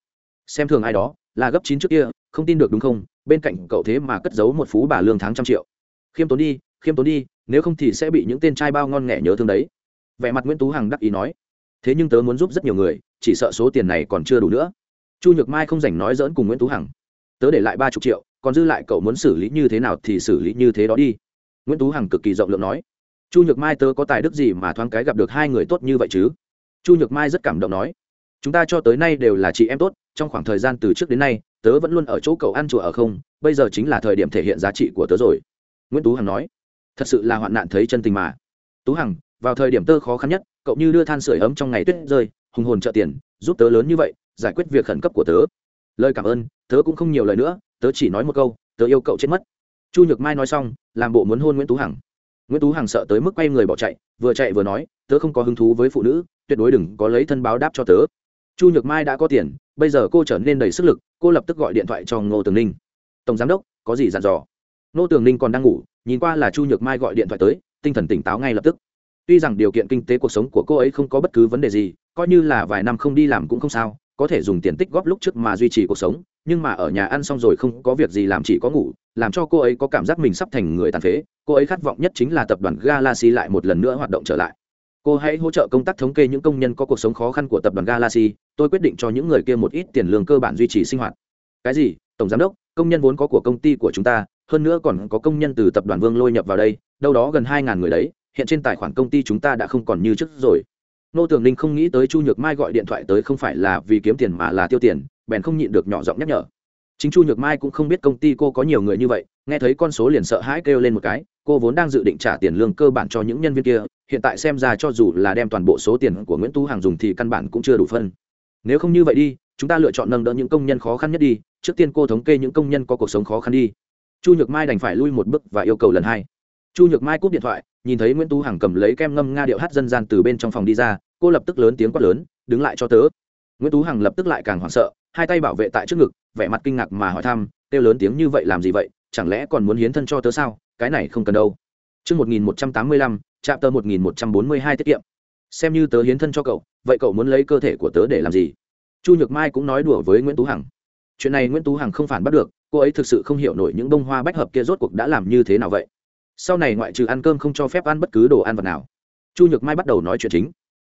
Xem thường ai đó, là gấp chín trước kia, không tin được đúng không? Bên cạnh cậu thế mà cất giấu một phú bà lương tháng trăm triệu khiêm tốn đi, khiêm tốn đi, nếu không thì sẽ bị những tên trai bao ngon nghẻ nhớ thương đấy. Vẻ mặt nguyễn tú hằng đắc ý nói. Thế nhưng tớ muốn giúp rất nhiều người, chỉ sợ số tiền này còn chưa đủ nữa. Chu nhược mai không dành nói dỡn cùng nguyễn tú hằng. Tớ để lại ba chục triệu, còn dư lại cậu muốn xử lý như thế nào thì xử lý như thế đó đi. Nguyễn tú hằng cực kỳ rộng lượng nói. Chu nhược mai tớ có tài đức gì mà thoáng cái gặp được hai người tốt như vậy chứ? Chu nhược mai rất cảm động nói. Chúng ta cho tới nay đều là chị em tốt, trong khoảng thời gian từ trước đến nay, tớ vẫn luôn ở chỗ cậu ăn chùa ở không, bây giờ chính là thời điểm thể hiện giá trị của tớ rồi nguyễn tú hằng nói thật sự là hoạn nạn thấy chân tình mà tú hằng vào thời điểm tớ khó khăn nhất cậu như đưa than sửa ấm trong ngày tuyết rơi hùng hồn trợ tiền giúp tớ lớn như vậy giải quyết việc khẩn cấp của tớ lời cảm ơn tớ cũng không nhiều lời nữa tớ chỉ nói một câu tớ yêu cậu chết mất chu nhược mai nói xong làm bộ muốn hôn nguyễn tú hằng nguyễn tú hằng sợ tới mức quay người bỏ chạy vừa chạy vừa nói tớ không có hứng thú với phụ nữ tuyệt đối đừng có lấy thân báo đáp cho tớ chu nhược mai đã có tiền bây giờ cô trở nên đầy sức lực cô lập tức gọi điện thoại cho ngô tường ninh tổng giám đốc có gì dặn dò nô tường ninh còn đang ngủ, nhìn qua là chu nhược mai gọi điện thoại tới, tinh thần tỉnh táo ngay lập tức. Tuy rằng điều kiện kinh tế cuộc sống của cô ấy không có bất cứ vấn đề gì, coi như là vài năm không đi làm cũng không sao, có thể dùng tiền tích góp lúc trước mà duy trì cuộc sống, nhưng mà ở nhà ăn xong rồi không có việc gì làm chỉ có ngủ, làm cho cô ấy có cảm giác mình sắp thành người tàn phế. Cô ấy khát vọng nhất chính là tập đoàn galaxy lại một lần nữa hoạt động trở lại. Cô hãy hỗ trợ công tác thống kê những công nhân có cuộc sống khó khăn của tập đoàn galaxy, tôi quyết định cho những người kia một ít tiền lương cơ bản duy trì sinh hoạt. Cái gì? Tổng giám đốc, công nhân vốn có của công ty của chúng ta hơn nữa còn có công nhân từ tập đoàn vương lôi nhập vào đây, đâu đó gần hai ngàn người đấy, hiện trên tài khoản công ty chúng ta đã không còn như trước rồi. Nô tường ninh không nghĩ tới chu nhược mai gọi điện thoại tới không phải là vì kiếm tiền mà là tiêu tiền, bèn không nhịn được nhỏ giọng nhắc nhở. Chính chu nhược mai cũng không biết công ty cô có nhiều người như vậy, nghe thấy con số liền sợ hãi kêu lên một cái, cô vốn đang dự định trả tiền lương cơ bản cho những nhân viên kia, hiện tại xem ra cho dù là đem toàn bộ số tiền của nguyễn tú hàng dùng thì căn bản cũng chưa đủ phân. Nếu không như vậy đi, chúng ta lựa chọn nâng đỡ những công nhân khó khăn nhất đi, trước tiên cô thống kê những công nhân có cuộc sống khó khăn đi chu nhược mai đành phải lui một bước và yêu cầu lần hai chu nhược mai cúp điện thoại nhìn thấy nguyễn tú hằng cầm lấy kem ngâm nga điệu hát dân gian từ bên trong phòng đi ra cô lập tức lớn tiếng quát lớn đứng lại cho tớ nguyễn tú hằng lập tức lại càng hoảng sợ hai tay bảo vệ tại trước ngực vẻ mặt kinh ngạc mà hỏi thăm kêu lớn tiếng như vậy làm gì vậy chẳng lẽ còn muốn hiến thân cho tớ sao cái này không cần đâu Trước 1185, chạm tờ 1142 tiết kiệm. Xem như tớ hiến thân cho cậu, vậy cậu muốn lấy cơ thể của tớ để làm gì? Chu Nhược Mai cũng nói đùa với Nguyễn Tú Hằng. Chuyện này Nguyễn Tú Hằng không phản bắt được, cô ấy thực sự không hiểu nổi những bông hoa bách hợp kia rốt cuộc đã làm như thế nào vậy. Sau này ngoại trừ ăn cơm không cho phép ăn bất cứ đồ ăn vật nào. Chu nhược mai bắt đầu nói chuyện chính.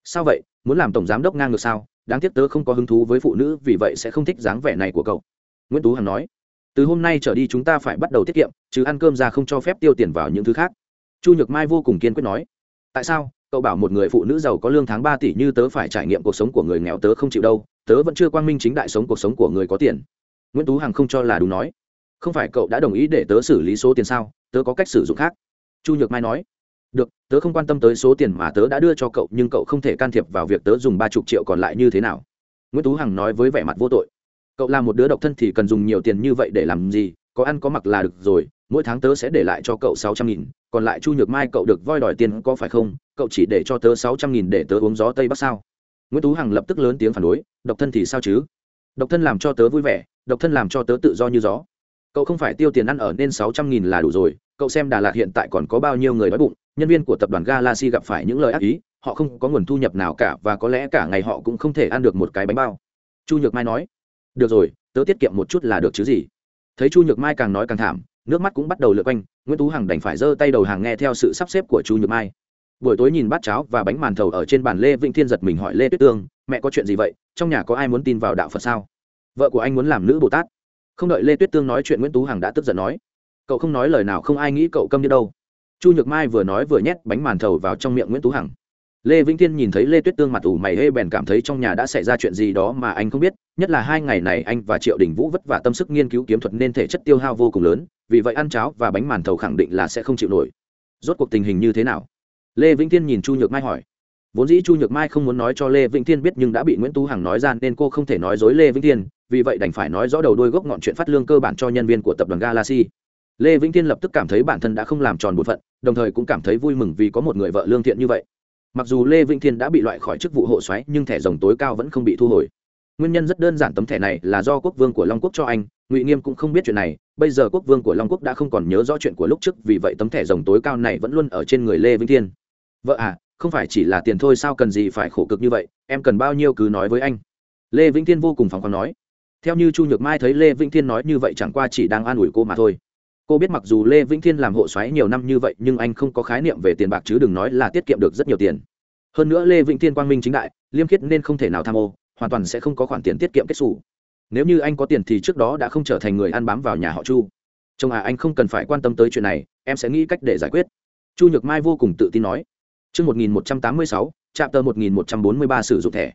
Sao vậy? Muốn làm tổng giám đốc ngang ngược sao? Đáng tiếc tớ không có hứng thú với phụ nữ, vì vậy sẽ không thích dáng vẻ này của cậu. Nguyễn tú hằng nói. Từ hôm nay trở đi chúng ta phải bắt đầu tiết kiệm chứ ăn cơm ra không cho phép tiêu tiền vào những thứ khác. Chu nhược mai vô cùng kiên quyết nói. Tại sao? Cậu bảo một người phụ nữ giàu có lương tháng ba tỷ như tớ phải trải nghiệm cuộc sống của người nghèo tớ không chịu đâu, tớ vẫn chưa quang minh chính đại sống cuộc sống của người có tiền nguyễn tú hằng không cho là đúng nói không phải cậu đã đồng ý để tớ xử lý số tiền sao tớ có cách sử dụng khác chu nhược mai nói được tớ không quan tâm tới số tiền mà tớ đã đưa cho cậu nhưng cậu không thể can thiệp vào việc tớ dùng ba chục triệu còn lại như thế nào nguyễn tú hằng nói với vẻ mặt vô tội cậu là một đứa độc thân thì cần dùng nhiều tiền như vậy để làm gì có ăn có mặc là được rồi mỗi tháng tớ sẽ để lại cho cậu sáu trăm nghìn còn lại chu nhược mai cậu được voi đòi tiền có phải không cậu chỉ để cho tớ sáu trăm nghìn để tớ uống gió tây bắc sao nguyễn tú hằng lập tức lớn tiếng phản đối độc thân thì sao chứ độc thân làm cho tớ vui vẻ độc thân làm cho tớ tự do như gió. Cậu không phải tiêu tiền ăn ở nên sáu trăm nghìn là đủ rồi, cậu xem đà lạt hiện tại còn có bao nhiêu người đói bụng, nhân viên của tập đoàn galaxy gặp phải những lời ác ý, họ không có nguồn thu nhập nào cả và có lẽ cả ngày họ cũng không thể ăn được một cái bánh bao. Chu nhược mai nói, được rồi, tớ tiết kiệm một chút là được chứ gì. Thấy chu nhược mai càng nói càng thảm, nước mắt cũng bắt đầu lượt quanh, nguyễn tú hằng đành phải giơ tay đầu hàng nghe theo sự sắp xếp của chu nhược mai. Buổi tối nhìn bát cháo và bánh màn thầu ở trên bàn lê vĩnh thiên giật mình hỏi lê tuyết tương, mẹ có chuyện gì vậy? Trong nhà có ai muốn tin vào đạo phật sao? Vợ của anh muốn làm nữ bồ tát. Không đợi lê tuyết tương nói chuyện, nguyễn tú hằng đã tức giận nói, cậu không nói lời nào, không ai nghĩ cậu câm như đâu. Chu nhược mai vừa nói vừa nhét bánh màn thầu vào trong miệng nguyễn tú hằng. Lê vĩnh thiên nhìn thấy lê tuyết tương mặt ủ mày hê bèn cảm thấy trong nhà đã xảy ra chuyện gì đó mà anh không biết, nhất là hai ngày này anh và triệu đình vũ vất vả tâm sức nghiên cứu kiếm thuật nên thể chất tiêu hao vô cùng lớn, vì vậy ăn cháo và bánh màn thầu khẳng định là sẽ không chịu nổi. Rốt cuộc tình hình như thế nào? Lê vĩnh thiên nhìn chu nhược mai hỏi vốn dĩ chu nhược mai không muốn nói cho lê vĩnh thiên biết nhưng đã bị nguyễn tú hằng nói ra nên cô không thể nói dối lê vĩnh thiên, vì vậy đành phải nói rõ đầu đuôi gốc ngọn chuyện phát lương cơ bản cho nhân viên của tập đoàn galaxy. Lê vĩnh thiên lập tức cảm thấy bản thân đã không làm tròn bổn phận, đồng thời cũng cảm thấy vui mừng vì có một người vợ lương thiện như vậy. Mặc dù lê vĩnh thiên đã bị loại khỏi chức vụ hộ xoáy, nhưng thẻ rồng tối cao vẫn không bị thu hồi. Nguyên nhân rất đơn giản, tấm thẻ này là do quốc vương của long quốc cho anh, ngụy nghiêm cũng không biết chuyện này, bây giờ quốc vương của long quốc đã không còn nhớ rõ chuyện của lúc trước, vì vậy tấm thẻ rồng tối cao này vẫn luôn ở trên người lê vĩnh thiên. Vợ à không phải chỉ là tiền thôi sao cần gì phải khổ cực như vậy, em cần bao nhiêu cứ nói với anh. Lê vĩnh thiên vô cùng phóng khoáng nói. Theo như chu nhược mai thấy lê vĩnh thiên nói như vậy chẳng qua chỉ đang an ủi cô mà thôi. Cô biết mặc dù lê vĩnh thiên làm hộ xoáy nhiều năm như vậy nhưng anh không có khái niệm về tiền bạc chứ đừng nói là tiết kiệm được rất nhiều tiền. Hơn nữa lê vĩnh thiên quang minh chính đại, liêm khiết nên không thể nào tham ô, hoàn toàn sẽ không có khoản tiền tiết kiệm kết xù. Nếu như anh có tiền thì trước đó đã không trở thành người ăn bám vào nhà họ chu. Chồng à anh không cần phải quan tâm tới chuyện này, em sẽ nghĩ cách để giải quyết. Chu nhược mai vô cùng tự tin nói. Trước 1186, trạm tờ 1143 sử dụng thẻ.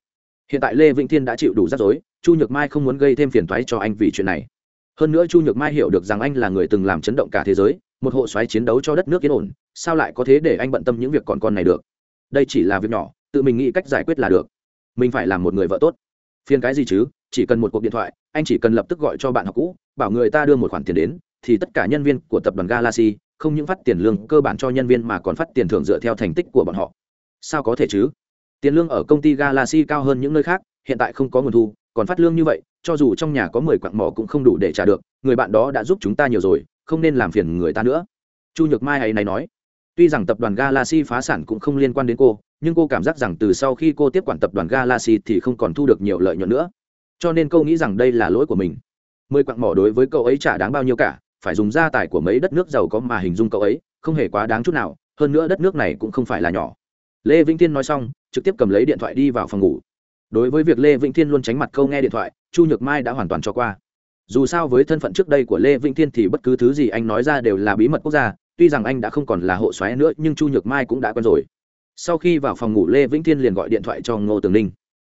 Hiện tại Lê Vĩnh Thiên đã chịu đủ rắc rối, Chu Nhược Mai không muốn gây thêm phiền toái cho anh vì chuyện này. Hơn nữa Chu Nhược Mai hiểu được rằng anh là người từng làm chấn động cả thế giới, một hộ xoáy chiến đấu cho đất nước yên ổn, sao lại có thế để anh bận tâm những việc còn con này được. Đây chỉ là việc nhỏ, tự mình nghĩ cách giải quyết là được. Mình phải làm một người vợ tốt. Phiền cái gì chứ, chỉ cần một cuộc điện thoại, anh chỉ cần lập tức gọi cho bạn học cũ, bảo người ta đưa một khoản tiền đến, thì tất cả nhân viên của tập đoàn Galaxy không những phát tiền lương cơ bản cho nhân viên mà còn phát tiền thưởng dựa theo thành tích của bọn họ. Sao có thể chứ? Tiền lương ở công ty galaxy cao hơn những nơi khác, hiện tại không có nguồn thu, còn phát lương như vậy, cho dù trong nhà có mười quặng mỏ cũng không đủ để trả được, người bạn đó đã giúp chúng ta nhiều rồi, không nên làm phiền người ta nữa. Chu nhược mai ấy này nói. Tuy rằng tập đoàn galaxy phá sản cũng không liên quan đến cô, nhưng cô cảm giác rằng từ sau khi cô tiếp quản tập đoàn galaxy thì không còn thu được nhiều lợi nhuận nữa. Cho nên cô nghĩ rằng đây là lỗi của mình. Mười quặng mỏ đối với cậu ấy trả đáng bao nhiêu cả phải dùng gia tài của mấy đất nước giàu có mà hình dung cậu ấy, không hề quá đáng chút nào, hơn nữa đất nước này cũng không phải là nhỏ. Lê vĩnh thiên nói xong, trực tiếp cầm lấy điện thoại đi vào phòng ngủ. Đối với việc lê vĩnh thiên luôn tránh mặt câu nghe điện thoại, chu nhược mai đã hoàn toàn cho qua. Dù sao với thân phận trước đây của lê vĩnh thiên thì bất cứ thứ gì anh nói ra đều là bí mật quốc gia, tuy rằng anh đã không còn là hộ xoáy nữa, nhưng chu nhược mai cũng đã quen rồi. Sau khi vào phòng ngủ, lê vĩnh thiên liền gọi điện thoại cho ngô tường ninh.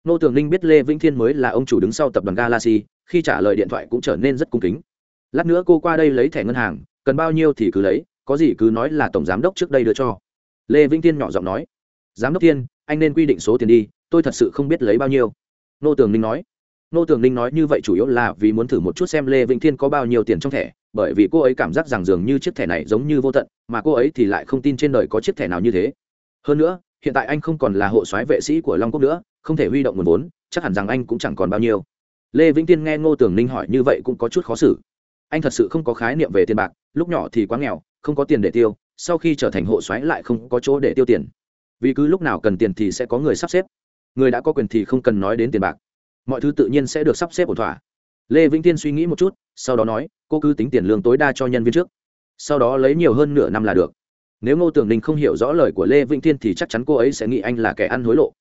Ngô tường ninh biết lê vĩnh thiên mới là ông chủ đứng sau tập đoàn galaxy, khi trả lời điện thoại cũng trở nên rất cung kính lát nữa cô qua đây lấy thẻ ngân hàng, cần bao nhiêu thì cứ lấy, có gì cứ nói là tổng giám đốc trước đây đưa cho. Lê vĩnh tiên nhỏ giọng nói. Giám đốc tiên anh nên quy định số tiền đi, tôi thật sự không biết lấy bao nhiêu. Nô tường ninh nói. Nô tường ninh nói như vậy chủ yếu là vì muốn thử một chút xem lê vĩnh thiên có bao nhiêu tiền trong thẻ, bởi vì cô ấy cảm giác rằng dường như chiếc thẻ này giống như vô tận, mà cô ấy thì lại không tin trên đời có chiếc thẻ nào như thế. Hơn nữa, hiện tại anh không còn là hộ soái vệ sĩ của long quốc nữa, không thể huy động nguồn vốn, chắc hẳn rằng anh cũng chẳng còn bao nhiêu. Lê vĩnh tiên nghe ngô tường ninh hỏi như vậy cũng có chút khó xử anh thật sự không có khái niệm về tiền bạc, lúc nhỏ thì quá nghèo, không có tiền để tiêu, sau khi trở thành hộ xoáy lại không có chỗ để tiêu tiền. Vì cứ lúc nào cần tiền thì sẽ có người sắp xếp. Người đã có quyền thì không cần nói đến tiền bạc. Mọi thứ tự nhiên sẽ được sắp xếp ổn thỏa. Lê vĩnh tiên suy nghĩ một chút, sau đó nói, cô cứ tính tiền lương tối đa cho nhân viên trước. Sau đó lấy nhiều hơn nửa năm là được. Nếu ngô tưởng đình không hiểu rõ lời của lê vĩnh tiên thì chắc chắn cô ấy sẽ nghĩ anh là kẻ ăn hối lộ.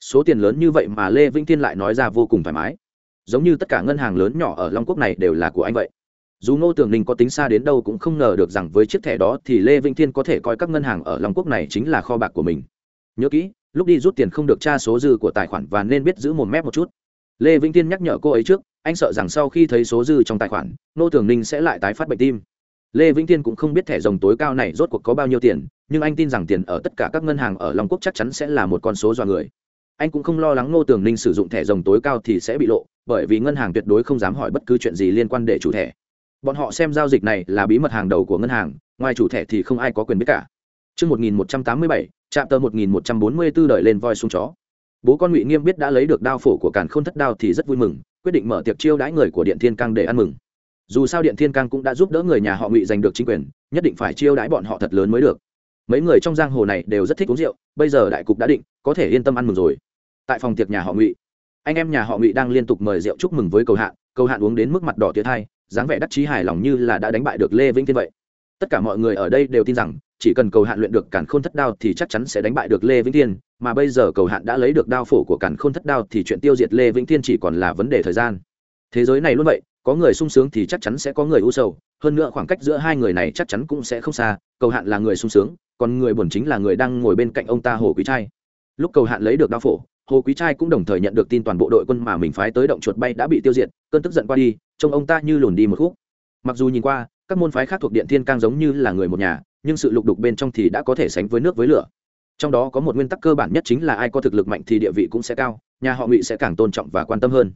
Số tiền lớn như vậy mà lê vĩnh tiên lại nói ra vô cùng thoải mái. Giống như tất cả ngân hàng lớn nhỏ ở long quốc này đều là của anh vậy dù ngô tường ninh có tính xa đến đâu cũng không ngờ được rằng với chiếc thẻ đó thì lê vĩnh thiên có thể coi các ngân hàng ở long quốc này chính là kho bạc của mình. Nhớ kỹ, lúc đi rút tiền không được tra số dư của tài khoản và nên biết giữ một mép một chút. Lê vĩnh thiên nhắc nhở cô ấy trước, anh sợ rằng sau khi thấy số dư trong tài khoản, ngô tường ninh sẽ lại tái phát bệnh tim. Lê vĩnh thiên cũng không biết thẻ rồng tối cao này rốt cuộc có bao nhiêu tiền, nhưng anh tin rằng tiền ở tất cả các ngân hàng ở long quốc chắc chắn sẽ là một con số dọa người. Anh cũng không lo lắng ngô tường ninh sử dụng thẻ rồng tối cao thì sẽ bị lộ, bởi vì ngân hàng tuyệt đối không dám hỏi bất cứ chuyện gì liên quan để chủ thẻ bọn họ xem giao dịch này là bí mật hàng đầu của ngân hàng ngoài chủ thẻ thì không ai có quyền biết cả Trước 1187, chạm tờ 1144 đợi lên voi xuống chó. Bố con Ngụy Nghiêm biết đã lấy được đao phổ của Càn Khôn Thất Đao thì rất vui mừng, quyết định mở tiệc chiêu đãi người của Điện Thiên Cang để ăn mừng. Dù sao Điện Thiên Cang cũng đã giúp đỡ người nhà họ Ngụy giành được chính quyền, nhất định phải chiêu đãi bọn họ thật lớn mới được. Mấy người trong giang hồ này đều rất thích uống rượu, bây giờ đại cục đã định, có thể yên tâm ăn mừng rồi. Tại phòng tiệc nhà họ Ngụy, anh em nhà họ Ngụy đang liên tục mời rượu chúc mừng với Cầu Hạn, Cầu Hạn uống đến mức mặt đỏ tía thai, dáng vẻ đắc chí hài lòng như là đã đánh bại được lê vĩnh thiên vậy. Tất cả mọi người ở đây đều tin rằng, chỉ cần cầu hạn luyện được cản khôn thất đao thì chắc chắn sẽ đánh bại được lê vĩnh thiên, mà bây giờ cầu hạn đã lấy được đao phổ của cản khôn thất đao thì chuyện tiêu diệt lê vĩnh thiên chỉ còn là vấn đề thời gian. Thế giới này luôn vậy, có người sung sướng thì chắc chắn sẽ có người u sầu, hơn nữa khoảng cách giữa hai người này chắc chắn cũng sẽ không xa, cầu hạn là người sung sướng, còn người buồn chính là người đang ngồi bên cạnh ông ta hồ quý trai. Lúc cầu hạn lấy được đao phổ, hồ quý trai cũng đồng thời nhận được tin toàn bộ đội quân mà mình phái tới động chuột bay đã bị tiêu diệt, cơn tức giận qua đi trông ông ta như lùn đi một khúc. Mặc dù nhìn qua, các môn phái khác thuộc điện thiên cang giống như là người một nhà, nhưng sự lục đục bên trong thì đã có thể sánh với nước với lửa. Trong đó có một nguyên tắc cơ bản nhất chính là ai có thực lực mạnh thì địa vị cũng sẽ cao, nhà họ ngụy sẽ càng tôn trọng và quan tâm hơn.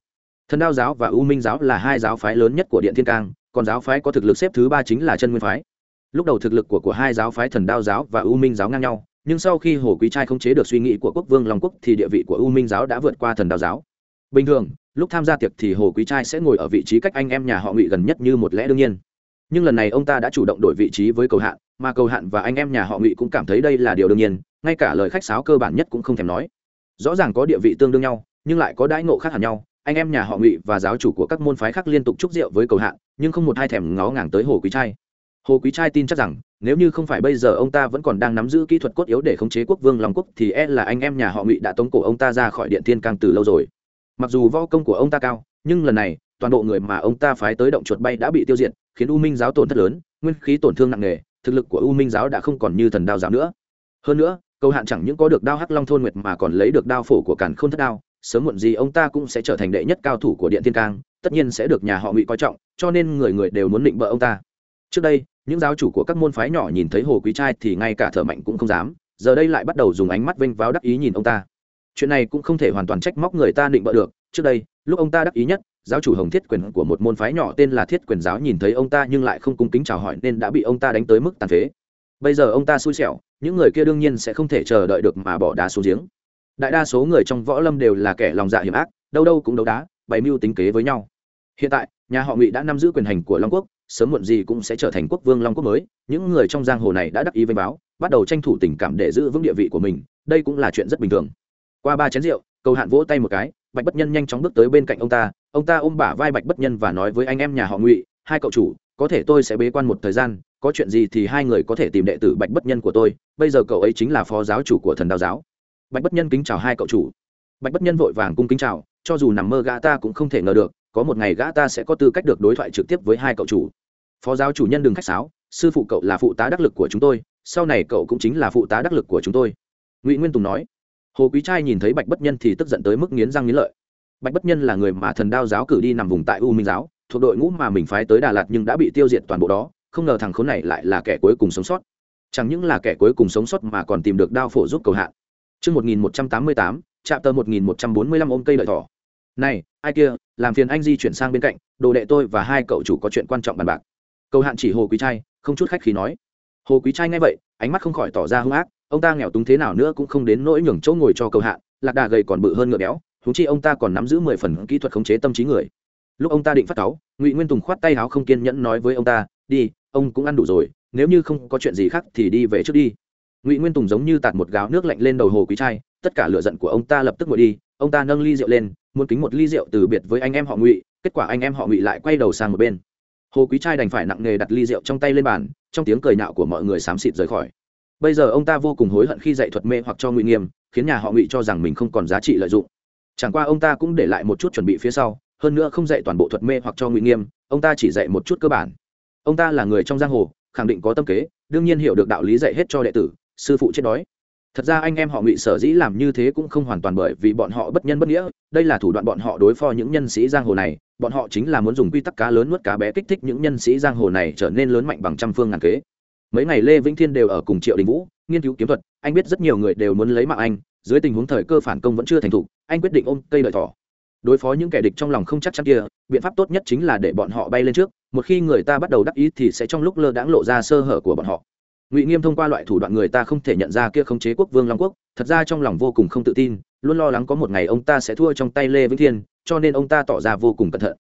Thần đao giáo và u minh giáo là hai giáo phái lớn nhất của điện thiên cang, còn giáo phái có thực lực xếp thứ ba chính là chân nguyên phái. Lúc đầu thực lực của của hai giáo phái thần đao giáo và u minh giáo ngang nhau, nhưng sau khi hồ quý trai không chế được suy nghĩ của quốc vương long quốc thì địa vị của u minh giáo đã vượt qua thần đao giáo bình thường, lúc tham gia tiệc thì hồ quý trai sẽ ngồi ở vị trí cách anh em nhà họ ngụy gần nhất như một lẽ đương nhiên. Nhưng lần này ông ta đã chủ động đổi vị trí với cầu hạn, mà cầu hạn và anh em nhà họ ngụy cũng cảm thấy đây là điều đương nhiên, ngay cả lời khách sáo cơ bản nhất cũng không thèm nói. Rõ ràng có địa vị tương đương nhau, nhưng lại có đãi ngộ khác hẳn nhau. Anh em nhà họ ngụy và giáo chủ của các môn phái khác liên tục chúc rượu với cầu hạn, nhưng không một hai thèm ngó ngàng tới hồ quý trai. Hồ quý trai tin chắc rằng, nếu như không phải bây giờ ông ta vẫn còn đang nắm giữ kỹ thuật cốt yếu để khống chế quốc vương long quốc, thì e là anh em nhà họ ngụy đã tống cổ ông ta ra khỏi điện thiên cang từ lâu rồi mặc dù võ công của ông ta cao, nhưng lần này, toàn bộ người mà ông ta phái tới động chuột bay đã bị tiêu diệt, khiến u minh giáo tổn thất lớn, nguyên khí tổn thương nặng nề, thực lực của u minh giáo đã không còn như thần đao giáo nữa. Hơn nữa Câu hạn chẳng những có được đao hắc long thôn nguyệt mà còn lấy được đao phổ của càn khôn thất đao, sớm muộn gì ông ta cũng sẽ trở thành đệ nhất cao thủ của điện thiên cang, tất nhiên sẽ được nhà họ ngụy coi trọng, cho nên người người đều muốn định bợ ông ta. Trước đây, những giáo chủ của các môn phái nhỏ nhìn thấy hồ quý trai thì ngay cả thợ mạnh cũng không dám, giờ đây lại bắt đầu dùng ánh mắt vênh váo đắc ý nhìn ông ta chuyện này cũng không thể hoàn toàn trách móc người ta định bợ được. Trước đây, lúc ông ta đắc ý nhất, giáo chủ hồng thiết quyền của một môn phái nhỏ tên là thiết quyền giáo nhìn thấy ông ta nhưng lại không cung kính chào hỏi nên đã bị ông ta đánh tới mức tàn phế. Bây giờ ông ta xui xẻo, những người kia đương nhiên sẽ không thể chờ đợi được mà bỏ đá xuống giếng. Đại đa số người trong võ lâm đều là kẻ lòng dạ hiểm ác, đâu đâu cũng đấu đá, bày mưu tính kế với nhau. Hiện tại, nhà họ ngụy đã nắm giữ quyền hành của long quốc, sớm muộn gì cũng sẽ trở thành quốc vương long quốc mới. Những người trong giang hồ này đã đắc ý với báo, bắt đầu tranh thủ tình cảm để giữ vững địa vị của mình, đây cũng là chuyện rất bình thường qua ba chén rượu, cầu hạn vỗ tay một cái, bạch bất nhân nhanh chóng bước tới bên cạnh ông ta. Ông ta ôm bả vai bạch bất nhân và nói với anh em nhà họ ngụy, hai cậu chủ, có thể tôi sẽ bế quan một thời gian, có chuyện gì thì hai người có thể tìm đệ tử bạch bất nhân của tôi. Bây giờ cậu ấy chính là phó giáo chủ của thần đao giáo. Bạch bất nhân kính chào hai cậu chủ. Bạch bất nhân vội vàng cung kính chào, cho dù nằm mơ gã ta cũng không thể ngờ được, có một ngày gã ta sẽ có tư cách được đối thoại trực tiếp với hai cậu chủ. Phó giáo chủ nhân đừng khách sáo, sư phụ cậu là phụ tá đắc lực của chúng tôi, sau này cậu cũng chính là phụ tá đắc lực của chúng tôi. Ngụy nguyên tùng nói hồ quý trai nhìn thấy bạch bất nhân thì tức giận tới mức nghiến răng nghiến lợi bạch bất nhân là người mà thần đao giáo cử đi nằm vùng tại u minh giáo thuộc đội ngũ mà mình phái tới đà lạt nhưng đã bị tiêu diệt toàn bộ đó không ngờ thằng khốn này lại là kẻ cuối cùng sống sót chẳng những là kẻ cuối cùng sống sót mà còn tìm được đao phổ giúp cầu hạn Trước 1188, chạm tờ 1145 ôm cây lợi thỏ. Này, ai kia, làm phiền anh di chuyển sang bên cạnh, đồ đệ tôi và hai cậu chủ có chuyện quan trọng bàn bạc. Cầu hạn chỉ Hồ Quý trai, không chút khách khí nói. Hồ Quý trai nghe vậy, ánh mắt không khỏi tỏ ra hung ác, ông ta nghèo túng thế nào nữa cũng không đến nỗi nhường chỗ ngồi cho cầu hạ lạc đà gầy còn bự hơn ngựa béo, thú chi ông ta còn nắm giữ mười phần kỹ thuật khống chế tâm trí người. Lúc ông ta định phát cáu, Ngụy Nguyên Tùng khoát tay áo không kiên nhẫn nói với ông ta, "Đi, ông cũng ăn đủ rồi, nếu như không có chuyện gì khác thì đi về trước đi." ngụy nguyên tùng giống như tạt một gáo nước lạnh lên đầu hồ quý trai tất cả lửa giận của ông ta lập tức ngồi đi ông ta nâng ly rượu lên muốn kính một ly rượu từ biệt với anh em họ ngụy kết quả anh em họ ngụy lại quay đầu sang một bên hồ quý trai đành phải nặng nề đặt ly rượu trong tay lên bàn trong tiếng cười nạo của mọi người xám xịt rời khỏi bây giờ ông ta vô cùng hối hận khi dạy thuật mê hoặc cho ngụy nghiêm, khiến nhà họ ngụy cho rằng mình không còn giá trị lợi dụng. Chẳng qua ông ta cũng để lại một chút chuẩn bị phía sau, hơn nữa không dạy toàn bộ thuật mê hoặc cho ngụy nghiêm, ông ta chỉ dạy một chút cơ bản. Ông ta là người trong giang hồ, khẳng định có tâm kế, đương nhiên hiểu được đạo lý dạy hết cho đệ tử, sư phụ chết đói. Thật ra anh em họ ngụy sở dĩ làm như thế cũng không hoàn toàn bởi vì bọn họ bất nhân bất nghĩa, đây là thủ đoạn bọn họ đối phó những nhân sĩ giang hồ này, bọn họ chính là muốn dùng quy tắc cá lớn nuốt cá bé kích thích những nhân sĩ giang hồ này trở nên lớn mạnh bằng trăm phương ngàn kế mấy ngày lê vĩnh thiên đều ở cùng triệu đình vũ nghiên cứu kiếm thuật, anh biết rất nhiều người đều muốn lấy mạng anh, dưới tình huống thời cơ phản công vẫn chưa thành thục, anh quyết định ôm cây lợi thỏ. Đối phó những kẻ địch trong lòng không chắc chắn kia, biện pháp tốt nhất chính là để bọn họ bay lên trước, một khi người ta bắt đầu đắc ý thì sẽ trong lúc lơ đãng lộ ra sơ hở của bọn họ. Ngụy nghiêm thông qua loại thủ đoạn người ta không thể nhận ra kia khống chế quốc vương long quốc, thật ra trong lòng vô cùng không tự tin, luôn lo lắng có một ngày ông ta sẽ thua trong tay lê vĩnh thiên, cho nên ông ta tỏ ra vô cùng cẩn thận.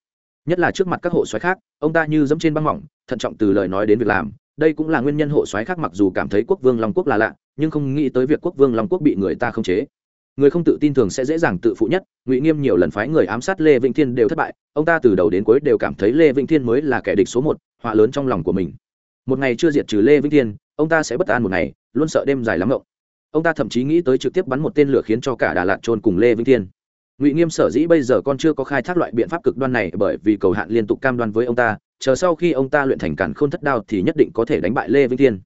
Nhất là trước mặt các hộ soái khác, ông ta như dẫm trên băng mỏng, thận trọng từ lời nói đến việc làm đây cũng là nguyên nhân hộ soái khác mặc dù cảm thấy quốc vương long quốc là lạ, nhưng không nghĩ tới việc quốc vương long quốc bị người ta khống chế. Người không tự tin thường sẽ dễ dàng tự phụ nhất, ngụy nghiêm nhiều lần phái người ám sát lê vĩnh thiên đều thất bại, ông ta từ đầu đến cuối đều cảm thấy lê vĩnh thiên mới là kẻ địch số một, họa lớn trong lòng của mình. Một ngày chưa diệt trừ lê vĩnh thiên, ông ta sẽ bất an một ngày, luôn sợ đêm dài lắm ngộng. Ông ta thậm chí nghĩ tới trực tiếp bắn một tên lửa khiến cho cả đà lạt trôn cùng lê vĩnh thiên. Ngụy nghiêm sở dĩ bây giờ con chưa có khai thác loại biện pháp cực đoan này bởi vì cầu hạn liên tục cam đoan với ông ta chờ sau khi ông ta luyện thành cản khôn thất đao thì nhất định có thể đánh bại lê vĩnh thiên.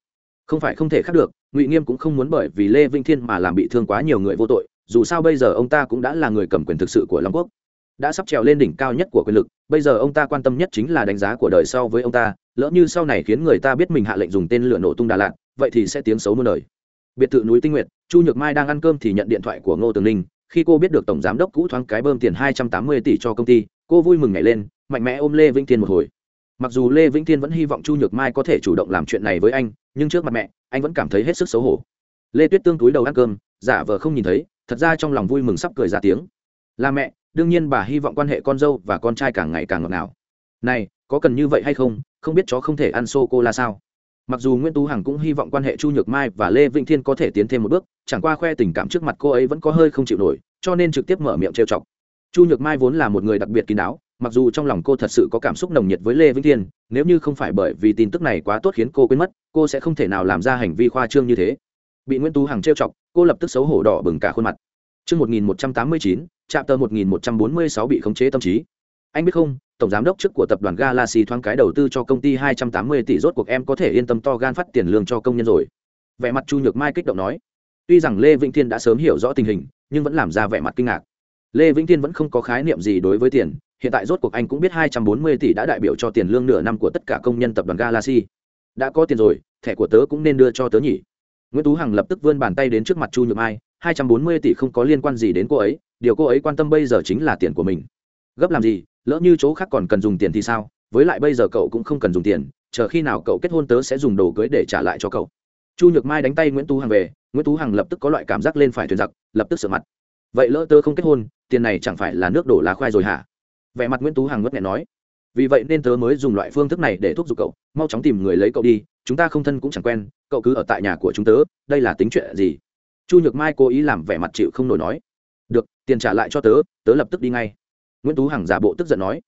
Không phải không thể khác được, ngụy nghiêm cũng không muốn bởi vì lê vĩnh thiên mà làm bị thương quá nhiều người vô tội, dù sao bây giờ ông ta cũng đã là người cầm quyền thực sự của long quốc. Đã sắp trèo lên đỉnh cao nhất của quyền lực, bây giờ ông ta quan tâm nhất chính là đánh giá của đời sau với ông ta, lỡ như sau này khiến người ta biết mình hạ lệnh dùng tên lửa nổ tung đà lạt, vậy thì sẽ tiếng xấu muôn đời. Biệt thự núi tinh nguyệt, chu nhược mai đang ăn cơm thì nhận điện thoại của ngô tường ninh, khi cô biết được tổng giám đốc cũ thoáng cái bơm tiền hai trăm tám mươi tỷ cho công ty, cô vui mừng nhảy lên, mạnh mẽ ôm lê vĩnh thiên một hồi mặc dù lê vĩnh thiên vẫn hy vọng chu nhược mai có thể chủ động làm chuyện này với anh, nhưng trước mặt mẹ, anh vẫn cảm thấy hết sức xấu hổ. Lê tuyết tương túi đầu ăn cơm, giả vờ không nhìn thấy, thật ra trong lòng vui mừng sắp cười ra tiếng. Là mẹ, đương nhiên bà hy vọng quan hệ con dâu và con trai càng ngày càng ngọt ngào. Này, có cần như vậy hay không không biết chó không thể ăn sô cô la sao? Mặc dù nguyễn tú hằng cũng hy vọng quan hệ chu nhược mai và lê vĩnh thiên có thể tiến thêm một bước, chẳng qua khoe tình cảm trước mặt cô ấy vẫn có hơi không chịu nổi, cho nên trực tiếp mở miệng trêu chọc. Chu nhược mai vốn là một người đặc biệt kín đáo mặc dù trong lòng cô thật sự có cảm xúc nồng nhiệt với lê vĩnh thiên nếu như không phải bởi vì tin tức này quá tốt khiến cô quên mất cô sẽ không thể nào làm ra hành vi khoa trương như thế bị nguyễn tú hằng trêu chọc cô lập tức xấu hổ đỏ bừng cả khuôn mặt Trước 1189, chạm tờ 1146 bị khống chế tâm trí. Anh biết không, tổng giám đốc trước của tập đoàn Galaxy thoáng cái đầu tư cho công ty 280 tỷ rốt cuộc em có thể yên tâm to gan phát tiền lương cho công nhân rồi. Vẻ mặt Chu Nhược Mai kích động nói. Tuy rằng Lê Vĩnh Thiên đã sớm hiểu rõ tình hình, nhưng vẫn làm ra vẻ mặt kinh ngạc. Lê Vĩnh Thiên vẫn không có khái niệm gì đối với tiền, hiện tại rốt cuộc anh cũng biết 240 tỷ đã đại biểu cho tiền lương nửa năm của tất cả công nhân tập đoàn Galaxy. Đã có tiền rồi, thẻ của tớ cũng nên đưa cho tớ nhỉ. Nguyễn Tú Hằng lập tức vươn bàn tay đến trước mặt Chu Nhược Mai, 240 tỷ không có liên quan gì đến cô ấy, điều cô ấy quan tâm bây giờ chính là tiền của mình. Gấp làm gì, lỡ như chỗ khác còn cần dùng tiền thì sao với lại bây giờ cậu cũng không cần dùng tiền chờ khi nào cậu kết hôn tớ sẽ dùng đồ cưới để trả lại cho cậu chu nhược mai đánh tay nguyễn tú hằng về nguyễn tú hằng lập tức có loại cảm giác lên phải thuyền giặc lập tức sửa mặt vậy lỡ tớ không kết hôn tiền này chẳng phải là nước đổ lá khoai rồi hả vẻ mặt nguyễn tú hằng ngất nghẹn nói, vì vậy nên tớ mới dùng loại phương thức này để thúc giục cậu, mau chóng tìm người lấy cậu đi, chúng ta không thân cũng chẳng quen, cậu cứ ở tại nhà của chúng tớ, đây là tính chuyện gì? Chu nhược mai cố ý làm vẻ mặt chịu không nổi nói, được, tiền trả lại cho tớ tớ lập tức đi ngay. Nguyễn tú hằng giả bộ tức giận nói,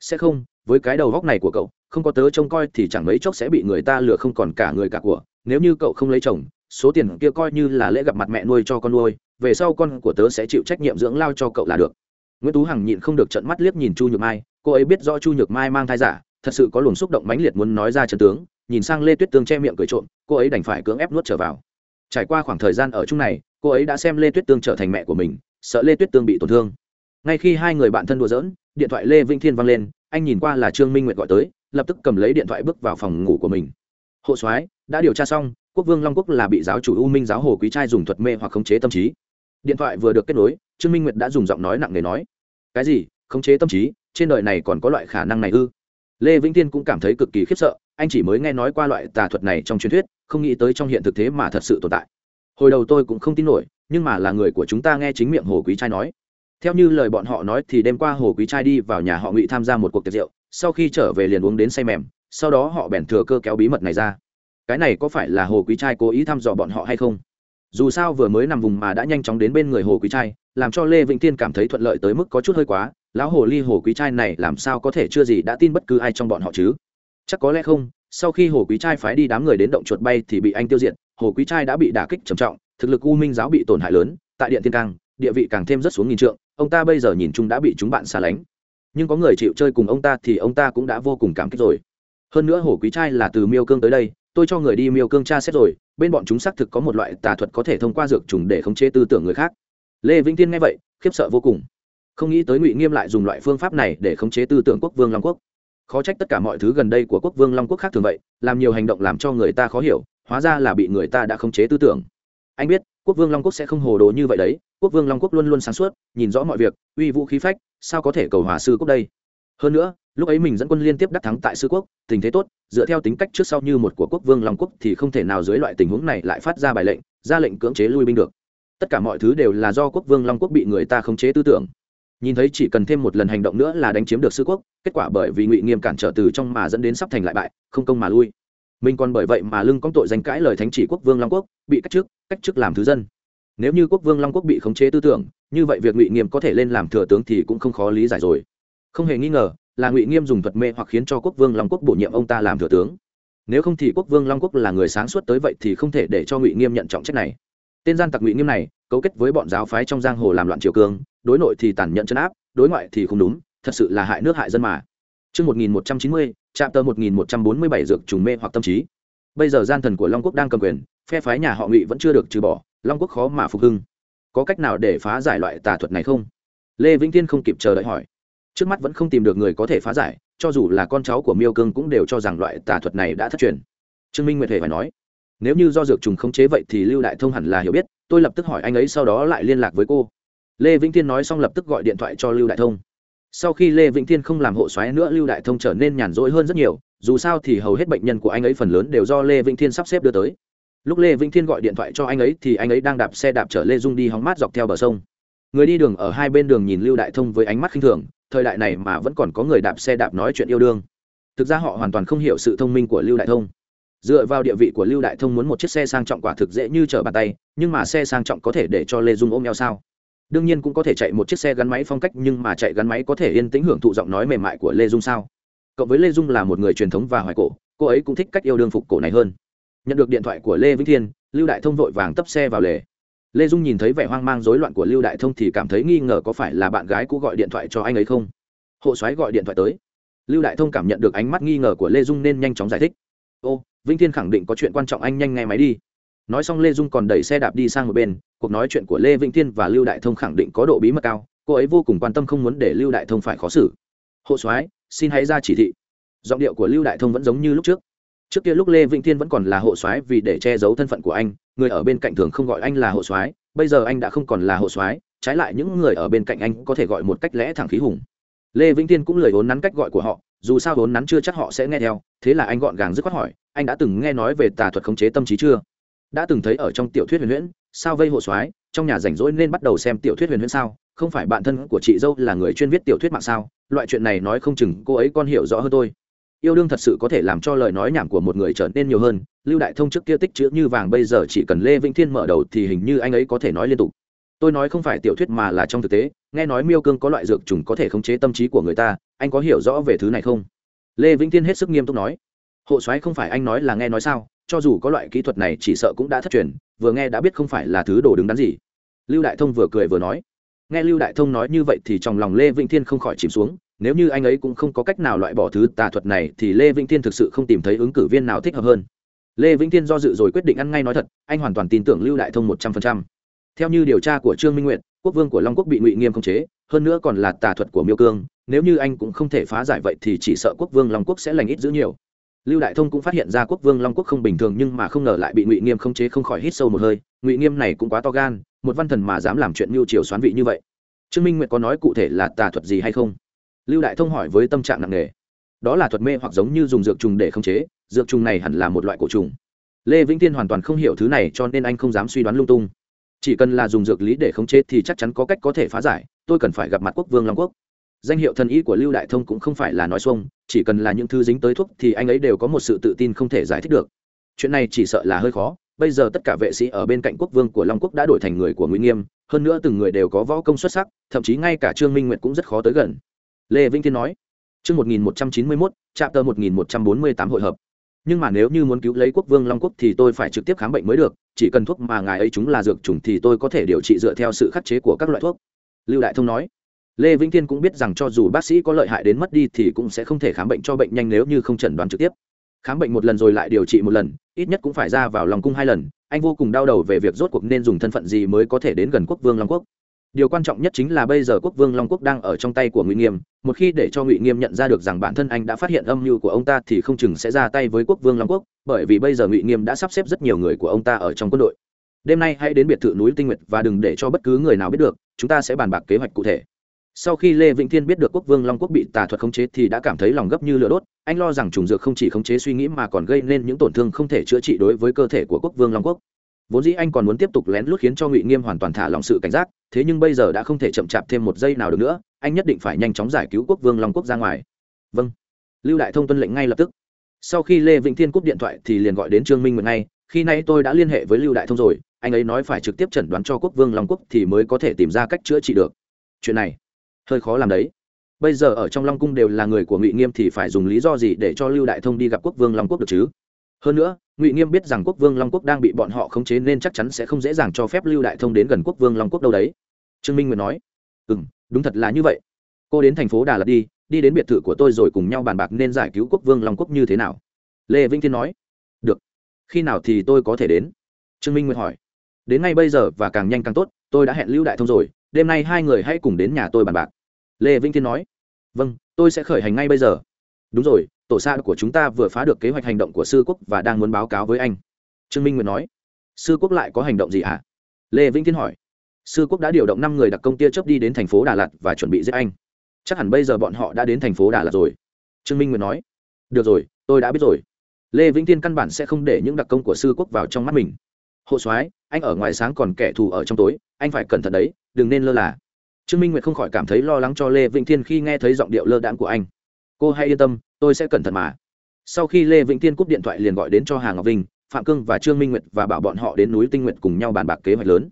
sẽ không, với cái đầu góc này của cậu, không có tớ trông coi thì chẳng mấy chốc sẽ bị người ta lừa không còn cả người cả của. Nếu như cậu không lấy chồng, số tiền kia coi như là lễ gặp mặt mẹ nuôi cho con nuôi, về sau con của tớ sẽ chịu trách nhiệm dưỡng lao cho cậu là được nguyễn tú hằng nhịn không được trận mắt liếc nhìn chu nhược mai, cô ấy biết rõ chu nhược mai mang thai giả, thật sự có luồng xúc động mãnh liệt muốn nói ra trận tướng, nhìn sang lê tuyết tương che miệng cười trộm, cô ấy đành phải cưỡng ép nuốt trở vào. Trải qua khoảng thời gian ở chung này, cô ấy đã xem lê tuyết tương trở thành mẹ của mình, sợ lê tuyết tương bị tổn thương. Ngay khi hai người bạn thân đùa giỡn, điện thoại lê vĩnh thiên văng lên, anh nhìn qua là trương minh nguyệt gọi tới, lập tức cầm lấy điện thoại bước vào phòng ngủ của mình. Hộ soái, đã điều tra xong, quốc vương long quốc là bị giáo chủ u minh giáo hồ quý trai dùng thuật mê hoặc khống chế tâm trí điện thoại vừa được kết nối, trương minh nguyệt đã dùng giọng nói nặng nề nói, cái gì? Khống chế tâm trí? Trên đời này còn có loại khả năng này ư? Lê vĩnh thiên cũng cảm thấy cực kỳ khiếp sợ, anh chỉ mới nghe nói qua loại tà thuật này trong truyền thuyết, không nghĩ tới trong hiện thực thế mà thật sự tồn tại. Hồi đầu tôi cũng không tin nổi, nhưng mà là người của chúng ta nghe chính miệng hồ quý trai nói. Theo như lời bọn họ nói thì đêm qua hồ quý trai đi vào nhà họ ngụy tham gia một cuộc tiệc rượu, sau khi trở về liền uống đến say mềm, sau đó họ bèn thừa cơ kéo bí mật này ra. Cái này có phải là hồ quý trai cố ý thăm dò bọn họ hay không? Dù sao vừa mới nằm vùng mà đã nhanh chóng đến bên người hồ quý trai, làm cho lê vĩnh tiên cảm thấy thuận lợi tới mức có chút hơi quá, lão hồ ly hồ quý trai này làm sao có thể chưa gì đã tin bất cứ ai trong bọn họ chứ? Chắc có lẽ không, sau khi hồ quý trai phái đi đám người đến động chuột bay thì bị anh tiêu diệt, hồ quý trai đã bị đả kích trầm trọng, thực lực u minh giáo bị tổn hại lớn, tại điện tiên cang, địa vị càng thêm rất xuống nghìn trượng, ông ta bây giờ nhìn chung đã bị chúng bạn xa lánh. Nhưng có người chịu chơi cùng ông ta thì ông ta cũng đã vô cùng cảm kích rồi. Hơn nữa hồ quý trai là từ miêu cương tới đây, tôi cho người đi miêu cương tra xét rồi bên bọn chúng xác thực có một loại tà thuật có thể thông qua dược trùng để khống chế tư tưởng người khác. Lê vĩnh tiên nghe vậy, khiếp sợ vô cùng. Không nghĩ tới ngụy nghiêm lại dùng loại phương pháp này để khống chế tư tưởng quốc vương long quốc. Khó trách tất cả mọi thứ gần đây của quốc vương long quốc khác thường vậy, làm nhiều hành động làm cho người ta khó hiểu, hóa ra là bị người ta đã khống chế tư tưởng. Anh biết, quốc vương long quốc sẽ không hồ đồ như vậy đấy, quốc vương long quốc luôn luôn sáng suốt, nhìn rõ mọi việc, uy vũ khí phách, sao có thể cầu hòa sư quốc đây? Hơn nữa, lúc ấy mình dẫn quân liên tiếp đắc thắng tại sư quốc, tình thế tốt, dựa theo tính cách trước sau như một của quốc vương long quốc thì không thể nào dưới loại tình huống này lại phát ra bài lệnh, ra lệnh cưỡng chế lui binh được. Tất cả mọi thứ đều là do quốc vương long quốc bị người ta khống chế tư tưởng. Nhìn thấy chỉ cần thêm một lần hành động nữa là đánh chiếm được sư quốc, kết quả bởi vì ngụy nghiêm cản trở từ trong mà dẫn đến sắp thành lại bại, không công mà lui. Mình còn bởi vậy mà lưng có tội danh cãi lời thánh chỉ quốc vương long quốc, bị cách chức cách chức làm thứ dân. Nếu như quốc vương long quốc bị khống chế tư tưởng, như vậy việc ngụy nghiêm có thể lên làm thừa tướng thì cũng không khó lý giải rồi không hề nghi ngờ là ngụy nghiêm dùng thuật mê hoặc khiến cho quốc vương long quốc bổ nhiệm ông ta làm thừa tướng nếu không thì quốc vương long quốc là người sáng suốt tới vậy thì không thể để cho ngụy nghiêm nhận trọng trách này tên gian tặc ngụy nghiêm này cấu kết với bọn giáo phái trong giang hồ làm loạn triều cương đối nội thì tàn nhẫn chấn áp đối ngoại thì không đúng thật sự là hại nước hại dân mà Trước 1190, trạm tờ 1147 dược trùng mê hoặc tâm trí. Bây giờ gian thần của Long Quốc đang cầm quyền, phe phái nhà họ Ngụy vẫn chưa được trừ bỏ, Long Quốc khó mà phục hưng. Có cách nào để phá giải loại tà thuật này không? Lê Vĩnh Tiên không kịp chờ đợi hỏi. Trước mắt vẫn không tìm được người có thể phá giải, cho dù là con cháu của Miêu Cương cũng đều cho rằng loại tà thuật này đã thất truyền. Trương Minh Nguyệt hề phải nói, nếu như do dược trùng khống chế vậy thì lưu đại thông hẳn là hiểu biết tôi lập tức hỏi anh ấy sau đó lại liên lạc với cô. Lê vĩnh thiên nói xong lập tức gọi điện thoại cho lưu đại thông. Sau khi lê vĩnh thiên không làm hộ xoáy nữa lưu đại thông trở nên nhàn rỗi hơn rất nhiều dù sao thì hầu hết bệnh nhân của anh ấy phần lớn đều do lê vĩnh thiên sắp xếp đưa tới. Lúc lê vĩnh thiên gọi điện thoại cho anh ấy thì anh ấy đang đạp xe đạp chở lê dung đi hóng mát dọc theo bờ sông. Người đi đường ở hai bên đường nhìn lưu đại thông với ánh mắt khinh thường thời đại này mà vẫn còn có người đạp xe đạp nói chuyện yêu đương. Thực ra họ hoàn toàn không hiểu sự thông minh của lưu đại thông. Dựa vào địa vị của lưu đại thông muốn một chiếc xe sang trọng quả thực dễ như trở bàn tay, nhưng mà xe sang trọng có thể để cho lê dung ôm eo sao? Đương nhiên cũng có thể chạy một chiếc xe gắn máy phong cách, nhưng mà chạy gắn máy có thể yên tĩnh hưởng thụ giọng nói mềm mại của lê dung sao? Cộng với lê dung là một người truyền thống và hoài cổ, cô ấy cũng thích cách yêu đương phục cổ này hơn. Nhận được điện thoại của lê vĩnh thiên, lưu đại thông vội vàng tấp xe vào lề lê dung nhìn thấy vẻ hoang mang rối loạn của lưu đại thông thì cảm thấy nghi ngờ có phải là bạn gái cũ gọi điện thoại cho anh ấy không? Hộ soái gọi điện thoại tới. Lưu đại thông cảm nhận được ánh mắt nghi ngờ của lê dung nên nhanh chóng giải thích. Ô, vĩnh thiên khẳng định có chuyện quan trọng anh nhanh nghe máy đi. Nói xong lê dung còn đẩy xe đạp đi sang một bên. Cuộc nói chuyện của lê vĩnh thiên và lưu đại thông khẳng định có độ bí mật cao. Cô ấy vô cùng quan tâm không muốn để lưu đại thông phải khó xử. Hộ soái, xin hãy ra chỉ thị. Giọng điệu của lưu đại thông vẫn giống như lúc trước trước kia lúc lê vĩnh thiên vẫn còn là hộ soái vì để che giấu thân phận của anh, người ở bên cạnh thường không gọi anh là hộ soái, bây giờ anh đã không còn là hộ soái, trái lại những người ở bên cạnh anh có thể gọi một cách lẽ thẳng khí hùng. Lê vĩnh thiên cũng lời vốn nắn cách gọi của họ, dù sao vốn nắn chưa chắc họ sẽ nghe theo, thế là anh gọn gàng dứt khoát hỏi, anh đã từng nghe nói về tà thuật khống chế tâm trí chưa? Đã từng thấy ở trong tiểu thuyết huyền huyễn, sao vây hộ soái, trong nhà rảnh rỗi nên bắt đầu xem tiểu thuyết huyền huyễn sao? Không phải bạn thân của chị dâu là người chuyên viết tiểu thuyết mạng sao? Loại chuyện này nói không chừng cô ấy con hiểu rõ hơn tôi yêu đương thật sự có thể làm cho lời nói nhảm của một người trở nên nhiều hơn, lưu đại thông trước kia tích chữ như vàng, bây giờ chỉ cần lê vĩnh thiên mở đầu thì hình như anh ấy có thể nói liên tục. Tôi nói không phải tiểu thuyết mà là trong thực tế, nghe nói miêu cương có loại dược trùng có thể khống chế tâm trí của người ta, anh có hiểu rõ về thứ này không? Lê vĩnh thiên hết sức nghiêm túc nói. Hộ soái không phải anh nói là nghe nói sao, cho dù có loại kỹ thuật này chỉ sợ cũng đã thất truyền, vừa nghe đã biết không phải là thứ đồ đứng đắn gì. Lưu đại thông vừa cười vừa nói. Nghe lưu đại thông nói như vậy thì trong lòng lê vĩnh thiên không khỏi chìm xuống nếu như anh ấy cũng không có cách nào loại bỏ thứ tà thuật này, thì lê vĩnh thiên thực sự không tìm thấy ứng cử viên nào thích hợp hơn. Lê vĩnh thiên do dự rồi quyết định ăn ngay nói thật, anh hoàn toàn tin tưởng lưu đại thông một trăm phần trăm. Theo như điều tra của trương minh nguyệt, quốc vương của long quốc bị ngụy nghiêm khống chế, hơn nữa còn là tà thuật của miêu cương, nếu như anh cũng không thể phá giải vậy thì chỉ sợ quốc vương long quốc sẽ lành ít giữ nhiều. Lưu đại thông cũng phát hiện ra quốc vương long quốc không bình thường nhưng mà không ngờ lại bị ngụy nghiêm khống chế không khỏi hít sâu một hơi, ngụy nghiêm này cũng quá to gan, một văn thần mà dám làm chuyện mưu triều xoán vị như vậy. Trương minh nguyệt có nói cụ thể là tà thuật gì hay không? Lưu đại thông hỏi với tâm trạng nặng nề. Đó là thuật mê hoặc giống như dùng dược trùng để khống chế, dược trùng này hẳn là một loại cổ trùng. Lê vĩnh tiên hoàn toàn không hiểu thứ này cho nên anh không dám suy đoán lung tung. Chỉ cần là dùng dược lý để khống chế thì chắc chắn có cách có thể phá giải, tôi cần phải gặp mặt quốc vương long quốc. Danh hiệu thần ý của lưu đại thông cũng không phải là nói xuông, chỉ cần là những thứ dính tới thuốc thì anh ấy đều có một sự tự tin không thể giải thích được. Chuyện này chỉ sợ là hơi khó, bây giờ tất cả vệ sĩ ở bên cạnh quốc vương của long quốc đã đổi thành người của Ngụy nghiêm, hơn nữa từng người đều có võ công xuất sắc, thậm chí ngay cả trương minh nguyệt cũng rất khó tới gần lê vĩnh thiên nói. Chương một nghìn một trăm chín mươi tờ một nghìn một trăm bốn mươi tám hội hợp. Nhưng mà nếu như muốn cứu lấy quốc vương long quốc thì tôi phải trực tiếp khám bệnh mới được, chỉ cần thuốc mà ngài ấy chúng là dược trùng thì tôi có thể điều trị dựa theo sự khắc chế của các loại thuốc. Lưu đại thông nói. Lê vĩnh thiên cũng biết rằng cho dù bác sĩ có lợi hại đến mất đi thì cũng sẽ không thể khám bệnh cho bệnh nhanh nếu như không chẩn đoán trực tiếp. Khám bệnh một lần rồi lại điều trị một lần, ít nhất cũng phải ra vào lòng cung hai lần, anh vô cùng đau đầu về việc rốt cuộc nên dùng thân phận gì mới có thể đến gần quốc vương long quốc điều quan trọng nhất chính là bây giờ quốc vương long quốc đang ở trong tay của ngụy nghiêm, một khi để cho ngụy nghiêm nhận ra được rằng bản thân anh đã phát hiện âm mưu của ông ta thì không chừng sẽ ra tay với quốc vương long quốc, bởi vì bây giờ ngụy nghiêm đã sắp xếp rất nhiều người của ông ta ở trong quân đội. Đêm nay hãy đến biệt thự núi tinh nguyệt và đừng để cho bất cứ người nào biết được, chúng ta sẽ bàn bạc kế hoạch cụ thể. Sau khi lê vĩnh thiên biết được quốc vương long quốc bị tà thuật khống chế thì đã cảm thấy lòng gấp như lửa đốt, anh lo rằng trùng dược không chỉ khống chế suy nghĩ mà còn gây nên những tổn thương không thể chữa trị đối với cơ thể của quốc vương long quốc vốn dĩ anh còn muốn tiếp tục lén lút khiến cho ngụy nghiêm hoàn toàn thả lòng sự cảnh giác, thế nhưng bây giờ đã không thể chậm chạp thêm một giây nào được nữa, anh nhất định phải nhanh chóng giải cứu quốc vương long quốc ra ngoài. Vâng. Lưu đại thông tuân lệnh ngay lập tức. Sau khi lê vĩnh thiên cúp điện thoại thì liền gọi đến trương minh nguyệt ngay, khi nay tôi đã liên hệ với lưu đại thông rồi, anh ấy nói phải trực tiếp chẩn đoán cho quốc vương long quốc thì mới có thể tìm ra cách chữa trị được. Chuyện này, hơi khó làm đấy. Bây giờ ở trong long cung đều là người của ngụy nghiêm thì phải dùng lý do gì để cho lưu đại thông đi gặp quốc vương long quốc được chứ? Hơn nữa, ngụy nghiêm biết rằng quốc vương long quốc đang bị bọn họ khống chế nên chắc chắn sẽ không dễ dàng cho phép lưu đại thông đến gần quốc vương long quốc đâu đấy. Trương minh nguyệt nói ừ m đúng thật là như vậy. Cô đến thành phố đà lạt đi đi đến biệt thự của tôi rồi cùng nhau bàn bạc nên giải cứu quốc vương long quốc như thế nào. Lê vĩnh thiên nói, được, khi nào thì tôi có thể đến? Trương minh nguyệt hỏi, đến ngay bây giờ và càng nhanh càng tốt, tôi đã hẹn lưu đại thông rồi, đêm nay hai người hãy cùng đến nhà tôi bàn bạc. Lê vĩnh thiên nói vâng tôi sẽ khởi hành ngay bây giờ. Đúng rồi tổ xa của chúng ta vừa phá được kế hoạch hành động của sư quốc và đang muốn báo cáo với anh. Trương minh nguyệt nói. Sư quốc lại có hành động gì à? lê vĩnh thiên hỏi. Sư quốc đã điều động năm người đặc công tia chớp đi đến thành phố đà lạt và chuẩn bị giết anh. Chắc hẳn bây giờ bọn họ đã đến thành phố đà lạt rồi. Trương minh nguyệt nói. Được rồi, tôi đã biết rồi. Lê vĩnh tiên căn bản sẽ không để những đặc công của sư quốc vào trong mắt mình. Hộ soái, anh ở ngoài sáng còn kẻ thù ở trong tối, anh phải cẩn thận đấy, đừng nên lơ là. Trương minh nguyệt không khỏi cảm thấy lo lắng cho lê vĩnh thiên khi nghe thấy giọng điệu lơ đãng của anh. Cô hãy yên tâm tôi sẽ cẩn thận mà. Sau khi lê vĩnh thiên cúp điện thoại liền gọi đến cho hà ngọc vinh, phạm cương và trương minh nguyệt và bảo bọn họ đến núi tinh nguyện cùng nhau bàn bạc kế hoạch lớn.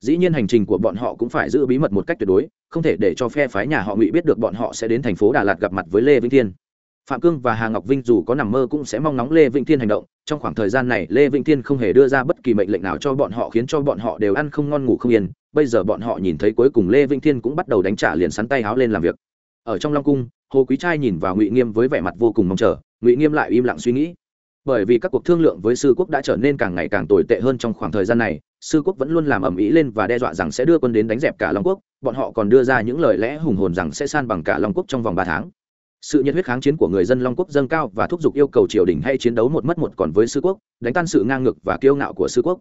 Dĩ nhiên hành trình của bọn họ cũng phải giữ bí mật một cách tuyệt đối, không thể để cho phe phái nhà họ ngụy biết được bọn họ sẽ đến thành phố đà lạt gặp mặt với lê vĩnh thiên phạm cương và hà ngọc vinh dù có nằm mơ cũng sẽ mong ngóng lê vĩnh thiên hành động. Trong khoảng thời gian này, lê vĩnh thiên không hề đưa ra bất kỳ mệnh lệnh nào cho bọn họ khiến cho bọn họ đều ăn không ngon ngủ không yên. Bây giờ bọn họ nhìn thấy cuối cùng lê vĩnh thiên cũng bắt đầu đánh trả liền sắn tay háo lên làm việc ở trong long cung, hồ quý trai nhìn vào ngụy nghiêm với vẻ mặt vô cùng mong chờ, ngụy nghiêm lại im lặng suy nghĩ. Bởi vì các cuộc thương lượng với sư quốc đã trở nên càng ngày càng tồi tệ hơn trong khoảng thời gian này, sư quốc vẫn luôn làm ầm ĩ lên và đe dọa rằng sẽ đưa quân đến đánh dẹp cả long quốc, bọn họ còn đưa ra những lời lẽ hùng hồn rằng sẽ san bằng cả long quốc trong vòng ba tháng. Sự nhiệt huyết kháng chiến của người dân long quốc dâng cao và thúc giục yêu cầu triều đình hay chiến đấu một mất một còn với sư quốc, đánh tan sự ngang ngược và kiêu ngạo của sư quốc.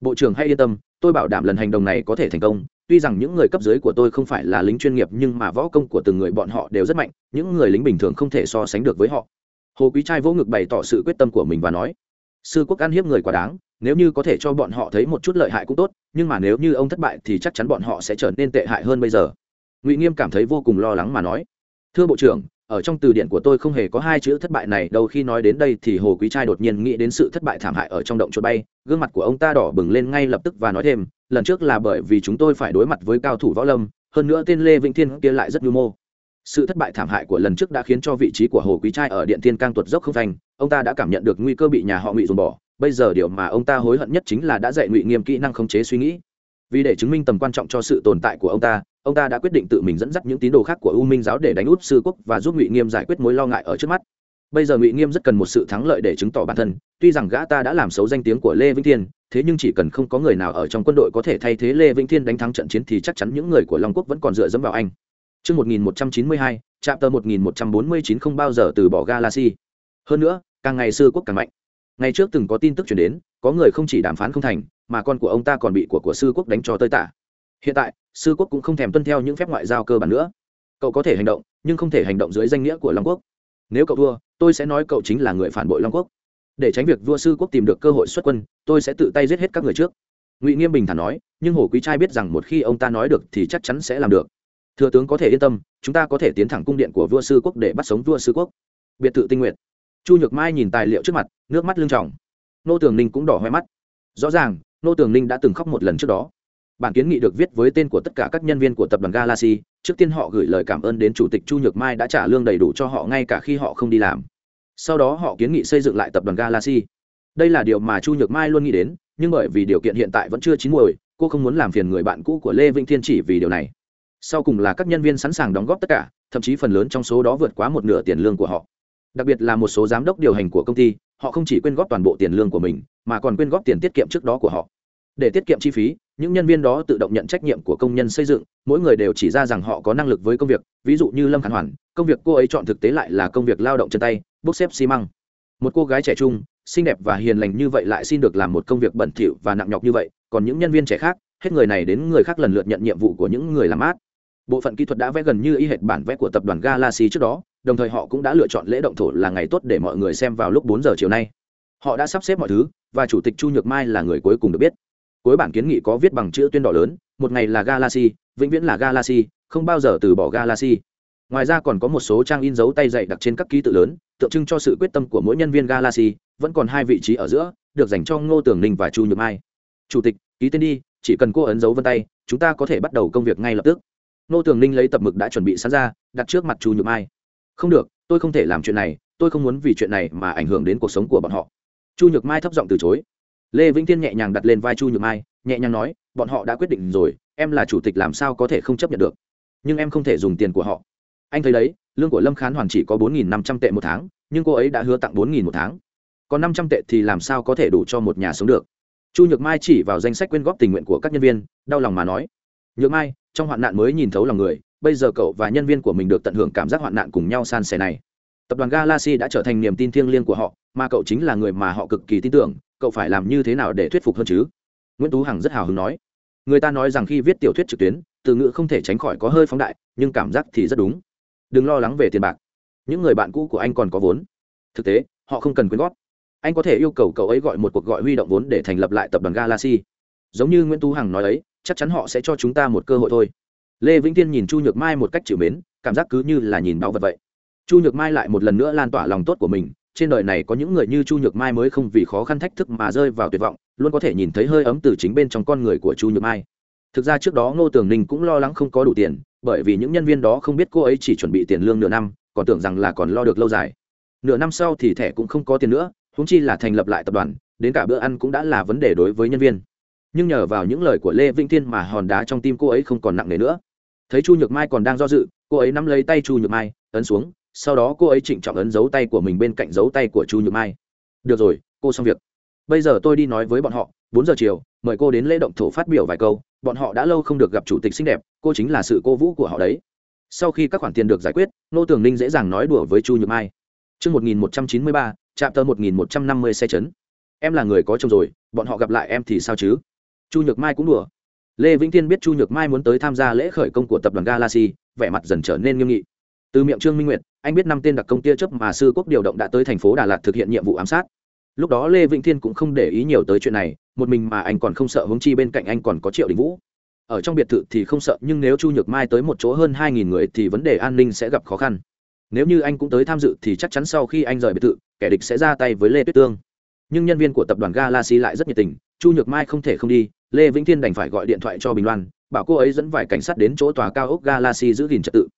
Bộ trưởng hay yên tâm, tôi bảo đảm lần hành động này có thể thành công tuy rằng những người cấp dưới của tôi không phải là lính chuyên nghiệp, nhưng mà võ công của từng người bọn họ đều rất mạnh, những người lính bình thường không thể so sánh được với họ. Hồ quý trai vỗ ngực bày tỏ sự quyết tâm của mình và nói, sư quốc ăn hiếp người quá đáng, nếu như có thể cho bọn họ thấy một chút lợi hại cũng tốt, nhưng mà nếu như ông thất bại thì chắc chắn bọn họ sẽ trở nên tệ hại hơn bây giờ. Ngụy nghiêm cảm thấy vô cùng lo lắng mà nói, thưa bộ trưởng ở trong từ điển của tôi không hề có hai chữ thất bại này, đâu khi nói đến đây thì hồ quý trai đột nhiên nghĩ đến sự thất bại thảm hại ở trong động chuột bay, gương mặt của ông ta đỏ bừng lên ngay lập tức và nói thêm, lần trước là bởi vì chúng tôi phải đối mặt với cao thủ võ lâm, hơn nữa tên lê vĩnh thiên kia lại rất nhu mô. Sự thất bại thảm hại của lần trước đã khiến cho vị trí của hồ quý trai ở điện thiên cang tuột dốc không thành, ông ta đã cảm nhận được nguy cơ bị nhà họ ngụy dùng bỏ, bây giờ điều mà ông ta hối hận nhất chính là đã dạy ngụy nghiêm kỹ năng khống chế suy nghĩ vì để chứng minh tầm quan trọng cho sự tồn tại của ông ta ông ta đã quyết định tự mình dẫn dắt những tín đồ khác của u minh giáo để đánh úp sư quốc và giúp ngụy nghiêm giải quyết mối lo ngại ở trước mắt bây giờ ngụy nghiêm rất cần một sự thắng lợi để chứng tỏ bản thân tuy rằng gã ta đã làm xấu danh tiếng của lê vĩnh thiên thế nhưng chỉ cần không có người nào ở trong quân đội có thể thay thế lê vĩnh thiên đánh thắng trận chiến thì chắc chắn những người của long quốc vẫn còn dựa dẫm vào anh Trước 1192, trạm tờ 1149 không bao giờ từ bỏ Galaxy. Hơn nữa, càng ngày sư quốc càng mạnh. Ngày trước từng có tin tức truyền đến, có người không chỉ đàm phán không thành, mà con của ông ta còn bị của của sư quốc đánh cho tơi tả. Hiện tại, sư quốc cũng không thèm tuân theo những phép ngoại giao cơ bản nữa. Cậu có thể hành động, nhưng không thể hành động dưới danh nghĩa của Long quốc. Nếu cậu thua, tôi sẽ nói cậu chính là người phản bội Long quốc. Để tránh việc vua sư quốc tìm được cơ hội xuất quân, tôi sẽ tự tay giết hết các người trước. Ngụy Nghiêm bình thản nói, nhưng Hồ Quý trai biết rằng một khi ông ta nói được thì chắc chắn sẽ làm được thừa tướng có thể yên tâm chúng ta có thể tiến thẳng cung điện của vua sư quốc để bắt sống vua sư quốc biệt thự tinh nguyện chu nhược mai nhìn tài liệu trước mặt nước mắt lưng tròng nô tường ninh cũng đỏ hoe mắt rõ ràng nô tường ninh đã từng khóc một lần trước đó. Bản kiến nghị được viết với tên của tất cả các nhân viên của tập đoàn galaxy, trước tiên họ gửi lời cảm ơn đến chủ tịch chu nhược mai đã trả lương đầy đủ cho họ ngay cả khi họ không đi làm. Sau đó họ kiến nghị xây dựng lại tập đoàn galaxy. Đây là điều mà chu nhược mai luôn nghĩ đến, nhưng bởi vì điều kiện hiện tại vẫn chưa chín muồi, cô không muốn làm phiền người bạn cũ của lê vĩnh thiên chỉ vì điều này. Sau cùng là các nhân viên sẵn sàng đóng góp tất cả, thậm chí phần lớn trong số đó vượt quá một nửa tiền lương của họ. Đặc biệt là một số giám đốc điều hành của công ty, họ không chỉ quyên góp toàn bộ tiền lương của mình, mà còn quyên góp tiền tiết kiệm trước đó của họ để tiết kiệm chi phí, những nhân viên đó tự động nhận trách nhiệm của công nhân xây dựng, mỗi người đều chỉ ra rằng họ có năng lực với công việc, ví dụ như lâm khán hoàn, công việc cô ấy chọn thực tế lại là công việc lao động chân tay, bốc xếp xi măng. Một cô gái trẻ trung, xinh đẹp và hiền lành như vậy lại xin được làm một công việc bẩn thỉu và nặng nhọc như vậy, còn những nhân viên trẻ khác, hết người này đến người khác lần lượt nhận nhiệm vụ của những người làm mát bộ phận kỹ thuật đã vẽ gần như y hệt bản vẽ của tập đoàn galaxy trước đó, đồng thời họ cũng đã lựa chọn lễ động thổ là ngày tốt để mọi người xem vào lúc bốn giờ chiều nay. Họ đã sắp xếp mọi thứ, và chủ tịch chu nhược mai là người cuối cùng được biết cuối bản kiến nghị có viết bằng chữ tuyên đỏ lớn, một ngày là galaxy, vĩnh viễn là galaxy, không bao giờ từ bỏ galaxy. Ngoài ra còn có một số trang in dấu tay dạy đặt trên các ký tự lớn, tượng trưng cho sự quyết tâm của mỗi nhân viên galaxy, vẫn còn hai vị trí ở giữa, được dành cho ngô tường ninh và chu nhược mai. Chủ tịch, ký tên đi, chỉ cần cô ấn dấu vân tay, chúng ta có thể bắt đầu công việc ngay lập tức. Ngô tường ninh lấy tập mực đã chuẩn bị sẵn ra, đặt trước mặt chu nhược mai. Không được, tôi không thể làm chuyện này, tôi không muốn vì chuyện này mà ảnh hưởng đến cuộc sống của bọn họ. Chu nhược mai thấp giọng từ chối lê vĩnh tiên nhẹ nhàng đặt lên vai chu nhược mai, nhẹ nhàng nói, bọn họ đã quyết định rồi, em là chủ tịch làm sao có thể không chấp nhận được? Nhưng em không thể dùng tiền của họ. Anh thấy đấy, lương của lâm khán hoàn chỉ có bốn nghìn năm trăm tệ một tháng, nhưng cô ấy đã hứa tặng bốn nghìn một tháng. Còn năm trăm tệ thì làm sao có thể đủ cho một nhà sống được? Chu nhược mai chỉ vào danh sách quyên góp tình nguyện của các nhân viên, đau lòng mà nói, nhược mai, trong hoạn nạn mới nhìn thấu lòng người, bây giờ cậu và nhân viên của mình được tận hưởng cảm giác hoạn nạn cùng nhau san sẻ này tập đoàn galaxy đã trở thành niềm tin thiêng liêng của họ, mà cậu chính là người mà họ cực kỳ tin tưởng, cậu phải làm như thế nào để thuyết phục hơn chứ? Nguyễn tú hằng rất hào hứng nói. Người ta nói rằng khi viết tiểu thuyết trực tuyến, từ ngữ không thể tránh khỏi có hơi phóng đại, nhưng cảm giác thì rất đúng. Đừng lo lắng về tiền bạc. Những người bạn cũ của anh còn có vốn. Thực tế, họ không cần quyên góp. Anh có thể yêu cầu cậu ấy gọi một cuộc gọi huy động vốn để thành lập lại tập đoàn galaxy. Giống như nguyễn tú hằng nói ấy, chắc chắn họ sẽ cho chúng ta một cơ hội thôi. Lê vĩnh tiên nhìn chu nhược mai một cách chịu mến, cảm giác cứ như là nhìn báu vật vậy chu nhược mai lại một lần nữa lan tỏa lòng tốt của mình, trên đời này có những người như chu nhược mai mới không vì khó khăn thách thức mà rơi vào tuyệt vọng, luôn có thể nhìn thấy hơi ấm từ chính bên trong con người của chu nhược mai. Thực ra trước đó ngô tường ninh cũng lo lắng không có đủ tiền, bởi vì những nhân viên đó không biết cô ấy chỉ chuẩn bị tiền lương nửa năm, còn tưởng rằng là còn lo được lâu dài. Nửa năm sau thì thẻ cũng không có tiền nữa húng chi là thành lập lại tập đoàn, đến cả bữa ăn cũng đã là vấn đề đối với nhân viên. Nhưng nhờ vào những lời của lê vĩnh thiên mà hòn đá trong tim cô ấy không còn nặng nề nữa. Thấy chu nhược mai còn đang do dự, cô ấy nắm lấy tay chu nhược mai, ấn xuống sau đó cô ấy trịnh trọng ấn dấu tay của mình bên cạnh dấu tay của chu nhược mai được rồi cô xong việc bây giờ tôi đi nói với bọn họ bốn giờ chiều mời cô đến lễ động thổ phát biểu vài câu bọn họ đã lâu không được gặp chủ tịch xinh đẹp cô chính là sự cô vũ của họ đấy sau khi các khoản tiền được giải quyết nô tường ninh dễ dàng nói đùa với chu nhược mai Trước 1193, chạm tờ 1150 xe chấn. Em là người có chồng rồi, bọn họ gặp lại em thì sao chứ? Chu Nhược Mai cũng đùa. Lê Vĩnh Thiên biết Chu Nhược Mai muốn tới tham gia lễ khởi công của tập đoàn Galaxy, vẻ mặt dần trở nên nghiêm nghị. Từ miệng Trương Minh Nguyệt, anh biết năm tên đặc công tia chớp mà sư quốc điều động đã tới thành phố Đà Lạt thực hiện nhiệm vụ ám sát. Lúc đó Lê Vĩnh Thiên cũng không để ý nhiều tới chuyện này, một mình mà anh còn không sợ hướng chi bên cạnh anh còn có Triệu Đình Vũ. Ở trong biệt thự thì không sợ, nhưng nếu Chu Nhược Mai tới một chỗ hơn hai nghìn người thì vấn đề an ninh sẽ gặp khó khăn nếu như anh cũng tới tham dự thì chắc chắn sau khi anh rời biệt thự kẻ địch sẽ ra tay với lê tuyết tương nhưng nhân viên của tập đoàn galaxy lại rất nhiệt tình chu nhược mai không thể không đi lê vĩnh thiên đành phải gọi điện thoại cho bình loan bảo cô ấy dẫn vài cảnh sát đến chỗ tòa cao ốc galaxy giữ gìn trật tự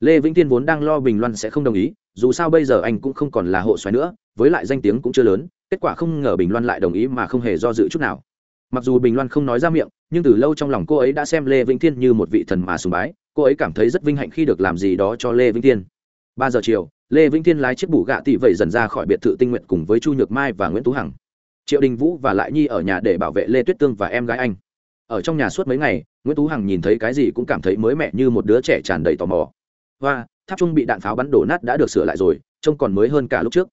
lê vĩnh thiên vốn đang lo bình loan sẽ không đồng ý, dù sao bây giờ anh cũng không còn là hộ xoáy nữa, với lại danh tiếng cũng chưa lớn, kết quả không ngờ bình loan lại đồng ý mà không hề do dự chút nào. Mặc dù bình loan không nói ra miệng, nhưng từ lâu trong lòng cô ấy đã xem lê vĩnh thiên như một vị thần mà sùng bái, cô ấy cảm thấy rất vinh hạnh khi được làm gì đó cho lê vĩnh thiên ba giờ chiều, lê vĩnh thiên lái chiếc bù gạ tỷ vẩy dần ra khỏi biệt thự tinh nguyện cùng với chu nhược mai và nguyễn tú hằng. Triệu đình vũ và lại nhi ở nhà để bảo vệ lê tuyết tương và em gái anh. Ở trong nhà suốt mấy ngày, nguyễn tú hằng nhìn thấy cái gì cũng cảm thấy mới mẻ như một đứa trẻ tràn đầy tò mò và tháp trung bị đạn pháo bắn đổ nát đã được sửa lại rồi trông còn mới hơn cả lúc trước.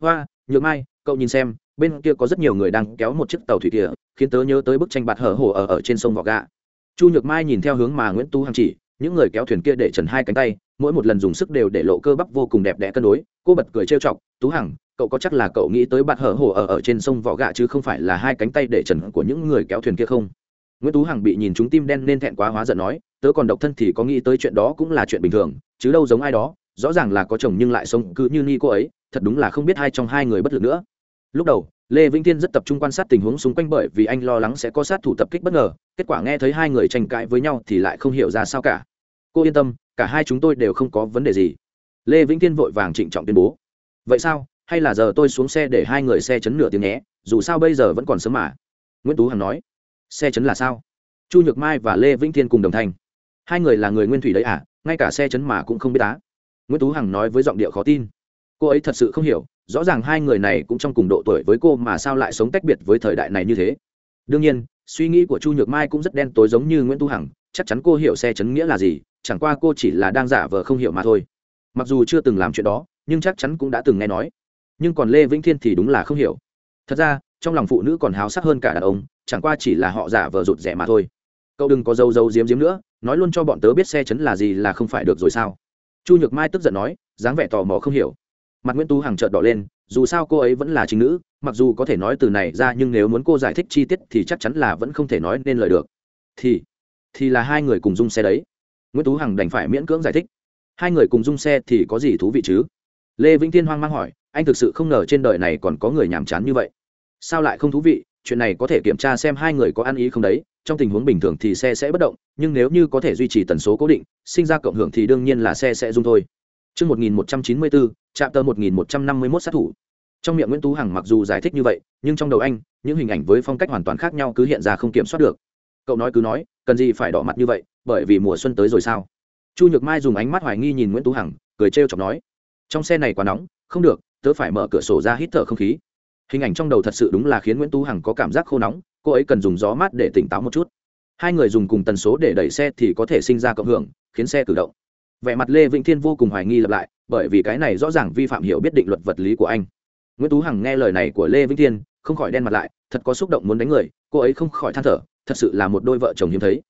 Và nhược mai cậu nhìn xem bên kia có rất nhiều người đang kéo một chiếc tàu thủy kia khiến tớ nhớ tới bức tranh bạt hở hổ ở, ở trên sông vỏ gạ chu nhược mai nhìn theo hướng mà nguyễn Tu hằng chỉ những người kéo thuyền kia để trần hai cánh tay mỗi một lần dùng sức đều để lộ cơ bắp vô cùng đẹp đẽ cân đối cô bật cười trêu chọc tú hằng cậu có chắc là cậu nghĩ tới bạt hở hổ ở ở trên sông vỏ gạ chứ không phải là hai cánh tay để trần của những người kéo thuyền kia không? Nguyễn tú hằng bị nhìn chúng tim đen nên thẹn quá hóa giận nói tớ còn độc thân thì có nghĩ tới chuyện đó cũng là chuyện bình thường, chứ đâu giống ai đó, rõ ràng là có chồng nhưng lại sống cứ như ni cô ấy, thật đúng là không biết hai trong hai người bất lực nữa. Lúc đầu, lê vĩnh thiên rất tập trung quan sát tình huống xung quanh bởi vì anh lo lắng sẽ có sát thủ tập kích bất ngờ, kết quả nghe thấy hai người tranh cãi với nhau thì lại không hiểu ra sao cả. Cô yên tâm, cả hai chúng tôi đều không có vấn đề gì. Lê vĩnh thiên vội vàng trịnh trọng tuyên bố. Vậy sao? Hay là giờ tôi xuống xe để hai người xe chấn nửa tiếng nhé, dù sao bây giờ vẫn còn sớm mà. Nguyễn tú hằng nói. Xe chấn là sao? Chu nhược mai và lê vĩnh thiên cùng đồng thanh hai người là người nguyên thủy đấy à ngay cả xe chấn mà cũng không biết á. Nguyễn tú hằng nói với giọng điệu khó tin. Cô ấy thật sự không hiểu, rõ ràng hai người này cũng trong cùng độ tuổi với cô mà sao lại sống tách biệt với thời đại này như thế. Đương nhiên, suy nghĩ của chu nhược mai cũng rất đen tối giống như nguyễn tú hằng, chắc chắn cô hiểu xe chấn nghĩa là gì, chẳng qua cô chỉ là đang giả vờ không hiểu mà thôi. Mặc dù chưa từng làm chuyện đó, nhưng chắc chắn cũng đã từng nghe nói. Nhưng còn lê vĩnh thiên thì đúng là không hiểu. Thật ra, trong lòng phụ nữ còn háo sắc hơn cả đàn ông, chẳng qua chỉ là họ giả vờ rụt rẻ mà thôi cậu đừng có dâu dâu diếm diếm nữa, nói luôn cho bọn tớ biết xe chấn là gì là không phải được rồi sao? Chu nhược mai tức giận nói, dáng vẻ tò mò không hiểu. Mặt nguyễn tú hằng trợn đỏ lên, dù sao cô ấy vẫn là chính nữ, mặc dù có thể nói từ này ra nhưng nếu muốn cô giải thích chi tiết thì chắc chắn là vẫn không thể nói nên lời được. Thì thì là hai người cùng dung xe đấy. Nguyễn tú hằng đành phải miễn cưỡng giải thích. Hai người cùng dung xe thì có gì thú vị chứ? Lê vĩnh thiên hoang mang hỏi, anh thực sự không ngờ trên đời này còn có người nhàm chán như vậy. Sao lại không thú vị? Chuyện này có thể kiểm tra xem hai người có ăn ý không đấy trong tình huống bình thường thì xe sẽ bất động nhưng nếu như có thể duy trì tần số cố định sinh ra cộng hưởng thì đương nhiên là xe sẽ rung thôi Trước 1194, chạm tờ 1151 sát thủ. Trong miệng Nguyễn Tú Hằng mặc dù giải thích như vậy, nhưng trong đầu anh, những hình ảnh với phong cách hoàn toàn khác nhau cứ hiện ra không kiểm soát được. Cậu nói cứ nói, cần gì phải đỏ mặt như vậy, bởi vì mùa xuân tới rồi sao chu nhược mai dùng ánh mắt hoài nghi nhìn nguyễn tú hằng cười trêu chọc nói trong xe này quá nóng không được tớ phải mở cửa sổ ra hít thở không khí hình ảnh trong đầu thật sự đúng là khiến nguyễn tú hằng có cảm giác khô nóng cô ấy cần dùng gió mát để tỉnh táo một chút. Hai người dùng cùng tần số để đẩy xe thì có thể sinh ra cộng hưởng, khiến xe cử động. Vẻ mặt lê vĩnh thiên vô cùng hoài nghi lặp lại, bởi vì cái này rõ ràng vi phạm hiểu biết định luật vật lý của anh. Nguyễn tú hằng nghe lời này của lê vĩnh thiên, không khỏi đen mặt lại, thật có xúc động muốn đánh người, cô ấy không khỏi than thở, thật sự là một đôi vợ chồng hiếm thấy.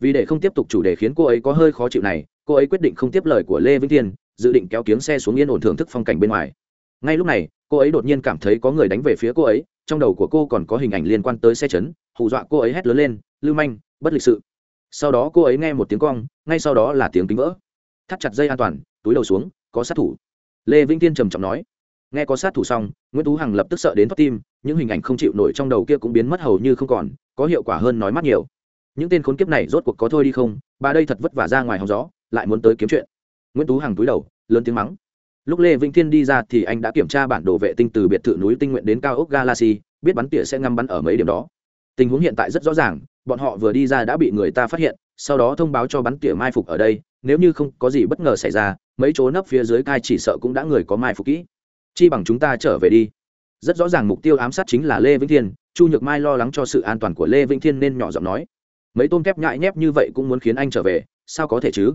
Vì để không tiếp tục chủ đề khiến cô ấy có hơi khó chịu này, cô ấy quyết định không tiếp lời của lê vĩnh thiên, dự định kéo kiếng xe xuống yên ổn thưởng thức phong cảnh bên ngoài ngay lúc này, cô ấy đột nhiên cảm thấy có người đánh về phía cô ấy, trong đầu của cô còn có hình ảnh liên quan tới xe chấn, hù dọa cô ấy hét lớn lên, lưu manh, bất lịch sự. Sau đó cô ấy nghe một tiếng cong, ngay sau đó là tiếng kính vỡ. Thắt chặt dây an toàn, túi đầu xuống, có sát thủ. Lê vĩnh tiên trầm trọng nói, nghe có sát thủ xong, nguyễn tú hằng lập tức sợ đến thoát tim, những hình ảnh không chịu nổi trong đầu kia cũng biến mất hầu như không còn, có hiệu quả hơn nói mắt nhiều. Những tên khốn kiếp này rốt cuộc có thôi đi không? Bà đây thật vất vả ra ngoài hóng gió, lại muốn tới kiếm chuyện. Nguyễn tú hằng túi đầu, lớn tiếng mắng lúc lê vĩnh thiên đi ra thì anh đã kiểm tra bản đồ vệ tinh từ biệt thự núi tinh nguyện đến cao ốc galaxy, biết bắn tỉa sẽ ngắm bắn ở mấy điểm đó. Tình huống hiện tại rất rõ ràng, bọn họ vừa đi ra đã bị người ta phát hiện, sau đó thông báo cho bắn tỉa mai phục ở đây, nếu như không có gì bất ngờ xảy ra, mấy chỗ nấp phía dưới cai chỉ sợ cũng đã người có mai phục kỹ. Chi bằng chúng ta trở về đi. Rất rõ ràng mục tiêu ám sát chính là lê vĩnh thiên, chu nhược mai lo lắng cho sự an toàn của lê vĩnh thiên nên nhỏ giọng nói. Mấy tôm kép nhại nhép như vậy cũng muốn khiến anh trở về, sao có thể chứ?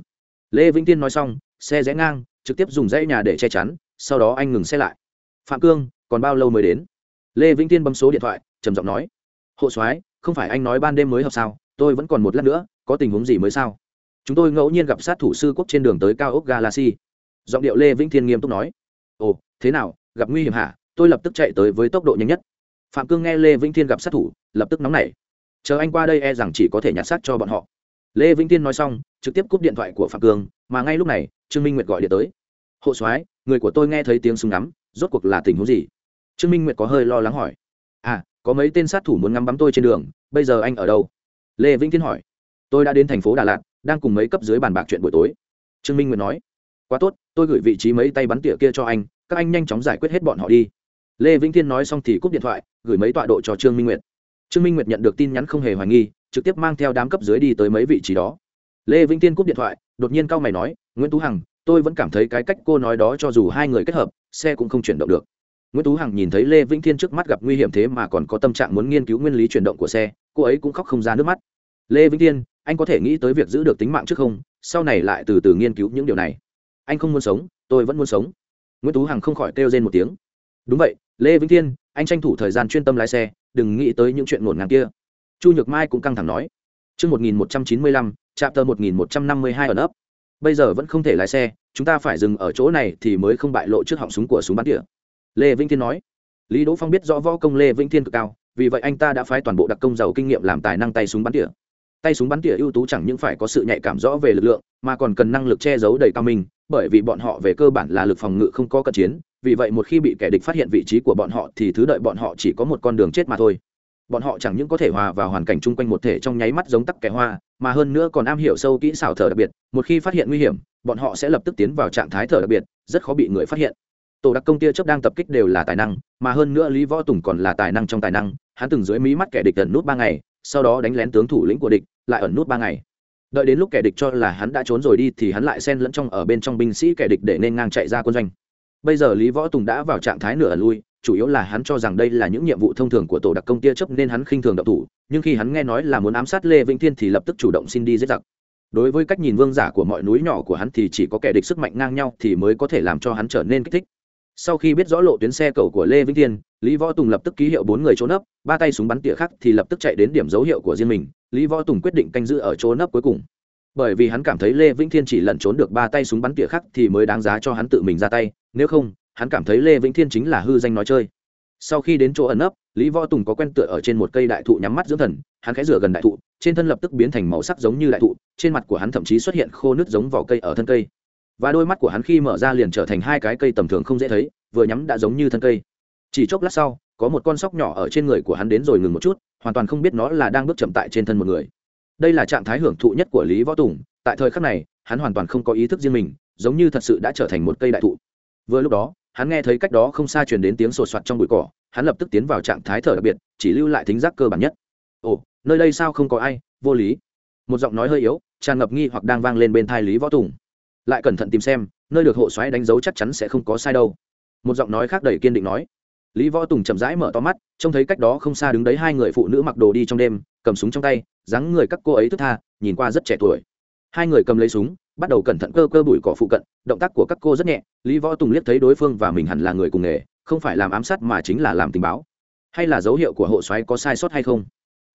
Lê vĩnh thiên nói xong, xe rẽ ngang trực tiếp dùng dãy nhà để che chắn, sau đó anh ngừng xe lại. Phạm cương, còn bao lâu mới đến? Lê vĩnh thiên bấm số điện thoại, trầm giọng nói. Hộ soái, không phải anh nói ban đêm mới hợp sao? Tôi vẫn còn một lát nữa, có tình huống gì mới sao? Chúng tôi ngẫu nhiên gặp sát thủ sư quốc trên đường tới cao ốc galaxy. Giọng điệu lê vĩnh thiên nghiêm túc nói. Ồ, thế nào, gặp nguy hiểm hả? Tôi lập tức chạy tới với tốc độ nhanh nhất. Phạm cương nghe lê vĩnh thiên gặp sát thủ, lập tức nóng nảy. Chờ anh qua đây e rằng chỉ có thể nhặt xác cho bọn họ lê vĩnh thiên nói xong, trực tiếp cúp điện thoại của phạm cương mà ngay lúc này, trương minh nguyệt gọi điện tới. Hộ soái, người của tôi nghe thấy tiếng súng ngắm, rốt cuộc là tình huống gì? Trương minh nguyệt có hơi lo lắng hỏi. À có mấy tên sát thủ muốn ngắm bắn tôi trên đường, bây giờ anh ở đâu? Lê vĩnh thiên hỏi. Tôi đã đến thành phố đà lạt, đang cùng mấy cấp dưới bàn bạc chuyện buổi tối. Trương minh nguyệt nói. Quá tốt, tôi gửi vị trí mấy tay bắn tỉa kia cho anh, các anh nhanh chóng giải quyết hết bọn họ đi. Lê vĩnh thiên nói xong thì cúp điện thoại, gửi mấy tọa độ cho trương minh nguyệt. Trương minh nguyệt nhận được tin nhắn không hề hoài nghi trực tiếp mang theo đám cấp dưới đi tới mấy vị trí đó. Lê vĩnh thiên cúp điện thoại, đột nhiên cao mày nói, nguyễn tú hằng, tôi vẫn cảm thấy cái cách cô nói đó cho dù hai người kết hợp, xe cũng không chuyển động được. Nguyễn tú hằng nhìn thấy lê vĩnh thiên trước mắt gặp nguy hiểm thế mà còn có tâm trạng muốn nghiên cứu nguyên lý chuyển động của xe, cô ấy cũng khóc không ra nước mắt. Lê vĩnh thiên anh có thể nghĩ tới việc giữ được tính mạng trước không? Sau này lại từ từ nghiên cứu những điều này. Anh không muốn sống, tôi vẫn muốn sống. Nguyễn tú hằng không khỏi kêu lên một tiếng. Đúng vậy, lê vĩnh thiên anh tranh thủ thời gian chuyên tâm lái xe, đừng nghĩ tới những chuyện ngổn ngang kia chu nhược mai cũng căng thẳng nói Trước 1195, chapter 1152 ở nấp, Bây giờ vẫn không thể lái xe, chúng ta phải dừng ở chỗ này thì mới không bại lộ trước họng súng của súng bắn tỉa. Lê Vĩnh Thiên nói. Lý Đỗ Phong biết rõ võ công Lê Vĩnh Thiên cực cao, vì vậy anh ta đã phái toàn bộ đặc công giàu kinh nghiệm làm tài năng tay súng bắn tỉa. Tay súng bắn tỉa ưu tú chẳng những phải có sự nhạy cảm rõ về lực lượng, mà còn cần năng lực che giấu đầy cao mình, bởi vì bọn họ về cơ bản là lực phòng ngự không có cận chiến, vì vậy một khi bị kẻ địch phát hiện vị trí của bọn họ thì thứ đợi bọn họ chỉ có một con đường chết mà thôi bọn họ chẳng những có thể hòa vào hoàn cảnh chung quanh một thể trong nháy mắt giống tắc kẻ hoa, mà hơn nữa còn am hiểu sâu kỹ xảo thở đặc biệt, một khi phát hiện nguy hiểm, bọn họ sẽ lập tức tiến vào trạng thái thở đặc biệt, rất khó bị người phát hiện. Tổ đặc công tia chấp đang tập kích đều là tài năng, mà hơn nữa lý võ tùng còn là tài năng trong tài năng, hắn từng dưới mí mắt kẻ địch ẩn nút ba ngày, sau đó đánh lén tướng thủ lĩnh của địch, lại ẩn nút ba ngày. Đợi đến lúc kẻ địch cho là hắn đã trốn rồi đi thì hắn lại xen lẫn trong ở bên trong binh sĩ kẻ địch để nên ngang chạy ra quân doanh. Bây giờ lý võ tùng đã vào trạng thái nửa lui chủ yếu là hắn cho rằng đây là những nhiệm vụ thông thường của tổ đặc công tia chấp nên hắn khinh thường độc thủ, nhưng khi hắn nghe nói là muốn ám sát lê vĩnh thiên thì lập tức chủ động xin đi giết giặc. Đối với cách nhìn vương giả của mọi núi nhỏ của hắn thì chỉ có kẻ địch sức mạnh ngang nhau thì mới có thể làm cho hắn trở nên kích thích. Sau khi biết rõ lộ tuyến xe cầu của lê vĩnh thiên, lý võ tùng lập tức ký hiệu bốn người trốn nấp ba tay súng bắn tỉa khác thì lập tức chạy đến điểm dấu hiệu của riêng mình, lý võ tùng quyết định canh giữ ở chỗ nấp cuối cùng. Bởi vì hắn cảm thấy lê vĩnh thiên chỉ lẩn trốn được ba tay súng bắn tỉa khác thì mới đáng giá cho hắn tự mình ra tay, nếu không hắn cảm thấy lê vĩnh thiên chính là hư danh nói chơi. Sau khi đến chỗ ẩn nấp, lý võ tùng có quen tựa ở trên một cây đại thụ nhắm mắt dưỡng thần, hắn khẽ rửa gần đại thụ, trên thân lập tức biến thành màu sắc giống như đại thụ, trên mặt của hắn thậm chí xuất hiện khô nước giống vỏ cây ở thân cây. Và đôi mắt của hắn khi mở ra liền trở thành hai cái cây tầm thường không dễ thấy, vừa nhắm đã giống như thân cây. Chỉ chốc lát sau, có một con sóc nhỏ ở trên người của hắn đến rồi ngừng một chút, hoàn toàn không biết nó là đang bước chậm tại trên thân một người. Đây là trạng thái hưởng thụ nhất của lý võ tùng, tại thời khắc này, hắn hoàn toàn không có ý thức riêng mình, giống như thật sự đã trở thành một cây đại thụ. Vừa lúc đó hắn nghe thấy cách đó không xa truyền đến tiếng sột soạt trong bụi cỏ, hắn lập tức tiến vào trạng thái thở đặc biệt, chỉ lưu lại thính giác cơ bản nhất. Ồ, nơi đây sao không có ai? Vô lý. Một giọng nói hơi yếu, tràn ngập nghi hoặc đang vang lên bên thai lý võ tùng. Lại cẩn thận tìm xem, nơi được hộ xoáy đánh dấu chắc chắn sẽ không có sai đâu. Một giọng nói khác đầy kiên định nói. Lý võ tùng chậm rãi mở to mắt, trông thấy cách đó không xa đứng đấy hai người phụ nữ mặc đồ đi trong đêm, cầm súng trong tay, dáng người các cô ấy thức tha, nhìn qua rất trẻ tuổi hai người cầm lấy súng, bắt đầu cẩn thận cơ cơ bụi cỏ phụ cận, động tác của các cô rất nhẹ, lý võ tùng liếc thấy đối phương và mình hẳn là người cùng nghề, không phải làm ám sát mà chính là làm tình báo. Hay là dấu hiệu của hộ xoáy có sai sót hay không?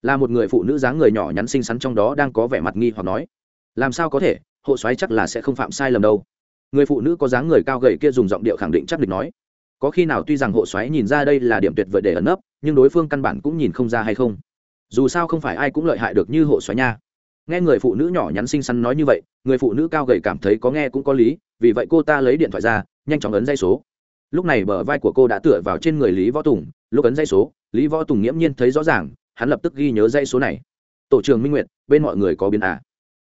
Là một người phụ nữ dáng người nhỏ nhắn xinh xắn trong đó đang có vẻ mặt nghi hoặc nói. Làm sao có thể, hộ xoáy chắc là sẽ không phạm sai lầm đâu. Người phụ nữ có dáng người cao gầy kia dùng giọng điệu khẳng định chắc định nói. Có khi nào tuy rằng hộ xoáy nhìn ra đây là điểm tuyệt vời để ẩn nấp, nhưng đối phương căn bản cũng nhìn không ra hay không. Dù sao không phải ai cũng lợi hại được như hộ xoáy nha nghe người phụ nữ nhỏ nhắn xinh xắn nói như vậy, người phụ nữ cao gầy cảm thấy có nghe cũng có lý, vì vậy cô ta lấy điện thoại ra, nhanh chóng ấn dây số. Lúc này bờ vai của cô đã tựa vào trên người lý võ tùng, lúc ấn dây số, lý võ tùng nghiễm nhiên thấy rõ ràng, hắn lập tức ghi nhớ dây số này. Tổ trưởng minh nguyệt, bên mọi người có biến à.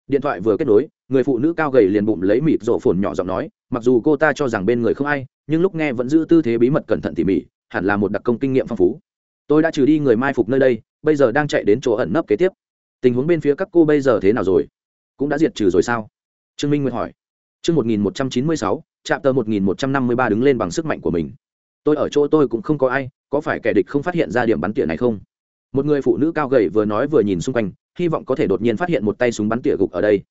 điện thoại vừa kết nối, người phụ nữ cao gầy liền bụng lấy mịt rổ phồn nhỏ giọng nói, mặc dù cô ta cho rằng bên người không ai, nhưng lúc nghe vẫn giữ tư thế bí mật cẩn thận tỉ mỉ, hẳn là một đặc công kinh nghiệm phong phú. Tôi đã trừ đi người mai phục nơi đây, bây giờ đang chạy đến chỗ ẩn nấp kế tiếp tình huống bên phía các cô bây giờ thế nào rồi? Cũng đã diệt trừ rồi sao? Trương minh nguyệt hỏi. Chương một nghìn một trăm chín mươi sáu trạm tờ một nghìn một trăm năm mươi ba đứng lên bằng sức mạnh của mình. Tôi ở chỗ tôi cũng không có ai, có phải kẻ địch không phát hiện ra điểm bắn tỉa này không? Một người phụ nữ cao gầy vừa nói vừa nhìn xung quanh, hy vọng có thể đột nhiên phát hiện một tay súng bắn tỉa gục ở đây.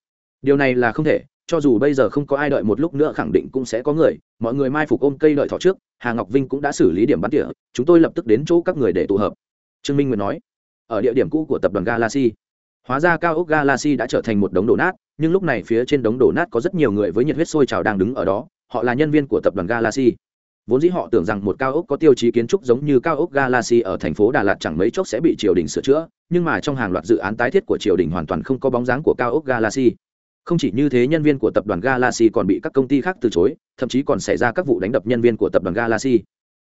Điều này là không thể, cho dù bây giờ không có ai đợi một lúc nữa khẳng định cũng sẽ có người. Mọi người mai phục ôm cây đợi thọ trước, hà ngọc vinh cũng đã xử lý điểm bắn tỉa, chúng tôi lập tức đến chỗ các người để tụ hợp. Trương minh nguyệt nói. Ở địa điểm cũ của tập đoàn galaxy hóa ra cao ốc galaxy đã trở thành một đống đổ nát, nhưng lúc này phía trên đống đổ nát có rất nhiều người với nhiệt huyết sôi trào đang đứng ở đó, họ là nhân viên của tập đoàn galaxy. Vốn dĩ họ tưởng rằng một cao ốc có tiêu chí kiến trúc giống như cao ốc galaxy ở thành phố đà lạt chẳng mấy chốc sẽ bị triều đình sửa chữa, nhưng mà trong hàng loạt dự án tái thiết của triều đình hoàn toàn không có bóng dáng của cao ốc galaxy. Không chỉ như thế, nhân viên của tập đoàn galaxy còn bị các công ty khác từ chối, thậm chí còn xảy ra các vụ đánh đập nhân viên của tập đoàn galaxy.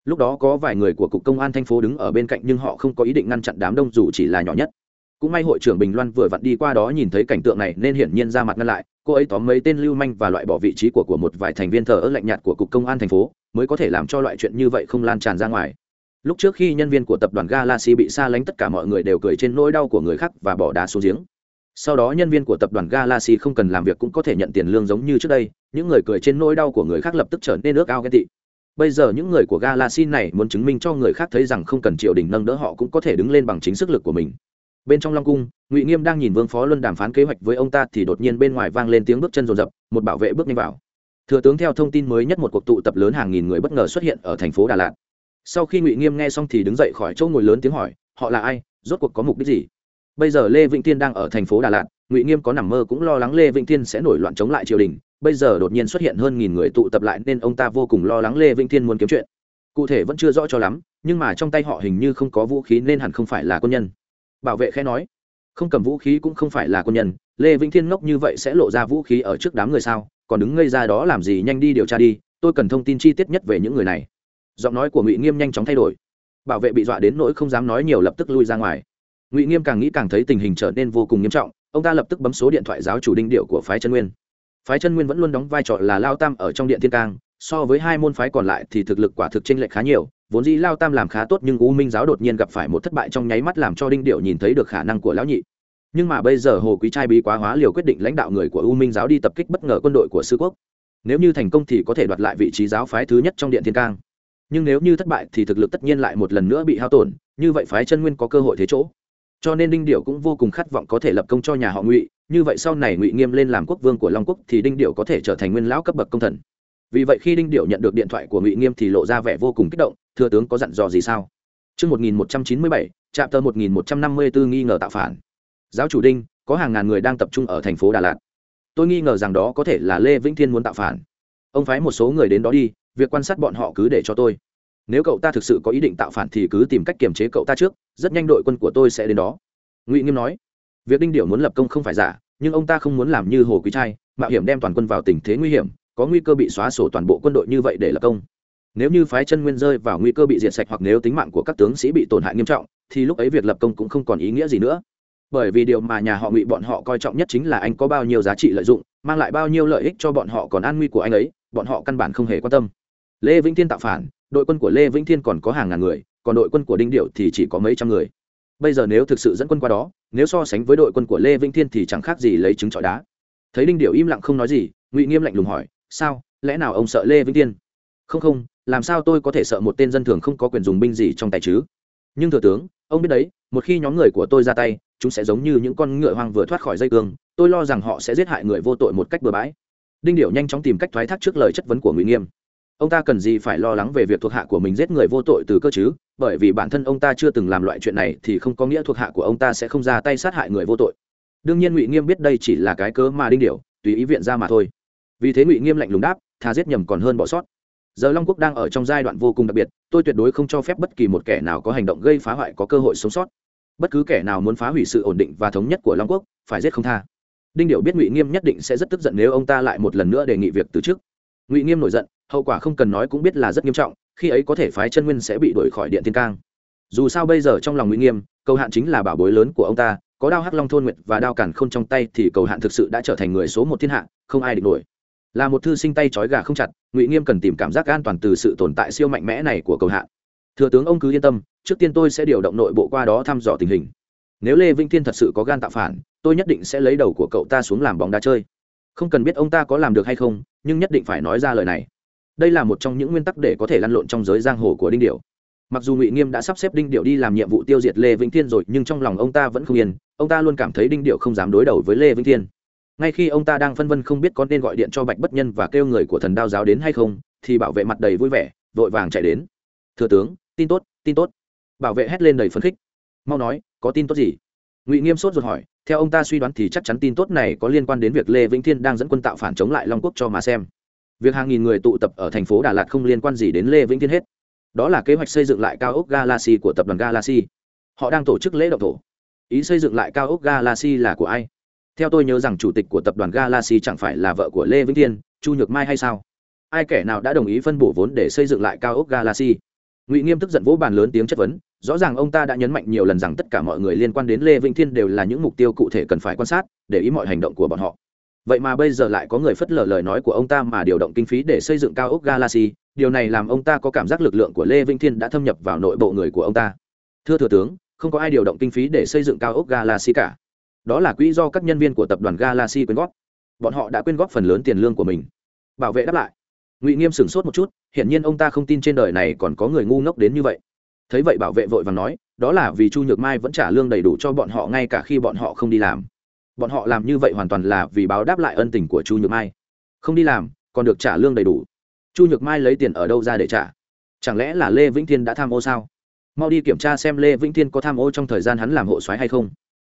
Lúc đó có vài người của cục công an thành phố đứng ở bên cạnh nhưng họ không có ý định ngăn chặn đám đông dù chỉ là nhỏ nhất cũng may hội trưởng bình loan vừa vặn đi qua đó nhìn thấy cảnh tượng này nên hiển nhiên ra mặt ngăn lại. Cô ấy tóm mấy tên lưu manh và loại bỏ vị trí của của một vài thành viên thờ ơ lạnh nhạt của cục công an thành phố, mới có thể làm cho loại chuyện như vậy không lan tràn ra ngoài. Lúc trước khi nhân viên của tập đoàn galaxy bị xa lánh, tất cả mọi người đều cười trên nỗi đau của người khác và bỏ đá xuống giếng. Sau đó nhân viên của tập đoàn galaxy không cần làm việc cũng có thể nhận tiền lương giống như trước đây, những người cười trên nỗi đau của người khác lập tức trở nên ước ao ghen tị. Bây giờ những người của galaxy này muốn chứng minh cho người khác thấy rằng không cần triều đình nâng đỡ họ cũng có thể đứng lên bằng chính sức lực của mình bên trong long cung, ngụy nghiêm đang nhìn vương phó luân đàm phán kế hoạch với ông ta thì đột nhiên bên ngoài vang lên tiếng bước chân rồn rập, một bảo vệ bước nhanh vào. Thừa tướng theo thông tin mới nhất một cuộc tụ tập lớn hàng nghìn người bất ngờ xuất hiện ở thành phố đà lạt. Sau khi ngụy nghiêm nghe xong thì đứng dậy khỏi chỗ ngồi lớn tiếng hỏi, họ là ai? Rốt cuộc có mục đích gì? Bây giờ lê vĩnh tiên đang ở thành phố đà lạt, ngụy nghiêm có nằm mơ cũng lo lắng lê vĩnh tiên sẽ nổi loạn chống lại triều đình. Bây giờ đột nhiên xuất hiện hơn nghìn người tụ tập lại nên ông ta vô cùng lo lắng lê vĩnh tiên muốn kiếm chuyện. Cụ thể vẫn chưa rõ cho lắm, nhưng mà trong tay họ hình như không có vũ khí nên hẳn không phải là quân nhân bảo vệ khẽ nói, không cầm vũ khí cũng không phải là quân nhân, lê vĩnh thiên ngốc như vậy sẽ lộ ra vũ khí ở trước đám người sao? Còn đứng ngây ra đó làm gì nhanh đi điều tra đi, tôi cần thông tin chi tiết nhất về những người này. Giọng nói của ngụy nghiêm nhanh chóng thay đổi. Bảo vệ bị dọa đến nỗi không dám nói nhiều lập tức lui ra ngoài. Ngụy nghiêm càng nghĩ càng thấy tình hình trở nên vô cùng nghiêm trọng, ông ta lập tức bấm số điện thoại giáo chủ đinh điệu của phái chân nguyên. Phái chân nguyên vẫn luôn đóng vai trò là lao tam ở trong điện thiên cang, so với hai môn phái còn lại thì thực lực quả thực tranh lệch khá nhiều vốn dĩ lao tam làm khá tốt nhưng u minh giáo đột nhiên gặp phải một thất bại trong nháy mắt làm cho đinh điệu nhìn thấy được khả năng của lão nhị. Nhưng mà bây giờ hồ quý trai bí quá hóa liều quyết định lãnh đạo người của u minh giáo đi tập kích bất ngờ quân đội của sư quốc. Nếu như thành công thì có thể đoạt lại vị trí giáo phái thứ nhất trong điện thiên cang. Nhưng nếu như thất bại thì thực lực tất nhiên lại một lần nữa bị hao tổn, như vậy phái chân nguyên có cơ hội thế chỗ. Cho nên đinh điệu cũng vô cùng khát vọng có thể lập công cho nhà họ ngụy, như vậy sau này ngụy nghiêm lên làm quốc vương của long quốc thì đinh điệu có thể trở thành nguyên lão cấp bậc công thần vì vậy khi đinh điệu nhận được điện thoại của ngụy nghiêm thì lộ ra vẻ vô cùng kích động thưa tướng có dặn dò gì sao Trước 1197, trạm tờ 1154 nghi ngờ tạo phản. Giáo chủ Đinh, có hàng ngàn người đang tập trung ở thành phố Đà Lạt. Tôi nghi ngờ rằng đó có thể là Lê Vĩnh Thiên muốn tạo phản. Ông phái một số người đến đó đi, việc quan sát bọn họ cứ để cho tôi. Nếu cậu ta thực sự có ý định tạo phản thì cứ tìm cách kiềm chế cậu ta trước, rất nhanh đội quân của tôi sẽ đến đó. Ngụy Nghiêm nói, việc Đinh Điểu muốn lập công không phải giả, nhưng ông ta không muốn làm như Hồ Quý Trai, mạo hiểm đem toàn quân vào tình thế nguy hiểm, có nguy cơ bị xóa sổ toàn bộ quân đội như vậy để lập công. Nếu như phái chân nguyên rơi vào nguy cơ bị diệt sạch hoặc nếu tính mạng của các tướng sĩ bị tổn hại nghiêm trọng, thì lúc ấy việc lập công cũng không còn ý nghĩa gì nữa. Bởi vì điều mà nhà họ ngụy bọn họ coi trọng nhất chính là anh có bao nhiêu giá trị lợi dụng, mang lại bao nhiêu lợi ích cho bọn họ còn an nguy của anh ấy, bọn họ căn bản không hề quan tâm. Lê vĩnh thiên tạo phản, đội quân của lê vĩnh thiên còn có hàng ngàn người, còn đội quân của đinh điệu thì chỉ có mấy trăm người. Bây giờ nếu thực sự dẫn quân qua đó, nếu so sánh với đội quân của lê vĩnh thiên thì chẳng khác gì lấy trứng trọi đá. Thấy đinh điệu im lặng không nói gì, ngụy nghiêm lạnh lùng hỏi sao? Lẽ nào ông sợ lê vĩnh thiên không không, làm sao tôi có thể sợ một tên dân thường không có quyền dùng binh gì trong tay chứ? Nhưng thừa tướng, ông biết đấy, một khi nhóm người của tôi ra tay, chúng sẽ giống như những con ngựa hoang vừa thoát khỏi dây cương, tôi lo rằng họ sẽ giết hại người vô tội một cách bừa bãi. Đinh Điểu nhanh chóng tìm cách thoái thác trước lời chất vấn của ngụy nghiêm. Ông ta cần gì phải lo lắng về việc thuộc hạ của mình giết người vô tội từ cơ chứ? Bởi vì bản thân ông ta chưa từng làm loại chuyện này thì không có nghĩa thuộc hạ của ông ta sẽ không ra tay sát hại người vô tội. Đương nhiên ngụy nghiêm biết đây chỉ là cái cớ mà đinh Điểu tùy ý viện ra mà thôi vì thế ngụy nghiêm lạnh lùng đáp thà giết nhầm còn hơn bỏ sót. Giờ long quốc đang ở trong giai đoạn vô cùng đặc biệt, tôi tuyệt đối không cho phép bất kỳ một kẻ nào có hành động gây phá hoại có cơ hội sống sót. Bất cứ kẻ nào muốn phá hủy sự ổn định và thống nhất của long quốc, phải giết không tha. Đinh điệu biết ngụy nghiêm nhất định sẽ rất tức giận nếu ông ta lại một lần nữa đề nghị việc từ chức. Ngụy nghiêm nổi giận, hậu quả không cần nói cũng biết là rất nghiêm trọng, khi ấy có thể phái chân nguyên sẽ bị đuổi khỏi điện thiên cang. Dù sao bây giờ trong lòng ngụy nghiêm, cầu hạn chính là bảo bối lớn của ông ta, có đao hắc long thôn nguyệt và đao cản k h ô n trong tay thì cầu hạn thực sự đã trở thành người số một thiên hạ, không ai địch nổi là một thư sinh tay trói gà không chặt, ngụy nghiêm cần tìm cảm giác an toàn từ sự tồn tại siêu mạnh mẽ này của cầu hạ. thừa tướng, ông cứ yên tâm, trước tiên tôi sẽ điều động nội bộ qua đó thăm dò tình hình. Nếu lê vĩnh thiên thật sự có gan tạo phản, tôi nhất định sẽ lấy đầu của cậu ta xuống làm bóng đá chơi. Không cần biết ông ta có làm được hay không, nhưng nhất định phải nói ra lời này. Đây là một trong những nguyên tắc để có thể lăn lộn trong giới giang hồ của đinh điệu mặc dù ngụy nghiêm đã sắp xếp đinh điệu đi làm nhiệm vụ tiêu diệt lê vĩnh thiên rồi, nhưng trong lòng ông ta vẫn không yên. Ông ta luôn cảm thấy đinh điệu không dám đối đầu với lê vĩnh thiên ngay khi ông ta đang phân vân không biết có nên gọi điện cho bạch bất nhân và kêu người của thần đao giáo đến hay không, thì bảo vệ mặt đầy vui vẻ, vội vàng chạy đến. Thừa tướng, tin tốt tin tốt. Bảo vệ hét lên đầy phấn khích. Mau nói, có tin tốt gì? Ngụy nghiêm sốt ruột hỏi, theo ông ta suy đoán thì chắc chắn tin tốt này có liên quan đến việc lê vĩnh thiên đang dẫn quân tạo phản chống lại long quốc cho mà xem. Việc hàng nghìn người tụ tập ở thành phố đà lạt không liên quan gì đến lê vĩnh thiên hết. Đó là kế hoạch xây dựng lại cao ốc galaxy của tập đoàn galaxy. Họ đang tổ chức lễ động thổ. Ý xây dựng lại cao ốc galaxy là của ai? Theo tôi nhớ rằng chủ tịch của tập đoàn galaxy chẳng phải là vợ của lê vĩnh thiên, chu nhược mai hay sao? Ai kẻ nào đã đồng ý phân bổ vốn để xây dựng lại cao ốc galaxy? Ngụy nghiêm tức giận vỗ bàn lớn tiếng chất vấn, rõ ràng ông ta đã nhấn mạnh nhiều lần rằng tất cả mọi người liên quan đến lê vĩnh thiên đều là những mục tiêu cụ thể cần phải quan sát, để ý mọi hành động của bọn họ. Vậy mà bây giờ lại có người phất lờ lời nói của ông ta mà điều động kinh phí để xây dựng cao ốc galaxy, điều này làm ông ta có cảm giác lực lượng của lê vĩnh thiên đã thâm nhập vào nội bộ người của ông ta. Thưa thừa tướng, không có ai điều động kinh phí để xây dựng cao ốc galaxy cả đó là quỹ do các nhân viên của tập đoàn galaxy quyên góp. Bọn họ đã quyên góp phần lớn tiền lương của mình. Bảo vệ đáp lại. Ngụy nghiêm sửng sốt một chút, hiển nhiên ông ta không tin trên đời này còn có người ngu ngốc đến như vậy. Thấy vậy bảo vệ vội và nói, đó là vì chu nhược mai vẫn trả lương đầy đủ cho bọn họ ngay cả khi bọn họ không đi làm. Bọn họ làm như vậy hoàn toàn là vì báo đáp lại ân tình của chu nhược mai. Không đi làm, còn được trả lương đầy đủ. Chu nhược mai lấy tiền ở đâu ra để trả? Chẳng lẽ là lê vĩnh thiên đã tham ô sao? Mau đi kiểm tra xem lê vĩnh thiên có tham ô trong thời gian hắn làm hộ soái hay không.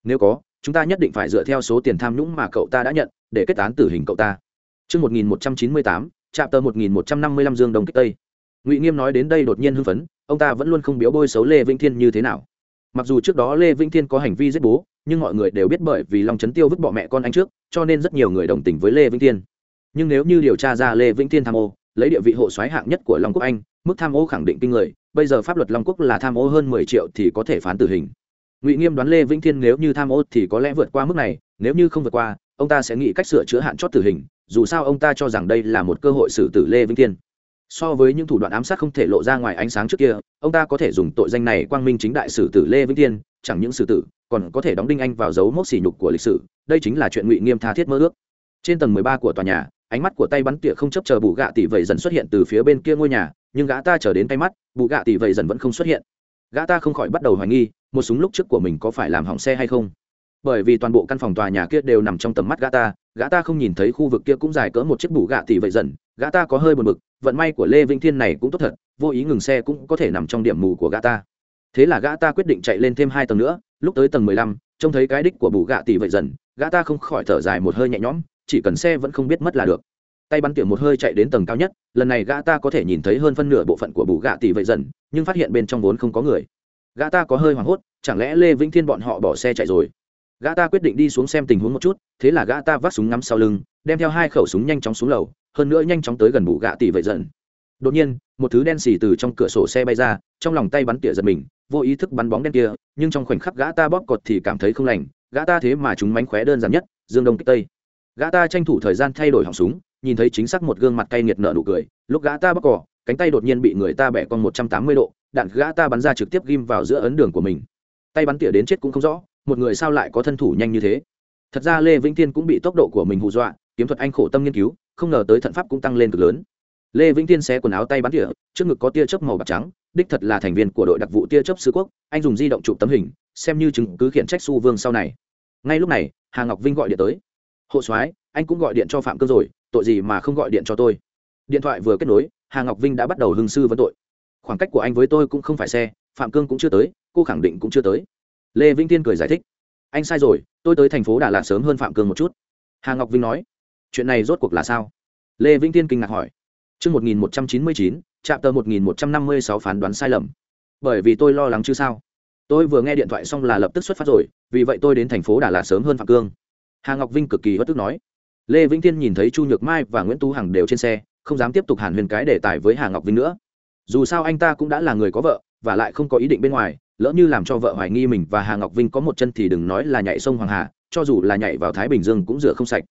Nếu có chúng ta nhất định phải dựa theo số tiền tham nhũng mà cậu ta đã nhận để kết án tử hình cậu ta Trước 1198, chạm tờ 1155 dương đồng kích tây. Ngụy Nghiêm nói đến đây đột nhiên hưng phấn, ông ta vẫn luôn không biếu bôi xấu Lê Vĩnh Thiên như thế nào. Mặc dù trước đó Lê Vĩnh Thiên có hành vi giết bố, nhưng mọi người đều biết bởi vì Long Chấn Tiêu vứt bỏ mẹ con anh trước, cho nên rất nhiều người đồng tình với Lê Vĩnh Thiên. Nhưng nếu như điều tra ra Lê Vĩnh Thiên tham ô, lấy địa vị hộ soái hạng nhất của Long Quốc Anh, mức tham ô khẳng định kinh người, bây giờ pháp luật Long Quốc là tham ô hơn 10 triệu thì có thể phán tử hình. Ngụy Nghiêm đoán Lê Vĩnh Thiên nếu như tham ô thì có lẽ vượt qua mức này, nếu như không vượt qua, ông ta sẽ nghĩ cách sửa chữa hạn chót tử hình, dù sao ông ta cho rằng đây là một cơ hội xử tử lê vĩnh thiên. So với những thủ đoạn ám sát không thể lộ ra ngoài ánh sáng trước kia ông ta có thể dùng tội danh này quang minh chính đại xử tử lê vĩnh thiên chẳng những xử tử còn có thể đóng đinh anh vào dấu mốc sỉ nhục của lịch sử đây chính là chuyện ngụy nghiêm tha thiết mơ ước. Trên tầng mười ba của tòa nhà ánh mắt của tay bắn tỉa không chấp chờ bù gạ tỷ vầy dần xuất hiện từ phía bên kia ngôi nhà nhưng gã ta chờ đến tay mắt bù gạ tỷ vầy dần vẫn không xuất hiện gã ta không khỏi bắt đầu hoài nghi, một súng lúc trước của mình có phải làm hỏng xe hay không? Bởi vì toàn bộ căn phòng tòa nhà kia đều nằm trong tầm mắt gã ta gã ta không nhìn thấy khu vực kia cũng dài cỡ một chiếc bù gạ tỷ vậy dần, gã ta có hơi buồn bực, vận may của lê vĩnh thiên này cũng tốt thật, vô ý ngừng xe cũng có thể nằm trong điểm mù của gã ta. Thế là gã ta quyết định chạy lên thêm hai tầng nữa, lúc tới tầng mười lăm, trông thấy cái đích của bù gạ tỷ vậy dần, gã ta không khỏi thở dài một hơi nhẹ nhõm, chỉ cần xe vẫn không biết mất là được tay bắn tiệm một hơi chạy đến tầng cao nhất, lần này gã ta có thể nhìn thấy hơn phân nửa bộ phận của bù gạ tỷ vậy dần, nhưng phát hiện bên trong vốn không có người. Gã ta có hơi hoảng hốt, chẳng lẽ lê vĩnh thiên bọn họ bỏ xe chạy rồi? Gã ta quyết định đi xuống xem tình huống một chút, thế là gã ta vác súng ngắm sau lưng, đem theo hai khẩu súng nhanh chóng xuống lầu, hơn nữa nhanh chóng tới gần bù gạ tỷ vậy dần. Đột nhiên, một thứ đen xì từ trong cửa sổ xe bay ra, trong lòng tay bắn tỉa giật mình, vô ý thức bắn bóng đen kia, nhưng trong khoảnh khắc gã ta bóp cọt thì cảm thấy không lành, gã ta thế mà chúng mánh khóe đơn giản nhất, dương đông kích tây gã ta tranh thủ thời gian thay đổi họng súng, nhìn thấy chính xác một gương mặt cay nghiệt nở nụ cười, lúc gã ta bóc cỏ, cánh tay đột nhiên bị người ta bẻ con một trăm tám mươi độ, đạn gã ta bắn ra trực tiếp ghim vào giữa ấn đường của mình. Tay bắn tỉa đến chết cũng không rõ, một người sao lại có thân thủ nhanh như thế? Thật ra lê vĩnh thiên cũng bị tốc độ của mình hù dọa, kiếm thuật anh khổ tâm nghiên cứu, không ngờ tới thận pháp cũng tăng lên cực lớn. Lê vĩnh thiên xé quần áo tay bắn tỉa, trước ngực có tia chớp màu bạc trắng, đích thật là thành viên của đội đặc vụ tia chớp sứ quốc, anh dùng di động chụp tấm hình, xem như chứng cứ khiển trách su vương sau này. Ngay lúc này, hà ngọc vinh gọi điện tới hộ soái anh cũng gọi điện cho phạm cương rồi tội gì mà không gọi điện cho tôi? Điện thoại vừa kết nối hà ngọc vinh đã bắt đầu hưng sư vấn tội. Khoảng cách của anh với tôi cũng không phải xe phạm cương cũng chưa tới cô khẳng định cũng chưa tới. Lê vĩnh tiên cười giải thích. Anh sai rồi tôi tới thành phố đà lạt sớm hơn phạm cương một chút. Hà ngọc vinh nói. Chuyện này rốt cuộc là sao? Lê vĩnh tiên kinh ngạc hỏi. Trước 1199, chạm tờ 1156 phán đoán sai lầm. Bởi vì tôi lo lắng chứ sao. Tôi vừa nghe điện thoại xong là lập tức xuất phát rồi, vì vậy tôi đến thành phố Đà Lạt sớm hơn Phạm Cương. Hà Ngọc Vinh cực kỳ bất tức nói. Lê Vĩnh Thiên nhìn thấy Chu Nhược Mai và Nguyễn Tú Hằng đều trên xe, không dám tiếp tục hàn huyền cái đề tài với Hà Ngọc Vinh nữa. Dù sao anh ta cũng đã là người có vợ, và lại không có ý định bên ngoài, lỡ như làm cho vợ hoài nghi mình và Hà Ngọc Vinh có một chân thì đừng nói là nhảy sông Hoàng Hà, cho dù là nhảy vào Thái Bình Dương cũng rửa không sạch.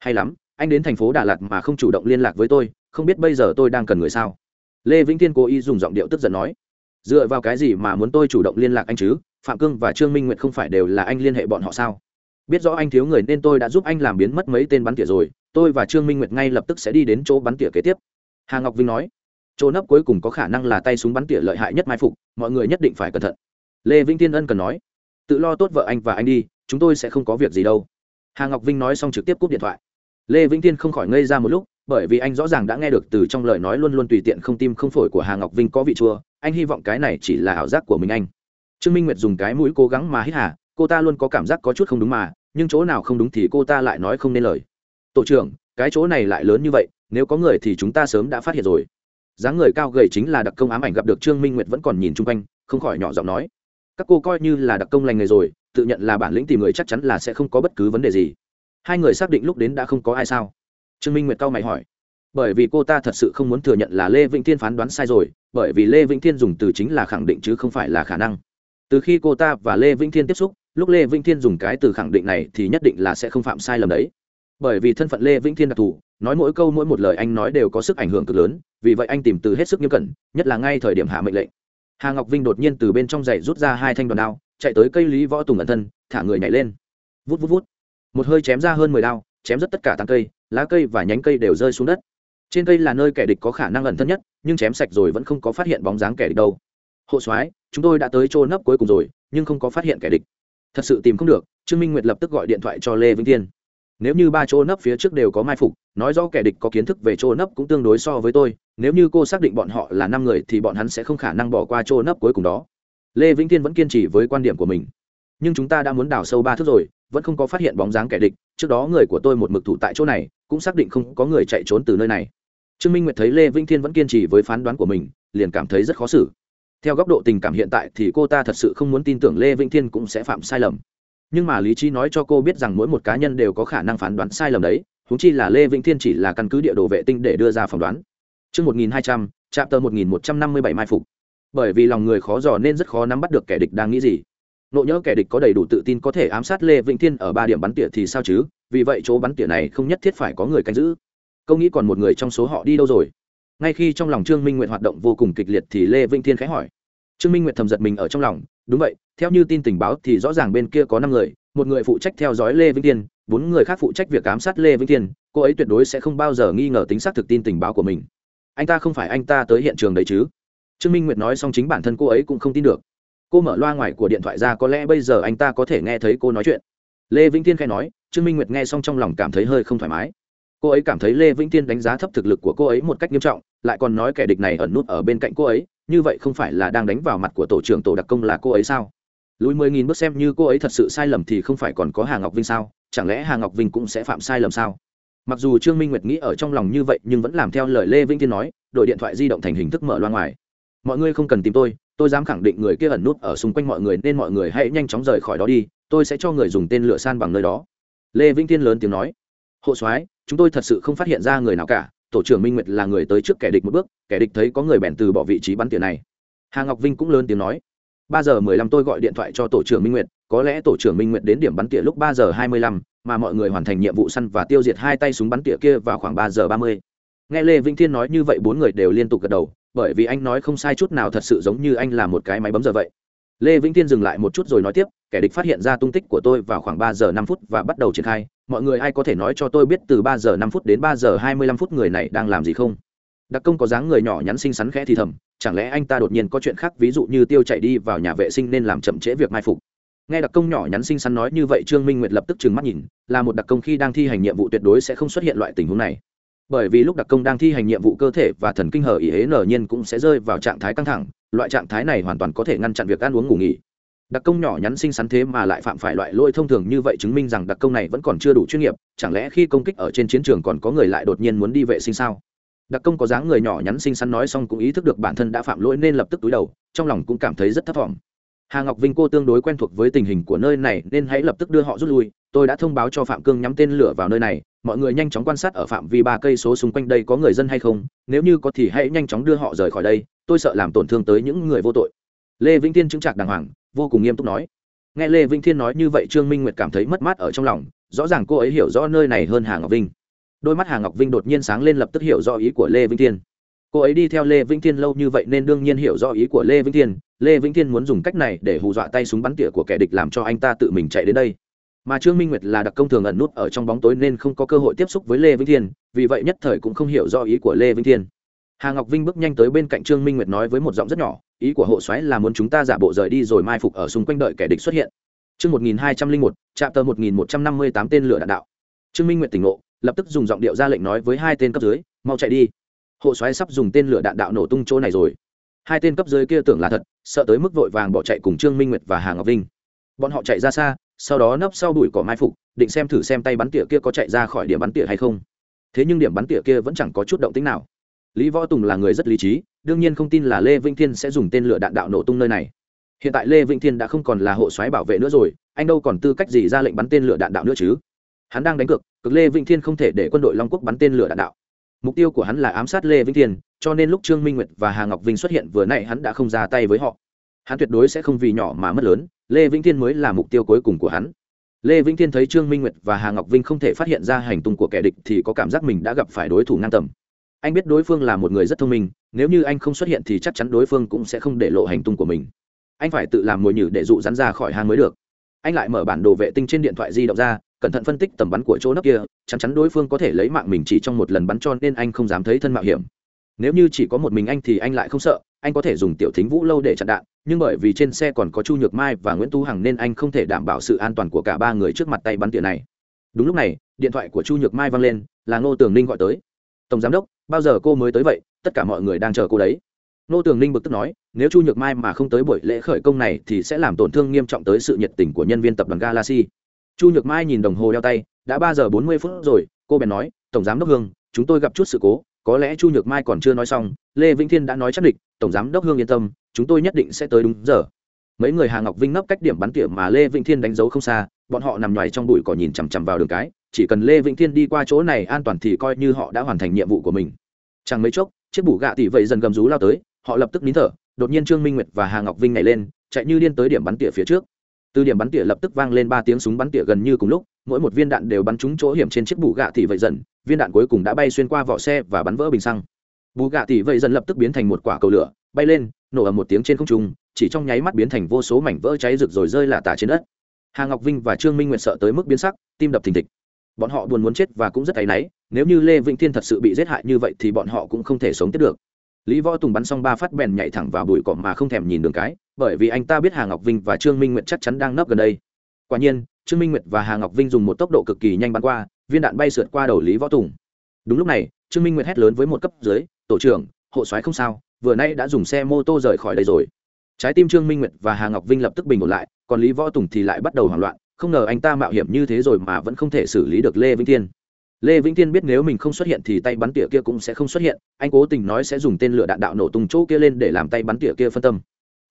Hay lắm, anh đến thành phố Đà Lạt mà không chủ động liên lạc với tôi, không biết bây giờ tôi đang cần người sao lê vĩnh thiên cố ý dùng giọng điệu tức giận nói dựa vào cái gì mà muốn tôi chủ động liên lạc anh chứ phạm cương và trương minh nguyệt không phải đều là anh liên hệ bọn họ sao biết rõ anh thiếu người nên tôi đã giúp anh làm biến mất mấy tên bắn tỉa rồi, tôi và trương minh nguyệt ngay lập tức sẽ đi đến chỗ bắn tỉa kế tiếp. Hà ngọc vinh nói. Chỗ nấp cuối cùng có khả năng là tay súng bắn tỉa lợi hại nhất mai phục, mọi người nhất định phải cẩn thận. Lê vĩnh thiên ân cần nói. Tự lo tốt vợ anh và anh đi, chúng tôi sẽ không có việc gì đâu. Hà ngọc vinh nói xong trực tiếp cúp điện thoại. Lê vĩnh thiên không khỏi ngây ra một lúc, bởi vì anh rõ ràng đã nghe được từ trong lời nói luôn luôn tùy tiện không tim không phổi của hà ngọc vinh có vị chua, anh hy vọng cái này chỉ là ảo giác của mình anh. Trương minh nguyệt dùng cái mũi cố gắng mà hít hà cô ta luôn có cảm giác có chút không đúng mà, nhưng chỗ nào không đúng thì cô ta lại nói không nên lời. Tổ trưởng, cái chỗ này lại lớn như vậy, nếu có người thì chúng ta sớm đã phát hiện rồi. Dáng người cao gầy chính là đặc công ám ảnh gặp được trương minh nguyệt vẫn còn nhìn chung quanh, không khỏi nhỏ giọng nói. Các cô coi như là đặc công lành nghề rồi, tự nhận là bản lĩnh tìm người chắc chắn là sẽ không có bất cứ vấn đề gì. Hai người xác định lúc đến đã không có ai sao? Trương minh nguyệt cao mày hỏi. Bởi vì cô ta thật sự không muốn thừa nhận là lê vĩnh thiên phán đoán sai rồi, bởi vì lê vĩnh thiên dùng từ chính là khẳng định chứ không phải là khả năng. Từ khi cô ta và lê vĩnh thiên tiếp xúc lúc lê vĩnh thiên dùng cái từ khẳng định này thì nhất định là sẽ không phạm sai lầm đấy. Bởi vì thân phận lê vĩnh thiên đặc thù, nói mỗi câu mỗi một lời anh nói đều có sức ảnh hưởng cực lớn, vì vậy anh tìm từ hết sức nghiêm cẩn, nhất là ngay thời điểm hạ mệnh lệnh. Hà ngọc vinh đột nhiên từ bên trong giày rút ra hai thanh đòn đao, chạy tới cây lý võ tùng ẩn thân, thả người nhảy lên. Vút vút vút. Một hơi chém ra hơn mười đao, chém rất tất cả tăng cây, lá cây và nhánh cây đều rơi xuống đất. Trên cây là nơi kẻ địch có khả năng ẩn thân nhất, nhưng chém sạch rồi vẫn không có phát hiện bóng dáng kẻ địch đâu. Hộ soái, chúng tôi đã tới chỗ nấp cuối cùng rồi, nhưng không có phát hiện kẻ địch thật sự tìm không được, trương minh nguyệt lập tức gọi điện thoại cho lê vĩnh tiên nếu như ba chỗ nấp phía trước đều có mai phục, nói rõ kẻ địch có kiến thức về chỗ nấp cũng tương đối so với tôi, nếu như cô xác định bọn họ là năm người thì bọn hắn sẽ không khả năng bỏ qua chỗ nấp cuối cùng đó. Lê vĩnh tiên vẫn kiên trì với quan điểm của mình. Nhưng chúng ta đã muốn đào sâu ba thước rồi, vẫn không có phát hiện bóng dáng kẻ địch, trước đó người của tôi một mực thủ tại chỗ này, cũng xác định không có người chạy trốn từ nơi này. Trương minh nguyệt thấy lê vĩnh thiên vẫn kiên trì với phán đoán của mình, liền cảm thấy rất khó xử theo góc độ tình cảm hiện tại thì cô ta thật sự không muốn tin tưởng lê vĩnh thiên cũng sẽ phạm sai lầm. Nhưng mà lý trí nói cho cô biết rằng mỗi một cá nhân đều có khả năng phán đoán sai lầm đấy húng chi là lê vĩnh thiên chỉ là căn cứ địa đồ vệ tinh để đưa ra phỏng đoán. Trước 1200, chạm tờ 1157 mai phục. Bởi vì lòng người khó dò nên rất khó nắm bắt được kẻ địch đang nghĩ gì. Nộ nhớ kẻ địch có đầy đủ tự tin có thể ám sát lê vĩnh thiên ở ba điểm bắn tỉa thì sao chứ? Vì vậy chỗ bắn tỉa này không nhất thiết phải có người canh giữ. Câu nghĩ còn một người trong số họ đi đâu rồi? Ngay khi trong lòng trương minh nguyệt hoạt động vô cùng kịch liệt thì lê vĩnh thiên khẽ hỏi. Trương minh nguyệt thầm giật mình ở trong lòng, đúng vậy, theo như tin tình báo thì rõ ràng bên kia có năm người, một người phụ trách theo dõi lê vĩnh thiên, bốn người khác phụ trách việc ám sát lê vĩnh thiên, cô ấy tuyệt đối sẽ không bao giờ nghi ngờ tính xác thực tin tình báo của mình. Anh ta không phải anh ta tới hiện trường đấy chứ? Trương minh nguyệt nói xong chính bản thân cô ấy cũng không tin được. Cô mở loa ngoài của điện thoại ra có lẽ bây giờ anh ta có thể nghe thấy cô nói chuyện. Lê vĩnh thiên khai nói, trương minh nguyệt nghe xong trong lòng cảm thấy hơi không thoải mái. Cô ấy cảm thấy lê vĩnh thiên đánh giá thấp thực lực của cô ấy một cách nghiêm trọng lại còn nói kẻ địch này ẩn nút ở bên cạnh cô ấy, như vậy không phải là đang đánh vào mặt của tổ trưởng tổ đặc công là cô ấy sao? Lùi mười nghìn bước xem như cô ấy thật sự sai lầm thì không phải còn có hà ngọc vinh sao? Chẳng lẽ hà ngọc vinh cũng sẽ phạm sai lầm sao? Mặc dù trương minh nguyệt nghĩ ở trong lòng như vậy, nhưng vẫn làm theo lời lê vĩnh thiên nói đội điện thoại di động thành hình thức mở loa ngoài. Mọi người không cần tìm tôi tôi dám khẳng định người kia ẩn nút ở xung quanh mọi người nên mọi người hãy nhanh chóng rời khỏi đó đi, tôi sẽ cho người dùng tên lửa san bằng nơi đó. Lê vĩnh thiên lớn tiếng nói, hộ soái, chúng tôi thật sự không phát hiện ra người nào cả tổ trưởng minh nguyệt là người tới trước kẻ địch một bước, kẻ địch thấy có người bèn từ bỏ vị trí bắn tiền này. Hà ngọc vinh cũng lớn tiếng nói, ba giờ mười lăm tôi gọi điện thoại cho tổ trưởng minh nguyệt, có lẽ tổ trưởng minh nguyệt đến điểm bắn tỉa lúc ba giờ hai mươi lăm, mà mọi người hoàn thành nhiệm vụ săn và tiêu diệt hai tay súng bắn tỉa kia vào khoảng ba giờ ba mươi. Nghe lê vĩnh thiên nói như vậy, bốn người đều liên tục gật đầu, bởi vì anh nói không sai chút nào thật sự giống như anh là một cái máy bấm giờ vậy lê vĩnh tiên dừng lại một chút rồi nói tiếp, kẻ địch phát hiện ra tung tích của tôi vào khoảng ba giờ năm phút và bắt đầu triển khai. Mọi người ai có thể nói cho tôi biết từ ba giờ năm phút đến ba giờ hai mươi lăm phút người này đang làm gì không? Đặc công có dáng người nhỏ nhắn xinh xắn khẽ thì thầm, chẳng lẽ anh ta đột nhiên có chuyện khác, ví dụ như tiêu chạy đi vào nhà vệ sinh nên làm chậm trễ việc mai phục? Nghe đặc công nhỏ nhắn xinh xắn nói như vậy, trương minh nguyệt lập tức trừng mắt nhìn, là một đặc công khi đang thi hành nhiệm vụ tuyệt đối sẽ không xuất hiện loại tình huống này. Bởi vì lúc đặc công đang thi hành nhiệm vụ cơ thể và thần kinh hở ý hế nở nhiên cũng sẽ rơi vào trạng thái căng thẳng loại trạng thái này hoàn toàn có thể ngăn chặn việc ăn uống ngủ nghỉ. Đặc công nhỏ nhắn xinh xắn thế mà lại phạm phải loại lỗi thông thường như vậy chứng minh rằng đặc công này vẫn còn chưa đủ chuyên nghiệp, chẳng lẽ khi công kích ở trên chiến trường còn có người lại đột nhiên muốn đi vệ sinh sao? Đặc công có dáng người nhỏ nhắn xinh xắn nói xong cũng ý thức được bản thân đã phạm lỗi nên lập tức túi đầu, trong lòng cũng cảm thấy rất thất vọng hà ngọc vinh cô tương đối quen thuộc với tình hình của nơi này nên hãy lập tức đưa họ rút lui, tôi đã thông báo cho phạm cương nhắm tên lửa vào nơi này mọi người nhanh chóng quan sát ở phạm vi ba cây số xung quanh đây có người dân hay không, nếu như có thì hãy nhanh chóng đưa họ rời khỏi đây, tôi sợ làm tổn thương tới những người vô tội. Lê vĩnh tiên chứng trạc đàng hoàng, vô cùng nghiêm túc nói. Nghe lê vĩnh thiên nói như vậy trương minh nguyệt cảm thấy mất mát ở trong lòng, rõ ràng cô ấy hiểu rõ nơi này hơn hà ngọc vinh. Đôi mắt hà ngọc vinh đột nhiên sáng lên lập tức hiểu rõ ý của lê vĩnh thiên. Cô ấy đi theo lê vĩnh thiên lâu như vậy nên đương nhiên hiểu rõ ý của lê vĩnh thiên. Lê vĩnh thiên muốn dùng cách này để hù dọa tay súng bắn tỉa của kẻ địch làm cho anh ta tự mình chạy đến đây mà trương minh nguyệt là đặc công thường ẩn nút ở trong bóng tối nên không có cơ hội tiếp xúc với lê vĩnh thiên vì vậy nhất thời cũng không hiểu do ý của lê vĩnh thiên hà ngọc vinh bước nhanh tới bên cạnh trương minh nguyệt nói với một giọng rất nhỏ ý của hộ xoáy là muốn chúng ta giả bộ rời đi rồi mai phục ở xung quanh đợi kẻ địch xuất hiện Chương 1201, chạm tờ 1158 tên lửa đạn đạo. Trương Minh Nguyệt tỉnh ngộ, lập tức dùng giọng điệu ra lệnh nói với hai tên cấp dưới, mau chạy đi. Hộ soái sắp dùng tên lửa đạn đạo nổ tung chỗ này rồi. Hai tên cấp dưới kia tưởng là thật, sợ tới mức vội vàng bỏ chạy cùng Trương Minh Nguyệt và Hà Ngọc Vinh. Bọn họ chạy ra xa, sau đó nấp sau bụi cỏ mai phục, định xem thử xem tay bắn tỉa kia có chạy ra khỏi điểm bắn tỉa hay không. Thế nhưng điểm bắn tỉa kia vẫn chẳng có chút động tĩnh nào. Lý Võ Tùng là người rất lý trí, đương nhiên không tin là Lê Vĩnh Thiên sẽ dùng tên lửa đạn đạo nổ tung nơi này. Hiện tại lê vĩnh thiên đã không còn là hộ soái bảo vệ nữa rồi anh đâu còn tư cách gì ra lệnh bắn tên lửa đạn đạo nữa chứ? Hắn đang đánh cược cực lê vĩnh thiên không thể để quân đội long quốc bắn tên lửa đạn đạo. Mục tiêu của hắn là ám sát lê vĩnh thiên cho nên lúc trương minh nguyệt và hà ngọc vinh xuất hiện vừa nãy hắn đã không ra tay với họ. Hắn tuyệt đối sẽ không vì nhỏ mà mất lớn lê vĩnh thiên mới là mục tiêu cuối cùng của hắn. Lê vĩnh thiên thấy trương minh nguyệt và hà ngọc vinh không thể phát hiện ra hành tung của kẻ địch thì có cảm giác mình đã gặp phải đối thủ ngang tầm. Anh biết đối phương là một người rất thông minh, nếu như anh không xuất hiện thì chắc chắn đối phương cũng sẽ không để lộ hành tung của mình. Anh phải tự làm mồi nhử để dụ rắn ra khỏi hang mới được. Anh lại mở bản đồ vệ tinh trên điện thoại di động ra, cẩn thận phân tích tầm bắn của chỗ nấp kia, chắc chắn đối phương có thể lấy mạng mình chỉ trong một lần bắn cho nên anh không dám thấy thân mạo hiểm. Nếu như chỉ có một mình anh thì anh lại không sợ anh có thể dùng tiểu thính vũ lâu để chặn đạn, nhưng bởi vì trên xe còn có chu nhược mai và nguyễn tu hằng nên anh không thể đảm bảo sự an toàn của cả ba người trước mặt tay bắn tỉa này. Đúng lúc này, điện thoại của chu nhược mai văng lên, là ngô tường ninh gọi tới. Tổng giám đốc, bao giờ cô mới tới vậy? Tất cả mọi người đang chờ cô đấy. Nô tường ninh bực tức nói, nếu chu nhược mai mà không tới buổi lễ khởi công này thì sẽ làm tổn thương nghiêm trọng tới sự nhiệt tình của nhân viên tập đoàn galaxy. Chu nhược mai nhìn đồng hồ đeo tay, đã ba giờ bốn mươi phút rồi. Cô bèn nói, tổng giám đốc hương, chúng tôi gặp chút sự cố có lẽ chu nhược mai còn chưa nói xong, lê vĩnh thiên đã nói chắc định tổng giám đốc hương yên tâm, chúng tôi nhất định sẽ tới đúng giờ. Mấy người hà ngọc vinh nấp cách điểm bắn tỉa mà lê vĩnh thiên đánh dấu không xa, bọn họ nằm nhoài trong bụi cỏ nhìn chằm chằm vào đường cái, chỉ cần lê vĩnh thiên đi qua chỗ này an toàn thì coi như họ đã hoàn thành nhiệm vụ của mình. Chẳng mấy chốc, chiếc bủ gạ tỷ vậy dần gầm rú lao tới, họ lập tức nín thở, đột nhiên trương minh nguyệt và hà ngọc vinh nhảy lên, chạy như điên tới điểm bắn tỉa phía trước. Từ điểm bắn tỉa lập tức vang lên ba tiếng súng bắn tỉa gần như cùng lúc mỗi một viên đạn đều bắn trúng chỗ hiểm trên chiếc bù gạ tỷ vậy dần, viên đạn cuối cùng đã bay xuyên qua vỏ xe và bắn vỡ bình xăng. Bù gạ tỷ vậy dần lập tức biến thành một quả cầu lửa, bay lên, nổ ở một tiếng trên không trung, chỉ trong nháy mắt biến thành vô số mảnh vỡ cháy rực rồi rơi lả tả trên đất. Hà ngọc vinh và trương minh nguyệt sợ tới mức biến sắc, tim đập thình thịch. Bọn họ buồn muốn chết và cũng rất áy náy, nếu như lê vĩnh thiên thật sự bị giết hại như vậy thì bọn họ cũng không thể sống tiếp được. Lý võ tùng bắn xong ba phát bèn nhảy thẳng vào bụi cỏ mà không thèm nhìn đường cái, bởi vì anh ta biết hà ngọc vinh và trương minh nguyệt chắc chắn đang nấp gần đây. Quả nhiên trương minh nguyệt và hà ngọc vinh dùng một tốc độ cực kỳ nhanh bắn qua, viên đạn bay sượt qua đầu lý võ tùng. Đúng lúc này, trương minh nguyệt hét lớn với một cấp dưới, tổ trưởng, hộ soái không sao, vừa nay đã dùng xe mô tô rời khỏi đây rồi. Trái tim trương minh nguyệt và hà ngọc vinh lập tức bình ổn lại, còn lý võ tùng thì lại bắt đầu hoảng loạn, không ngờ anh ta mạo hiểm như thế rồi mà vẫn không thể xử lý được lê vĩnh thiên. Lê vĩnh thiên biết nếu mình không xuất hiện thì tay bắn tỉa kia cũng sẽ không xuất hiện, anh cố tình nói sẽ dùng tên lửa đạn đạo nổ tung chỗ kia lên để làm tay bắn tỉa kia phân tâm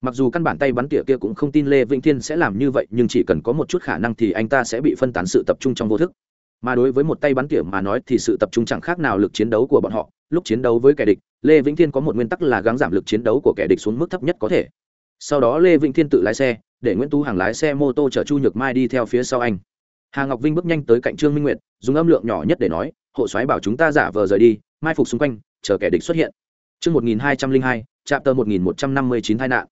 mặc dù căn bản tay bắn tỉa kia cũng không tin lê vĩnh thiên sẽ làm như vậy nhưng chỉ cần có một chút khả năng thì anh ta sẽ bị phân tán sự tập trung trong vô thức. Mà đối với một tay bắn tỉa mà nói thì sự tập trung chẳng khác nào lực chiến đấu của bọn họ. Lúc chiến đấu với kẻ địch lê vĩnh thiên có một nguyên tắc là gắng giảm lực chiến đấu của kẻ địch xuống mức thấp nhất có thể. Sau đó lê vĩnh thiên tự lái xe để nguyễn tú hàng lái xe mô tô chở chu nhược mai đi theo phía sau anh. Hà ngọc vinh bước nhanh tới cạnh trương minh nguyệt dùng âm lượng nhỏ nhất để nói hộ soái bảo chúng ta giả vờ rời đi mai phục xung quanh chờ kẻ địch xuất hiện. Trước 1202, chạm tờ 1159 tai nạn.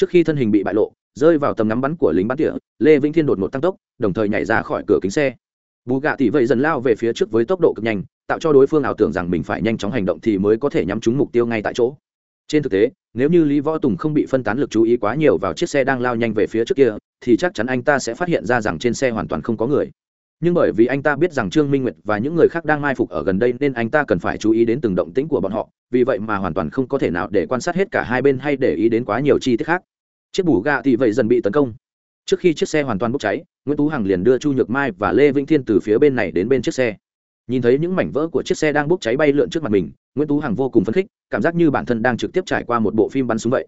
Trước khi thân hình bị bại lộ, rơi vào tầm ngắm bắn của lính bắn tỉa, Lê Vĩnh Thiên đột ngột tăng tốc, đồng thời nhảy ra khỏi cửa kính xe. bù gạ tỷ vậy dần lao về phía trước với tốc độ cực nhanh, tạo cho đối phương ảo tưởng rằng mình phải nhanh chóng hành động thì mới có thể nhắm trúng mục tiêu ngay tại chỗ. Trên thực tế, nếu như Lý Võ Tùng không bị phân tán lực chú ý quá nhiều vào chiếc xe đang lao nhanh về phía trước kia, thì chắc chắn anh ta sẽ phát hiện ra rằng trên xe hoàn toàn không có người nhưng bởi vì anh ta biết rằng trương minh nguyệt và những người khác đang mai phục ở gần đây nên anh ta cần phải chú ý đến từng động tĩnh của bọn họ vì vậy mà hoàn toàn không có thể nào để quan sát hết cả hai bên hay để ý đến quá nhiều chi tiết khác chiếc bù gạ thì vậy dần bị tấn công. Trước khi chiếc xe hoàn toàn bốc cháy, nguyễn tú hằng liền đưa chu nhược mai và lê vĩnh thiên từ phía bên này đến bên chiếc xe. Nhìn thấy những mảnh vỡ của chiếc xe đang bốc cháy bay lượn trước mặt mình, nguyễn tú hằng vô cùng phấn khích, cảm giác như bản thân đang trực tiếp trải qua một bộ phim bắn súng vậy.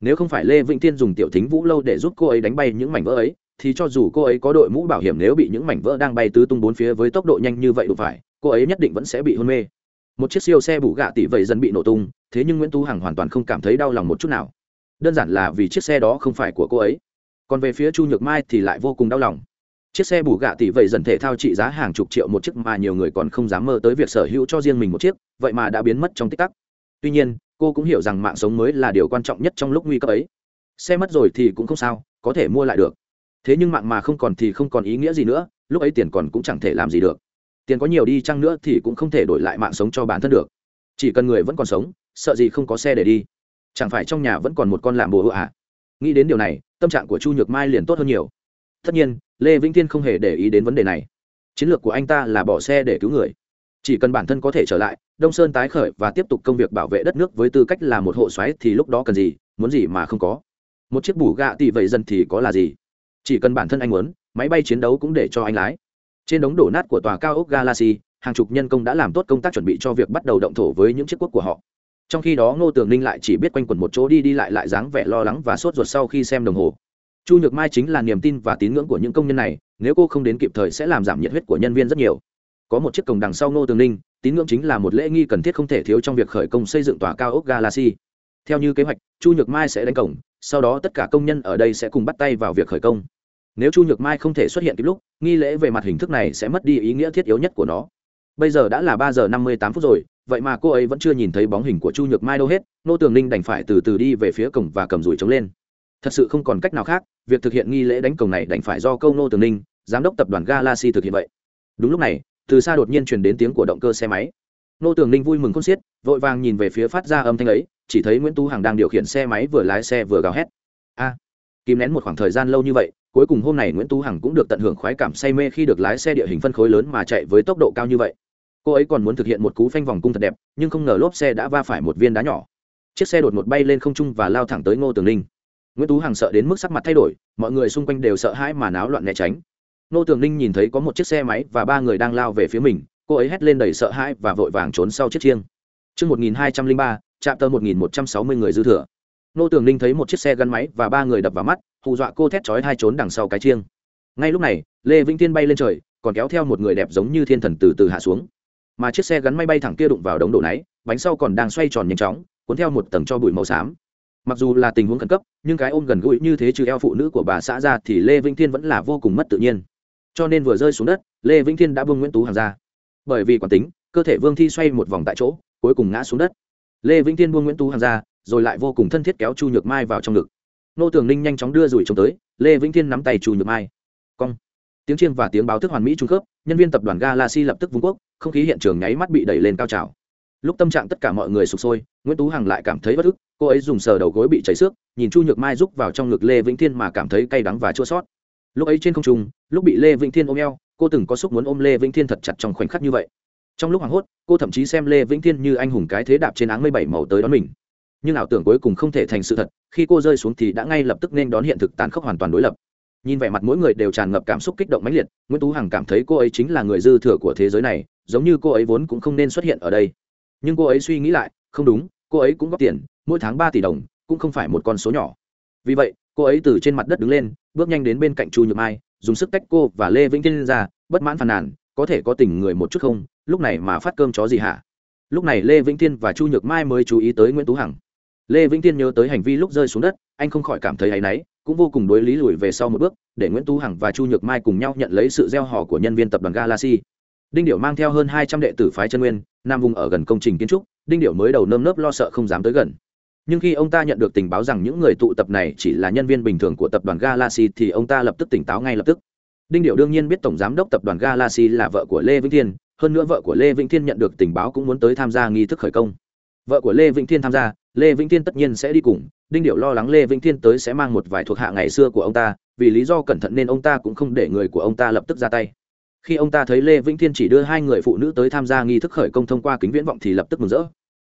Nếu không phải lê vĩnh thiên dùng tiểu thính vũ lâu để giúp cô ấy đánh bay những mảnh vỡ ấy, thì cho dù cô ấy có đội mũ bảo hiểm nếu bị những mảnh vỡ đang bay tứ tung bốn phía với tốc độ nhanh như vậy đủ phải, cô ấy nhất định vẫn sẽ bị hôn mê. Một chiếc siêu xe bù gạ tỷ vậy dần bị nổ tung, thế nhưng nguyễn tú hằng hoàn toàn không cảm thấy đau lòng một chút nào đơn giản là vì chiếc xe đó không phải của cô ấy. Còn về phía chu nhược mai thì lại vô cùng đau lòng. Chiếc xe bù gạ tỷ vậy dần thể thao trị giá hàng chục triệu một chiếc mà nhiều người còn không dám mơ tới việc sở hữu cho riêng mình một chiếc, vậy mà đã biến mất trong tích tắc. Tuy nhiên, cô cũng hiểu rằng mạng sống mới là điều quan trọng nhất trong lúc nguy cấp ấy. Xe mất rồi thì cũng không sao, có thể mua lại được. Thế nhưng mạng mà không còn thì không còn ý nghĩa gì nữa, lúc ấy tiền còn cũng chẳng thể làm gì được. Tiền có nhiều đi chăng nữa thì cũng không thể đổi lại mạng sống cho bản thân được. Chỉ cần người vẫn còn sống, sợ gì không có xe để đi chẳng phải trong nhà vẫn còn một con làm bồ à? Nghĩ đến điều này, tâm trạng của chu nhược mai liền tốt hơn nhiều. Tất nhiên, lê vĩnh thiên không hề để ý đến vấn đề này. Chiến lược của anh ta là bỏ xe để cứu người. Chỉ cần bản thân có thể trở lại, đông sơn tái khởi và tiếp tục công việc bảo vệ đất nước với tư cách là một hộ xoáy thì lúc đó cần gì, muốn gì mà không có. Một chiếc bù gạ tỷ vậy dần thì có là gì? Chỉ cần bản thân anh muốn, máy bay chiến đấu cũng để cho anh lái. Trên đống đổ nát của tòa cao ốc galaxy, hàng chục nhân công đã làm tốt công tác chuẩn bị cho việc bắt đầu động thổ với những chiếc quốc của họ trong khi đó ngô tường ninh lại chỉ biết quanh quẩn một chỗ đi đi lại lại dáng vẻ lo lắng và sốt ruột sau khi xem đồng hồ. Chu nhược mai chính là niềm tin và tín ngưỡng của những công nhân này, nếu cô không đến kịp thời sẽ làm giảm nhiệt huyết của nhân viên rất nhiều. Có một chiếc cổng đằng sau ngô tường ninh, tín ngưỡng chính là một lễ nghi cần thiết không thể thiếu trong việc khởi công xây dựng tòa cao ốc galaxy. Theo như kế hoạch, chu nhược mai sẽ đánh cổng, sau đó tất cả công nhân ở đây sẽ cùng bắt tay vào việc khởi công. Nếu chu nhược mai không thể xuất hiện kịp lúc, nghi lễ về mặt hình thức này sẽ mất đi ý nghĩa thiết yếu nhất của nó. Bây giờ đã là ba giờ năm mươi tám phút rồi vậy mà cô ấy vẫn chưa nhìn thấy bóng hình của chu nhược mai đâu hết nô tường ninh đành phải từ từ đi về phía cổng và cầm rủi trống lên. Thật sự không còn cách nào khác việc thực hiện nghi lễ đánh cổng này đành phải do câu nô tường ninh giám đốc tập đoàn galaxy thực hiện vậy. Đúng lúc này từ xa đột nhiên truyền đến tiếng của động cơ xe máy. Nô tường ninh vui mừng khôn xiết vội vàng nhìn về phía phát ra âm thanh ấy chỉ thấy nguyễn tú hằng đang điều khiển xe máy vừa lái xe vừa gào hét. A! À, kìm nén một khoảng thời gian lâu như vậy cuối cùng hôm nay nguyễn tú hằng cũng được tận hưởng khoái cảm say mê khi được lái xe địa hình phân khối lớn mà chạy với tốc độ cao như vậy cô ấy còn muốn thực hiện một cú phanh vòng cung thật đẹp nhưng không ngờ lốp xe đã va phải một viên đá nhỏ chiếc xe đột ngột bay lên không trung và lao thẳng tới ngô tường ninh nguyễn tú hằng sợ đến mức sắc mặt thay đổi mọi người xung quanh đều sợ hãi mà náo loạn né tránh ngô tường ninh nhìn thấy có một chiếc xe máy và ba người đang lao về phía mình cô ấy hét lên đầy sợ hãi và vội vàng trốn sau chiếc chiêng Trước 1203, chạm tờ 1160 người dư thừa. Nô Tường Ninh thấy một chiếc xe gắn máy và ba người đập vào mắt, hù dọa cô thét chói hai trốn đằng sau cái chiêng. Ngay lúc này, Lê Vĩnh Thiên bay lên trời, còn kéo theo một người đẹp giống như thiên thần từ từ hạ xuống. Mà chiếc xe gắn máy bay thẳng kia đụng vào đống đổ náy, bánh sau còn đang xoay tròn nhanh chóng, cuốn theo một tầng cho bụi màu xám. Mặc dù là tình huống khẩn cấp, nhưng cái ôm gần gũi như thế trừ eo phụ nữ của bà xã ra thì Lê Vĩnh Thiên vẫn là vô cùng mất tự nhiên. Cho nên vừa rơi xuống đất, Lê Vĩnh Thiên đã buông Nguyễn Tú Hàng ra. Bởi vì quản tính, cơ thể Vương Thi xoay một vòng tại chỗ, cuối cùng ngã xuống đất lê vĩnh Thiên buông nguyễn tú hàng ra rồi lại vô cùng thân thiết kéo chu nhược mai vào trong ngực nô tường ninh nhanh chóng đưa rủi trông tới lê vĩnh thiên nắm tay chu nhược mai cong tiếng chiêng và tiếng báo thức hoàn mỹ trung cấp nhân viên tập đoàn galaxy lập tức vung quốc không khí hiện trường nháy mắt bị đẩy lên cao trào. Lúc tâm trạng tất cả mọi người sụp sôi, nguyễn tú hằng lại cảm thấy bất ức, cô ấy dùng sờ đầu gối bị chảy xước, nhìn chu nhược mai rúc vào trong ngực lê vĩnh thiên mà cảm thấy cay đắng và chua sót lúc ấy trên không trung, lúc bị lê vĩnh thiên ôm eo, cô từng có xúc muốn ôm lê vĩnh thiên thật chặt trong khoảnh khắc như vậy. Trong lúc hoảng hốt, cô thậm chí xem lê vĩnh thiên như anh hùng cái thế đạp trên áng mây bảy màu tới đón mình. Nhưng ảo tưởng cuối cùng không thể thành sự thật, khi cô rơi xuống thì đã ngay lập tức nên đón hiện thực tàn khốc hoàn toàn đối lập. Nhìn vẻ mặt mỗi người đều tràn ngập cảm xúc kích động mãnh liệt, nguyễn tú hằng cảm thấy cô ấy chính là người dư thừa của thế giới này giống như cô ấy vốn cũng không nên xuất hiện ở đây. Nhưng cô ấy suy nghĩ lại, không đúng, cô ấy cũng góp tiền, mỗi tháng ba tỷ đồng, cũng không phải một con số nhỏ. Vì vậy, cô ấy từ trên mặt đất đứng lên, bước nhanh đến bên cạnh chu nhược mai, dùng sức tách cô và lê vĩnh thiên ra, bất mãn phàn nàn, có thể có tình người một chút không, lúc này mà phát cơm chó gì hả? Lúc này lê vĩnh thiên và chu nhược mai mới chú ý tới nguyễn tú hằng. Lê vĩnh thiên nhớ tới hành vi lúc rơi xuống đất, anh không khỏi cảm thấy áy náy, cũng vô cùng đối lý lùi về sau một bước, để nguyễn tú hằng và chu nhược mai cùng nhau nhận lấy sự gieo họ của nhân viên tập đoàn galaxy đinh điệu mang theo hơn hai trăm đệ tử phái chân nguyên, nam vùng ở gần công trình kiến trúc, đinh điệu mới đầu nơm nớp lo sợ không dám tới gần. Nhưng khi ông ta nhận được tình báo rằng những người tụ tập này chỉ là nhân viên bình thường của tập đoàn galaxy thì ông ta lập tức tỉnh táo ngay lập tức. Đinh điệu đương nhiên biết tổng giám đốc tập đoàn galaxy là vợ của lê vĩnh thiên, hơn nữa vợ của lê vĩnh thiên nhận được tình báo cũng muốn tới tham gia nghi thức khởi công. Vợ của lê vĩnh thiên tham gia, lê vĩnh thiên tất nhiên sẽ đi cùng. Đinh điệu lo lắng lê vĩnh thiên tới sẽ mang một vài thuộc hạ ngày xưa của ông ta, vì lý do cẩn thận nên ông ta cũng không để người của ông ta lập tức ra tay khi ông ta thấy lê vĩnh thiên chỉ đưa hai người phụ nữ tới tham gia nghi thức khởi công thông qua kính viễn vọng thì lập tức mừng rỡ.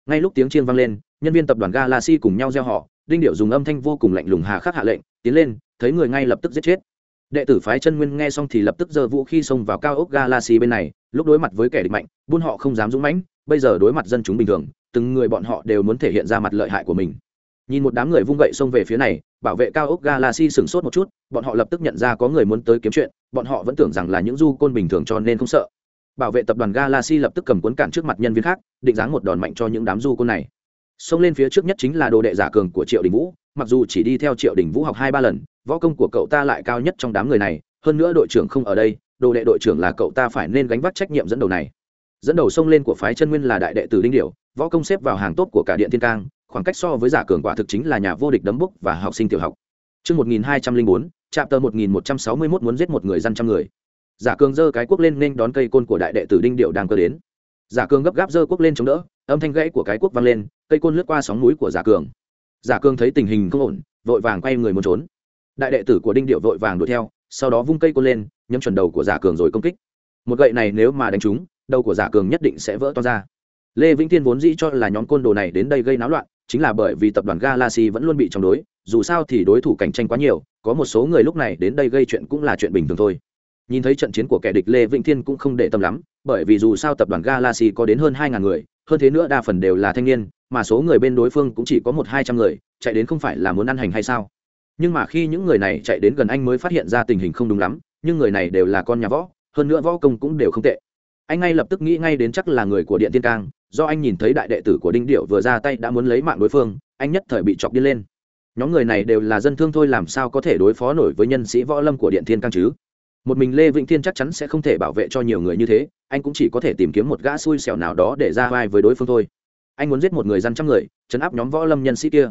Ngay lúc tiếng chiên vang lên, nhân viên tập đoàn galaxy cùng nhau gieo họ, đinh điệu dùng âm thanh vô cùng lạnh lùng hà khắc hạ lệnh, tiến lên, thấy người ngay lập tức giết chết. Đệ tử phái chân nguyên nghe xong thì lập tức giơ vũ khi xông vào cao ốc galaxy bên này, lúc đối mặt với kẻ địch mạnh, buôn họ không dám dũng mãnh, bây giờ đối mặt dân chúng bình thường, từng người bọn họ đều muốn thể hiện ra mặt lợi hại của mình. Nhìn một đám người vung gậy xông về phía này, bảo vệ cao ốc galaxy sửng sốt một chút, bọn họ lập tức nhận ra có người muốn tới kiếm chuyện bọn họ vẫn tưởng rằng là những du côn bình thường cho nên không sợ. Bảo vệ tập đoàn galaxy lập tức cầm cuốn cản trước mặt nhân viên khác định dáng một đòn mạnh cho những đám du côn này. Xông lên phía trước nhất chính là đồ đệ giả cường của triệu đình vũ mặc dù chỉ đi theo triệu đình vũ học hai ba lần võ công của cậu ta lại cao nhất trong đám người này hơn nữa đội trưởng không ở đây đồ đệ đội trưởng là cậu ta phải nên gánh vác trách nhiệm dẫn đầu này. Dẫn đầu xông lên của phái chân nguyên là đại đệ tử đinh điểu võ công xếp vào hàng tốt của cả điện thiên cang khoảng cách so với giả cường quả thực chính là nhà vô địch đấm bốc và học sinh tiểu học. Trước 1204, chạm tờ 1161 muốn giết một người dân trăm người. Giả cường giơ cái quốc lên nên đón cây côn của đại đệ tử Đinh Điệu đang cơ đến. Giả cường gấp gáp giơ quốc lên chống đỡ, âm thanh gãy của cái quốc vang lên, cây côn lướt qua sóng núi của Giả cường. Giả cường thấy tình hình không ổn, vội vàng quay người muốn trốn. Đại đệ tử của Đinh Điệu vội vàng đuổi theo, sau đó vung cây côn lên, nhắm chuẩn đầu của Giả cường rồi công kích. Một gậy này nếu mà đánh trúng, đầu của Giả cường nhất định sẽ vỡ toang ra. Lê Vĩnh Thiên vốn dĩ cho là nhóm côn đồ này đến đây gây náo loạn, chính là bởi vì tập đoàn Galaxy vẫn luôn bị chống đối, dù sao thì đối thủ cạnh tranh quá nhiều, có một số người lúc này đến đây gây chuyện cũng là chuyện bình thường thôi. Nhìn thấy trận chiến của kẻ địch Lê Vĩnh Thiên cũng không để tâm lắm, bởi vì dù sao tập đoàn Galaxy có đến hơn 2000 người, hơn thế nữa đa phần đều là thanh niên, mà số người bên đối phương cũng chỉ có một hai trăm người, chạy đến không phải là muốn ăn hành hay sao? Nhưng mà khi những người này chạy đến gần anh mới phát hiện ra tình hình không đúng lắm, nhưng người này đều là con nhà võ, hơn nữa võ công cũng đều không tệ. Anh ngay lập tức nghĩ ngay đến chắc là người của Điện Tiên Cang, do anh nhìn thấy đại đệ tử của đinh điệu vừa ra tay đã muốn lấy mạng đối phương anh nhất thời bị chọc điên lên. Nhóm người này đều là dân thương thôi làm sao có thể đối phó nổi với nhân sĩ võ lâm của điện thiên cang chứ? Một mình lê vĩnh thiên chắc chắn sẽ không thể bảo vệ cho nhiều người như thế anh cũng chỉ có thể tìm kiếm một gã xui xẻo nào đó để ra vai với đối phương thôi. Anh muốn giết một người dân trăm người chấn áp nhóm võ lâm nhân sĩ kia.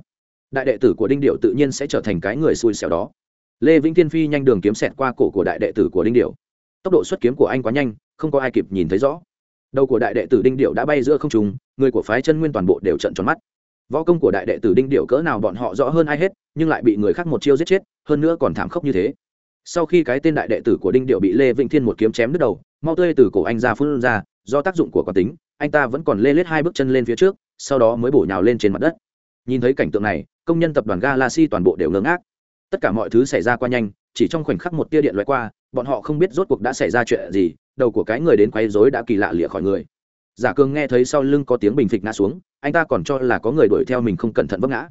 Đại đệ tử của đinh điệu tự nhiên sẽ trở thành cái người xui xẻo đó. Lê vĩnh thiên phi nhanh đường kiếm xẹt qua cổ của đại đệ tử của đinh điệu tốc độ xuất kiếm của anh quá nhanh, không có ai kịp nhìn thấy rõ. Đầu của đại đệ tử đinh điệu đã bay giữa không trùng người của phái chân nguyên toàn bộ đều trận tròn mắt. Võ công của đại đệ tử đinh điệu cỡ nào bọn họ rõ hơn ai hết, nhưng lại bị người khác một chiêu giết chết, hơn nữa còn thảm khốc như thế. Sau khi cái tên đại đệ tử của đinh điệu bị lê vĩnh thiên một kiếm chém đứt đầu, mau tươi từ cổ anh ra phun ra, do tác dụng của quán tính, anh ta vẫn còn lê lết hai bước chân lên phía trước, sau đó mới bổ nhào lên trên mặt đất. Nhìn thấy cảnh tượng này, công nhân tập đoàn galaxy toàn bộ đều ngớ ngác. Tất cả mọi thứ xảy ra qua nhanh, chỉ trong khoảnh khắc một tia điện loại qua bọn họ không biết rốt cuộc đã xảy ra chuyện gì, đầu của cái người đến quấy rối đã kỳ lạ lịa khỏi người. Giả cường nghe thấy sau lưng có tiếng bình phịch ngã xuống, anh ta còn cho là có người đuổi theo mình không cẩn thận vấp ngã.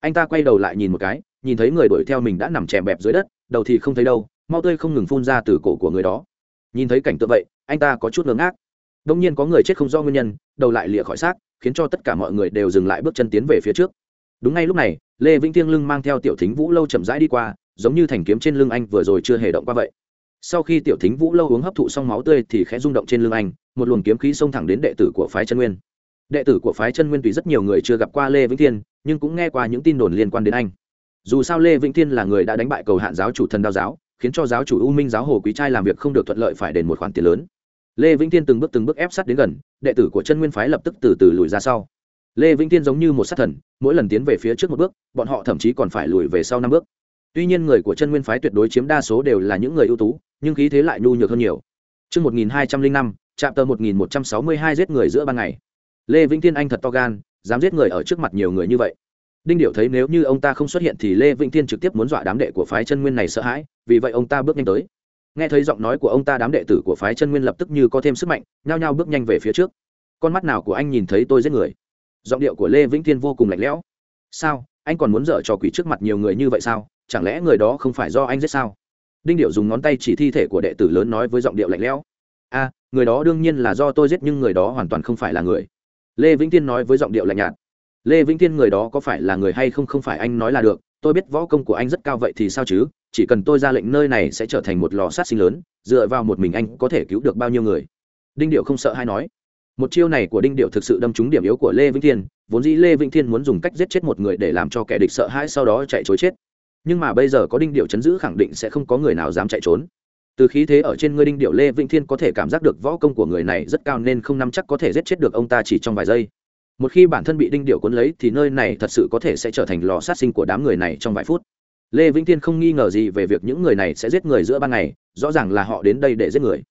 Anh ta quay đầu lại nhìn một cái, nhìn thấy người đuổi theo mình đã nằm chèm bẹp dưới đất, đầu thì không thấy đâu mau tươi không ngừng phun ra từ cổ của người đó. Nhìn thấy cảnh tượng vậy, anh ta có chút ngớ ngác. Đông nhiên có người chết không do nguyên nhân, đầu lại lịa khỏi xác, khiến cho tất cả mọi người đều dừng lại bước chân tiến về phía trước. Đúng ngay lúc này, lê vĩnh Thiên lưng mang theo tiểu thính vũ lâu chậm rãi đi qua, giống như thành kiếm trên lưng anh vừa rồi chưa hề động qua vậy sau khi tiểu thính vũ lâu uống hấp thụ xong máu tươi thì khẽ rung động trên lưng anh, một luồng kiếm khí xông thẳng đến đệ tử của phái chân nguyên. Đệ tử của phái chân nguyên tùy rất nhiều người chưa gặp qua lê vĩnh thiên, nhưng cũng nghe qua những tin đồn liên quan đến anh. Dù sao lê vĩnh thiên là người đã đánh bại cầu hạn giáo chủ thần đao giáo, khiến cho giáo chủ u minh giáo hồ quý trai làm việc không được thuận lợi phải đền một khoản tiền lớn. Lê vĩnh thiên từng bước từng bước ép sát đến gần, đệ tử của chân nguyên phái lập tức từ từ lùi ra sau. Lê vĩnh thiên giống như một sát thần, mỗi lần tiến về phía trước một bước, bọn họ thậm chí còn phải lùi về sau năm bước tuy nhiên người của chân nguyên phái tuyệt đối chiếm đa số đều là những người ưu tú nhưng khí thế lại nhu nhược hơn nhiều Trước 1205, chạm tờ 1162 giết người giữa ban ngày. Lê Vĩnh Thiên Anh thật to gan, dám giết người ở trước mặt nhiều người như vậy. Đinh Điểu thấy nếu như ông ta không xuất hiện thì Lê Vĩnh Thiên trực tiếp muốn dọa đám đệ của phái chân nguyên này sợ hãi, vì vậy ông ta bước nhanh tới. Nghe thấy giọng nói của ông ta đám đệ tử của phái chân nguyên lập tức như có thêm sức mạnh, nhao nhao bước nhanh về phía trước. Con mắt nào của anh nhìn thấy tôi giết người? Giọng điệu của Lê Vĩnh Thiên vô cùng lạnh lẽo. Sao, anh còn muốn dở trò quỷ trước mặt nhiều người như vậy sao? Chẳng lẽ người đó không phải do anh giết sao? đinh điệu dùng ngón tay chỉ thi thể của đệ tử lớn nói với giọng điệu lạnh lẽo. A, người đó đương nhiên là do tôi giết nhưng người đó hoàn toàn không phải là người. Lê vĩnh tiên nói với giọng điệu lạnh nhạt. Lê vĩnh tiên người đó có phải là người hay không không phải anh nói là được. Tôi biết võ công của anh rất cao vậy thì sao chứ? Chỉ cần tôi ra lệnh nơi này sẽ trở thành một lò sát sinh lớn, dựa vào một mình anh có thể cứu được bao nhiêu người? Đinh điệu không sợ hay nói. Một chiêu này của đinh điệu thực sự đâm trúng điểm yếu của lê vĩnh thiên. Vốn dĩ lê vĩnh thiên muốn dùng cách giết chết một người để làm cho kẻ địch sợ hãi sau đó chạy chối chết nhưng mà bây giờ có đinh điệu chấn giữ khẳng định sẽ không có người nào dám chạy trốn. Từ khí thế ở trên ngươi đinh điệu lê vĩnh thiên có thể cảm giác được võ công của người này rất cao nên không nắm chắc có thể giết chết được ông ta chỉ trong vài giây. Một khi bản thân bị đinh điệu cuốn lấy thì nơi này thật sự có thể sẽ trở thành lò sát sinh của đám người này trong vài phút. Lê vĩnh thiên không nghi ngờ gì về việc những người này sẽ giết người giữa ban ngày, rõ ràng là họ đến đây để giết người.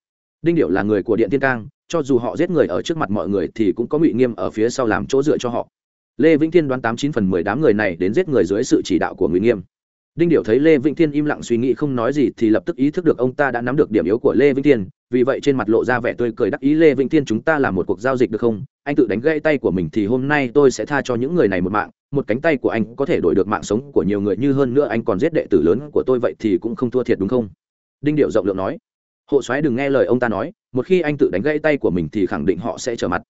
Đinh điệu là người của điện tiên cang, cho dù họ giết người ở trước mặt mọi người thì cũng có ngụy nghiêm ở phía sau làm chỗ dựa cho họ. Lê vĩnh thiên đoán tám chín phần mười đám người này đến giết người dưới sự chỉ đạo của ngụy nghiêm đinh điệu thấy lê vĩnh thiên im lặng suy nghĩ không nói gì thì lập tức ý thức được ông ta đã nắm được điểm yếu của lê vĩnh thiên, vì vậy trên mặt lộ ra vẻ tươi cười đắc ý. Lê vĩnh thiên, chúng ta làm một cuộc giao dịch được không? Anh tự đánh gãy tay của mình thì hôm nay tôi sẽ tha cho những người này một mạng. Một cánh tay của anh có thể đổi được mạng sống của nhiều người như hơn nữa anh còn giết đệ tử lớn của tôi vậy thì cũng không thua thiệt đúng không? Đinh điệu rộng lượng nói. Hộ soái đừng nghe lời ông ta nói, một khi anh tự đánh gãy tay của mình thì khẳng định họ sẽ trở mặt.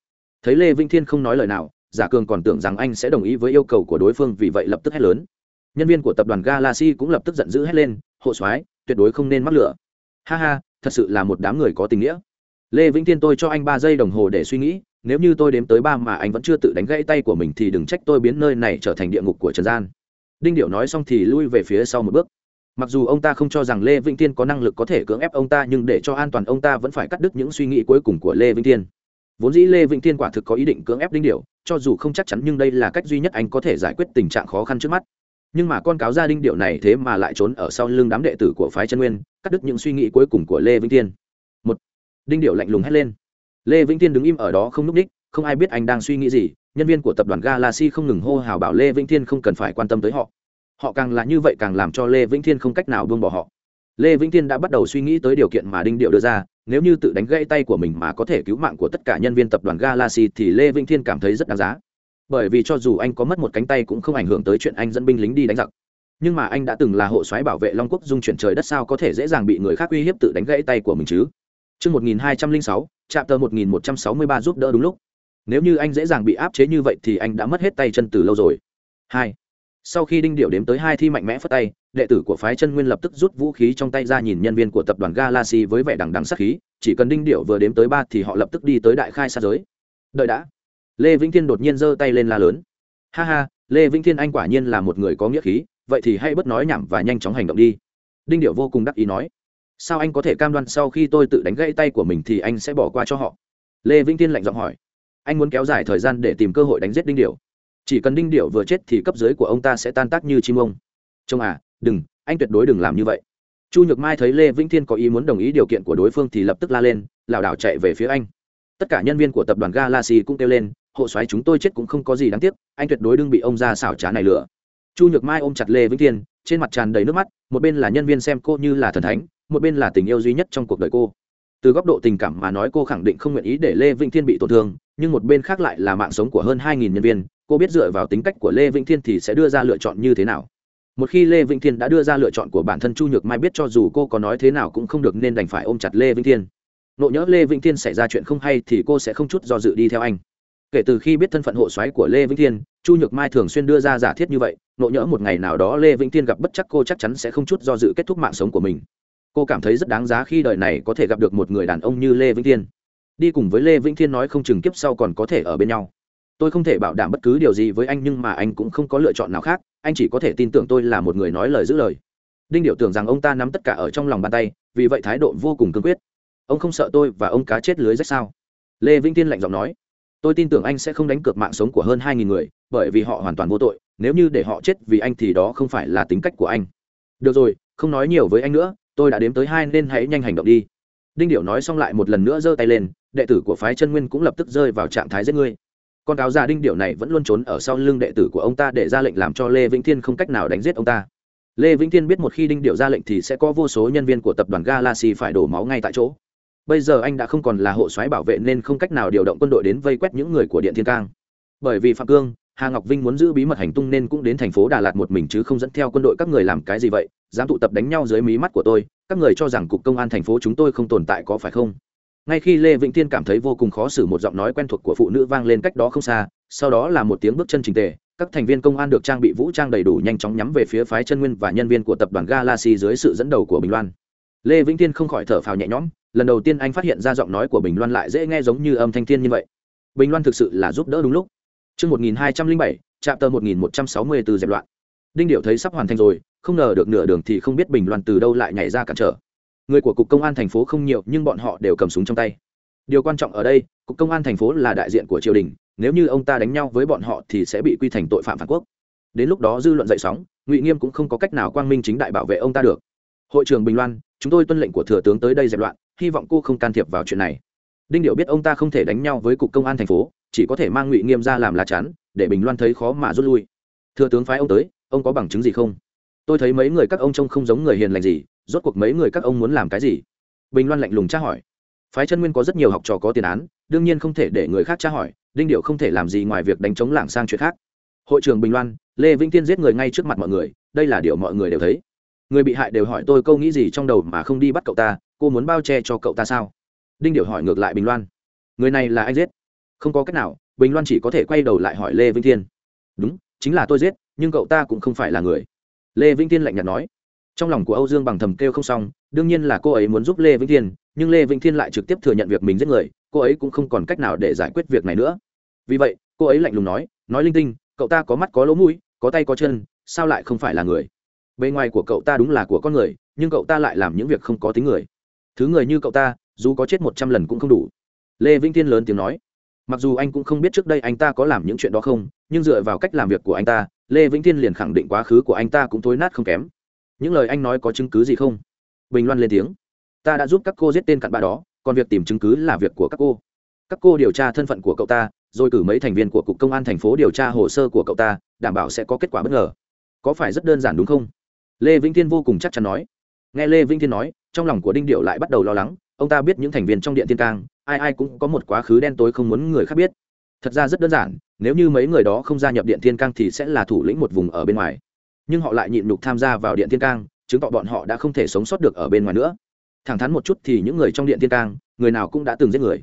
Thấy lê vĩnh thiên không nói lời nào, giả cường còn tưởng rằng anh sẽ đồng ý với yêu cầu của đối phương vì vậy lập tức hét lớn nhân viên của tập đoàn galaxy cũng lập tức giận dữ hét lên, hộ soái, tuyệt đối không nên mắc lửa. Ha ha, thật sự là một đám người có tình nghĩa. Lê vĩnh thiên, tôi cho anh ba giây đồng hồ để suy nghĩ, nếu như tôi đếm tới ba mà anh vẫn chưa tự đánh gãy tay của mình thì đừng trách tôi biến nơi này trở thành địa ngục của trần gian. Đinh điệu nói xong thì lui về phía sau một bước. Mặc dù ông ta không cho rằng lê vĩnh thiên có năng lực có thể cưỡng ép ông ta, nhưng để cho an toàn ông ta vẫn phải cắt đứt những suy nghĩ cuối cùng của lê vĩnh thiên. Vốn dĩ lê vĩnh thiên quả thực có ý định cưỡng ép đinh điệu cho dù không chắc chắn nhưng đây là cách duy nhất anh có thể giải quyết tình trạng khó khăn trước mắt nhưng mà con cáo gia đinh điệu này thế mà lại trốn ở sau lưng đám đệ tử của phái chân nguyên, cắt đứt những suy nghĩ cuối cùng của lê vĩnh thiên. Một, đinh điệu lạnh lùng hét lên. Lê vĩnh thiên đứng im ở đó không n ú c ních không ai biết anh đang suy nghĩ gì, nhân viên của tập đoàn galaxy không ngừng hô hào bảo lê vĩnh thiên không cần phải quan tâm tới họ. Họ càng là như vậy càng làm cho lê vĩnh thiên không cách nào buông bỏ họ. Lê vĩnh thiên đã bắt đầu suy nghĩ tới điều kiện mà đinh điệu đưa ra, nếu như tự đánh gãy tay của mình mà có thể cứu mạng của tất cả nhân viên tập đoàn galaxy thì lê vĩnh thiên cảm thấy rất đáng giá bởi vì cho dù anh có mất một cánh tay cũng không ảnh hưởng tới chuyện anh dẫn binh lính đi đánh giặc nhưng mà anh đã từng là hộ soái bảo vệ long quốc dung chuyển trời đất sao có thể dễ dàng bị người khác uy hiếp tự đánh gãy tay của mình chứ Trước 1206, chạm tờ 1163 giúp đỡ đúng lúc. Nếu như anh dễ dàng bị áp chế như vậy thì anh đã mất hết tay chân từ lâu rồi. Hai. Sau khi đinh điệu đếm tới hai thi mạnh mẽ phất tay, đệ tử của phái chân nguyên lập tức rút vũ khí trong tay ra nhìn nhân viên của tập đoàn Galaxy với vẻ đằng đằng sắc khí, chỉ cần đinh điệu vừa đếm tới ba thì họ lập tức đi tới đại khai sát giới. Đợi đã lê vĩnh thiên đột nhiên giơ tay lên la lớn. Ha ha, lê vĩnh thiên anh quả nhiên là một người có nghĩa khí, vậy thì hãy bớt nói nhảm và nhanh chóng hành động đi. Đinh điệu vô cùng đắc ý nói. Sao anh có thể cam đoan sau khi tôi tự đánh gãy tay của mình thì anh sẽ bỏ qua cho họ? Lê vĩnh thiên lạnh giọng hỏi. Anh muốn kéo dài thời gian để tìm cơ hội đánh giết đinh điệu chỉ cần đinh điệu vừa chết thì cấp dưới của ông ta sẽ tan tác như chim ông. Trông à đừng, anh tuyệt đối đừng làm như vậy. Chu nhược mai thấy lê vĩnh thiên có ý muốn đồng ý điều kiện của đối phương thì lập tức la lên, lảo đảo chạy về phía anh. Tất cả nhân viên của tập đoàn galaxy cũng kêu lên hộ xoáy chúng tôi chết cũng không có gì đáng tiếc, anh tuyệt đối đừng bị ông ra xảo trá này lừa. Chu nhược mai ôm chặt lê vĩnh thiên, trên mặt tràn đầy nước mắt, một bên là nhân viên xem cô như là thần thánh, một bên là tình yêu duy nhất trong cuộc đời cô. Từ góc độ tình cảm mà nói cô khẳng định không nguyện ý để lê vĩnh thiên bị tổn thương, nhưng một bên khác lại là mạng sống của hơn hai nghìn nhân viên, cô biết dựa vào tính cách của lê vĩnh thiên thì sẽ đưa ra lựa chọn như thế nào. Một khi lê vĩnh thiên đã đưa ra lựa chọn của bản thân chu nhược mai biết cho dù cô có nói thế nào cũng không được nên đành phải ôm chặt lê vĩnh thiên. Nộ nhỡ lê vĩnh thiên xảy ra chuyện không hay thì cô sẽ không chút do dự đi theo anh kể từ khi biết thân phận hộ xoáy của lê vĩnh thiên, chu nhược mai thường xuyên đưa ra giả thiết như vậy, nộ nhỡ một ngày nào đó lê vĩnh thiên gặp bất chắc cô chắc chắn sẽ không chút do dự kết thúc mạng sống của mình. Cô cảm thấy rất đáng giá khi đời này có thể gặp được một người đàn ông như lê vĩnh thiên. Đi cùng với lê vĩnh thiên nói không chừng kiếp sau còn có thể ở bên nhau. Tôi không thể bảo đảm bất cứ điều gì với anh nhưng mà anh cũng không có lựa chọn nào khác, anh chỉ có thể tin tưởng tôi là một người nói lời giữ lời. Đinh điệu tưởng rằng ông ta nắm tất cả ở trong lòng bàn tay, vì vậy thái độ vô cùng cương quyết. Ông không sợ tôi và ông cá chết lưới rách sao? Lê vĩnh tiên lạnh giọng nói tôi tin tưởng anh sẽ không đánh cược mạng sống của hơn hai nghìn người, bởi vì họ hoàn toàn vô tội, nếu như để họ chết vì anh thì đó không phải là tính cách của anh. Được rồi, không nói nhiều với anh nữa, tôi đã đếm tới hai nên hãy nhanh hành động đi. Đinh điệu nói xong lại một lần nữa giơ tay lên, đệ tử của phái chân nguyên cũng lập tức rơi vào trạng thái giết ngươi con cáo già đinh điệu này vẫn luôn trốn ở sau lưng đệ tử của ông ta để ra lệnh làm cho lê vĩnh thiên không cách nào đánh giết ông ta. Lê vĩnh thiên biết một khi đinh điệu ra lệnh thì sẽ có vô số nhân viên của tập đoàn galaxy phải đổ máu ngay tại chỗ bây giờ anh đã không còn là hộ soái bảo vệ nên không cách nào điều động quân đội đến vây quét những người của điện thiên cang. Bởi vì phạm cương, hà ngọc vinh muốn giữ bí mật hành tung nên cũng đến thành phố đà lạt một mình chứ không dẫn theo quân đội các người làm cái gì vậy, dám tụ tập đánh nhau dưới mí mắt của tôi, các người cho rằng cục công an thành phố chúng tôi không tồn tại có phải không? Ngay khi lê vĩnh tiên cảm thấy vô cùng khó xử một giọng nói quen thuộc của phụ nữ vang lên cách đó không xa, sau đó là một tiếng bước chân trình tề, các thành viên công an được trang bị vũ trang đầy đủ nhanh chóng nhắm về phía phái chân nguyên và nhân viên của tập đoàn galaxy dưới sự dẫn đầu của bình loan lê vĩnh tiên không khỏi thở phào nhẹ nhõm lần đầu tiên anh phát hiện ra giọng nói của bình loan lại dễ nghe giống như âm thanh thiên như vậy bình loan thực sự là giúp đỡ đúng lúc Trước 1207, chạm tờ 1164 dẹp loạn. Đinh Điệu thấy sắp hoàn thành rồi, không ngờ được nửa đường thì không biết Bình Loan từ đâu lại nhảy ra cản trở. Người của cục công an thành phố không nhiều, nhưng bọn họ đều cầm súng trong tay. Điều quan trọng ở đây, cục công an thành phố là đại diện của triều đình, nếu như ông ta đánh nhau với bọn họ thì sẽ bị quy thành tội phạm phản quốc. Đến lúc đó dư luận dậy sóng, Ngụy Nghiêm cũng không có cách nào quang minh chính đại bảo vệ ông ta được. Hội trưởng Bình Loan, chúng tôi tuân lệnh của thừa tướng tới đây dẹp loạn, hy vọng cô không can thiệp vào chuyện này. Đinh điệu biết ông ta không thể đánh nhau với cục công an thành phố chỉ có thể mang ngụy nghiêm ra làm lá chắn để bình loan thấy khó mà rút lui. Thừa tướng phái ông tới ông có bằng chứng gì không? Tôi thấy mấy người các ông trông không giống người hiền lành gì rốt cuộc mấy người các ông muốn làm cái gì? Bình loan lạnh lùng tra hỏi. Phái chân nguyên có rất nhiều học trò có tiền án đương nhiên không thể để người khác tra hỏi đinh điệu không thể làm gì ngoài việc đánh chống lảng sang chuyện khác. Hội trưởng bình loan lê vĩnh tiên giết người ngay trước mặt mọi người đây là điều mọi người đều thấy người bị hại đều hỏi tôi câu nghĩ gì trong đầu mà không đi bắt cậu ta, cô muốn bao che cho cậu ta sao? Đinh điệu hỏi ngược lại bình loan. Người này là anh giết? Không có cách nào, bình loan chỉ có thể quay đầu lại hỏi lê vĩnh thiên. Đúng, chính là tôi giết, nhưng cậu ta cũng không phải là người. Lê vĩnh thiên lạnh nhạt nói. Trong lòng của âu dương bằng thầm kêu không xong, đương nhiên là cô ấy muốn giúp lê vĩnh thiên, nhưng lê vĩnh thiên lại trực tiếp thừa nhận việc mình giết người, cô ấy cũng không còn cách nào để giải quyết việc này nữa. Vì vậy, cô ấy lạnh lùng nói nói linh tinh, cậu ta có mắt có lỗ mũi, có tay có chân, sao lại không phải là người? Bề ngoài của cậu ta đúng là của con người, nhưng cậu ta lại làm những việc không có tính người. Thứ người như cậu ta, dù có chết một trăm lần cũng không đủ. Lê vĩnh thiên lớn tiếng nói. Mặc dù anh cũng không biết trước đây anh ta có làm những chuyện đó không, nhưng dựa vào cách làm việc của anh ta, lê vĩnh thiên liền khẳng định quá khứ của anh ta cũng thối nát không kém. Những lời anh nói có chứng cứ gì không? Bình loan lên tiếng. Ta đã giúp các cô giết tên cặn bã đó, còn việc tìm chứng cứ là việc của các cô. Các cô điều tra thân phận của cậu ta, rồi cử mấy thành viên của cục công an thành phố điều tra hồ sơ của cậu ta, đảm bảo sẽ có kết quả bất ngờ. Có phải rất đơn giản đúng không? Lê vĩnh thiên vô cùng chắc chắn nói. Nghe lê vĩnh thiên nói, trong lòng của đinh điệu lại bắt đầu lo lắng. Ông ta biết những thành viên trong điện thiên cang, ai ai cũng có một quá khứ đen tối không muốn người khác biết. Thật ra rất đơn giản, nếu như mấy người đó không gia nhập điện thiên cang thì sẽ là thủ lĩnh một vùng ở bên ngoài. Nhưng họ lại nhịn nhục tham gia vào điện thiên cang, chứng tỏ bọn họ đã không thể sống sót được ở bên ngoài nữa. Thẳng thắn một chút thì những người trong điện thiên cang, người nào cũng đã từng giết người.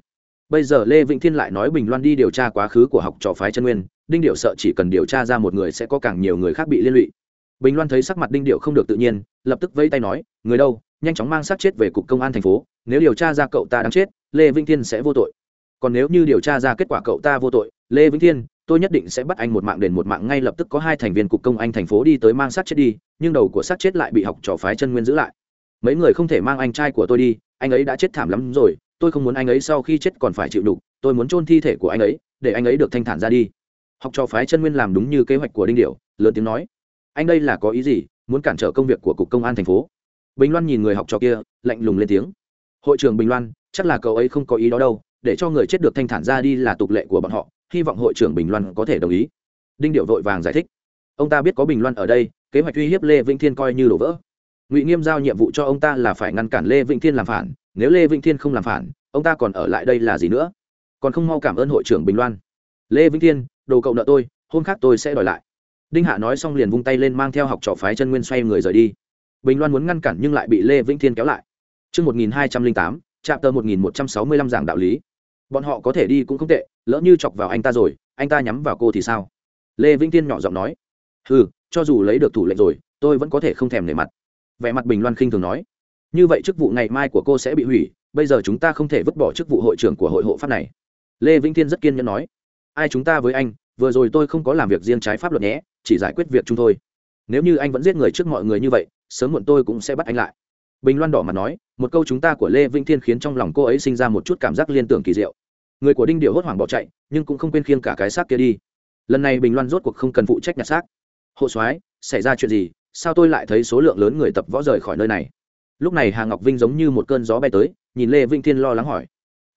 Bây giờ lê vĩnh thiên lại nói bình loan đi điều tra quá khứ của học trò phái chân nguyên, đinh điệu sợ chỉ cần điều tra ra một người sẽ có càng nhiều người khác bị liên lụy bình loan thấy sắc mặt đinh điệu không được tự nhiên, lập tức vây tay nói, người đâu, nhanh chóng mang xác chết về cục công an thành phố, nếu điều tra ra cậu ta đang chết, lê vĩnh thiên sẽ vô tội. Còn nếu như điều tra ra kết quả cậu ta vô tội, lê vĩnh thiên, tôi nhất định sẽ bắt anh một mạng đền một mạng ngay lập tức có hai thành viên cục công anh thành phố đi tới mang xác chết đi, nhưng đầu của xác chết lại bị học trò phái chân nguyên giữ lại. Mấy người không thể mang anh trai của tôi đi, anh ấy đã chết thảm lắm rồi, tôi không muốn anh ấy sau khi chết còn phải chịu đục tôi muốn chôn thi thể của anh ấy, để anh ấy được thanh thản ra đi. Học trò phái chân nguyên làm đúng như kế hoạch của đinh điệu, lớn tiếng nói anh đây là có ý gì, muốn cản trở công việc của cục công an thành phố? Bình loan nhìn người học trò kia, lạnh lùng lên tiếng. Hội trưởng bình loan, chắc là cậu ấy không có ý đó đâu, để cho người chết được thanh thản ra đi là tục lệ của bọn họ, hy vọng hội trưởng bình loan có thể đồng ý. Đinh điệu vội vàng giải thích. Ông ta biết có bình loan ở đây, kế hoạch uy hiếp lê vĩnh thiên coi như đổ vỡ. Ngụy nghiêm giao nhiệm vụ cho ông ta là phải ngăn cản lê vĩnh thiên làm phản, nếu lê vĩnh thiên không làm phản, ông ta còn ở lại đây là gì nữa? Còn không mau cảm ơn hội trưởng bình loan. Lê vĩnh thiên, đồ cậu nợ tôi, hôm khác tôi sẽ đòi lại đinh hạ nói xong liền vung tay lên mang theo học trò phái chân nguyên xoay người rời đi bình loan muốn ngăn cản nhưng lại bị lê vĩnh thiên kéo lại Trước 1208, chạm tờ 1165 giảng đạo lý. Bọn họ có thể đi cũng không tệ, lỡ như chọc vào anh ta rồi, anh ta nhắm vào cô thì sao? Lê Vĩnh Thiên nhỏ giọng nói. Hừ, cho dù lấy được thủ lệnh rồi, tôi vẫn có thể không thèm nể mặt. Vẻ mặt Bình Loan khinh thường nói. Như vậy chức vụ ngày mai của cô sẽ bị hủy, bây giờ chúng ta không thể vứt bỏ chức vụ hội trưởng của hội hộ pháp này. Lê Vĩnh Thiên rất kiên nhẫn nói. Ai chúng ta với anh, vừa rồi tôi không có làm việc riêng trái pháp luật nhé, chỉ giải quyết việc chung thôi. Nếu như anh vẫn giết người trước mọi người như vậy, sớm muộn tôi cũng sẽ bắt anh lại. Bình loan đỏ mặt nói một câu chúng ta của lê vĩnh thiên khiến trong lòng cô ấy sinh ra một chút cảm giác liên tưởng kỳ diệu. Người của đinh điệu hốt hoảng bỏ chạy nhưng cũng không quên khiêng cả cái xác kia đi. Lần này bình loan rốt cuộc không cần phụ trách nhặt xác. Hộ soái xảy ra chuyện gì? Sao tôi lại thấy số lượng lớn người tập võ rời khỏi nơi này? Lúc này hà ngọc vinh giống như một cơn gió bay tới nhìn lê vĩnh thiên lo lắng hỏi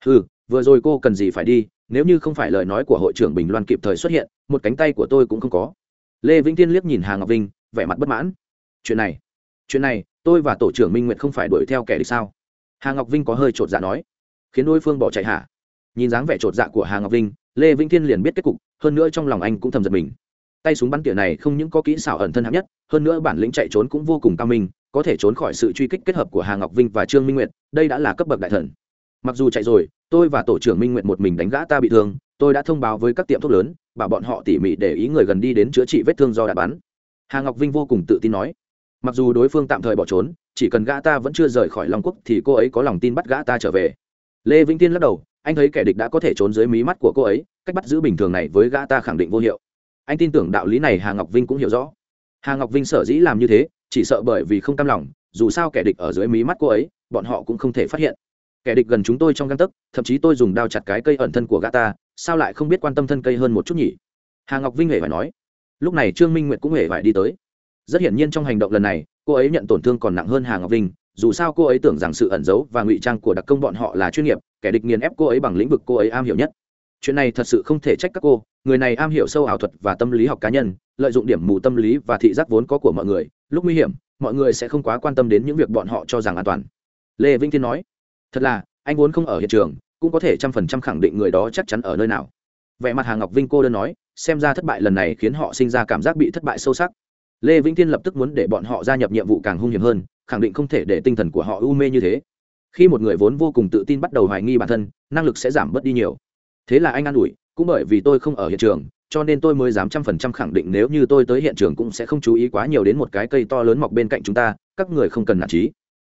ừ vừa rồi cô cần gì phải đi? Nếu như không phải lời nói của hội trưởng bình loan kịp thời xuất hiện một cánh tay của tôi cũng không có lê vĩnh thiên liếc nhìn hà ngọc vinh, vẻ mặt bất mãn. Chuyện này chuyện này, tôi và tổ trưởng minh nguyệt không phải đuổi theo kẻ địch sao? Hà ngọc vinh có hơi chột dạ nói. Khiến đối phương bỏ chạy hả? Nhìn dáng vẻ chột dạ của hà ngọc vinh, lê vĩnh thiên liền biết kết cục, hơn nữa trong lòng anh cũng thầm giật mình. Tay súng bắn tỉa này không những có kỹ xảo ẩn thân hạng nhất, hơn nữa bản lĩnh chạy trốn cũng vô cùng cao minh, có thể trốn khỏi sự truy kích kết hợp của hà ngọc vinh và trương minh nguyệt, đây đã là cấp bậc đại thần. Mặc dù chạy rồi, tôi và tổ trưởng minh nguyệt một mình đánh gã ta bị thương, tôi đã thông báo với các tiệm thuốc lớn bảo bọn họ tỉ mỉ để ý người gần đi đến chữa trị vết thương do đạn bắn. Hà ngọc vinh vô cùng tự tin nói, mặc dù đối phương tạm thời bỏ trốn, chỉ cần gã ta vẫn chưa rời khỏi long quốc thì cô ấy có lòng tin bắt gã ta trở về. Lê vĩnh tiên lắc đầu, anh thấy kẻ địch đã có thể trốn dưới mí mắt của cô ấy, cách bắt giữ bình thường này với gã ta khẳng định vô hiệu. Anh tin tưởng đạo lý này hà ngọc vinh cũng hiểu rõ. Hà ngọc vinh sở dĩ làm như thế, chỉ sợ bởi vì không cam lòng, dù sao kẻ địch ở dưới mí mắt cô ấy, bọn họ cũng không thể phát hiện kẻ địch gần chúng tôi trong găng tấc, thậm chí tôi dùng đao chặt cái cây ẩn thân của gã ta, sao lại không biết quan tâm thân cây hơn một chút nhỉ? Hà ngọc vinh hề phải nói. Lúc này trương minh nguyệt cũng hề phải đi tới. Rất hiển nhiên trong hành động lần này, cô ấy nhận tổn thương còn nặng hơn hà ngọc vinh, dù sao cô ấy tưởng rằng sự ẩn giấu và ngụy trang của đặc công bọn họ là chuyên nghiệp, kẻ địch nghiền ép cô ấy bằng lĩnh vực cô ấy am hiểu nhất. Chuyện này thật sự không thể trách các cô, người này am hiểu sâu ảo thuật và tâm lý học cá nhân, lợi dụng điểm mù tâm lý và thị giác vốn có của mọi người, lúc nguy hiểm, mọi người sẽ không quá quan tâm đến những việc bọn họ cho rằng an toàn. Lê vĩnh thiên nói thật là, anh vốn không ở hiện trường, cũng có thể trăm phần trăm khẳng định người đó chắc chắn ở nơi nào. Vẻ mặt hà ngọc vinh cô đơn nói, xem ra thất bại lần này khiến họ sinh ra cảm giác bị thất bại sâu sắc. Lê vĩnh thiên lập tức muốn để bọn họ gia nhập nhiệm vụ càng hung hiểm hơn, khẳng định không thể để tinh thần của họ u mê như thế. Khi một người vốn vô cùng tự tin bắt đầu hoài nghi bản thân, năng lực sẽ giảm bớt đi nhiều. Thế là anh an ủi, cũng bởi vì tôi không ở hiện trường, cho nên tôi mới dám trăm phần trăm khẳng định nếu như tôi tới hiện trường cũng sẽ không chú ý quá nhiều đến một cái cây to lớn mọc bên cạnh chúng ta, các người không cần nản trí.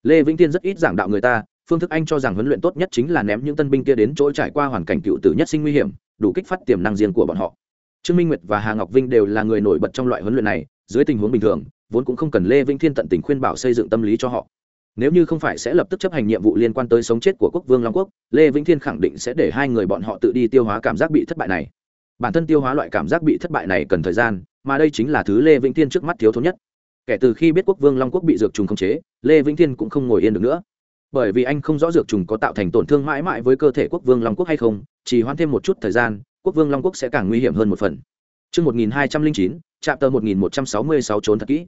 Lê vĩnh tiên rất ít giảng đạo người ta phương thức anh cho rằng huấn luyện tốt nhất chính là ném những tân binh kia đến chỗ trải qua hoàn cảnh cựu tử nhất sinh nguy hiểm, đủ kích phát tiềm năng riêng của bọn họ. Trương minh nguyệt và hà ngọc vinh đều là người nổi bật trong loại huấn luyện này, dưới tình huống bình thường, vốn cũng không cần lê vĩnh thiên tận tình khuyên bảo xây dựng tâm lý cho họ. Nếu như không phải sẽ lập tức chấp hành nhiệm vụ liên quan tới sống chết của quốc vương long quốc, lê vĩnh thiên khẳng định sẽ để hai người bọn họ tự đi tiêu hóa cảm giác bị thất bại này. Bản thân tiêu hóa loại cảm giác bị thất bại này cần thời gian, mà đây chính là thứ lê vĩnh thiên trước mắt thiếu thốn nhất. Kể từ khi biết quốc vương long quốc bị dược trùng khống chế, lê vĩnh thiên cũng không ngồi yên được nữa bởi vì anh không rõ dược trùng có tạo thành tổn thương mãi mãi với cơ thể quốc vương long quốc hay không chỉ hoãn thêm một chút thời gian quốc vương long quốc sẽ càng nguy hiểm hơn một phần. Trước 1209, chạm tờ 1166 trốn thật kỹ.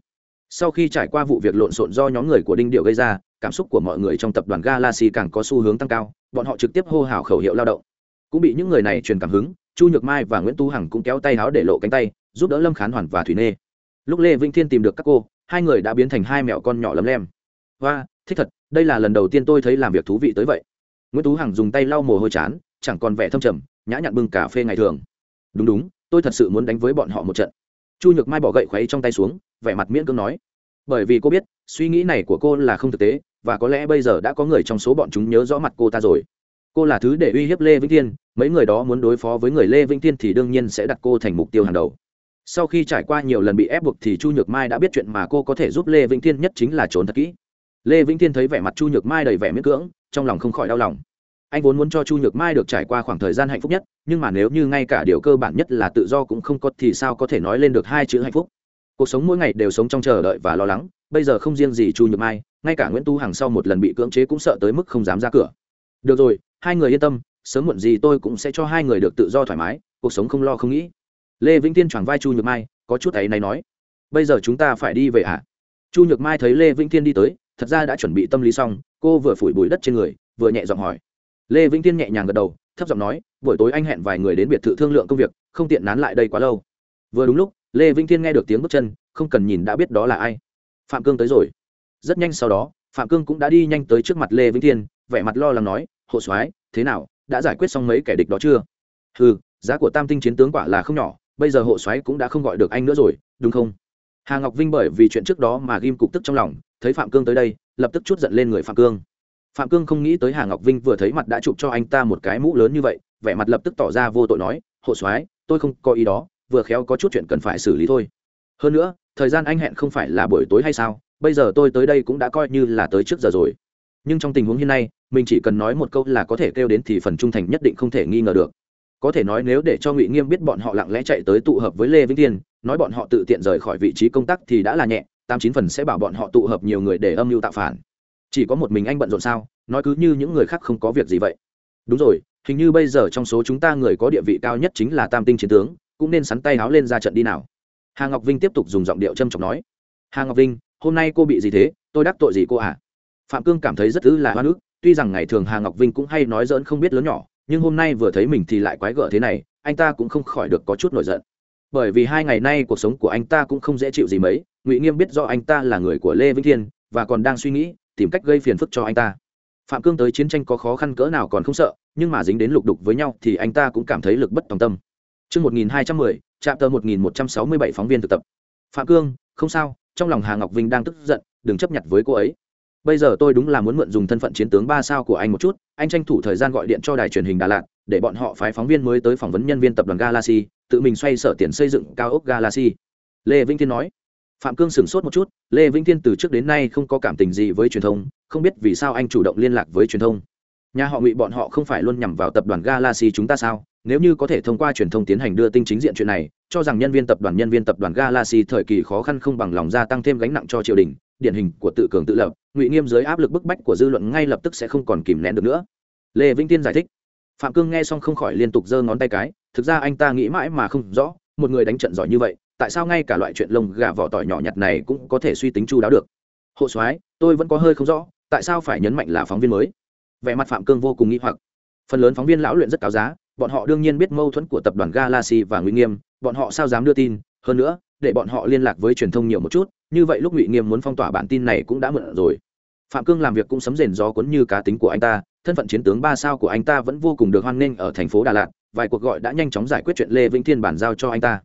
Sau khi trải qua vụ việc lộn xộn do nhóm người của đinh điệu gây ra cảm xúc của mọi người trong tập đoàn galaxy càng có xu hướng tăng cao bọn họ trực tiếp hô hào khẩu hiệu lao động. Cũng bị những người này truyền cảm hứng chu nhược mai và nguyễn tú hằng cũng kéo tay áo để lộ cánh tay giúp đỡ lâm khán hoàn và thủy nê. Lúc lê vĩnh thiên tìm được các cô hai người đã biến thành hai mẹo con nhỏ lấm lem. Hoa, thích thật đây là lần đầu tiên tôi thấy làm việc thú vị tới vậy. Nguyễn tú hằng dùng tay lau mồ hôi chán, chẳng còn vẻ thâm trầm, nhã nhặn bưng cà phê ngày thường. Đúng đúng, tôi thật sự muốn đánh với bọn họ một trận. Chu nhược mai bỏ gậy khuấy trong tay xuống, vẻ mặt miễn cưỡng nói. Bởi vì cô biết, suy nghĩ này của cô là không thực tế, và có lẽ bây giờ đã có người trong số bọn chúng nhớ rõ mặt cô ta rồi. Cô là thứ để uy hiếp lê vĩnh thiên, mấy người đó muốn đối phó với người lê vĩnh thiên thì đương nhiên sẽ đặt cô thành mục tiêu hàng đầu. Sau khi trải qua nhiều lần bị ép buộc thì chu nhược mai đã biết chuyện mà cô có thể giúp lê vĩnh thiên nhất chính là trốn thật kỹ lê vĩnh thiên thấy vẻ mặt chu nhược mai đầy vẻ miễn cưỡng, trong lòng không khỏi đau lòng. Anh vốn muốn cho chu nhược mai được trải qua khoảng thời gian hạnh phúc nhất, nhưng mà nếu như ngay cả điều cơ bản nhất là tự do cũng không có thì sao có thể nói lên được hai chữ hạnh phúc? Cuộc sống mỗi ngày đều sống trong chờ đợi và lo lắng, bây giờ không riêng gì chu nhược mai, ngay cả nguyễn tu hằng sau một lần bị cưỡng chế cũng sợ tới mức không dám ra cửa. Được rồi, hai người yên tâm, sớm muộn gì tôi cũng sẽ cho hai người được tự do thoải mái, cuộc sống không lo không nghĩ. Lê vĩnh tiên choàng vai chu nhược mai, có chút ấy này nói. Bây giờ chúng ta phải đi về ạ à? chu nhược mai thấy lê vĩnh tiên đi tới thật ra đã chuẩn bị tâm lý xong, cô vừa phủi bụi đất trên người, vừa nhẹ giọng hỏi. Lê vĩnh tiên nhẹ nhàng gật đầu, thấp giọng nói, buổi tối anh hẹn vài người đến biệt thự thương lượng công việc, không tiện nán lại đây quá lâu. Vừa đúng lúc, lê vĩnh thiên nghe được tiếng bước chân, không cần nhìn đã biết đó là ai. Phạm cương tới rồi. Rất nhanh sau đó, phạm cương cũng đã đi nhanh tới trước mặt lê vĩnh thiên, vẻ mặt lo lắng nói, hộ soái, thế nào, đã giải quyết xong mấy kẻ địch đó chưa? Ừ giá của tam tinh chiến tướng quả là không nhỏ, bây giờ hộ soái cũng đã không gọi được anh nữa rồi, đúng không? Hà ngọc vinh bởi vì chuyện trước đó mà ghim cục tức trong lòng, thấy phạm cương tới đây, lập tức chút giận lên người phạm cương. Phạm cương không nghĩ tới hà ngọc vinh vừa thấy mặt đã chụp cho anh ta một cái mũ lớn như vậy, vẻ mặt lập tức tỏ ra vô tội nói hộ soái, tôi không có ý đó, vừa khéo có chút chuyện cần phải xử lý thôi. Hơn nữa, thời gian anh hẹn không phải là buổi tối hay sao, bây giờ tôi tới đây cũng đã coi như là tới trước giờ rồi. Nhưng trong tình huống hiện nay, mình chỉ cần nói một câu là có thể kêu đến thì phần trung thành nhất định không thể nghi ngờ được có thể nói nếu để cho ngụy nghiêm biết bọn họ lặng lẽ chạy tới tụ hợp với lê vĩnh tiên nói bọn họ tự tiện rời khỏi vị trí công tác thì đã là nhẹ, tám chín phần sẽ bảo bọn họ tụ hợp nhiều người để âm mưu tạo phản. Chỉ có một mình anh bận rộn sao? Nói cứ như những người khác không có việc gì vậy. Đúng rồi, hình như bây giờ trong số chúng ta người có địa vị cao nhất chính là tam tinh chiến tướng, cũng nên sắn tay háo lên ra trận đi nào. Hà ngọc vinh tiếp tục dùng giọng điệu trâm trọng nói. Hà ngọc vinh, hôm nay cô bị gì thế? Tôi đắc tội gì cô à? Phạm cương cảm thấy rất thứ là hoa nước tuy rằng ngày thường hà ngọc vinh cũng hay nói dỡn không biết lớn nhỏ nhưng hôm nay vừa thấy mình thì lại quái gở thế này anh ta cũng không khỏi được có chút nổi giận bởi vì hai ngày nay cuộc sống của anh ta cũng không dễ chịu gì mấy ngụy nghiêm biết do anh ta là người của lê vĩnh thiên và còn đang suy nghĩ tìm cách gây phiền phức cho anh ta phạm cương tới chiến tranh có khó khăn cỡ nào còn không sợ nhưng mà dính đến lục đục với nhau thì anh ta cũng cảm thấy lực bất tòng tâm Chương 1210, chạm tờ 1167 phóng viên thực tập. Phạm Cương, không sao, trong lòng Hà Ngọc Vinh đang tức giận, đừng chấp nhận với cô ấy. Bây giờ tôi đúng là muốn mượn dùng thân phận chiến tướng ba sao của anh một chút, anh tranh thủ thời gian gọi điện cho đài truyền hình Đà Lạt, để bọn họ phái phóng viên mới tới phỏng vấn nhân viên tập đoàn Galaxy, tự mình xoay sở tiền xây dựng cao ốc Galaxy. Lê Vinh Thiên nói. Phạm Cương sửng sốt một chút, Lê Vinh Thiên từ trước đến nay không có cảm tình gì với truyền thông, không biết vì sao anh chủ động liên lạc với truyền thông. Nhà họ Ngụy bọn họ không phải luôn nhằm vào tập đoàn Galaxy chúng ta sao? nếu như có thể thông qua truyền thông tiến hành đưa tin chính diện chuyện này cho rằng nhân viên tập đoàn nhân viên tập đoàn galaxy thời kỳ khó khăn không bằng lòng gia tăng thêm gánh nặng cho triều đình điển hình của tự cường tự lập, ngụy nghiêm dưới áp lực bức bách của dư luận ngay lập tức sẽ không còn kìm nén được nữa. Lê vĩnh tiên giải thích. Phạm cương nghe xong không khỏi liên tục giơ ngón tay cái, thực ra anh ta nghĩ mãi mà không rõ, một người đánh trận giỏi như vậy, tại sao ngay cả loại chuyện lông gà vỏ tỏi nhỏ nhặt này cũng có thể suy tính chu đáo được? Hộ soái, tôi vẫn có hơi không rõ, tại sao phải nhấn mạnh là phóng viên mới? Vẻ mặt phạm cương vô cùng nghi hoặc. Phần lớn phóng viên lão luyện rất cao giá, bọn họ đương nhiên biết mâu thuẫn của tập đoàn galaxy và ngụy nghiêm, bọn họ sao dám đưa tin? Hơn nữa, để bọn họ liên lạc với truyền thông nhiều một chút như vậy lúc ngụy nghiêm muốn phong tỏa bản tin này cũng đã mượn rồi. Phạm cương làm việc cũng sấm rền gió cuốn như cá tính của anh ta, thân phận chiến tướng ba sao của anh ta vẫn vô cùng được hoan nghênh ở thành phố đà lạt, vài cuộc gọi đã nhanh chóng giải quyết chuyện lê vĩnh thiên bàn giao cho anh ta.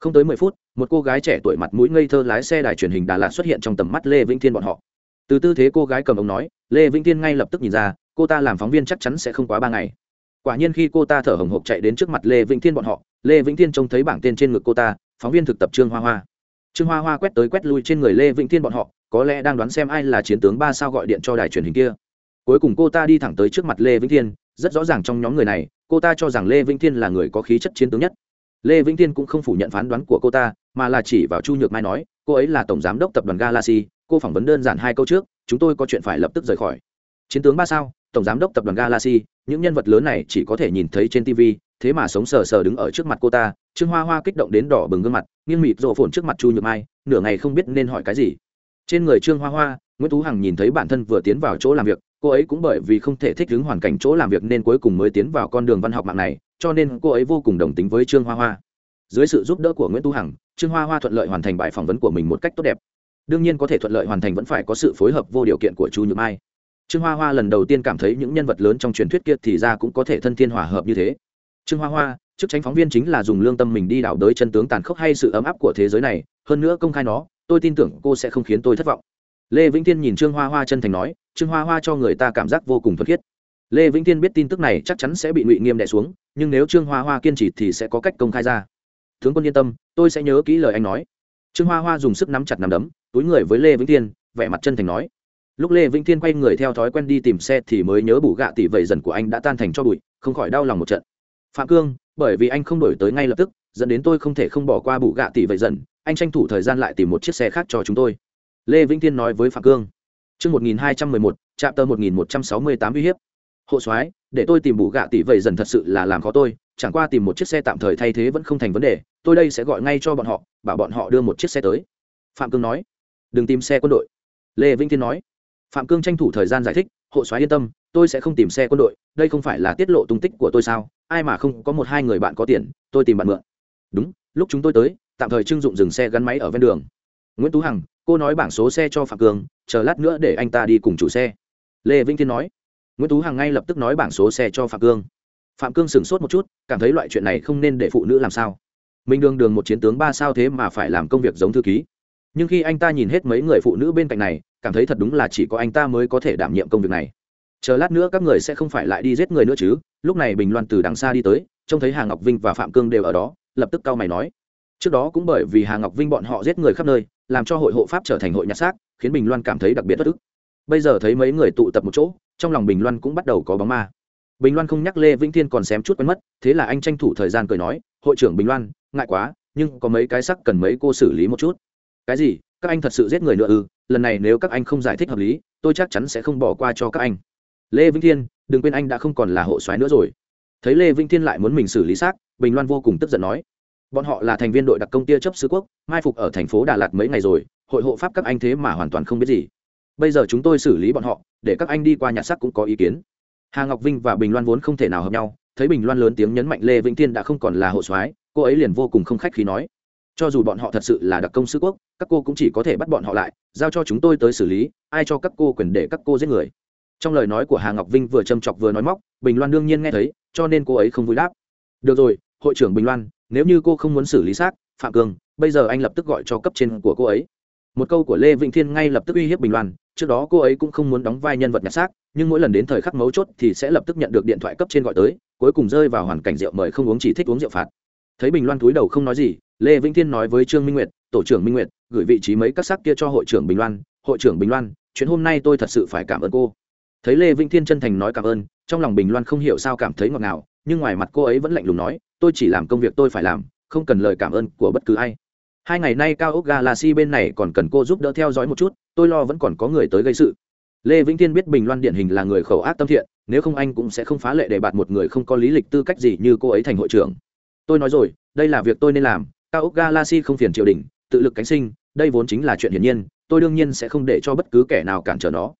Không tới mười phút, một cô gái trẻ tuổi mặt mũi ngây thơ lái xe đài truyền hình đà lạt xuất hiện trong tầm mắt lê vĩnh thiên bọn họ. Từ tư thế cô gái cầm ống nói, lê vĩnh thiên ngay lập tức nhìn ra, cô ta làm phóng viên chắc chắn sẽ không quá ba ngày. Quả nhiên khi cô ta thở hồng hộc chạy đến trước mặt lê vĩnh thiên bọn họ, lê vĩnh thiên trông thấy bảng tên trên ngực cô ta, phóng viên thực tập trương hoa hoa trương hoa hoa quét tới quét lui trên người lê vĩnh thiên bọn họ, có lẽ đang đoán xem ai là chiến tướng ba sao gọi điện cho đài truyền hình kia. Cuối cùng cô ta đi thẳng tới trước mặt lê vĩnh thiên, rất rõ ràng trong nhóm người này, cô ta cho rằng lê vĩnh thiên là người có khí chất chiến tướng nhất. Lê vĩnh thiên cũng không phủ nhận phán đoán của cô ta, mà là chỉ vào chu nhược mai nói, cô ấy là tổng giám đốc tập đoàn galaxy, cô phỏng vấn đơn giản hai câu trước, chúng tôi có chuyện phải lập tức rời khỏi. Chiến tướng ba sao? Tổng giám đốc tập đoàn galaxy? Những nhân vật lớn này chỉ có thể nhìn thấy trên tv thế mà sống sờ sờ đứng ở trước mặt cô ta, trương hoa hoa kích động đến đỏ bừng gương mặt, nghiêng mịt rộ phồn trước mặt chu nhược mai, nửa ngày không biết nên hỏi cái gì. Trên người trương hoa hoa, nguyễn tú hằng nhìn thấy bản thân vừa tiến vào chỗ làm việc, cô ấy cũng bởi vì không thể thích ứng hoàn cảnh chỗ làm việc nên cuối cùng mới tiến vào con đường văn học mạng này, cho nên cô ấy vô cùng đồng tính với trương hoa hoa. Dưới sự giúp đỡ của nguyễn tú hằng, trương hoa hoa thuận lợi hoàn thành bài phỏng vấn của mình một cách tốt đẹp. Đương nhiên có thể thuận lợi hoàn thành vẫn phải có sự phối hợp vô điều kiện của chu nhược mai. Trương hoa hoa lần đầu tiên cảm thấy những nhân vật lớn trong truyền thuyết kia thì ra cũng có thể thân thiên hòa hợp như thế trương hoa hoa, chức tránh phóng viên chính là dùng lương tâm mình đi đảo đới chân tướng tàn khốc hay sự ấm áp của thế giới này, hơn nữa công khai nó, tôi tin tưởng cô sẽ không khiến tôi thất vọng. Lê vĩnh thiên nhìn trương hoa hoa chân thành nói, trương hoa hoa cho người ta cảm giác vô cùng thuần khiết. Lê vĩnh thiên biết tin tức này chắc chắn sẽ bị ngụy nghiêm đẻ xuống, nhưng nếu trương hoa hoa kiên trì thì sẽ có cách công khai ra. Tướng quân yên tâm, tôi sẽ nhớ kỹ lời anh nói. Trương hoa hoa dùng sức nắm chặt nắm đấm, túi người với lê vĩnh thiên, vẻ mặt chân thành nói. Lúc lê vĩnh thiên quay người theo thói quen đi tìm xe thì mới nhớ bủ gạ tỷ vẩy dần của anh đã tan thành cho bụi, không khỏi đau lòng một trận phạm cương, bởi vì anh không đổi tới ngay lập tức, dẫn đến tôi không thể không bỏ qua bù gạ tỷ vậy dần, anh tranh thủ thời gian lại tìm một chiếc xe khác cho chúng tôi. Lê vĩnh thiên nói với phạm cương, chương một nghìn hai trăm mười một, trạm tơ một nghìn một trăm sáu mươi tám uy hiếp. Hộ soái, để tôi tìm bù gạ tỷ vậy dần thật sự là làm khó tôi, chẳng qua tìm một chiếc xe tạm thời thay thế vẫn không thành vấn đề, tôi đây sẽ gọi ngay cho bọn họ, bảo bọn họ đưa một chiếc xe tới. Phạm cương nói, đừng tìm xe quân đội. Lê vĩnh thiên nói, phạm cương tranh thủ thời gian giải thích, hộ soái yên tâm, tôi sẽ không tìm xe quân đội, đây không phải là tiết lộ tung tích của tôi sao? Ai mà không có một hai người bạn có tiền, tôi tìm bạn mượn. Đúng, lúc chúng tôi tới, tạm thời trưng dụng dừng xe gắn máy ở ven đường. Nguyễn tú hằng, cô nói bảng số xe cho phạm cương chờ lát nữa để anh ta đi cùng chủ xe. Lê vĩnh thiên nói. Nguyễn tú hằng ngay lập tức nói bảng số xe cho phạm cương phạm cương sửng sốt một chút, cảm thấy loại chuyện này không nên để phụ nữ làm sao. Mình đường đường một chiến tướng ba sao thế mà phải làm công việc giống thư ký. Nhưng khi anh ta nhìn hết mấy người phụ nữ bên cạnh này, cảm thấy thật đúng là chỉ có anh ta mới có thể đảm nhiệm công việc này chờ lát nữa các người sẽ không phải lại đi giết người nữa chứ. Lúc này bình loan từ đằng xa đi tới, trông thấy hà ngọc vinh và phạm cương đều ở đó, lập tức cau mày nói. Trước đó cũng bởi vì hà ngọc vinh bọn họ giết người khắp nơi, làm cho hội hộ pháp trở thành hội nhặt xác, khiến bình loan cảm thấy đặc biệt bất ức. Bây giờ thấy mấy người tụ tập một chỗ, trong lòng bình loan cũng bắt đầu có bóng ma. Bình loan không nhắc lê vĩnh thiên còn xém chút quen mất, thế là anh tranh thủ thời gian cười nói, hội trưởng bình loan, ngại quá, nhưng có mấy cái sắc cần mấy cô xử lý một chút. Cái gì? Các anh thật sự giết người nữa ư? Lần này nếu các anh không giải thích hợp lý, tôi chắc chắn sẽ không bỏ qua cho các anh lê vĩnh thiên, đừng quên anh đã không còn là hộ soái nữa rồi. Thấy lê vĩnh thiên lại muốn mình xử lý xác, bình loan vô cùng tức giận nói. Bọn họ là thành viên đội đặc công tia chấp sứ quốc, mai phục ở thành phố đà lạt mấy ngày rồi, hội hộ pháp các anh thế mà hoàn toàn không biết gì. Bây giờ chúng tôi xử lý bọn họ, để các anh đi qua nhặt xác cũng có ý kiến. Hà ngọc vinh và bình loan vốn không thể nào hợp nhau, thấy bình loan lớn tiếng nhấn mạnh lê vĩnh thiên đã không còn là hộ soái, cô ấy liền vô cùng không khách khi nói. Cho dù bọn họ thật sự là đặc công sứ quốc, các cô cũng chỉ có thể bắt bọn họ lại, giao cho chúng tôi tới xử lý, ai cho các cô quyền để các cô giết người trong lời nói của hà ngọc vinh vừa châm chọc vừa nói móc bình loan đương nhiên nghe thấy cho nên cô ấy không vui đáp. Được rồi hội trưởng bình loan nếu như cô không muốn xử lý xác phạm Cường, bây giờ anh lập tức gọi cho cấp trên của cô ấy. Một câu của lê vĩnh thiên ngay lập tức uy hiếp bình loan trước đó cô ấy cũng không muốn đóng vai nhân vật nhặt xác nhưng mỗi lần đến thời khắc mấu chốt thì sẽ lập tức nhận được điện thoại cấp trên gọi tới cuối cùng rơi vào hoàn cảnh rượu mời không uống chỉ thích uống rượu phạt. Thấy bình loan túi đầu không nói gì lê vĩnh thiên nói với trương minh nguyệt tổ trưởng minh nguyệt gửi vị trí mấy các xác kia cho hội trưởng bình loan. Hội trưởng bình loan chuyện hôm nay tôi thật sự phải cảm ơn cô thấy lê vĩnh thiên chân thành nói cảm ơn, trong lòng bình loan không hiểu sao cảm thấy ngọt ngào, nhưng ngoài mặt cô ấy vẫn lạnh lùng nói, tôi chỉ làm công việc tôi phải làm, không cần lời cảm ơn của bất cứ ai. Hai ngày nay cao ốc galaxy bên này còn cần cô giúp đỡ theo dõi một chút, tôi lo vẫn còn có người tới gây sự. Lê vĩnh thiên biết bình loan điển hình là người khẩu ác tâm thiện, nếu không anh cũng sẽ không phá lệ để bạt một người không có lý lịch tư cách gì như cô ấy thành hội trưởng. Tôi nói rồi, đây là việc tôi nên làm, cao ốc galaxy không phiền triều đình, tự lực cánh sinh, đây vốn chính là chuyện hiển nhiên, tôi đương nhiên sẽ không để cho bất cứ kẻ nào cản trở nó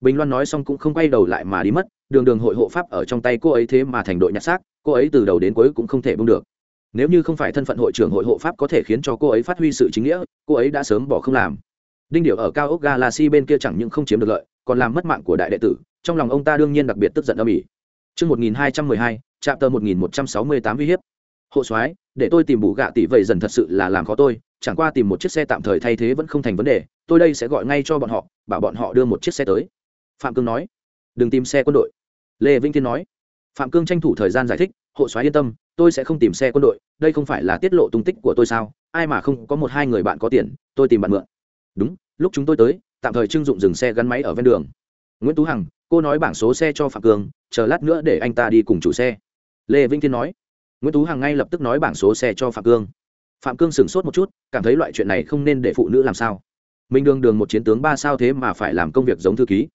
bình loan nói xong cũng không quay đầu lại mà đi mất đường đường hội hộ pháp ở trong tay cô ấy thế mà thành đội nhặt xác cô ấy từ đầu đến cuối cũng không thể buông được nếu như không phải thân phận hội trưởng hội hộ pháp có thể khiến cho cô ấy phát huy sự chính nghĩa cô ấy đã sớm bỏ không làm đinh điệu ở cao ốc galaxy bên kia chẳng những không chiếm được lợi còn làm mất mạng của đại đệ tử trong lòng ông ta đương nhiên đặc biệt tức giận âm ỉ Trước 1212, trạm tờ 1168 uy hiếp. Hộ soái, để tôi tìm bù gạ tỷ vậy dần thật sự là làm khó tôi, chẳng qua tìm một chiếc xe tạm thời thay thế vẫn không thành vấn đề, tôi đây sẽ gọi ngay cho bọn họ, bảo bọn họ đưa một chiếc xe tới. Phạm Cương nói. Đừng tìm xe quân đội. Lê Vĩnh Thiên nói. Phạm Cương tranh thủ thời gian giải thích, hộ soái yên tâm, tôi sẽ không tìm xe quân đội, đây không phải là tiết lộ tung tích của tôi sao? Ai mà không có một hai người bạn có tiền, tôi tìm bạn mượn. Đúng, lúc chúng tôi tới, tạm thời trưng dụng dừng xe gắn máy ở ven đường nguyễn tú hằng cô nói bảng số xe cho phạm Cương, chờ lát nữa để anh ta đi cùng chủ xe lê vĩnh thiên nói nguyễn tú hằng ngay lập tức nói bảng số xe cho phạm cương phạm cương sửng sốt một chút cảm thấy loại chuyện này không nên để phụ nữ làm sao mình đường đường một chiến tướng ba sao thế mà phải làm công việc giống thư ký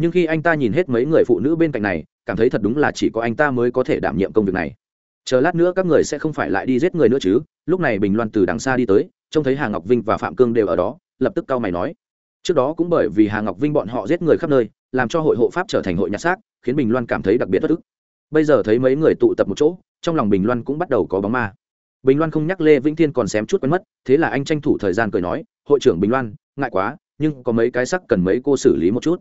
nhưng khi anh ta nhìn hết mấy người phụ nữ bên cạnh này, cảm thấy thật đúng là chỉ có anh ta mới có thể đảm nhiệm công việc này. Chờ lát nữa các người sẽ không phải lại đi giết người nữa chứ, lúc này bình loan từ đằng xa đi tới, trông thấy hà ngọc vinh và phạm cương đều ở đó, lập tức cau mày nói. Trước đó cũng bởi vì hà ngọc vinh bọn họ giết người khắp nơi, làm cho hội hộ pháp trở thành hội nhặt xác, khiến bình loan cảm thấy đặc biệt bất ức. Bây giờ thấy mấy người tụ tập một chỗ, trong lòng bình loan cũng bắt đầu có bóng ma. Bình loan không nhắc lê vĩnh thiên còn xém chút quen mất, thế là anh tranh thủ thời gian cười nói, hội trưởng bình loan, ngại quá, nhưng có mấy cái sắc cần mấy cô xử lý một chút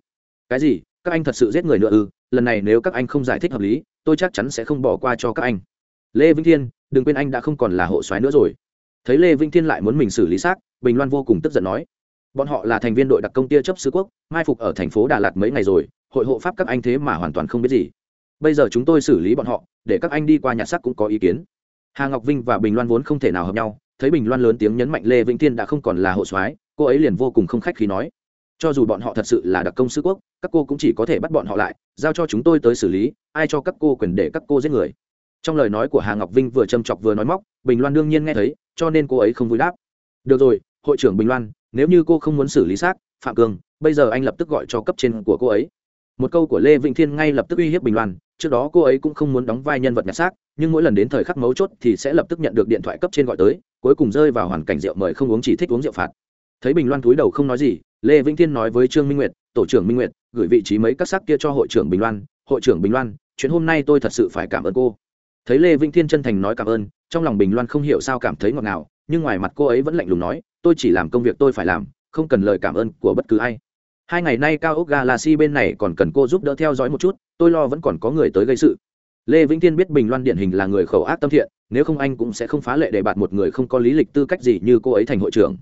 cái gì? Các anh thật sự giết người nữa ư? Lần này nếu các anh không giải thích hợp lý, tôi chắc chắn sẽ không bỏ qua cho các anh. Lê vĩnh thiên, đừng quên anh đã không còn là hộ soái nữa rồi. Thấy lê vĩnh thiên lại muốn mình xử lý xác, bình loan vô cùng tức giận nói. Bọn họ là thành viên đội đặc công tia chấp sứ quốc, mai phục ở thành phố đà lạt mấy ngày rồi, hội hộ pháp các anh thế mà hoàn toàn không biết gì. Bây giờ chúng tôi xử lý bọn họ, để các anh đi qua nhặt sắc cũng có ý kiến. Hà ngọc vinh và bình loan vốn không thể nào hợp nhau, thấy bình loan lớn tiếng nhấn mạnh lê vĩnh thiên đã không còn là hộ soái, cô ấy liền vô cùng không khách khí nói cho dù bọn họ thật sự là đặc công sứ quốc các cô cũng chỉ có thể bắt bọn họ lại giao cho chúng tôi tới xử lý ai cho các cô quyền để các cô giết người. Trong lời nói của hà ngọc vinh vừa châm chọc vừa nói móc bình loan đương nhiên nghe thấy cho nên cô ấy không vui đáp. Được rồi hội trưởng bình loan nếu như cô không muốn xử lý xác phạm Cường, bây giờ anh lập tức gọi cho cấp trên của cô ấy. Một câu của lê vĩnh thiên ngay lập tức uy hiếp bình loan trước đó cô ấy cũng không muốn đóng vai nhân vật nhặt xác nhưng mỗi lần đến thời khắc mấu chốt thì sẽ lập tức nhận được điện thoại cấp trên gọi tới cuối cùng rơi vào hoàn cảnh rượu mời không uống chỉ thích uống rượu phạt. Thấy bình loan túi đầu không nói gì lê vĩnh thiên nói với trương minh nguyệt, tổ trưởng minh nguyệt, gửi vị trí mấy các sắc kia cho hội trưởng bình loan. Hội trưởng bình loan, chuyện hôm nay tôi thật sự phải cảm ơn cô. Thấy lê vĩnh thiên chân thành nói cảm ơn, trong lòng bình loan không hiểu sao cảm thấy ngọt ngào, nhưng ngoài mặt cô ấy vẫn lạnh lùng nói, tôi chỉ làm công việc tôi phải làm, không cần lời cảm ơn của bất cứ ai. Hai ngày nay cao ốc galaxy bên này còn cần cô giúp đỡ theo dõi một chút, tôi lo vẫn còn có người tới gây sự. Lê vĩnh thiên biết bình loan điển hình là người khẩu ác tâm thiện, nếu không anh cũng sẽ không phá lệ để bạt một người không có lý lịch tư cách gì như cô ấy thành hội trưởng.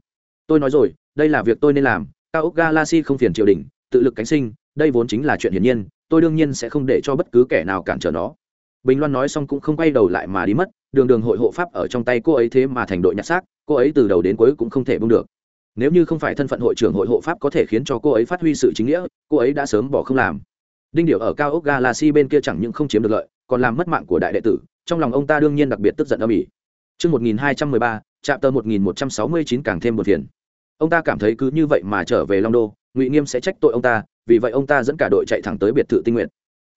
Tôi nói rồi, đây là việc tôi nên làm cao ốc galaxy không phiền triều đình tự lực cánh sinh đây vốn chính là chuyện hiển nhiên tôi đương nhiên sẽ không để cho bất cứ kẻ nào cản trở nó. Bình loan nói xong cũng không quay đầu lại mà đi mất đường đường hội hộ pháp ở trong tay cô ấy thế mà thành đội nhặt xác cô ấy từ đầu đến cuối cũng không thể bung được. Nếu như không phải thân phận hội trưởng hội hộ pháp có thể khiến cho cô ấy phát huy sự chính nghĩa cô ấy đã sớm bỏ không làm. Đinh điệu ở cao ốc galaxy bên kia chẳng những không chiếm được lợi còn làm mất mạng của đại đệ tử trong lòng ông ta đương nhiên đặc biệt tức giận âm ỉ. Trước 1213, chạm tờ 1169 càng thêm một phiền. Ông ta cảm thấy cứ như vậy mà trở về Long Đô, Ngụy Nghiêm sẽ trách tội ông ta, vì vậy ông ta dẫn cả đội chạy thẳng tới biệt thự tinh nguyện.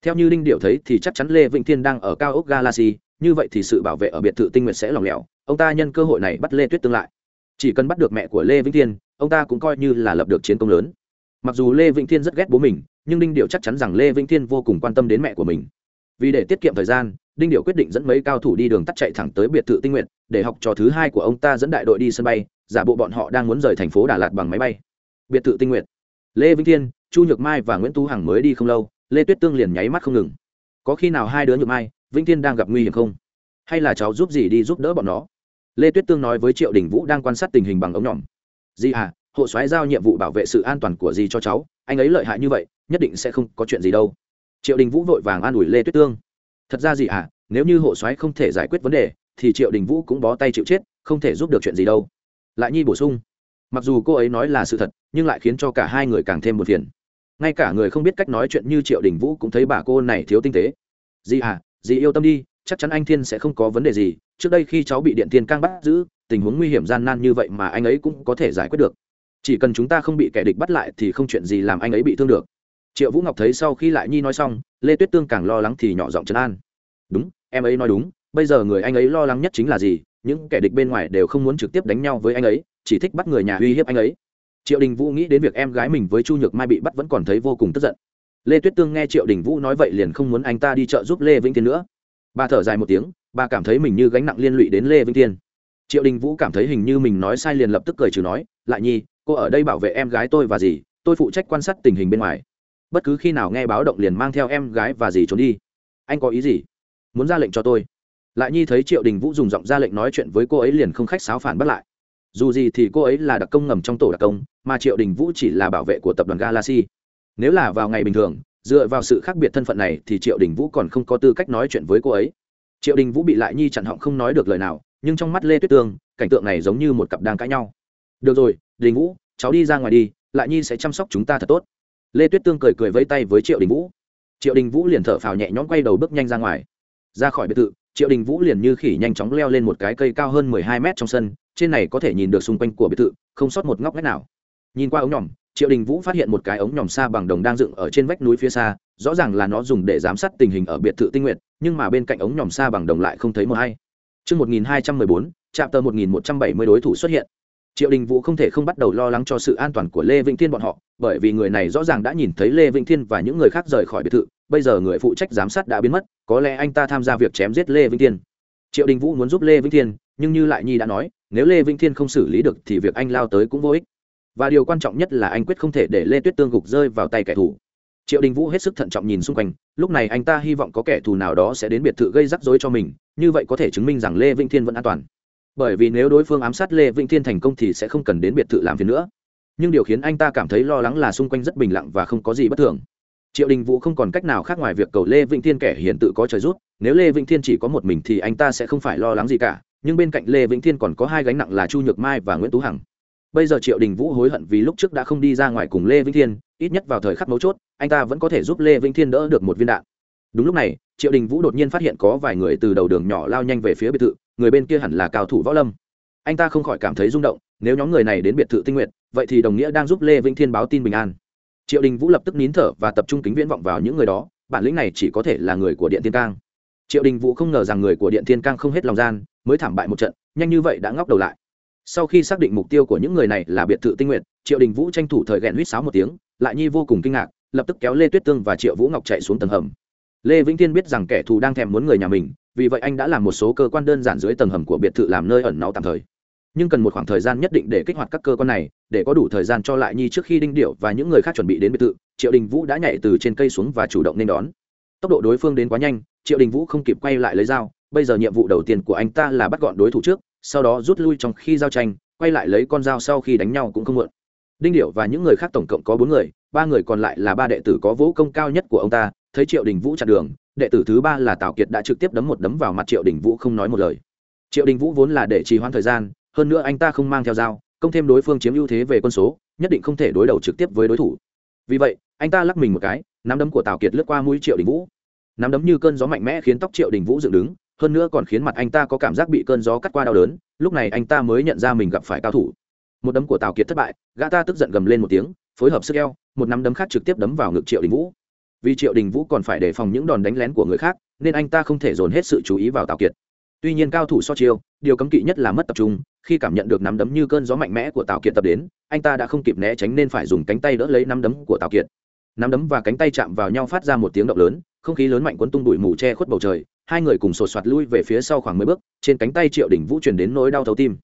Theo như linh Điệu thấy thì chắc chắn Lê Vĩnh Thiên đang ở cao ốc Galaxy, như vậy thì sự bảo vệ ở biệt thự tinh nguyện sẽ lỏng lẻo, ông ta nhân cơ hội này bắt Lê Tuyết tương lại. Chỉ cần bắt được mẹ của lê vĩnh thiên ông ta cũng coi như là lập được chiến công lớn. Mặc dù lê vĩnh thiên rất ghét bố mình nhưng đinh điệu chắc chắn rằng lê vĩnh thiên vô cùng quan tâm đến mẹ của mình. Vì để tiết kiệm thời gian đinh điệu quyết định dẫn mấy cao thủ đi đường tắt chạy thẳng tới biệt thự tinh nguyện để học trò thứ hai của ông ta dẫn đại đội đi sân bay, giả bộ bọn họ đang muốn rời thành phố đà lạt bằng máy bay. Biệt thự tinh nguyện lê vĩnh thiên, chu nhược mai và nguyễn tú hằng mới đi không lâu, lê tuyết tương liền nháy mắt không ngừng. Có khi nào hai đứa nhược mai, vĩnh thiên đang gặp nguy hiểm không? Hay là cháu giúp gì đi giúp đỡ bọn nó? Lê tuyết tương nói với triệu đình vũ đang quan sát tình hình bằng ống nhỏm. Di à hộ soái giao nhiệm vụ bảo vệ sự an toàn của di cho cháu, anh ấy lợi hại như vậy, nhất định sẽ không có chuyện gì đâu. Triệu đình vũ vội vàng an ủi lê tuyết tương thật ra gì à nếu như hộ soái không thể giải quyết vấn đề, thì triệu đình vũ cũng bó tay chịu chết, không thể giúp được chuyện gì đâu. Lại nhi bổ sung, mặc dù cô ấy nói là sự thật, nhưng lại khiến cho cả hai người càng thêm một phiền. Ngay cả người không biết cách nói chuyện như triệu đình vũ cũng thấy bà cô này thiếu tinh tế. Dì à dì yêu tâm đi, chắc chắn anh thiên sẽ không có vấn đề gì, trước đây khi cháu bị điện Thiên cang bắt giữ, tình huống nguy hiểm gian nan như vậy mà anh ấy cũng có thể giải quyết được. Chỉ cần chúng ta không bị kẻ địch bắt lại thì không chuyện gì làm anh ấy bị thương được triệu vũ ngọc thấy sau khi lại nhi nói xong, lê tuyết tương càng lo lắng thì nhỏ giọng trấn an. Đúng, em ấy nói đúng, bây giờ người anh ấy lo lắng nhất chính là gì? Những kẻ địch bên ngoài đều không muốn trực tiếp đánh nhau với anh ấy, chỉ thích bắt người nhà uy hiếp anh ấy. Triệu đình vũ nghĩ đến việc em gái mình với chu nhược mai bị bắt vẫn còn thấy vô cùng tức giận. Lê tuyết tương nghe triệu đình vũ nói vậy liền không muốn anh ta đi chợ giúp lê vĩnh thiên nữa. Bà thở dài một tiếng, bà cảm thấy mình như gánh nặng liên lụy đến lê vĩnh thiên. Triệu đình vũ cảm thấy hình như mình nói sai liền lập tức cười trừ nói, lại nhi, cô ở đây bảo vệ em gái tôi và gì? Tôi phụ trách quan sát tình hình bên ngoài bất cứ khi nào nghe báo động liền mang theo em gái và gì trốn đi. Anh có ý gì? Muốn ra lệnh cho tôi. Lại nhi thấy triệu đình vũ dùng giọng ra lệnh nói chuyện với cô ấy liền không khách sáo phản bắt lại. Dù gì thì cô ấy là đặc công ngầm trong tổ đặc công, mà triệu đình vũ chỉ là bảo vệ của tập đoàn galaxy. Nếu là vào ngày bình thường, dựa vào sự khác biệt thân phận này thì triệu đình vũ còn không có tư cách nói chuyện với cô ấy. Triệu đình vũ bị lại nhi chặn họng không nói được lời nào, nhưng trong mắt lê tuyết tương, cảnh tượng này giống như một cặp đang cãi nhau. Được rồi, đình vũ, cháu đi ra ngoài đi, lại nhi sẽ chăm sóc chúng ta thật tốt lê tuyết tương cười cười vây tay với triệu đình vũ. Triệu đình vũ liền thở phào nhẹ nhõm quay đầu bước nhanh ra ngoài. Ra khỏi biệt thự triệu đình vũ liền như khỉ nhanh chóng leo lên một cái cây cao hơn mười hai mét trong sân trên này có thể nhìn được xung quanh của biệt thự không sót một ngóc ngách nào. Nhìn qua ống nhòm triệu đình vũ phát hiện một cái ống nhòm xa bằng đồng đang dựng ở trên vách núi phía xa rõ ràng là nó dùng để giám sát tình hình ở biệt thự tinh nguyện nhưng mà bên cạnh ống nhòm xa bằng đồng lại không thấy một hay Trước 1214, chạm tờ 1170 đối thủ xuất hiện. Triệu Đình Vũ không thể không bắt đầu lo lắng cho sự an toàn của Lê Vĩnh Thiên bọn họ, bởi vì người này rõ ràng đã nhìn thấy Lê Vĩnh Thiên và những người khác rời khỏi biệt thự, bây giờ người phụ trách giám sát đã biến mất, có lẽ anh ta tham gia việc chém giết Lê Vĩnh Thiên. Triệu Đình Vũ muốn giúp Lê Vĩnh Thiên, nhưng như lại Nhi đã nói, nếu Lê Vĩnh Thiên không xử lý được thì việc anh lao tới cũng vô ích. Và điều quan trọng nhất là anh quyết không thể để Lê Tuyết Tương gục rơi vào tay kẻ thù. Triệu Đình Vũ hết sức thận trọng nhìn xung quanh, lúc này anh ta hy vọng có kẻ thù nào đó sẽ đến biệt thự gây rắc rối cho mình, như vậy có thể chứng minh rằng Lê Vĩnh Thiên vẫn an toàn bởi vì nếu đối phương ám sát lê vĩnh thiên thành công thì sẽ không cần đến biệt thự làm phiền nữa. Nhưng điều khiến anh ta cảm thấy lo lắng là xung quanh rất bình lặng và không có gì bất thường. Triệu đình vũ không còn cách nào khác ngoài việc cầu lê vĩnh thiên kẻ hiện tự có trời rút nếu lê vĩnh thiên chỉ có một mình thì anh ta sẽ không phải lo lắng gì cả. Nhưng bên cạnh lê vĩnh thiên còn có hai gánh nặng là chu nhược mai và nguyễn tú hằng. Bây giờ triệu đình vũ hối hận vì lúc trước đã không đi ra ngoài cùng lê vĩnh thiên, ít nhất vào thời khắc mấu chốt, anh ta vẫn có thể giúp lê vĩnh thiên đỡ được một viên đạn. Đúng lúc này, triệu đình vũ đột nhiên phát hiện có vài người từ đầu đường nhỏ lao nhanh về phía biệt thự người bên kia hẳn là cao thủ võ lâm. Anh ta không khỏi cảm thấy rung động, nếu nhóm người này đến biệt thự tinh nguyện vậy thì đồng nghĩa đang giúp lê vĩnh thiên báo tin bình an. Triệu đình vũ lập tức nín thở và tập trung kính viễn vọng vào những người đó, bản lĩnh này chỉ có thể là người của điện thiên cang. Triệu đình vũ không ngờ rằng người của điện thiên cang không hết lòng gian, mới thảm bại một trận, nhanh như vậy đã ngóc đầu lại. Sau khi xác định mục tiêu của những người này là biệt thự tinh nguyện triệu đình vũ tranh thủ thời ghẹn huýt sáo một tiếng, lại nhi vô cùng kinh ngạc, lập tức kéo lê tuyết tương và triệu vũ ngọc chạy xuống tầng hầm. Lê vĩnh thiên biết rằng kẻ thù đang thèm muốn người nhà mình vì vậy anh đã làm một số cơ quan đơn giản dưới tầng hầm của biệt thự làm nơi ẩn náu tạm thời. Nhưng cần một khoảng thời gian nhất định để kích hoạt các cơ quan này, để có đủ thời gian cho lại nhi trước khi đinh điệu và những người khác chuẩn bị đến biệt thự, triệu đình vũ đã nhảy từ trên cây xuống và chủ động nên đón. Tốc độ đối phương đến quá nhanh, triệu đình vũ không kịp quay lại lấy dao, bây giờ nhiệm vụ đầu tiên của anh ta là bắt gọn đối thủ trước, sau đó rút lui trong khi giao tranh, quay lại lấy con dao sau khi đánh nhau cũng không muộn. Đinh điệu và những người khác tổng cộng có bốn người, ba người còn lại là ba đệ tử có vũ công cao nhất của ông ta thấy triệu đình vũ chặn đường, đệ tử thứ ba là tào kiệt đã trực tiếp đấm một đấm vào mặt triệu đình vũ không nói một lời. Triệu đình vũ vốn là để trì hoãn thời gian, hơn nữa anh ta không mang theo dao, công thêm đối phương chiếm ưu thế về quân số, nhất định không thể đối đầu trực tiếp với đối thủ. Vì vậy, anh ta lắc mình một cái, nắm đấm của tào kiệt lướt qua mũi triệu đình vũ. Nắm đấm như cơn gió mạnh mẽ khiến tóc triệu đình vũ dựng đứng, hơn nữa còn khiến mặt anh ta có cảm giác bị cơn gió cắt qua đau đớn, lúc này anh ta mới nhận ra mình gặp phải cao thủ. Một đấm của tào kiệt thất bại, gã ta tức giận gầm lên một tiếng, phối hợp sức eo, một nắm đấm khác trực tiếp đấm vào ngực triệu đình vũ vì triệu đình vũ còn phải đề phòng những đòn đánh lén của người khác, nên anh ta không thể dồn hết sự chú ý vào tào kiệt. Tuy nhiên cao thủ so chiêu, điều cấm kỵ nhất là mất tập trung, khi cảm nhận được nắm đấm như cơn gió mạnh mẽ của tào kiệt tập đến, anh ta đã không kịp né tránh nên phải dùng cánh tay đỡ lấy nắm đấm của tào kiệt. Nắm đấm và cánh tay chạm vào nhau phát ra một tiếng động lớn, không khí lớn mạnh cuốn tung bụi mù che khuất bầu trời, hai người cùng sột soạt lui về phía sau khoảng mười bước, trên cánh tay triệu đình vũ truyền đến nỗi đau thấu tim.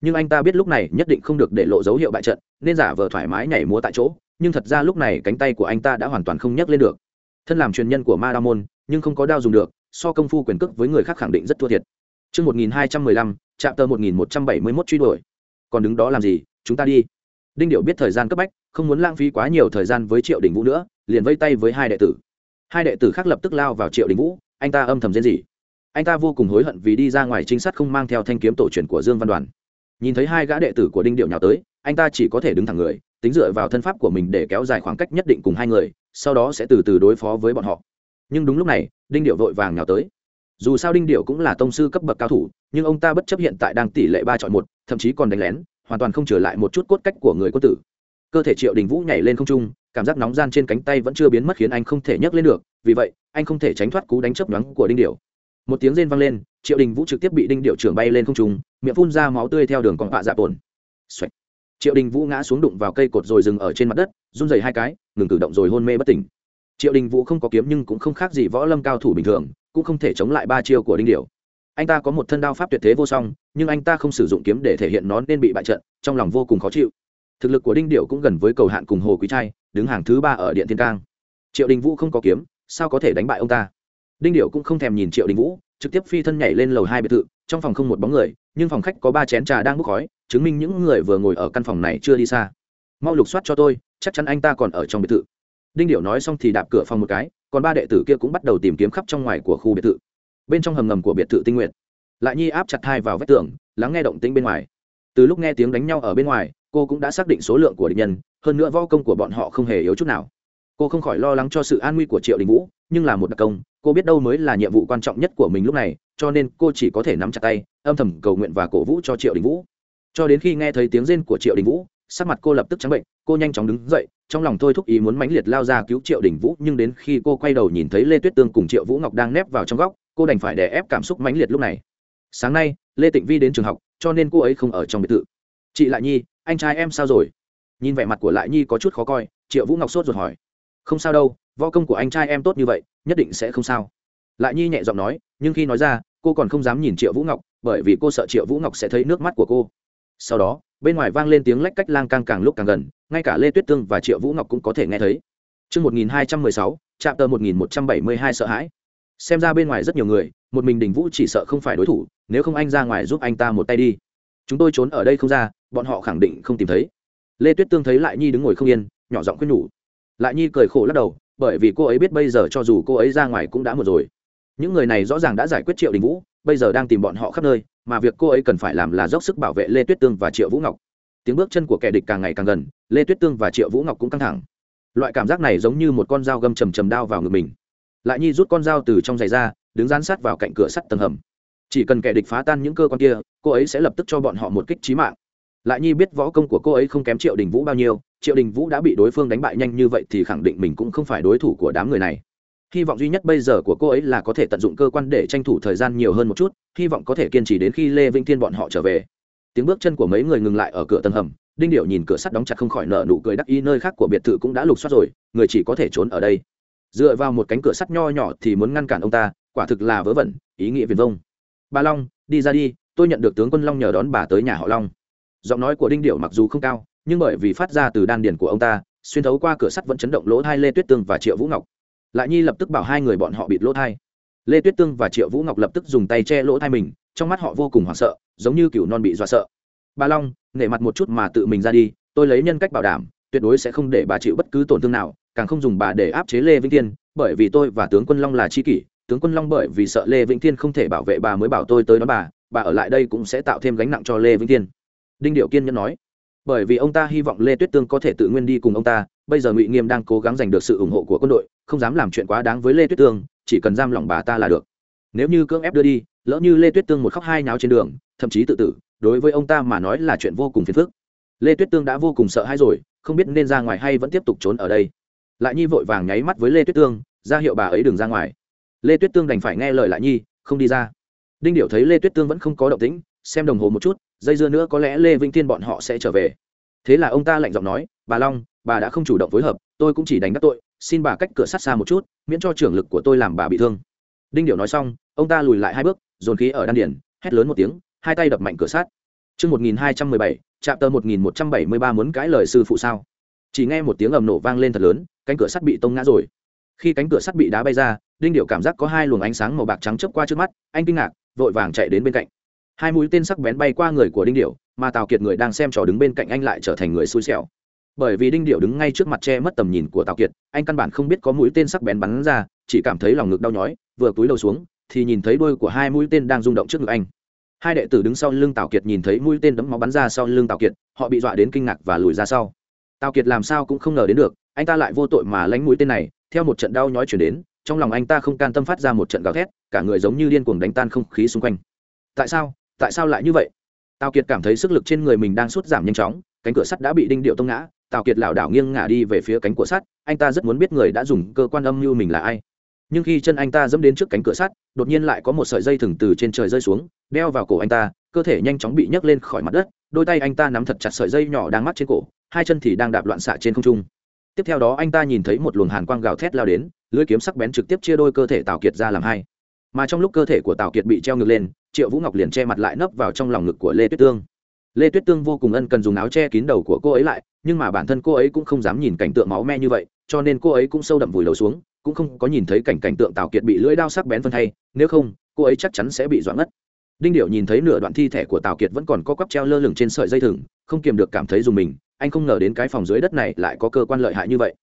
Nhưng anh ta biết lúc này nhất định không được để lộ dấu hiệu bại trận, nên giả vờ thoải mái nhảy múa tại chỗ nhưng thật ra lúc này cánh tay của anh ta đã hoàn toàn không nhấc lên được thân làm truyền nhân của ma đa môn nhưng không có đao dùng được so công phu quyền cước với người khác khẳng định rất thua thiệt Trước 1215, chạm tờ 1171 truy đuổi. Còn đứng đó làm gì, chúng ta đi. Đinh Điểu biết thời gian cấp bách, không muốn lãng phí quá nhiều thời gian với Triệu Đình Vũ nữa, liền vây tay với hai đệ tử. Hai đệ tử khác lập tức lao vào Triệu Đình Vũ, anh ta âm thầm diễn gì. Anh ta vô cùng hối hận vì đi ra ngoài trinh sát không mang theo thanh kiếm tổ truyền của Dương Văn Đoàn. Nhìn thấy hai gã đệ tử của Đinh Điểu nhào tới, anh ta chỉ có thể đứng thẳng người, tính dựa vào thân pháp của mình để kéo dài khoảng cách nhất định cùng hai người, sau đó sẽ từ từ đối phó với bọn họ. Nhưng đúng lúc này, Đinh Điệu vội vàng nhào tới. Dù sao đinh điệu cũng là tông sư cấp bậc cao thủ nhưng ông ta bất chấp hiện tại đang tỷ lệ ba chọn một thậm chí còn đánh lén hoàn toàn không trở lại một chút cốt cách của người quân tử. Cơ thể triệu đình vũ nhảy lên không trung cảm giác nóng gian trên cánh tay vẫn chưa biến mất khiến anh không thể nhấc lên được vì vậy anh không thể tránh thoát cú đánh chấp nhoáng của đinh điệu. Một tiếng rên vang lên triệu đình vũ trực tiếp bị đinh điệu trưởng bay lên không trung miệng phun ra máu tươi theo đường còn họa dạ tổn triệu đình vũ ngã xuống đụng vào cây cột rồi dừng ở trên mặt đất, run dày hai cái, ngừng cử động rồi hôn mê bất tỉnh. Triệu đình vũ không có kiếm nhưng cũng không khác gì võ lâm cao thủ bình thường, cũng không thể chống lại ba chiêu của đinh Điểu. anh ta có một thân đao pháp tuyệt thế vô song, nhưng anh ta không sử dụng kiếm để thể hiện nó nên bị bại trận, trong lòng vô cùng khó chịu. Thực lực của đinh điệu cũng gần với cầu hạn cùng hồ quý trai, đứng hàng thứ ba ở điện thiên cang. Triệu đình vũ không có kiếm, sao có thể đánh bại ông ta? Đinh điệu cũng không thèm nhìn triệu đình vũ, trực tiếp phi thân nhảy lên lầu hai biệt thự, trong phòng không một bóng người nhưng phòng khách có ba chén trà đang bốc khói, chứng minh những người vừa ngồi ở căn phòng này chưa đi xa. Mau lục soát cho tôi, chắc chắn anh ta còn ở trong biệt thự. Đinh điệu nói xong thì đạp cửa phòng một cái, còn ba đệ tử kia cũng bắt đầu tìm kiếm khắp trong ngoài của khu biệt thự. Bên trong hầm ngầm của biệt thự tinh nguyện. Lại nhi áp chặt hai vào vách tường, lắng nghe động tĩnh bên ngoài. Từ lúc nghe tiếng đánh nhau ở bên ngoài, cô cũng đã xác định số lượng của địch nhân, hơn nữa võ công của bọn họ không hề yếu chút nào. Cô không khỏi lo lắng cho sự an nguy của triệu đình vũ, nhưng là một đặc công cô biết đâu mới là nhiệm vụ quan trọng nhất của mình lúc này, cho nên cô chỉ có thể nắm chặt tay, âm thầm cầu nguyện và cổ vũ cho triệu đình vũ. Cho đến khi nghe thấy tiếng rên của triệu đình vũ, sắc mặt cô lập tức trắng bệnh, cô nhanh chóng đứng dậy, trong lòng thôi thúc ý muốn mãnh liệt lao ra cứu triệu đình vũ, nhưng đến khi cô quay đầu nhìn thấy lê tuyết tương cùng triệu vũ ngọc đang nép vào trong góc, cô đành phải đè ép cảm xúc mãnh liệt lúc này. Sáng nay, lê tịnh vi đến trường học, cho nên cô ấy không ở trong biệt thự. Chị lại nhi, anh trai em sao rồi? Nhìn vẻ mặt của lại nhi có chút khó coi, triệu vũ ngọc sốt ruột hỏi. Không sao đâu võ công của anh trai em tốt như vậy nhất định sẽ không sao lại nhi nhẹ giọng nói nhưng khi nói ra cô còn không dám nhìn triệu vũ ngọc bởi vì cô sợ triệu vũ ngọc sẽ thấy nước mắt của cô sau đó bên ngoài vang lên tiếng lách cách lang càng càng lúc càng gần ngay cả lê tuyết tương và triệu vũ ngọc cũng có thể nghe thấy Trước 1216, chạm tờ 1172 sợ hãi. Xem ra bên ngoài rất nhiều người, một mình đình vũ chỉ sợ không phải đối thủ, nếu không anh ra ngoài giúp anh ta một tay đi. Chúng tôi trốn ở đây không ra, bọn họ khẳng định không tìm thấy. Lê Tuyết Tương thấy Lại Nhi đứng ngồi không yên, nhỏ giọng khuyên nhủ. Lại Nhi cười khổ lắc đầu, bởi vì cô ấy biết bây giờ cho dù cô ấy ra ngoài cũng đã một rồi. Những người này rõ ràng đã giải quyết Triệu Đình Vũ, bây giờ đang tìm bọn họ khắp nơi, mà việc cô ấy cần phải làm là dốc sức bảo vệ Lê Tuyết Tương và Triệu Vũ Ngọc. Tiếng bước chân của kẻ địch càng ngày càng gần lê tuyết tương và triệu vũ ngọc cũng căng thẳng. Loại cảm giác này giống như một con dao găm chầm chầm đao vào ngực mình. Lại nhi rút con dao từ trong giày ra đứng dán sát vào cạnh cửa sắt tầng hầm. Chỉ cần kẻ địch phá tan những cơ quan kia cô ấy sẽ lập tức cho bọn họ một kích trí mạng lại nhi biết võ công của cô ấy không kém triệu đình vũ bao nhiêu, triệu đình vũ đã bị đối phương đánh bại nhanh như vậy thì khẳng định mình cũng không phải đối thủ của đám người này. Hy vọng duy nhất bây giờ của cô ấy là có thể tận dụng cơ quan để tranh thủ thời gian nhiều hơn một chút, hy vọng có thể kiên trì đến khi lê vĩnh thiên bọn họ trở về. Tiếng bước chân của mấy người ngừng lại ở cửa tầng hầm, đinh điệu nhìn cửa sắt đóng chặt không khỏi nợ nụ cười đắc ý, nơi khác của biệt thự cũng đã lục soát rồi, người chỉ có thể trốn ở đây. Dựa vào một cánh cửa sắt nho nhỏ thì muốn ngăn cản ông ta, quả thực là vớ vẩn, ý nghĩa viền vông. Bà long, đi ra đi, tôi nhận được tướng quân long nhờ đón bà tới nhà họ long giọng nói của đinh điệu mặc dù không cao, nhưng bởi vì phát ra từ đan điền của ông ta, xuyên thấu qua cửa sắt vẫn chấn động lỗ thai lê tuyết tương và triệu vũ ngọc. Lại nhi lập tức bảo hai người bọn họ bịt lỗ thai. Lê tuyết tương và triệu vũ ngọc lập tức dùng tay che lỗ thai mình, trong mắt họ vô cùng hoảng sợ, giống như cựu non bị dọa sợ. Bà long, nể mặt một chút mà tự mình ra đi, tôi lấy nhân cách bảo đảm, tuyệt đối sẽ không để bà chịu bất cứ tổn thương nào, càng không dùng bà để áp chế lê vĩnh thiên, bởi vì tôi và tướng quân long là tri kỷ, tướng quân long bởi vì sợ lê vĩnh thiên không thể bảo vệ bà mới bảo tôi tới đón bà bà ở lại đây cũng sẽ tạo thêm gánh nặng cho lê vĩnh thiên đinh điệu kiên nhẫn nói, bởi vì ông ta hy vọng lê tuyết tương có thể tự nguyên đi cùng ông ta, bây giờ ngụy nghiêm đang cố gắng giành được sự ủng hộ của quân đội, không dám làm chuyện quá đáng với lê tuyết tương, chỉ cần giam lỏng bà ta là được. Nếu như cưỡng ép đưa đi, lỡ như lê tuyết tương một khóc hai nháo trên đường, thậm chí tự tử, đối với ông ta mà nói là chuyện vô cùng phiền phức. Lê tuyết tương đã vô cùng sợ hãi rồi, không biết nên ra ngoài hay vẫn tiếp tục trốn ở đây. Lại nhi vội vàng nháy mắt với lê tuyết tương, ra hiệu bà ấy đừng ra ngoài. Lê tuyết tương đành phải nghe lời lại nhi, không đi ra. Đinh điệu thấy lê tuyết tương vẫn không có động tĩnh, xem đồng hồ một chút dây dưa nữa có lẽ lê vĩnh thiên bọn họ sẽ trở về thế là ông ta lạnh giọng nói bà long bà đã không chủ động phối hợp tôi cũng chỉ đánh đắc tội xin bà cách cửa sát xa một chút miễn cho trưởng lực của tôi làm bà bị thương đinh điệu nói xong ông ta lùi lại hai bước dồn khí ở đan điển hét lớn một tiếng hai tay đập mạnh cửa sát Trước 1217, chạm tờ 1173 muốn cãi lời sư phụ sao. Chỉ nghe một tiếng ầm nổ vang lên thật lớn, cánh cửa sắt bị tông ngã rồi. Khi cánh cửa sắt bị đá bay ra, Đinh Điệu cảm giác có hai luồng ánh sáng màu bạc trắng chớp qua trước mắt, anh kinh ngạc, vội vàng chạy đến bên cạnh. Hai mũi tên sắc bén bay qua người của Đinh Điệu, mà Tào Kiệt người đang xem trò đứng bên cạnh anh lại trở thành người xui xẻo. Bởi vì Đinh Điệu đứng ngay trước mặt che mất tầm nhìn của Tào Kiệt, anh căn bản không biết có mũi tên sắc bén bắn ra, chỉ cảm thấy lòng ngực đau nhói, vừa cúi đầu xuống, thì nhìn thấy đôi của hai mũi tên đang rung động trước ngực anh. Hai đệ tử đứng sau lưng tào kiệt nhìn thấy mũi tên đấm máu bắn ra sau lưng tào kiệt họ bị dọa đến kinh ngạc và lùi ra sau. Tào kiệt làm sao cũng không ngờ đến được anh ta lại vô tội mà lánh mũi tên này theo một trận đau nhói chuyển đến trong lòng anh ta không can tâm phát ra một trận gào thét cả người giống như điên cuồng đánh tan không khí xung quanh. Tại sao? Tại sao lại như vậy? Tào kiệt cảm thấy sức lực trên người mình đang sút giảm nhanh chóng, cánh cửa sắt đã bị đinh điệu tông ngã, tào kiệt lảo đảo nghiêng ngả đi về phía cánh cửa sắt, anh ta rất muốn biết người đã dùng cơ quan âm mưu mình là ai. Nhưng khi chân anh ta dẫm đến trước cánh cửa sắt, đột nhiên lại có một sợi dây thừng từ trên trời rơi xuống, đeo vào cổ anh ta, cơ thể nhanh chóng bị nhấc lên khỏi mặt đất, đôi tay anh ta nắm thật chặt sợi dây nhỏ đang mắc trên cổ, hai chân thì đang đạp loạn xạ trên không trung. Tiếp theo đó anh ta nhìn thấy một luồng hàn quang gào thét lao đến, lưỡi kiếm sắc bén trực tiếp chia đôi cơ thể tào kiệt ra làm hai mà trong lúc cơ thể của tào kiệt bị treo ngược lên, triệu vũ ngọc liền che mặt lại nấp vào trong lòng ngực của lê tuyết tương. Lê tuyết tương vô cùng ân cần dùng áo che kín đầu của cô ấy lại, nhưng mà bản thân cô ấy cũng không dám nhìn cảnh tượng máu me như vậy, cho nên cô ấy cũng sâu đậm vùi đầu xuống, cũng không có nhìn thấy cảnh cảnh tượng tào kiệt bị lưỡi đao sắc bén phân thay, nếu không, cô ấy chắc chắn sẽ bị doãn ngất. Đinh điệu nhìn thấy nửa đoạn thi thể của tào kiệt vẫn còn có quắp treo lơ lửng trên sợi dây thừng, không kiềm được cảm thấy dùng mình, anh không ngờ đến cái phòng dưới đất này lại có cơ quan lợi hại như vậy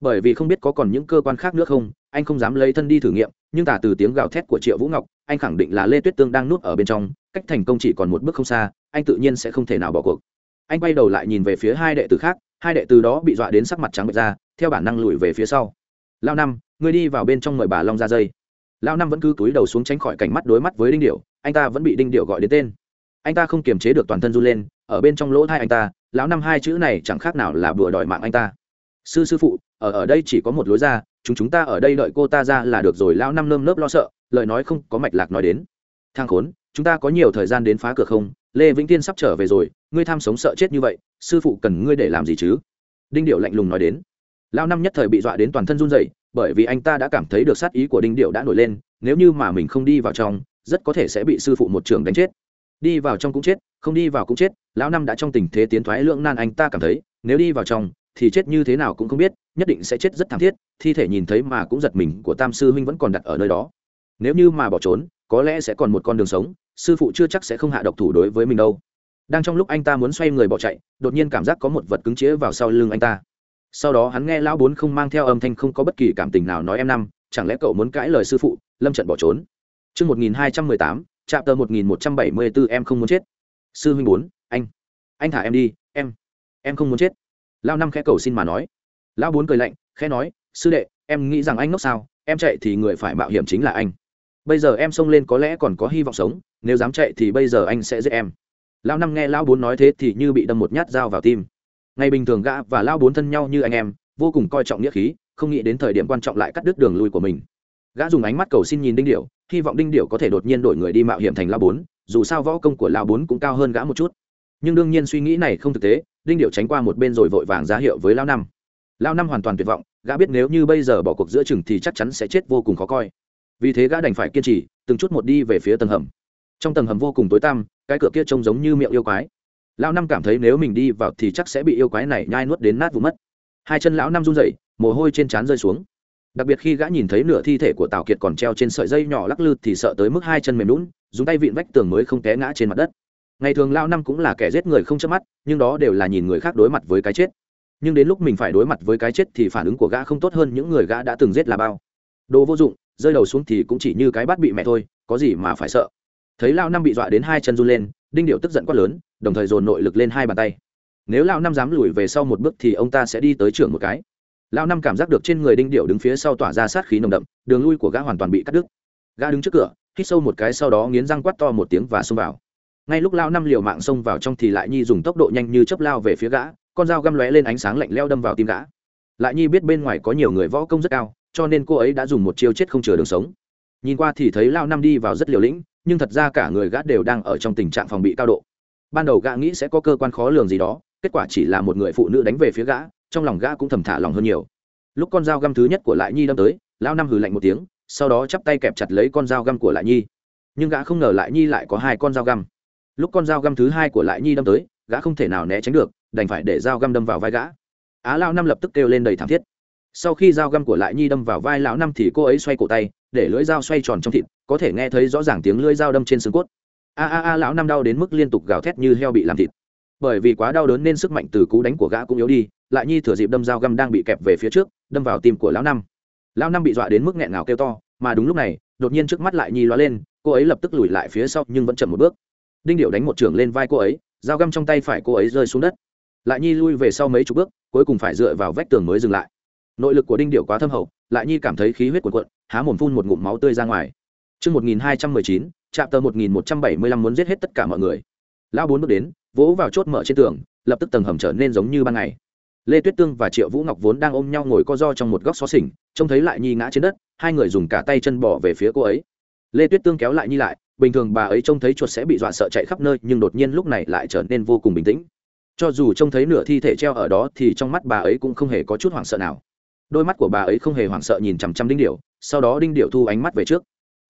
bởi vì không biết có còn những cơ quan khác nữa không, anh không dám lấy thân đi thử nghiệm, nhưng tả từ tiếng gào thét của triệu vũ ngọc, anh khẳng định là lê tuyết tương đang nuốt ở bên trong, cách thành công chỉ còn một bước không xa, anh tự nhiên sẽ không thể nào bỏ cuộc. Anh quay đầu lại nhìn về phía hai đệ tử khác, hai đệ tử đó bị dọa đến sắc mặt trắng bệch ra, theo bản năng lùi về phía sau. Lao năm người đi vào bên trong mời bà long ra dây. Lao năm vẫn cứ túi đầu xuống tránh khỏi cảnh mắt đối mắt với đinh điệu anh ta vẫn bị đinh điệu gọi đến tên. Anh ta không kiềm chế được toàn thân run lên, ở bên trong lỗ thai anh ta, lão năm, hai chữ này chẳng khác nào là bừa đòi mạng anh ta sư sư phụ, ở ở đây chỉ có một lối ra, chúng chúng ta ở đây đợi cô ta ra là được rồi, lão năm nơm nớp lo sợ, lời nói không có mạch lạc nói đến. Thang khốn, chúng ta có nhiều thời gian đến phá cửa không? Lê vĩnh tiên sắp trở về rồi, ngươi tham sống sợ chết như vậy, sư phụ cần ngươi để làm gì chứ? Đinh điệu lạnh lùng nói đến. Lão năm nhất thời bị dọa đến toàn thân run rẩy, bởi vì anh ta đã cảm thấy được sát ý của đinh điệu đã nổi lên, nếu như mà mình không đi vào trong, rất có thể sẽ bị sư phụ một trường đánh chết. Đi vào trong cũng chết, không đi vào cũng chết, lão năm đã trong tình thế tiến thoái lưỡng nan anh ta cảm thấy, nếu đi vào trong thì chết như thế nào cũng không biết nhất định sẽ chết rất thảm thiết thi thể nhìn thấy mà cũng giật mình của tam sư huynh vẫn còn đặt ở nơi đó nếu như mà bỏ trốn có lẽ sẽ còn một con đường sống sư phụ chưa chắc sẽ không hạ độc thủ đối với mình đâu đang trong lúc anh ta muốn xoay người bỏ chạy đột nhiên cảm giác có một vật cứng chĩa vào sau lưng anh ta sau đó hắn nghe lão bốn không mang theo âm thanh không có bất kỳ cảm tình nào nói em năm chẳng lẽ cậu muốn cãi lời sư phụ lâm trận bỏ trốn Chương 1218, chạm tờ 1174 em không muốn chết. Sư huynh bốn, anh. Anh thả em đi, em. Em không muốn chết. Lão năm khẽ cầu xin mà nói. Lão bốn cười lạnh, khẽ nói, sư đệ, em nghĩ rằng anh ngốc sao, em chạy thì người phải mạo hiểm chính là anh. Bây giờ em xông lên có lẽ còn có hy vọng sống, nếu dám chạy thì bây giờ anh sẽ giết em. Lão năm nghe lão bốn nói thế thì như bị đâm một nhát dao vào tim. Ngày bình thường gã và lão bốn thân nhau như anh em, vô cùng coi trọng nghĩa khí, không nghĩ đến thời điểm quan trọng lại cắt đứt đường lui của mình gã dùng ánh mắt cầu xin nhìn đinh điệu hy vọng đinh điệu có thể đột nhiên đổi người đi mạo hiểm thành lao bốn dù sao võ công của lao bốn cũng cao hơn gã một chút nhưng đương nhiên suy nghĩ này không thực tế, đinh điệu tránh qua một bên rồi vội vàng ra hiệu với lao năm. Lao năm hoàn toàn tuyệt vọng, gã biết nếu như bây giờ bỏ cuộc giữa chừng thì chắc chắn sẽ chết vô cùng khó coi. Vì thế gã đành phải kiên trì, từng chút một đi về phía tầng hầm. Trong tầng hầm vô cùng tối tăm, cái cửa kia trông giống như miệng yêu quái. Lão năm cảm thấy nếu mình đi vào thì chắc sẽ bị yêu quái này nhai nuốt đến nát vụ mất. Hai chân lão năm run rẩy, mồ hôi trên trán rơi xuống. Đặc biệt khi gã nhìn thấy nửa thi thể của tào kiệt còn treo trên sợi dây nhỏ lắc lư thì sợ tới mức hai chân mềm lún, dùng tay vịn vách tường mới không té ngã trên mặt đất ngày thường lao năm cũng là kẻ giết người không chớp mắt, nhưng đó đều là nhìn người khác đối mặt với cái chết. Nhưng đến lúc mình phải đối mặt với cái chết thì phản ứng của gã không tốt hơn những người gã đã từng giết là bao. Đồ vô dụng, rơi đầu xuống thì cũng chỉ như cái bắt bị mẹ thôi, có gì mà phải sợ. Thấy lao năm bị dọa đến hai chân run lên, đinh điệu tức giận quát lớn, đồng thời dồn nội lực lên hai bàn tay. Nếu lao năm dám lùi về sau một bước thì ông ta sẽ đi tới trưởng một cái. Lao năm cảm giác được trên người đinh điệu đứng phía sau tỏa ra sát khí nồng đậm, đường lui của gã hoàn toàn bị cắt đứt. Gã đứng trước cửa, hít sâu một cái sau đó nghiến răng quát to một tiếng và xông vào ngay lúc lao năm liều mạng xông vào trong thì lại nhi dùng tốc độ nhanh như chớp lao về phía gã, con dao găm lóe lên ánh sáng lạnh leo đâm vào tim gã. Lại nhi biết bên ngoài có nhiều người võ công rất cao, cho nên cô ấy đã dùng một chiêu chết không chừa đường sống. Nhìn qua thì thấy lao năm đi vào rất liều lĩnh, nhưng thật ra cả người gã đều đang ở trong tình trạng phòng bị cao độ. Ban đầu gã nghĩ sẽ có cơ quan khó lường gì đó, kết quả chỉ là một người phụ nữ đánh về phía gã, trong lòng gã cũng thầm thả lòng hơn nhiều. Lúc con dao găm thứ nhất của lại nhi đâm tới, lao năm hừ lạnh một tiếng, sau đó chắp tay kẹp chặt lấy con dao găm của lại nhi. Nhưng gã không ngờ lại nhi lại có hai con dao găm lúc con dao găm thứ hai của lại nhi đâm tới, gã không thể nào né tránh được, đành phải để dao găm đâm vào vai gã. Á lão năm lập tức kêu lên đầy thảm thiết. Sau khi dao găm của lại nhi đâm vào vai lão năm thì cô ấy xoay cổ tay, để lưỡi dao xoay tròn trong thịt, có thể nghe thấy rõ ràng tiếng lưỡi dao đâm trên xương cốt. A a a, lão năm đau đến mức liên tục gào thét như heo bị làm thịt. Bởi vì quá đau đớn nên sức mạnh từ cú đánh của gã cũng yếu đi, lại nhi thừa dịp đâm dao găm đang bị kẹp về phía trước, đâm vào tim của lão năm. Lão năm bị dọa đến mức nghẹn ngào kêu to, mà đúng lúc này, đột nhiên trước mắt lại nhi loa lên, cô ấy lập tức lùi lại phía sau nhưng vẫn chậm một bước đinh điệu đánh một trưởng lên vai cô ấy dao găm trong tay phải cô ấy rơi xuống đất. Lại nhi lui về sau mấy chục bước cuối cùng phải dựa vào vách tường mới dừng lại. Nội lực của đinh điệu quá thâm hậu lại nhi cảm thấy khí huyết cuộn cuộn há mồm phun một ngụm máu tươi ra ngoài. Trước 1219, chạm tờ 1175 muốn giết hết tất cả mọi người. Lão bốn bước đến, vỗ vào chốt mở trên tường lập tức tầng hầm trở nên giống như ban ngày. Lê tuyết tương và triệu vũ ngọc vốn đang ôm nhau ngồi co do trong một góc xó xỉnh trông thấy lại nhi ngã trên đất hai người dùng cả tay chân bỏ về phía cô ấy. Lê tuyết tương kéo lại nhi lại bình thường bà ấy trông thấy chuột sẽ bị dọa sợ chạy khắp nơi, nhưng đột nhiên lúc này lại trở nên vô cùng bình tĩnh. Cho dù trông thấy nửa thi thể treo ở đó thì trong mắt bà ấy cũng không hề có chút hoảng sợ nào. Đôi mắt của bà ấy không hề hoảng sợ nhìn chằm chằm đinh điệu sau đó đinh điệu thu ánh mắt về trước.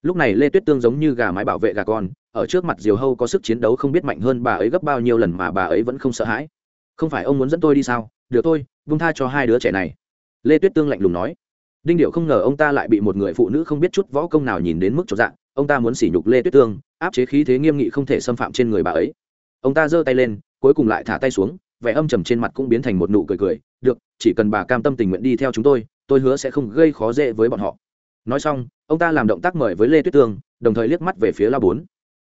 Lúc này lê tuyết tương giống như gà mái bảo vệ gà con, ở trước mặt diều hâu có sức chiến đấu không biết mạnh hơn bà ấy gấp bao nhiêu lần mà bà ấy vẫn không sợ hãi. Không phải ông muốn dẫn tôi đi sao? Được tôi vung tha cho hai đứa trẻ này. Lê tuyết tương lạnh lùng nói. Đinh điệu không ngờ ông ta lại bị một người phụ nữ không biết chút võ công nào nhìn đến mức trọn dạng ông ta muốn sỉ nhục lê tuyết tương, áp chế khí thế nghiêm nghị không thể xâm phạm trên người bà ấy. Ông ta giơ tay lên, cuối cùng lại thả tay xuống, vẻ âm trầm trên mặt cũng biến thành một nụ cười cười, được, chỉ cần bà cam tâm tình nguyện đi theo chúng tôi tôi hứa sẽ không gây khó dễ với bọn họ. Nói xong, ông ta làm động tác mời với lê tuyết tương, đồng thời liếc mắt về phía lao bốn.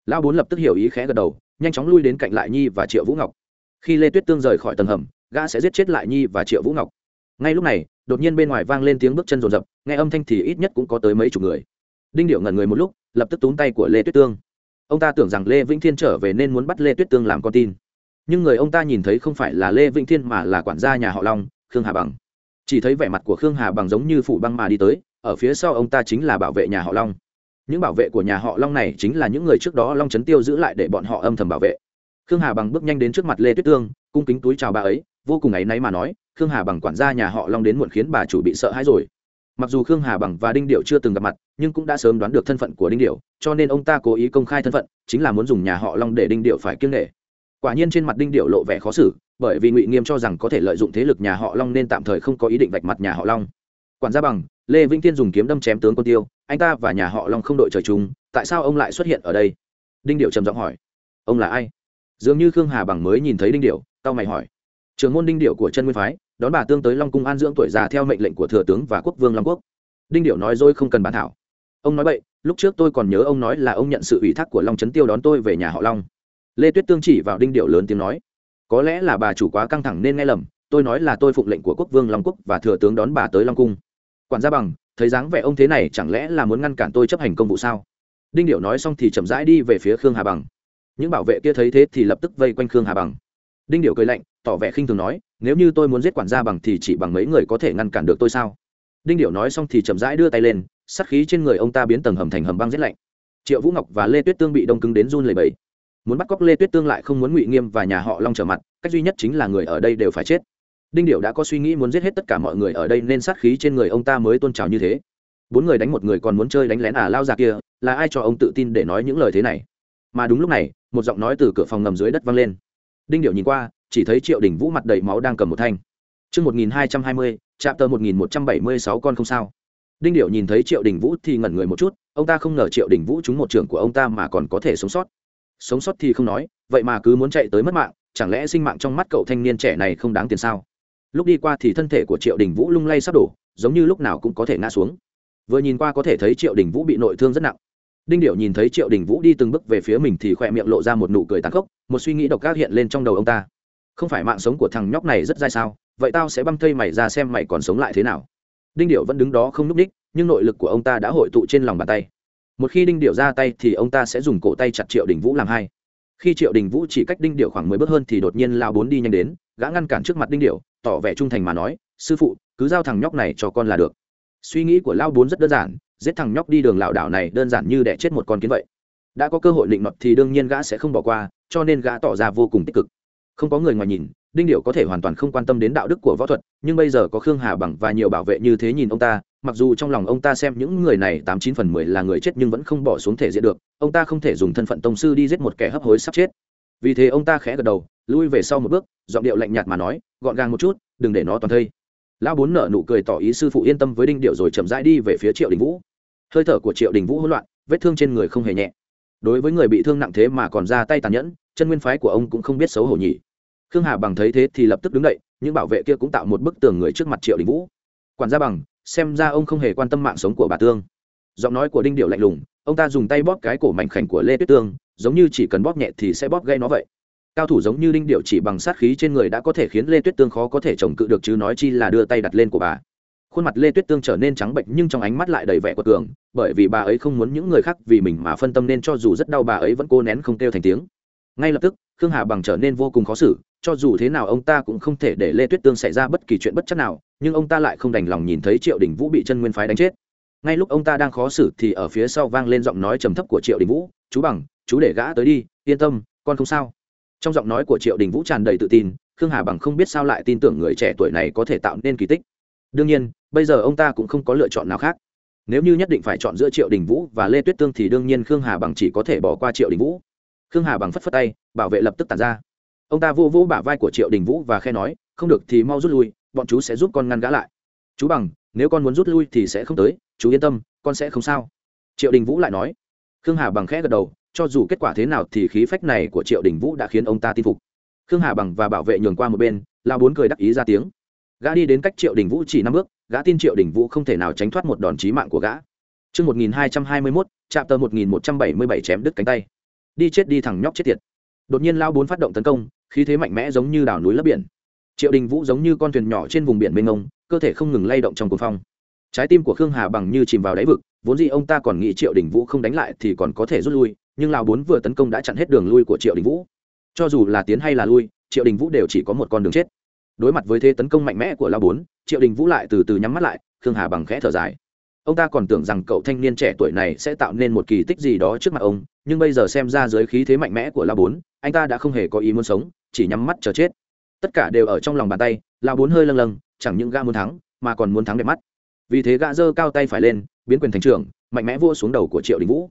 Lao bốn lập tức hiểu ý khẽ gật đầu, nhanh chóng lui đến cạnh lại nhi và triệu vũ ngọc. Khi lê tuyết tương rời khỏi tầng hầm, gã sẽ giết chết lại nhi và triệu vũ ngọc. Ngay lúc này, đột nhiên bên ngoài vang lên tiếng bước chân rồn rập, nghe âm thanh thì ít nhất cũng có tới mấy chục người. Đinh điệu ngẩn người một lúc lập tức túm tay của lê tuyết tương. Ông ta tưởng rằng lê vĩnh thiên trở về nên muốn bắt lê tuyết tương làm con tin. Nhưng người ông ta nhìn thấy không phải là lê vĩnh thiên mà là quản gia nhà họ long, khương hà bằng. Chỉ thấy vẻ mặt của khương hà bằng giống như phủ băng mà đi tới, ở phía sau ông ta chính là bảo vệ nhà họ long. Những bảo vệ của nhà họ long này chính là những người trước đó long trấn tiêu giữ lại để bọn họ âm thầm bảo vệ. Khương hà bằng bước nhanh đến trước mặt lê tuyết tương, cung kính túi chào bà ấy, vô cùng áy náy mà nói, khương hà bằng quản gia nhà họ long đến muộn khiến bà chủ bị sợ hãi rồi mặc dù khương hà bằng và đinh điệu chưa từng gặp mặt, nhưng cũng đã sớm đoán được thân phận của đinh điệu cho nên ông ta cố ý công khai thân phận, chính là muốn dùng nhà họ long để đinh điệu phải kiêng nghệ quả nhiên trên mặt đinh điệu lộ vẻ khó xử, bởi vì ngụy nghiêm cho rằng có thể lợi dụng thế lực nhà họ long nên tạm thời không có ý định vạch mặt nhà họ long. Quản gia bằng, lê vĩnh tiên dùng kiếm đâm chém tướng quân tiêu, anh ta và nhà họ long không đội trời chung, tại sao ông lại xuất hiện ở đây? Đinh điệu trầm giọng hỏi. Ông là ai? Dường như khương hà bằng mới nhìn thấy đinh điệu tao mày hỏi. Trường môn đinh điệu của chân nguyên phái đón bà tương tới long cung an dưỡng tuổi già theo mệnh lệnh của thừa tướng và quốc vương long quốc. Đinh điệu nói dôi không cần bán thảo. Ông nói vậy lúc trước tôi còn nhớ ông nói là ông nhận sự ủy thác của long trấn tiêu đón tôi về nhà họ long. Lê tuyết tương chỉ vào đinh điệu lớn tiếng nói, có lẽ là bà chủ quá căng thẳng nên nghe lầm, tôi nói là tôi phụng lệnh của quốc vương long quốc và thừa tướng đón bà tới long cung. Quản gia bằng, thấy dáng vẻ ông thế này chẳng lẽ là muốn ngăn cản tôi chấp hành công vụ sao? Đinh điệu nói xong thì chậm rãi đi về phía khương hà bằng. Những bảo vệ kia thấy thế thì lập tức vây quanh khương hà bằng. Đinh điệu cười lạnh, tỏ vẻ khinh thường nói nếu như tôi muốn giết quản gia bằng thì chỉ bằng mấy người có thể ngăn cản được tôi sao? Đinh điệu nói xong thì chậm rãi đưa tay lên, sát khí trên người ông ta biến tầng hầm thành hầm băng rét lạnh. Triệu vũ ngọc và lê tuyết tương bị đông cứng đến run lầy bẫy muốn bắt cóc lê tuyết tương lại không muốn ngụy nghiêm và nhà họ long trở mặt, cách duy nhất chính là người ở đây đều phải chết. Đinh điệu đã có suy nghĩ muốn giết hết tất cả mọi người ở đây nên sát khí trên người ông ta mới tôn trào như thế. Bốn người đánh một người còn muốn chơi đánh lén à lao ra kia, là ai cho ông tự tin để nói những lời thế này? Mà đúng lúc này, một giọng nói từ cửa phòng ngầm dưới đất vang lên. Đinh điệu nhìn qua chỉ thấy triệu đình vũ mặt đầy máu đang cầm một thanh Trước 1220, chạm tờ 1176 con không sao. Đinh Điệu nhìn thấy Triệu Đình Vũ thì ngẩn người một chút, ông ta không ngờ Triệu Đình Vũ trúng một trưởng của ông ta mà còn có thể sống sót. Sống sót thì không nói, vậy mà cứ muốn chạy tới mất mạng, chẳng lẽ sinh mạng trong mắt cậu thanh niên trẻ này không đáng tiền sao? Lúc đi qua thì thân thể của Triệu Đình Vũ lung lay sắp đổ, giống như lúc nào cũng có thể ngã xuống. Vừa nhìn qua có thể thấy Triệu Đình Vũ bị nội thương rất nặng. Đinh Điệu nhìn thấy Triệu Đình Vũ đi từng bước về phía mình thì khỏe miệng lộ ra một nụ cười tàn khốc, một suy nghĩ độc ác hiện lên trong đầu ông ta không phải mạng sống của thằng nhóc này rất dai sao, vậy tao sẽ băm thây mày ra xem mày còn sống lại thế nào. Đinh điệu vẫn đứng đó không n ú c ních, nhưng nội lực của ông ta đã hội tụ trên lòng bàn tay. Một khi đinh điệu ra tay thì ông ta sẽ dùng cổ tay chặt triệu đình vũ làm hai. Khi triệu đình vũ chỉ cách đinh điệu khoảng mười bước hơn thì đột nhiên lao bốn đi nhanh đến, gã ngăn cản trước mặt đinh điệu tỏ vẻ trung thành mà nói, sư phụ, cứ giao thằng nhóc này cho con là được. Suy nghĩ của lao bốn rất đơn giản, giết thằng nhóc đi đường lảo đảo này đơn giản như đẻ chết một con kiến vậy. Đã có cơ hội định nọt thì đương nhiên gã sẽ không bỏ qua, cho nên gã tỏ ra vô cùng tích cực không có người ngoài nhìn, đinh điệu có thể hoàn toàn không quan tâm đến đạo đức của võ thuật, nhưng bây giờ có khương hà bằng và nhiều bảo vệ như thế nhìn ông ta, mặc dù trong lòng ông ta xem những người này tám chín phần mười là người chết nhưng vẫn không bỏ xuống thể diện được, ông ta không thể dùng thân phận tông sư đi giết một kẻ hấp hối sắp chết. Vì thế ông ta khẽ gật đầu, lui về sau một bước, giọng điệu lạnh nhạt mà nói, gọn gàng một chút, đừng để nó toàn thây. Lão bốn nợ nụ cười tỏ ý sư phụ yên tâm với đinh điệu rồi chậm rãi đi về phía triệu đình vũ. Hơi thở của triệu đình vũ hỗn loạn, vết thương trên người không hề nhẹ. Đối với người bị thương nặng thế mà còn ra tay tàn nhẫn, chân nguyên phái của ông cũng không biết xấu hổ nhỉ khương hà bằng thấy thế thì lập tức đứng dậy, những bảo vệ kia cũng tạo một bức tường người trước mặt triệu đình vũ. Quản gia bằng, xem ra ông không hề quan tâm mạng sống của bà tương. Giọng nói của đinh điệu lạnh lùng, ông ta dùng tay bóp cái cổ mảnh khảnh của lê tuyết tương, giống như chỉ cần bóp nhẹ thì sẽ bóp gây nó vậy. Cao thủ giống như đinh điệu chỉ bằng sát khí trên người đã có thể khiến lê tuyết tương khó có thể chống cự được chứ nói chi là đưa tay đặt lên của bà. Khuôn mặt lê tuyết tương trở nên trắng bệnh nhưng trong ánh mắt lại đầy vẻ của cường, bởi vì bà ấy không muốn những người khác vì mình mà phân tâm nên cho dù rất đau bà ấy vẫn cố nén không kêu thành tiếng. Ngay lập tức, khương hà bằng trở nên vô cùng khó xử cho dù thế nào ông ta cũng không thể để lê tuyết tương xảy ra bất kỳ chuyện bất chắc nào, nhưng ông ta lại không đành lòng nhìn thấy triệu đình vũ bị chân nguyên phái đánh chết. Ngay lúc ông ta đang khó xử thì ở phía sau vang lên giọng nói trầm thấp của triệu đình vũ, chú bằng, chú để gã tới đi, yên tâm, con không sao. Trong giọng nói của triệu đình vũ tràn đầy tự tin, khương hà bằng không biết sao lại tin tưởng người trẻ tuổi này có thể tạo nên kỳ tích. Đương nhiên, bây giờ ông ta cũng không có lựa chọn nào khác. Nếu như nhất định phải chọn giữa triệu đình vũ và lê tuyết tương thì đương nhiên khương hà bằng chỉ có thể bỏ qua triệu đình vũ. Khương hà bằng phất phất tay, bảo vệ lập tức tàn ra ông ta vô vô bả vai của triệu đình vũ và khe nói không được thì mau rút lui bọn chú sẽ giúp con ngăn gã lại. Chú bằng nếu con muốn rút lui thì sẽ không tới chú yên tâm con sẽ không sao. Triệu đình vũ lại nói. Khương hà bằng khẽ gật đầu cho dù kết quả thế nào thì khí phách này của triệu đình vũ đã khiến ông ta tin phục. Khương hà bằng và bảo vệ nhường qua một bên lao bốn cười đắc ý ra tiếng. Gã đi đến cách triệu đình vũ chỉ năm bước gã tin triệu đình vũ không thể nào tránh thoát một đòn chí mạng của gã. Trước 1221, chạm tờ 1177 chém đứt cánh tay. Đi chết đi thằng nhóc chết tiệt. Đột nhiên lao bốn phát động tấn công, khí thế mạnh mẽ giống như đảo núi lấp biển. Triệu Đình Vũ giống như con thuyền nhỏ trên vùng biển mênh mông, cơ thể không ngừng lay động trong cuồng phong. Trái tim của Khương Hà bằng như chìm vào đáy vực, vốn dĩ ông ta còn nghĩ Triệu Đình Vũ không đánh lại thì còn có thể rút lui, nhưng lào bốn vừa tấn công đã chặn hết đường lui của Triệu Đình Vũ. Cho dù là tiến hay là lui, Triệu Đình Vũ đều chỉ có một con đường chết. Đối mặt với thế tấn công mạnh mẽ của lao bốn, Triệu Đình Vũ lại từ từ nhắm mắt lại, Khương Hà bằng khẽ thở dài ông ta còn tưởng rằng cậu thanh niên trẻ tuổi này sẽ tạo nên một kỳ tích gì đó trước mặt ông nhưng bây giờ xem ra dưới khí thế mạnh mẽ của la bốn anh ta đã không hề có ý muốn sống chỉ nhắm mắt chờ chết. Tất cả đều ở trong lòng bàn tay la bốn hơi lâng lâng, chẳng những gã muốn thắng, mà còn muốn thắng đẹp mắt. Vì thế gã giơ cao tay phải lên, biến quyền thành trưởng, mạnh mẽ vua xuống đầu của triệu đình vũ.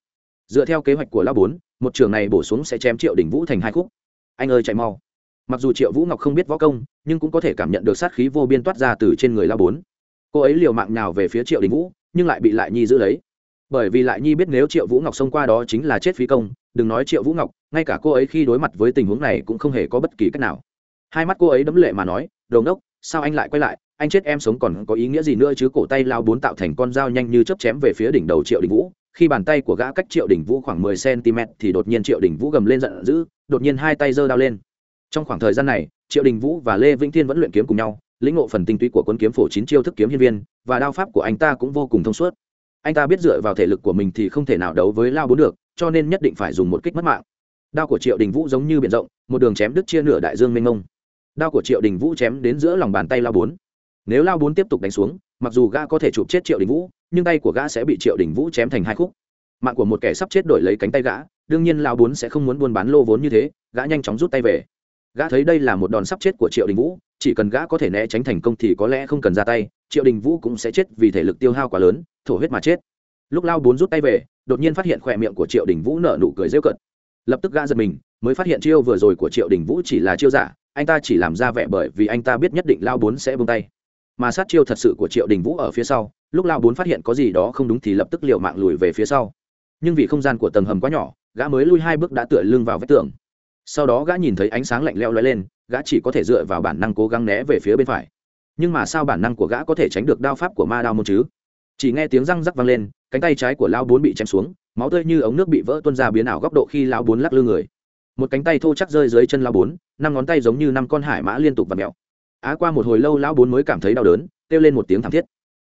Dựa theo kế hoạch của la bốn, một trường này bổ xuống sẽ chém triệu đình vũ thành hai khúc. Anh ơi, chạy mau. Mặc dù triệu vũ ngọc không biết võ công, nhưng cũng có thể cảm nhận được sát khí vô biên toát ra từ trên người la bốn. Cô ấy liều mạng nào về phía triệu đình vũ, nhưng lại bị lại nhi giữ lấy. Bởi vì lại nhi biết nếu triệu vũ ngọc xông qua đó chính là chết phí công, đừng nói triệu vũ ngọc ngay cả cô ấy khi đối mặt với tình huống này cũng không hề có bất kỳ cách nào. Hai mắt cô ấy đấm lệ mà nói, đồ ngốc, sao anh lại quay lại? Anh chết em sống còn có ý nghĩa gì nữa chứ? Cổ tay lao bốn tạo thành con dao nhanh như chớp chém về phía đỉnh đầu triệu đình vũ. Khi bàn tay của gã cách triệu đình vũ khoảng mười cm thì đột nhiên triệu đình vũ gầm lên giận dữ, đột nhiên hai tay giơ đao lên. Trong khoảng thời gian này, triệu đình vũ và lê vĩnh thiên vẫn luyện kiếm cùng nhau, lĩnh ngộ phần tinh túy của quân kiếm phổ chín chiêu thức kiếm hiên viên, và đao pháp của anh ta cũng vô cùng thông suốt. Anh ta biết dựa vào thể lực của mình thì không thể nào đấu với lao bốn được, cho nên nhất định phải dùng một kích mất mạng đao của triệu đình vũ giống như biển rộng, một đường chém đứt chia nửa đại dương mênh mông. Đao của triệu đình vũ chém đến giữa lòng bàn tay lao bốn. Nếu lao bốn tiếp tục đánh xuống, mặc dù gã có thể chụp chết triệu đình vũ, nhưng tay của gã sẽ bị triệu đình vũ chém thành hai khúc. Mạng của một kẻ sắp chết đổi lấy cánh tay gã, đương nhiên lao bốn sẽ không muốn buôn bán lô vốn như thế, gã nhanh chóng rút tay về. Gã thấy đây là một đòn sắp chết của triệu đình vũ, chỉ cần gã có thể né tránh thành công thì có lẽ không cần ra tay, triệu đình vũ cũng sẽ chết vì thể lực tiêu hao quá lớn, thổ huyết mà chết. Lúc lao bốn rút tay về, đột nhiên phát hiện khỏe miệng của triệu đình vũ nở nụ cười rêu cận lập tức gã giật mình, mới phát hiện chiêu vừa rồi của triệu đình vũ chỉ là chiêu giả, anh ta chỉ làm ra vẻ bởi vì anh ta biết nhất định lao bốn sẽ bông tay. Mà sát chiêu thật sự của triệu đình vũ ở phía sau, lúc lao bốn phát hiện có gì đó không đúng thì lập tức liệu mạng lùi về phía sau. Nhưng vì không gian của tầng hầm quá nhỏ, gã mới lui hai bước đã tựa lưng vào vách tường. Sau đó gã nhìn thấy ánh sáng lạnh leo lóe lên, gã chỉ có thể dựa vào bản năng cố gắng né về phía bên phải. Nhưng mà sao bản năng của gã có thể tránh được đao pháp của ma đao môn chứ? Chỉ nghe tiếng răng rắc vang lên, cánh tay trái của lao bốn bị chém xuống máu tươi như ống nước bị vỡ tuôn ra biến ảo góc độ khi lão bốn lắc lư người. Một cánh tay thô chắc rơi dưới chân lão bốn, năm ngón tay giống như năm con hải mã liên tục và mèo. Á qua một hồi lâu, lão bốn mới cảm thấy đau đớn, kêu lên một tiếng thảm thiết.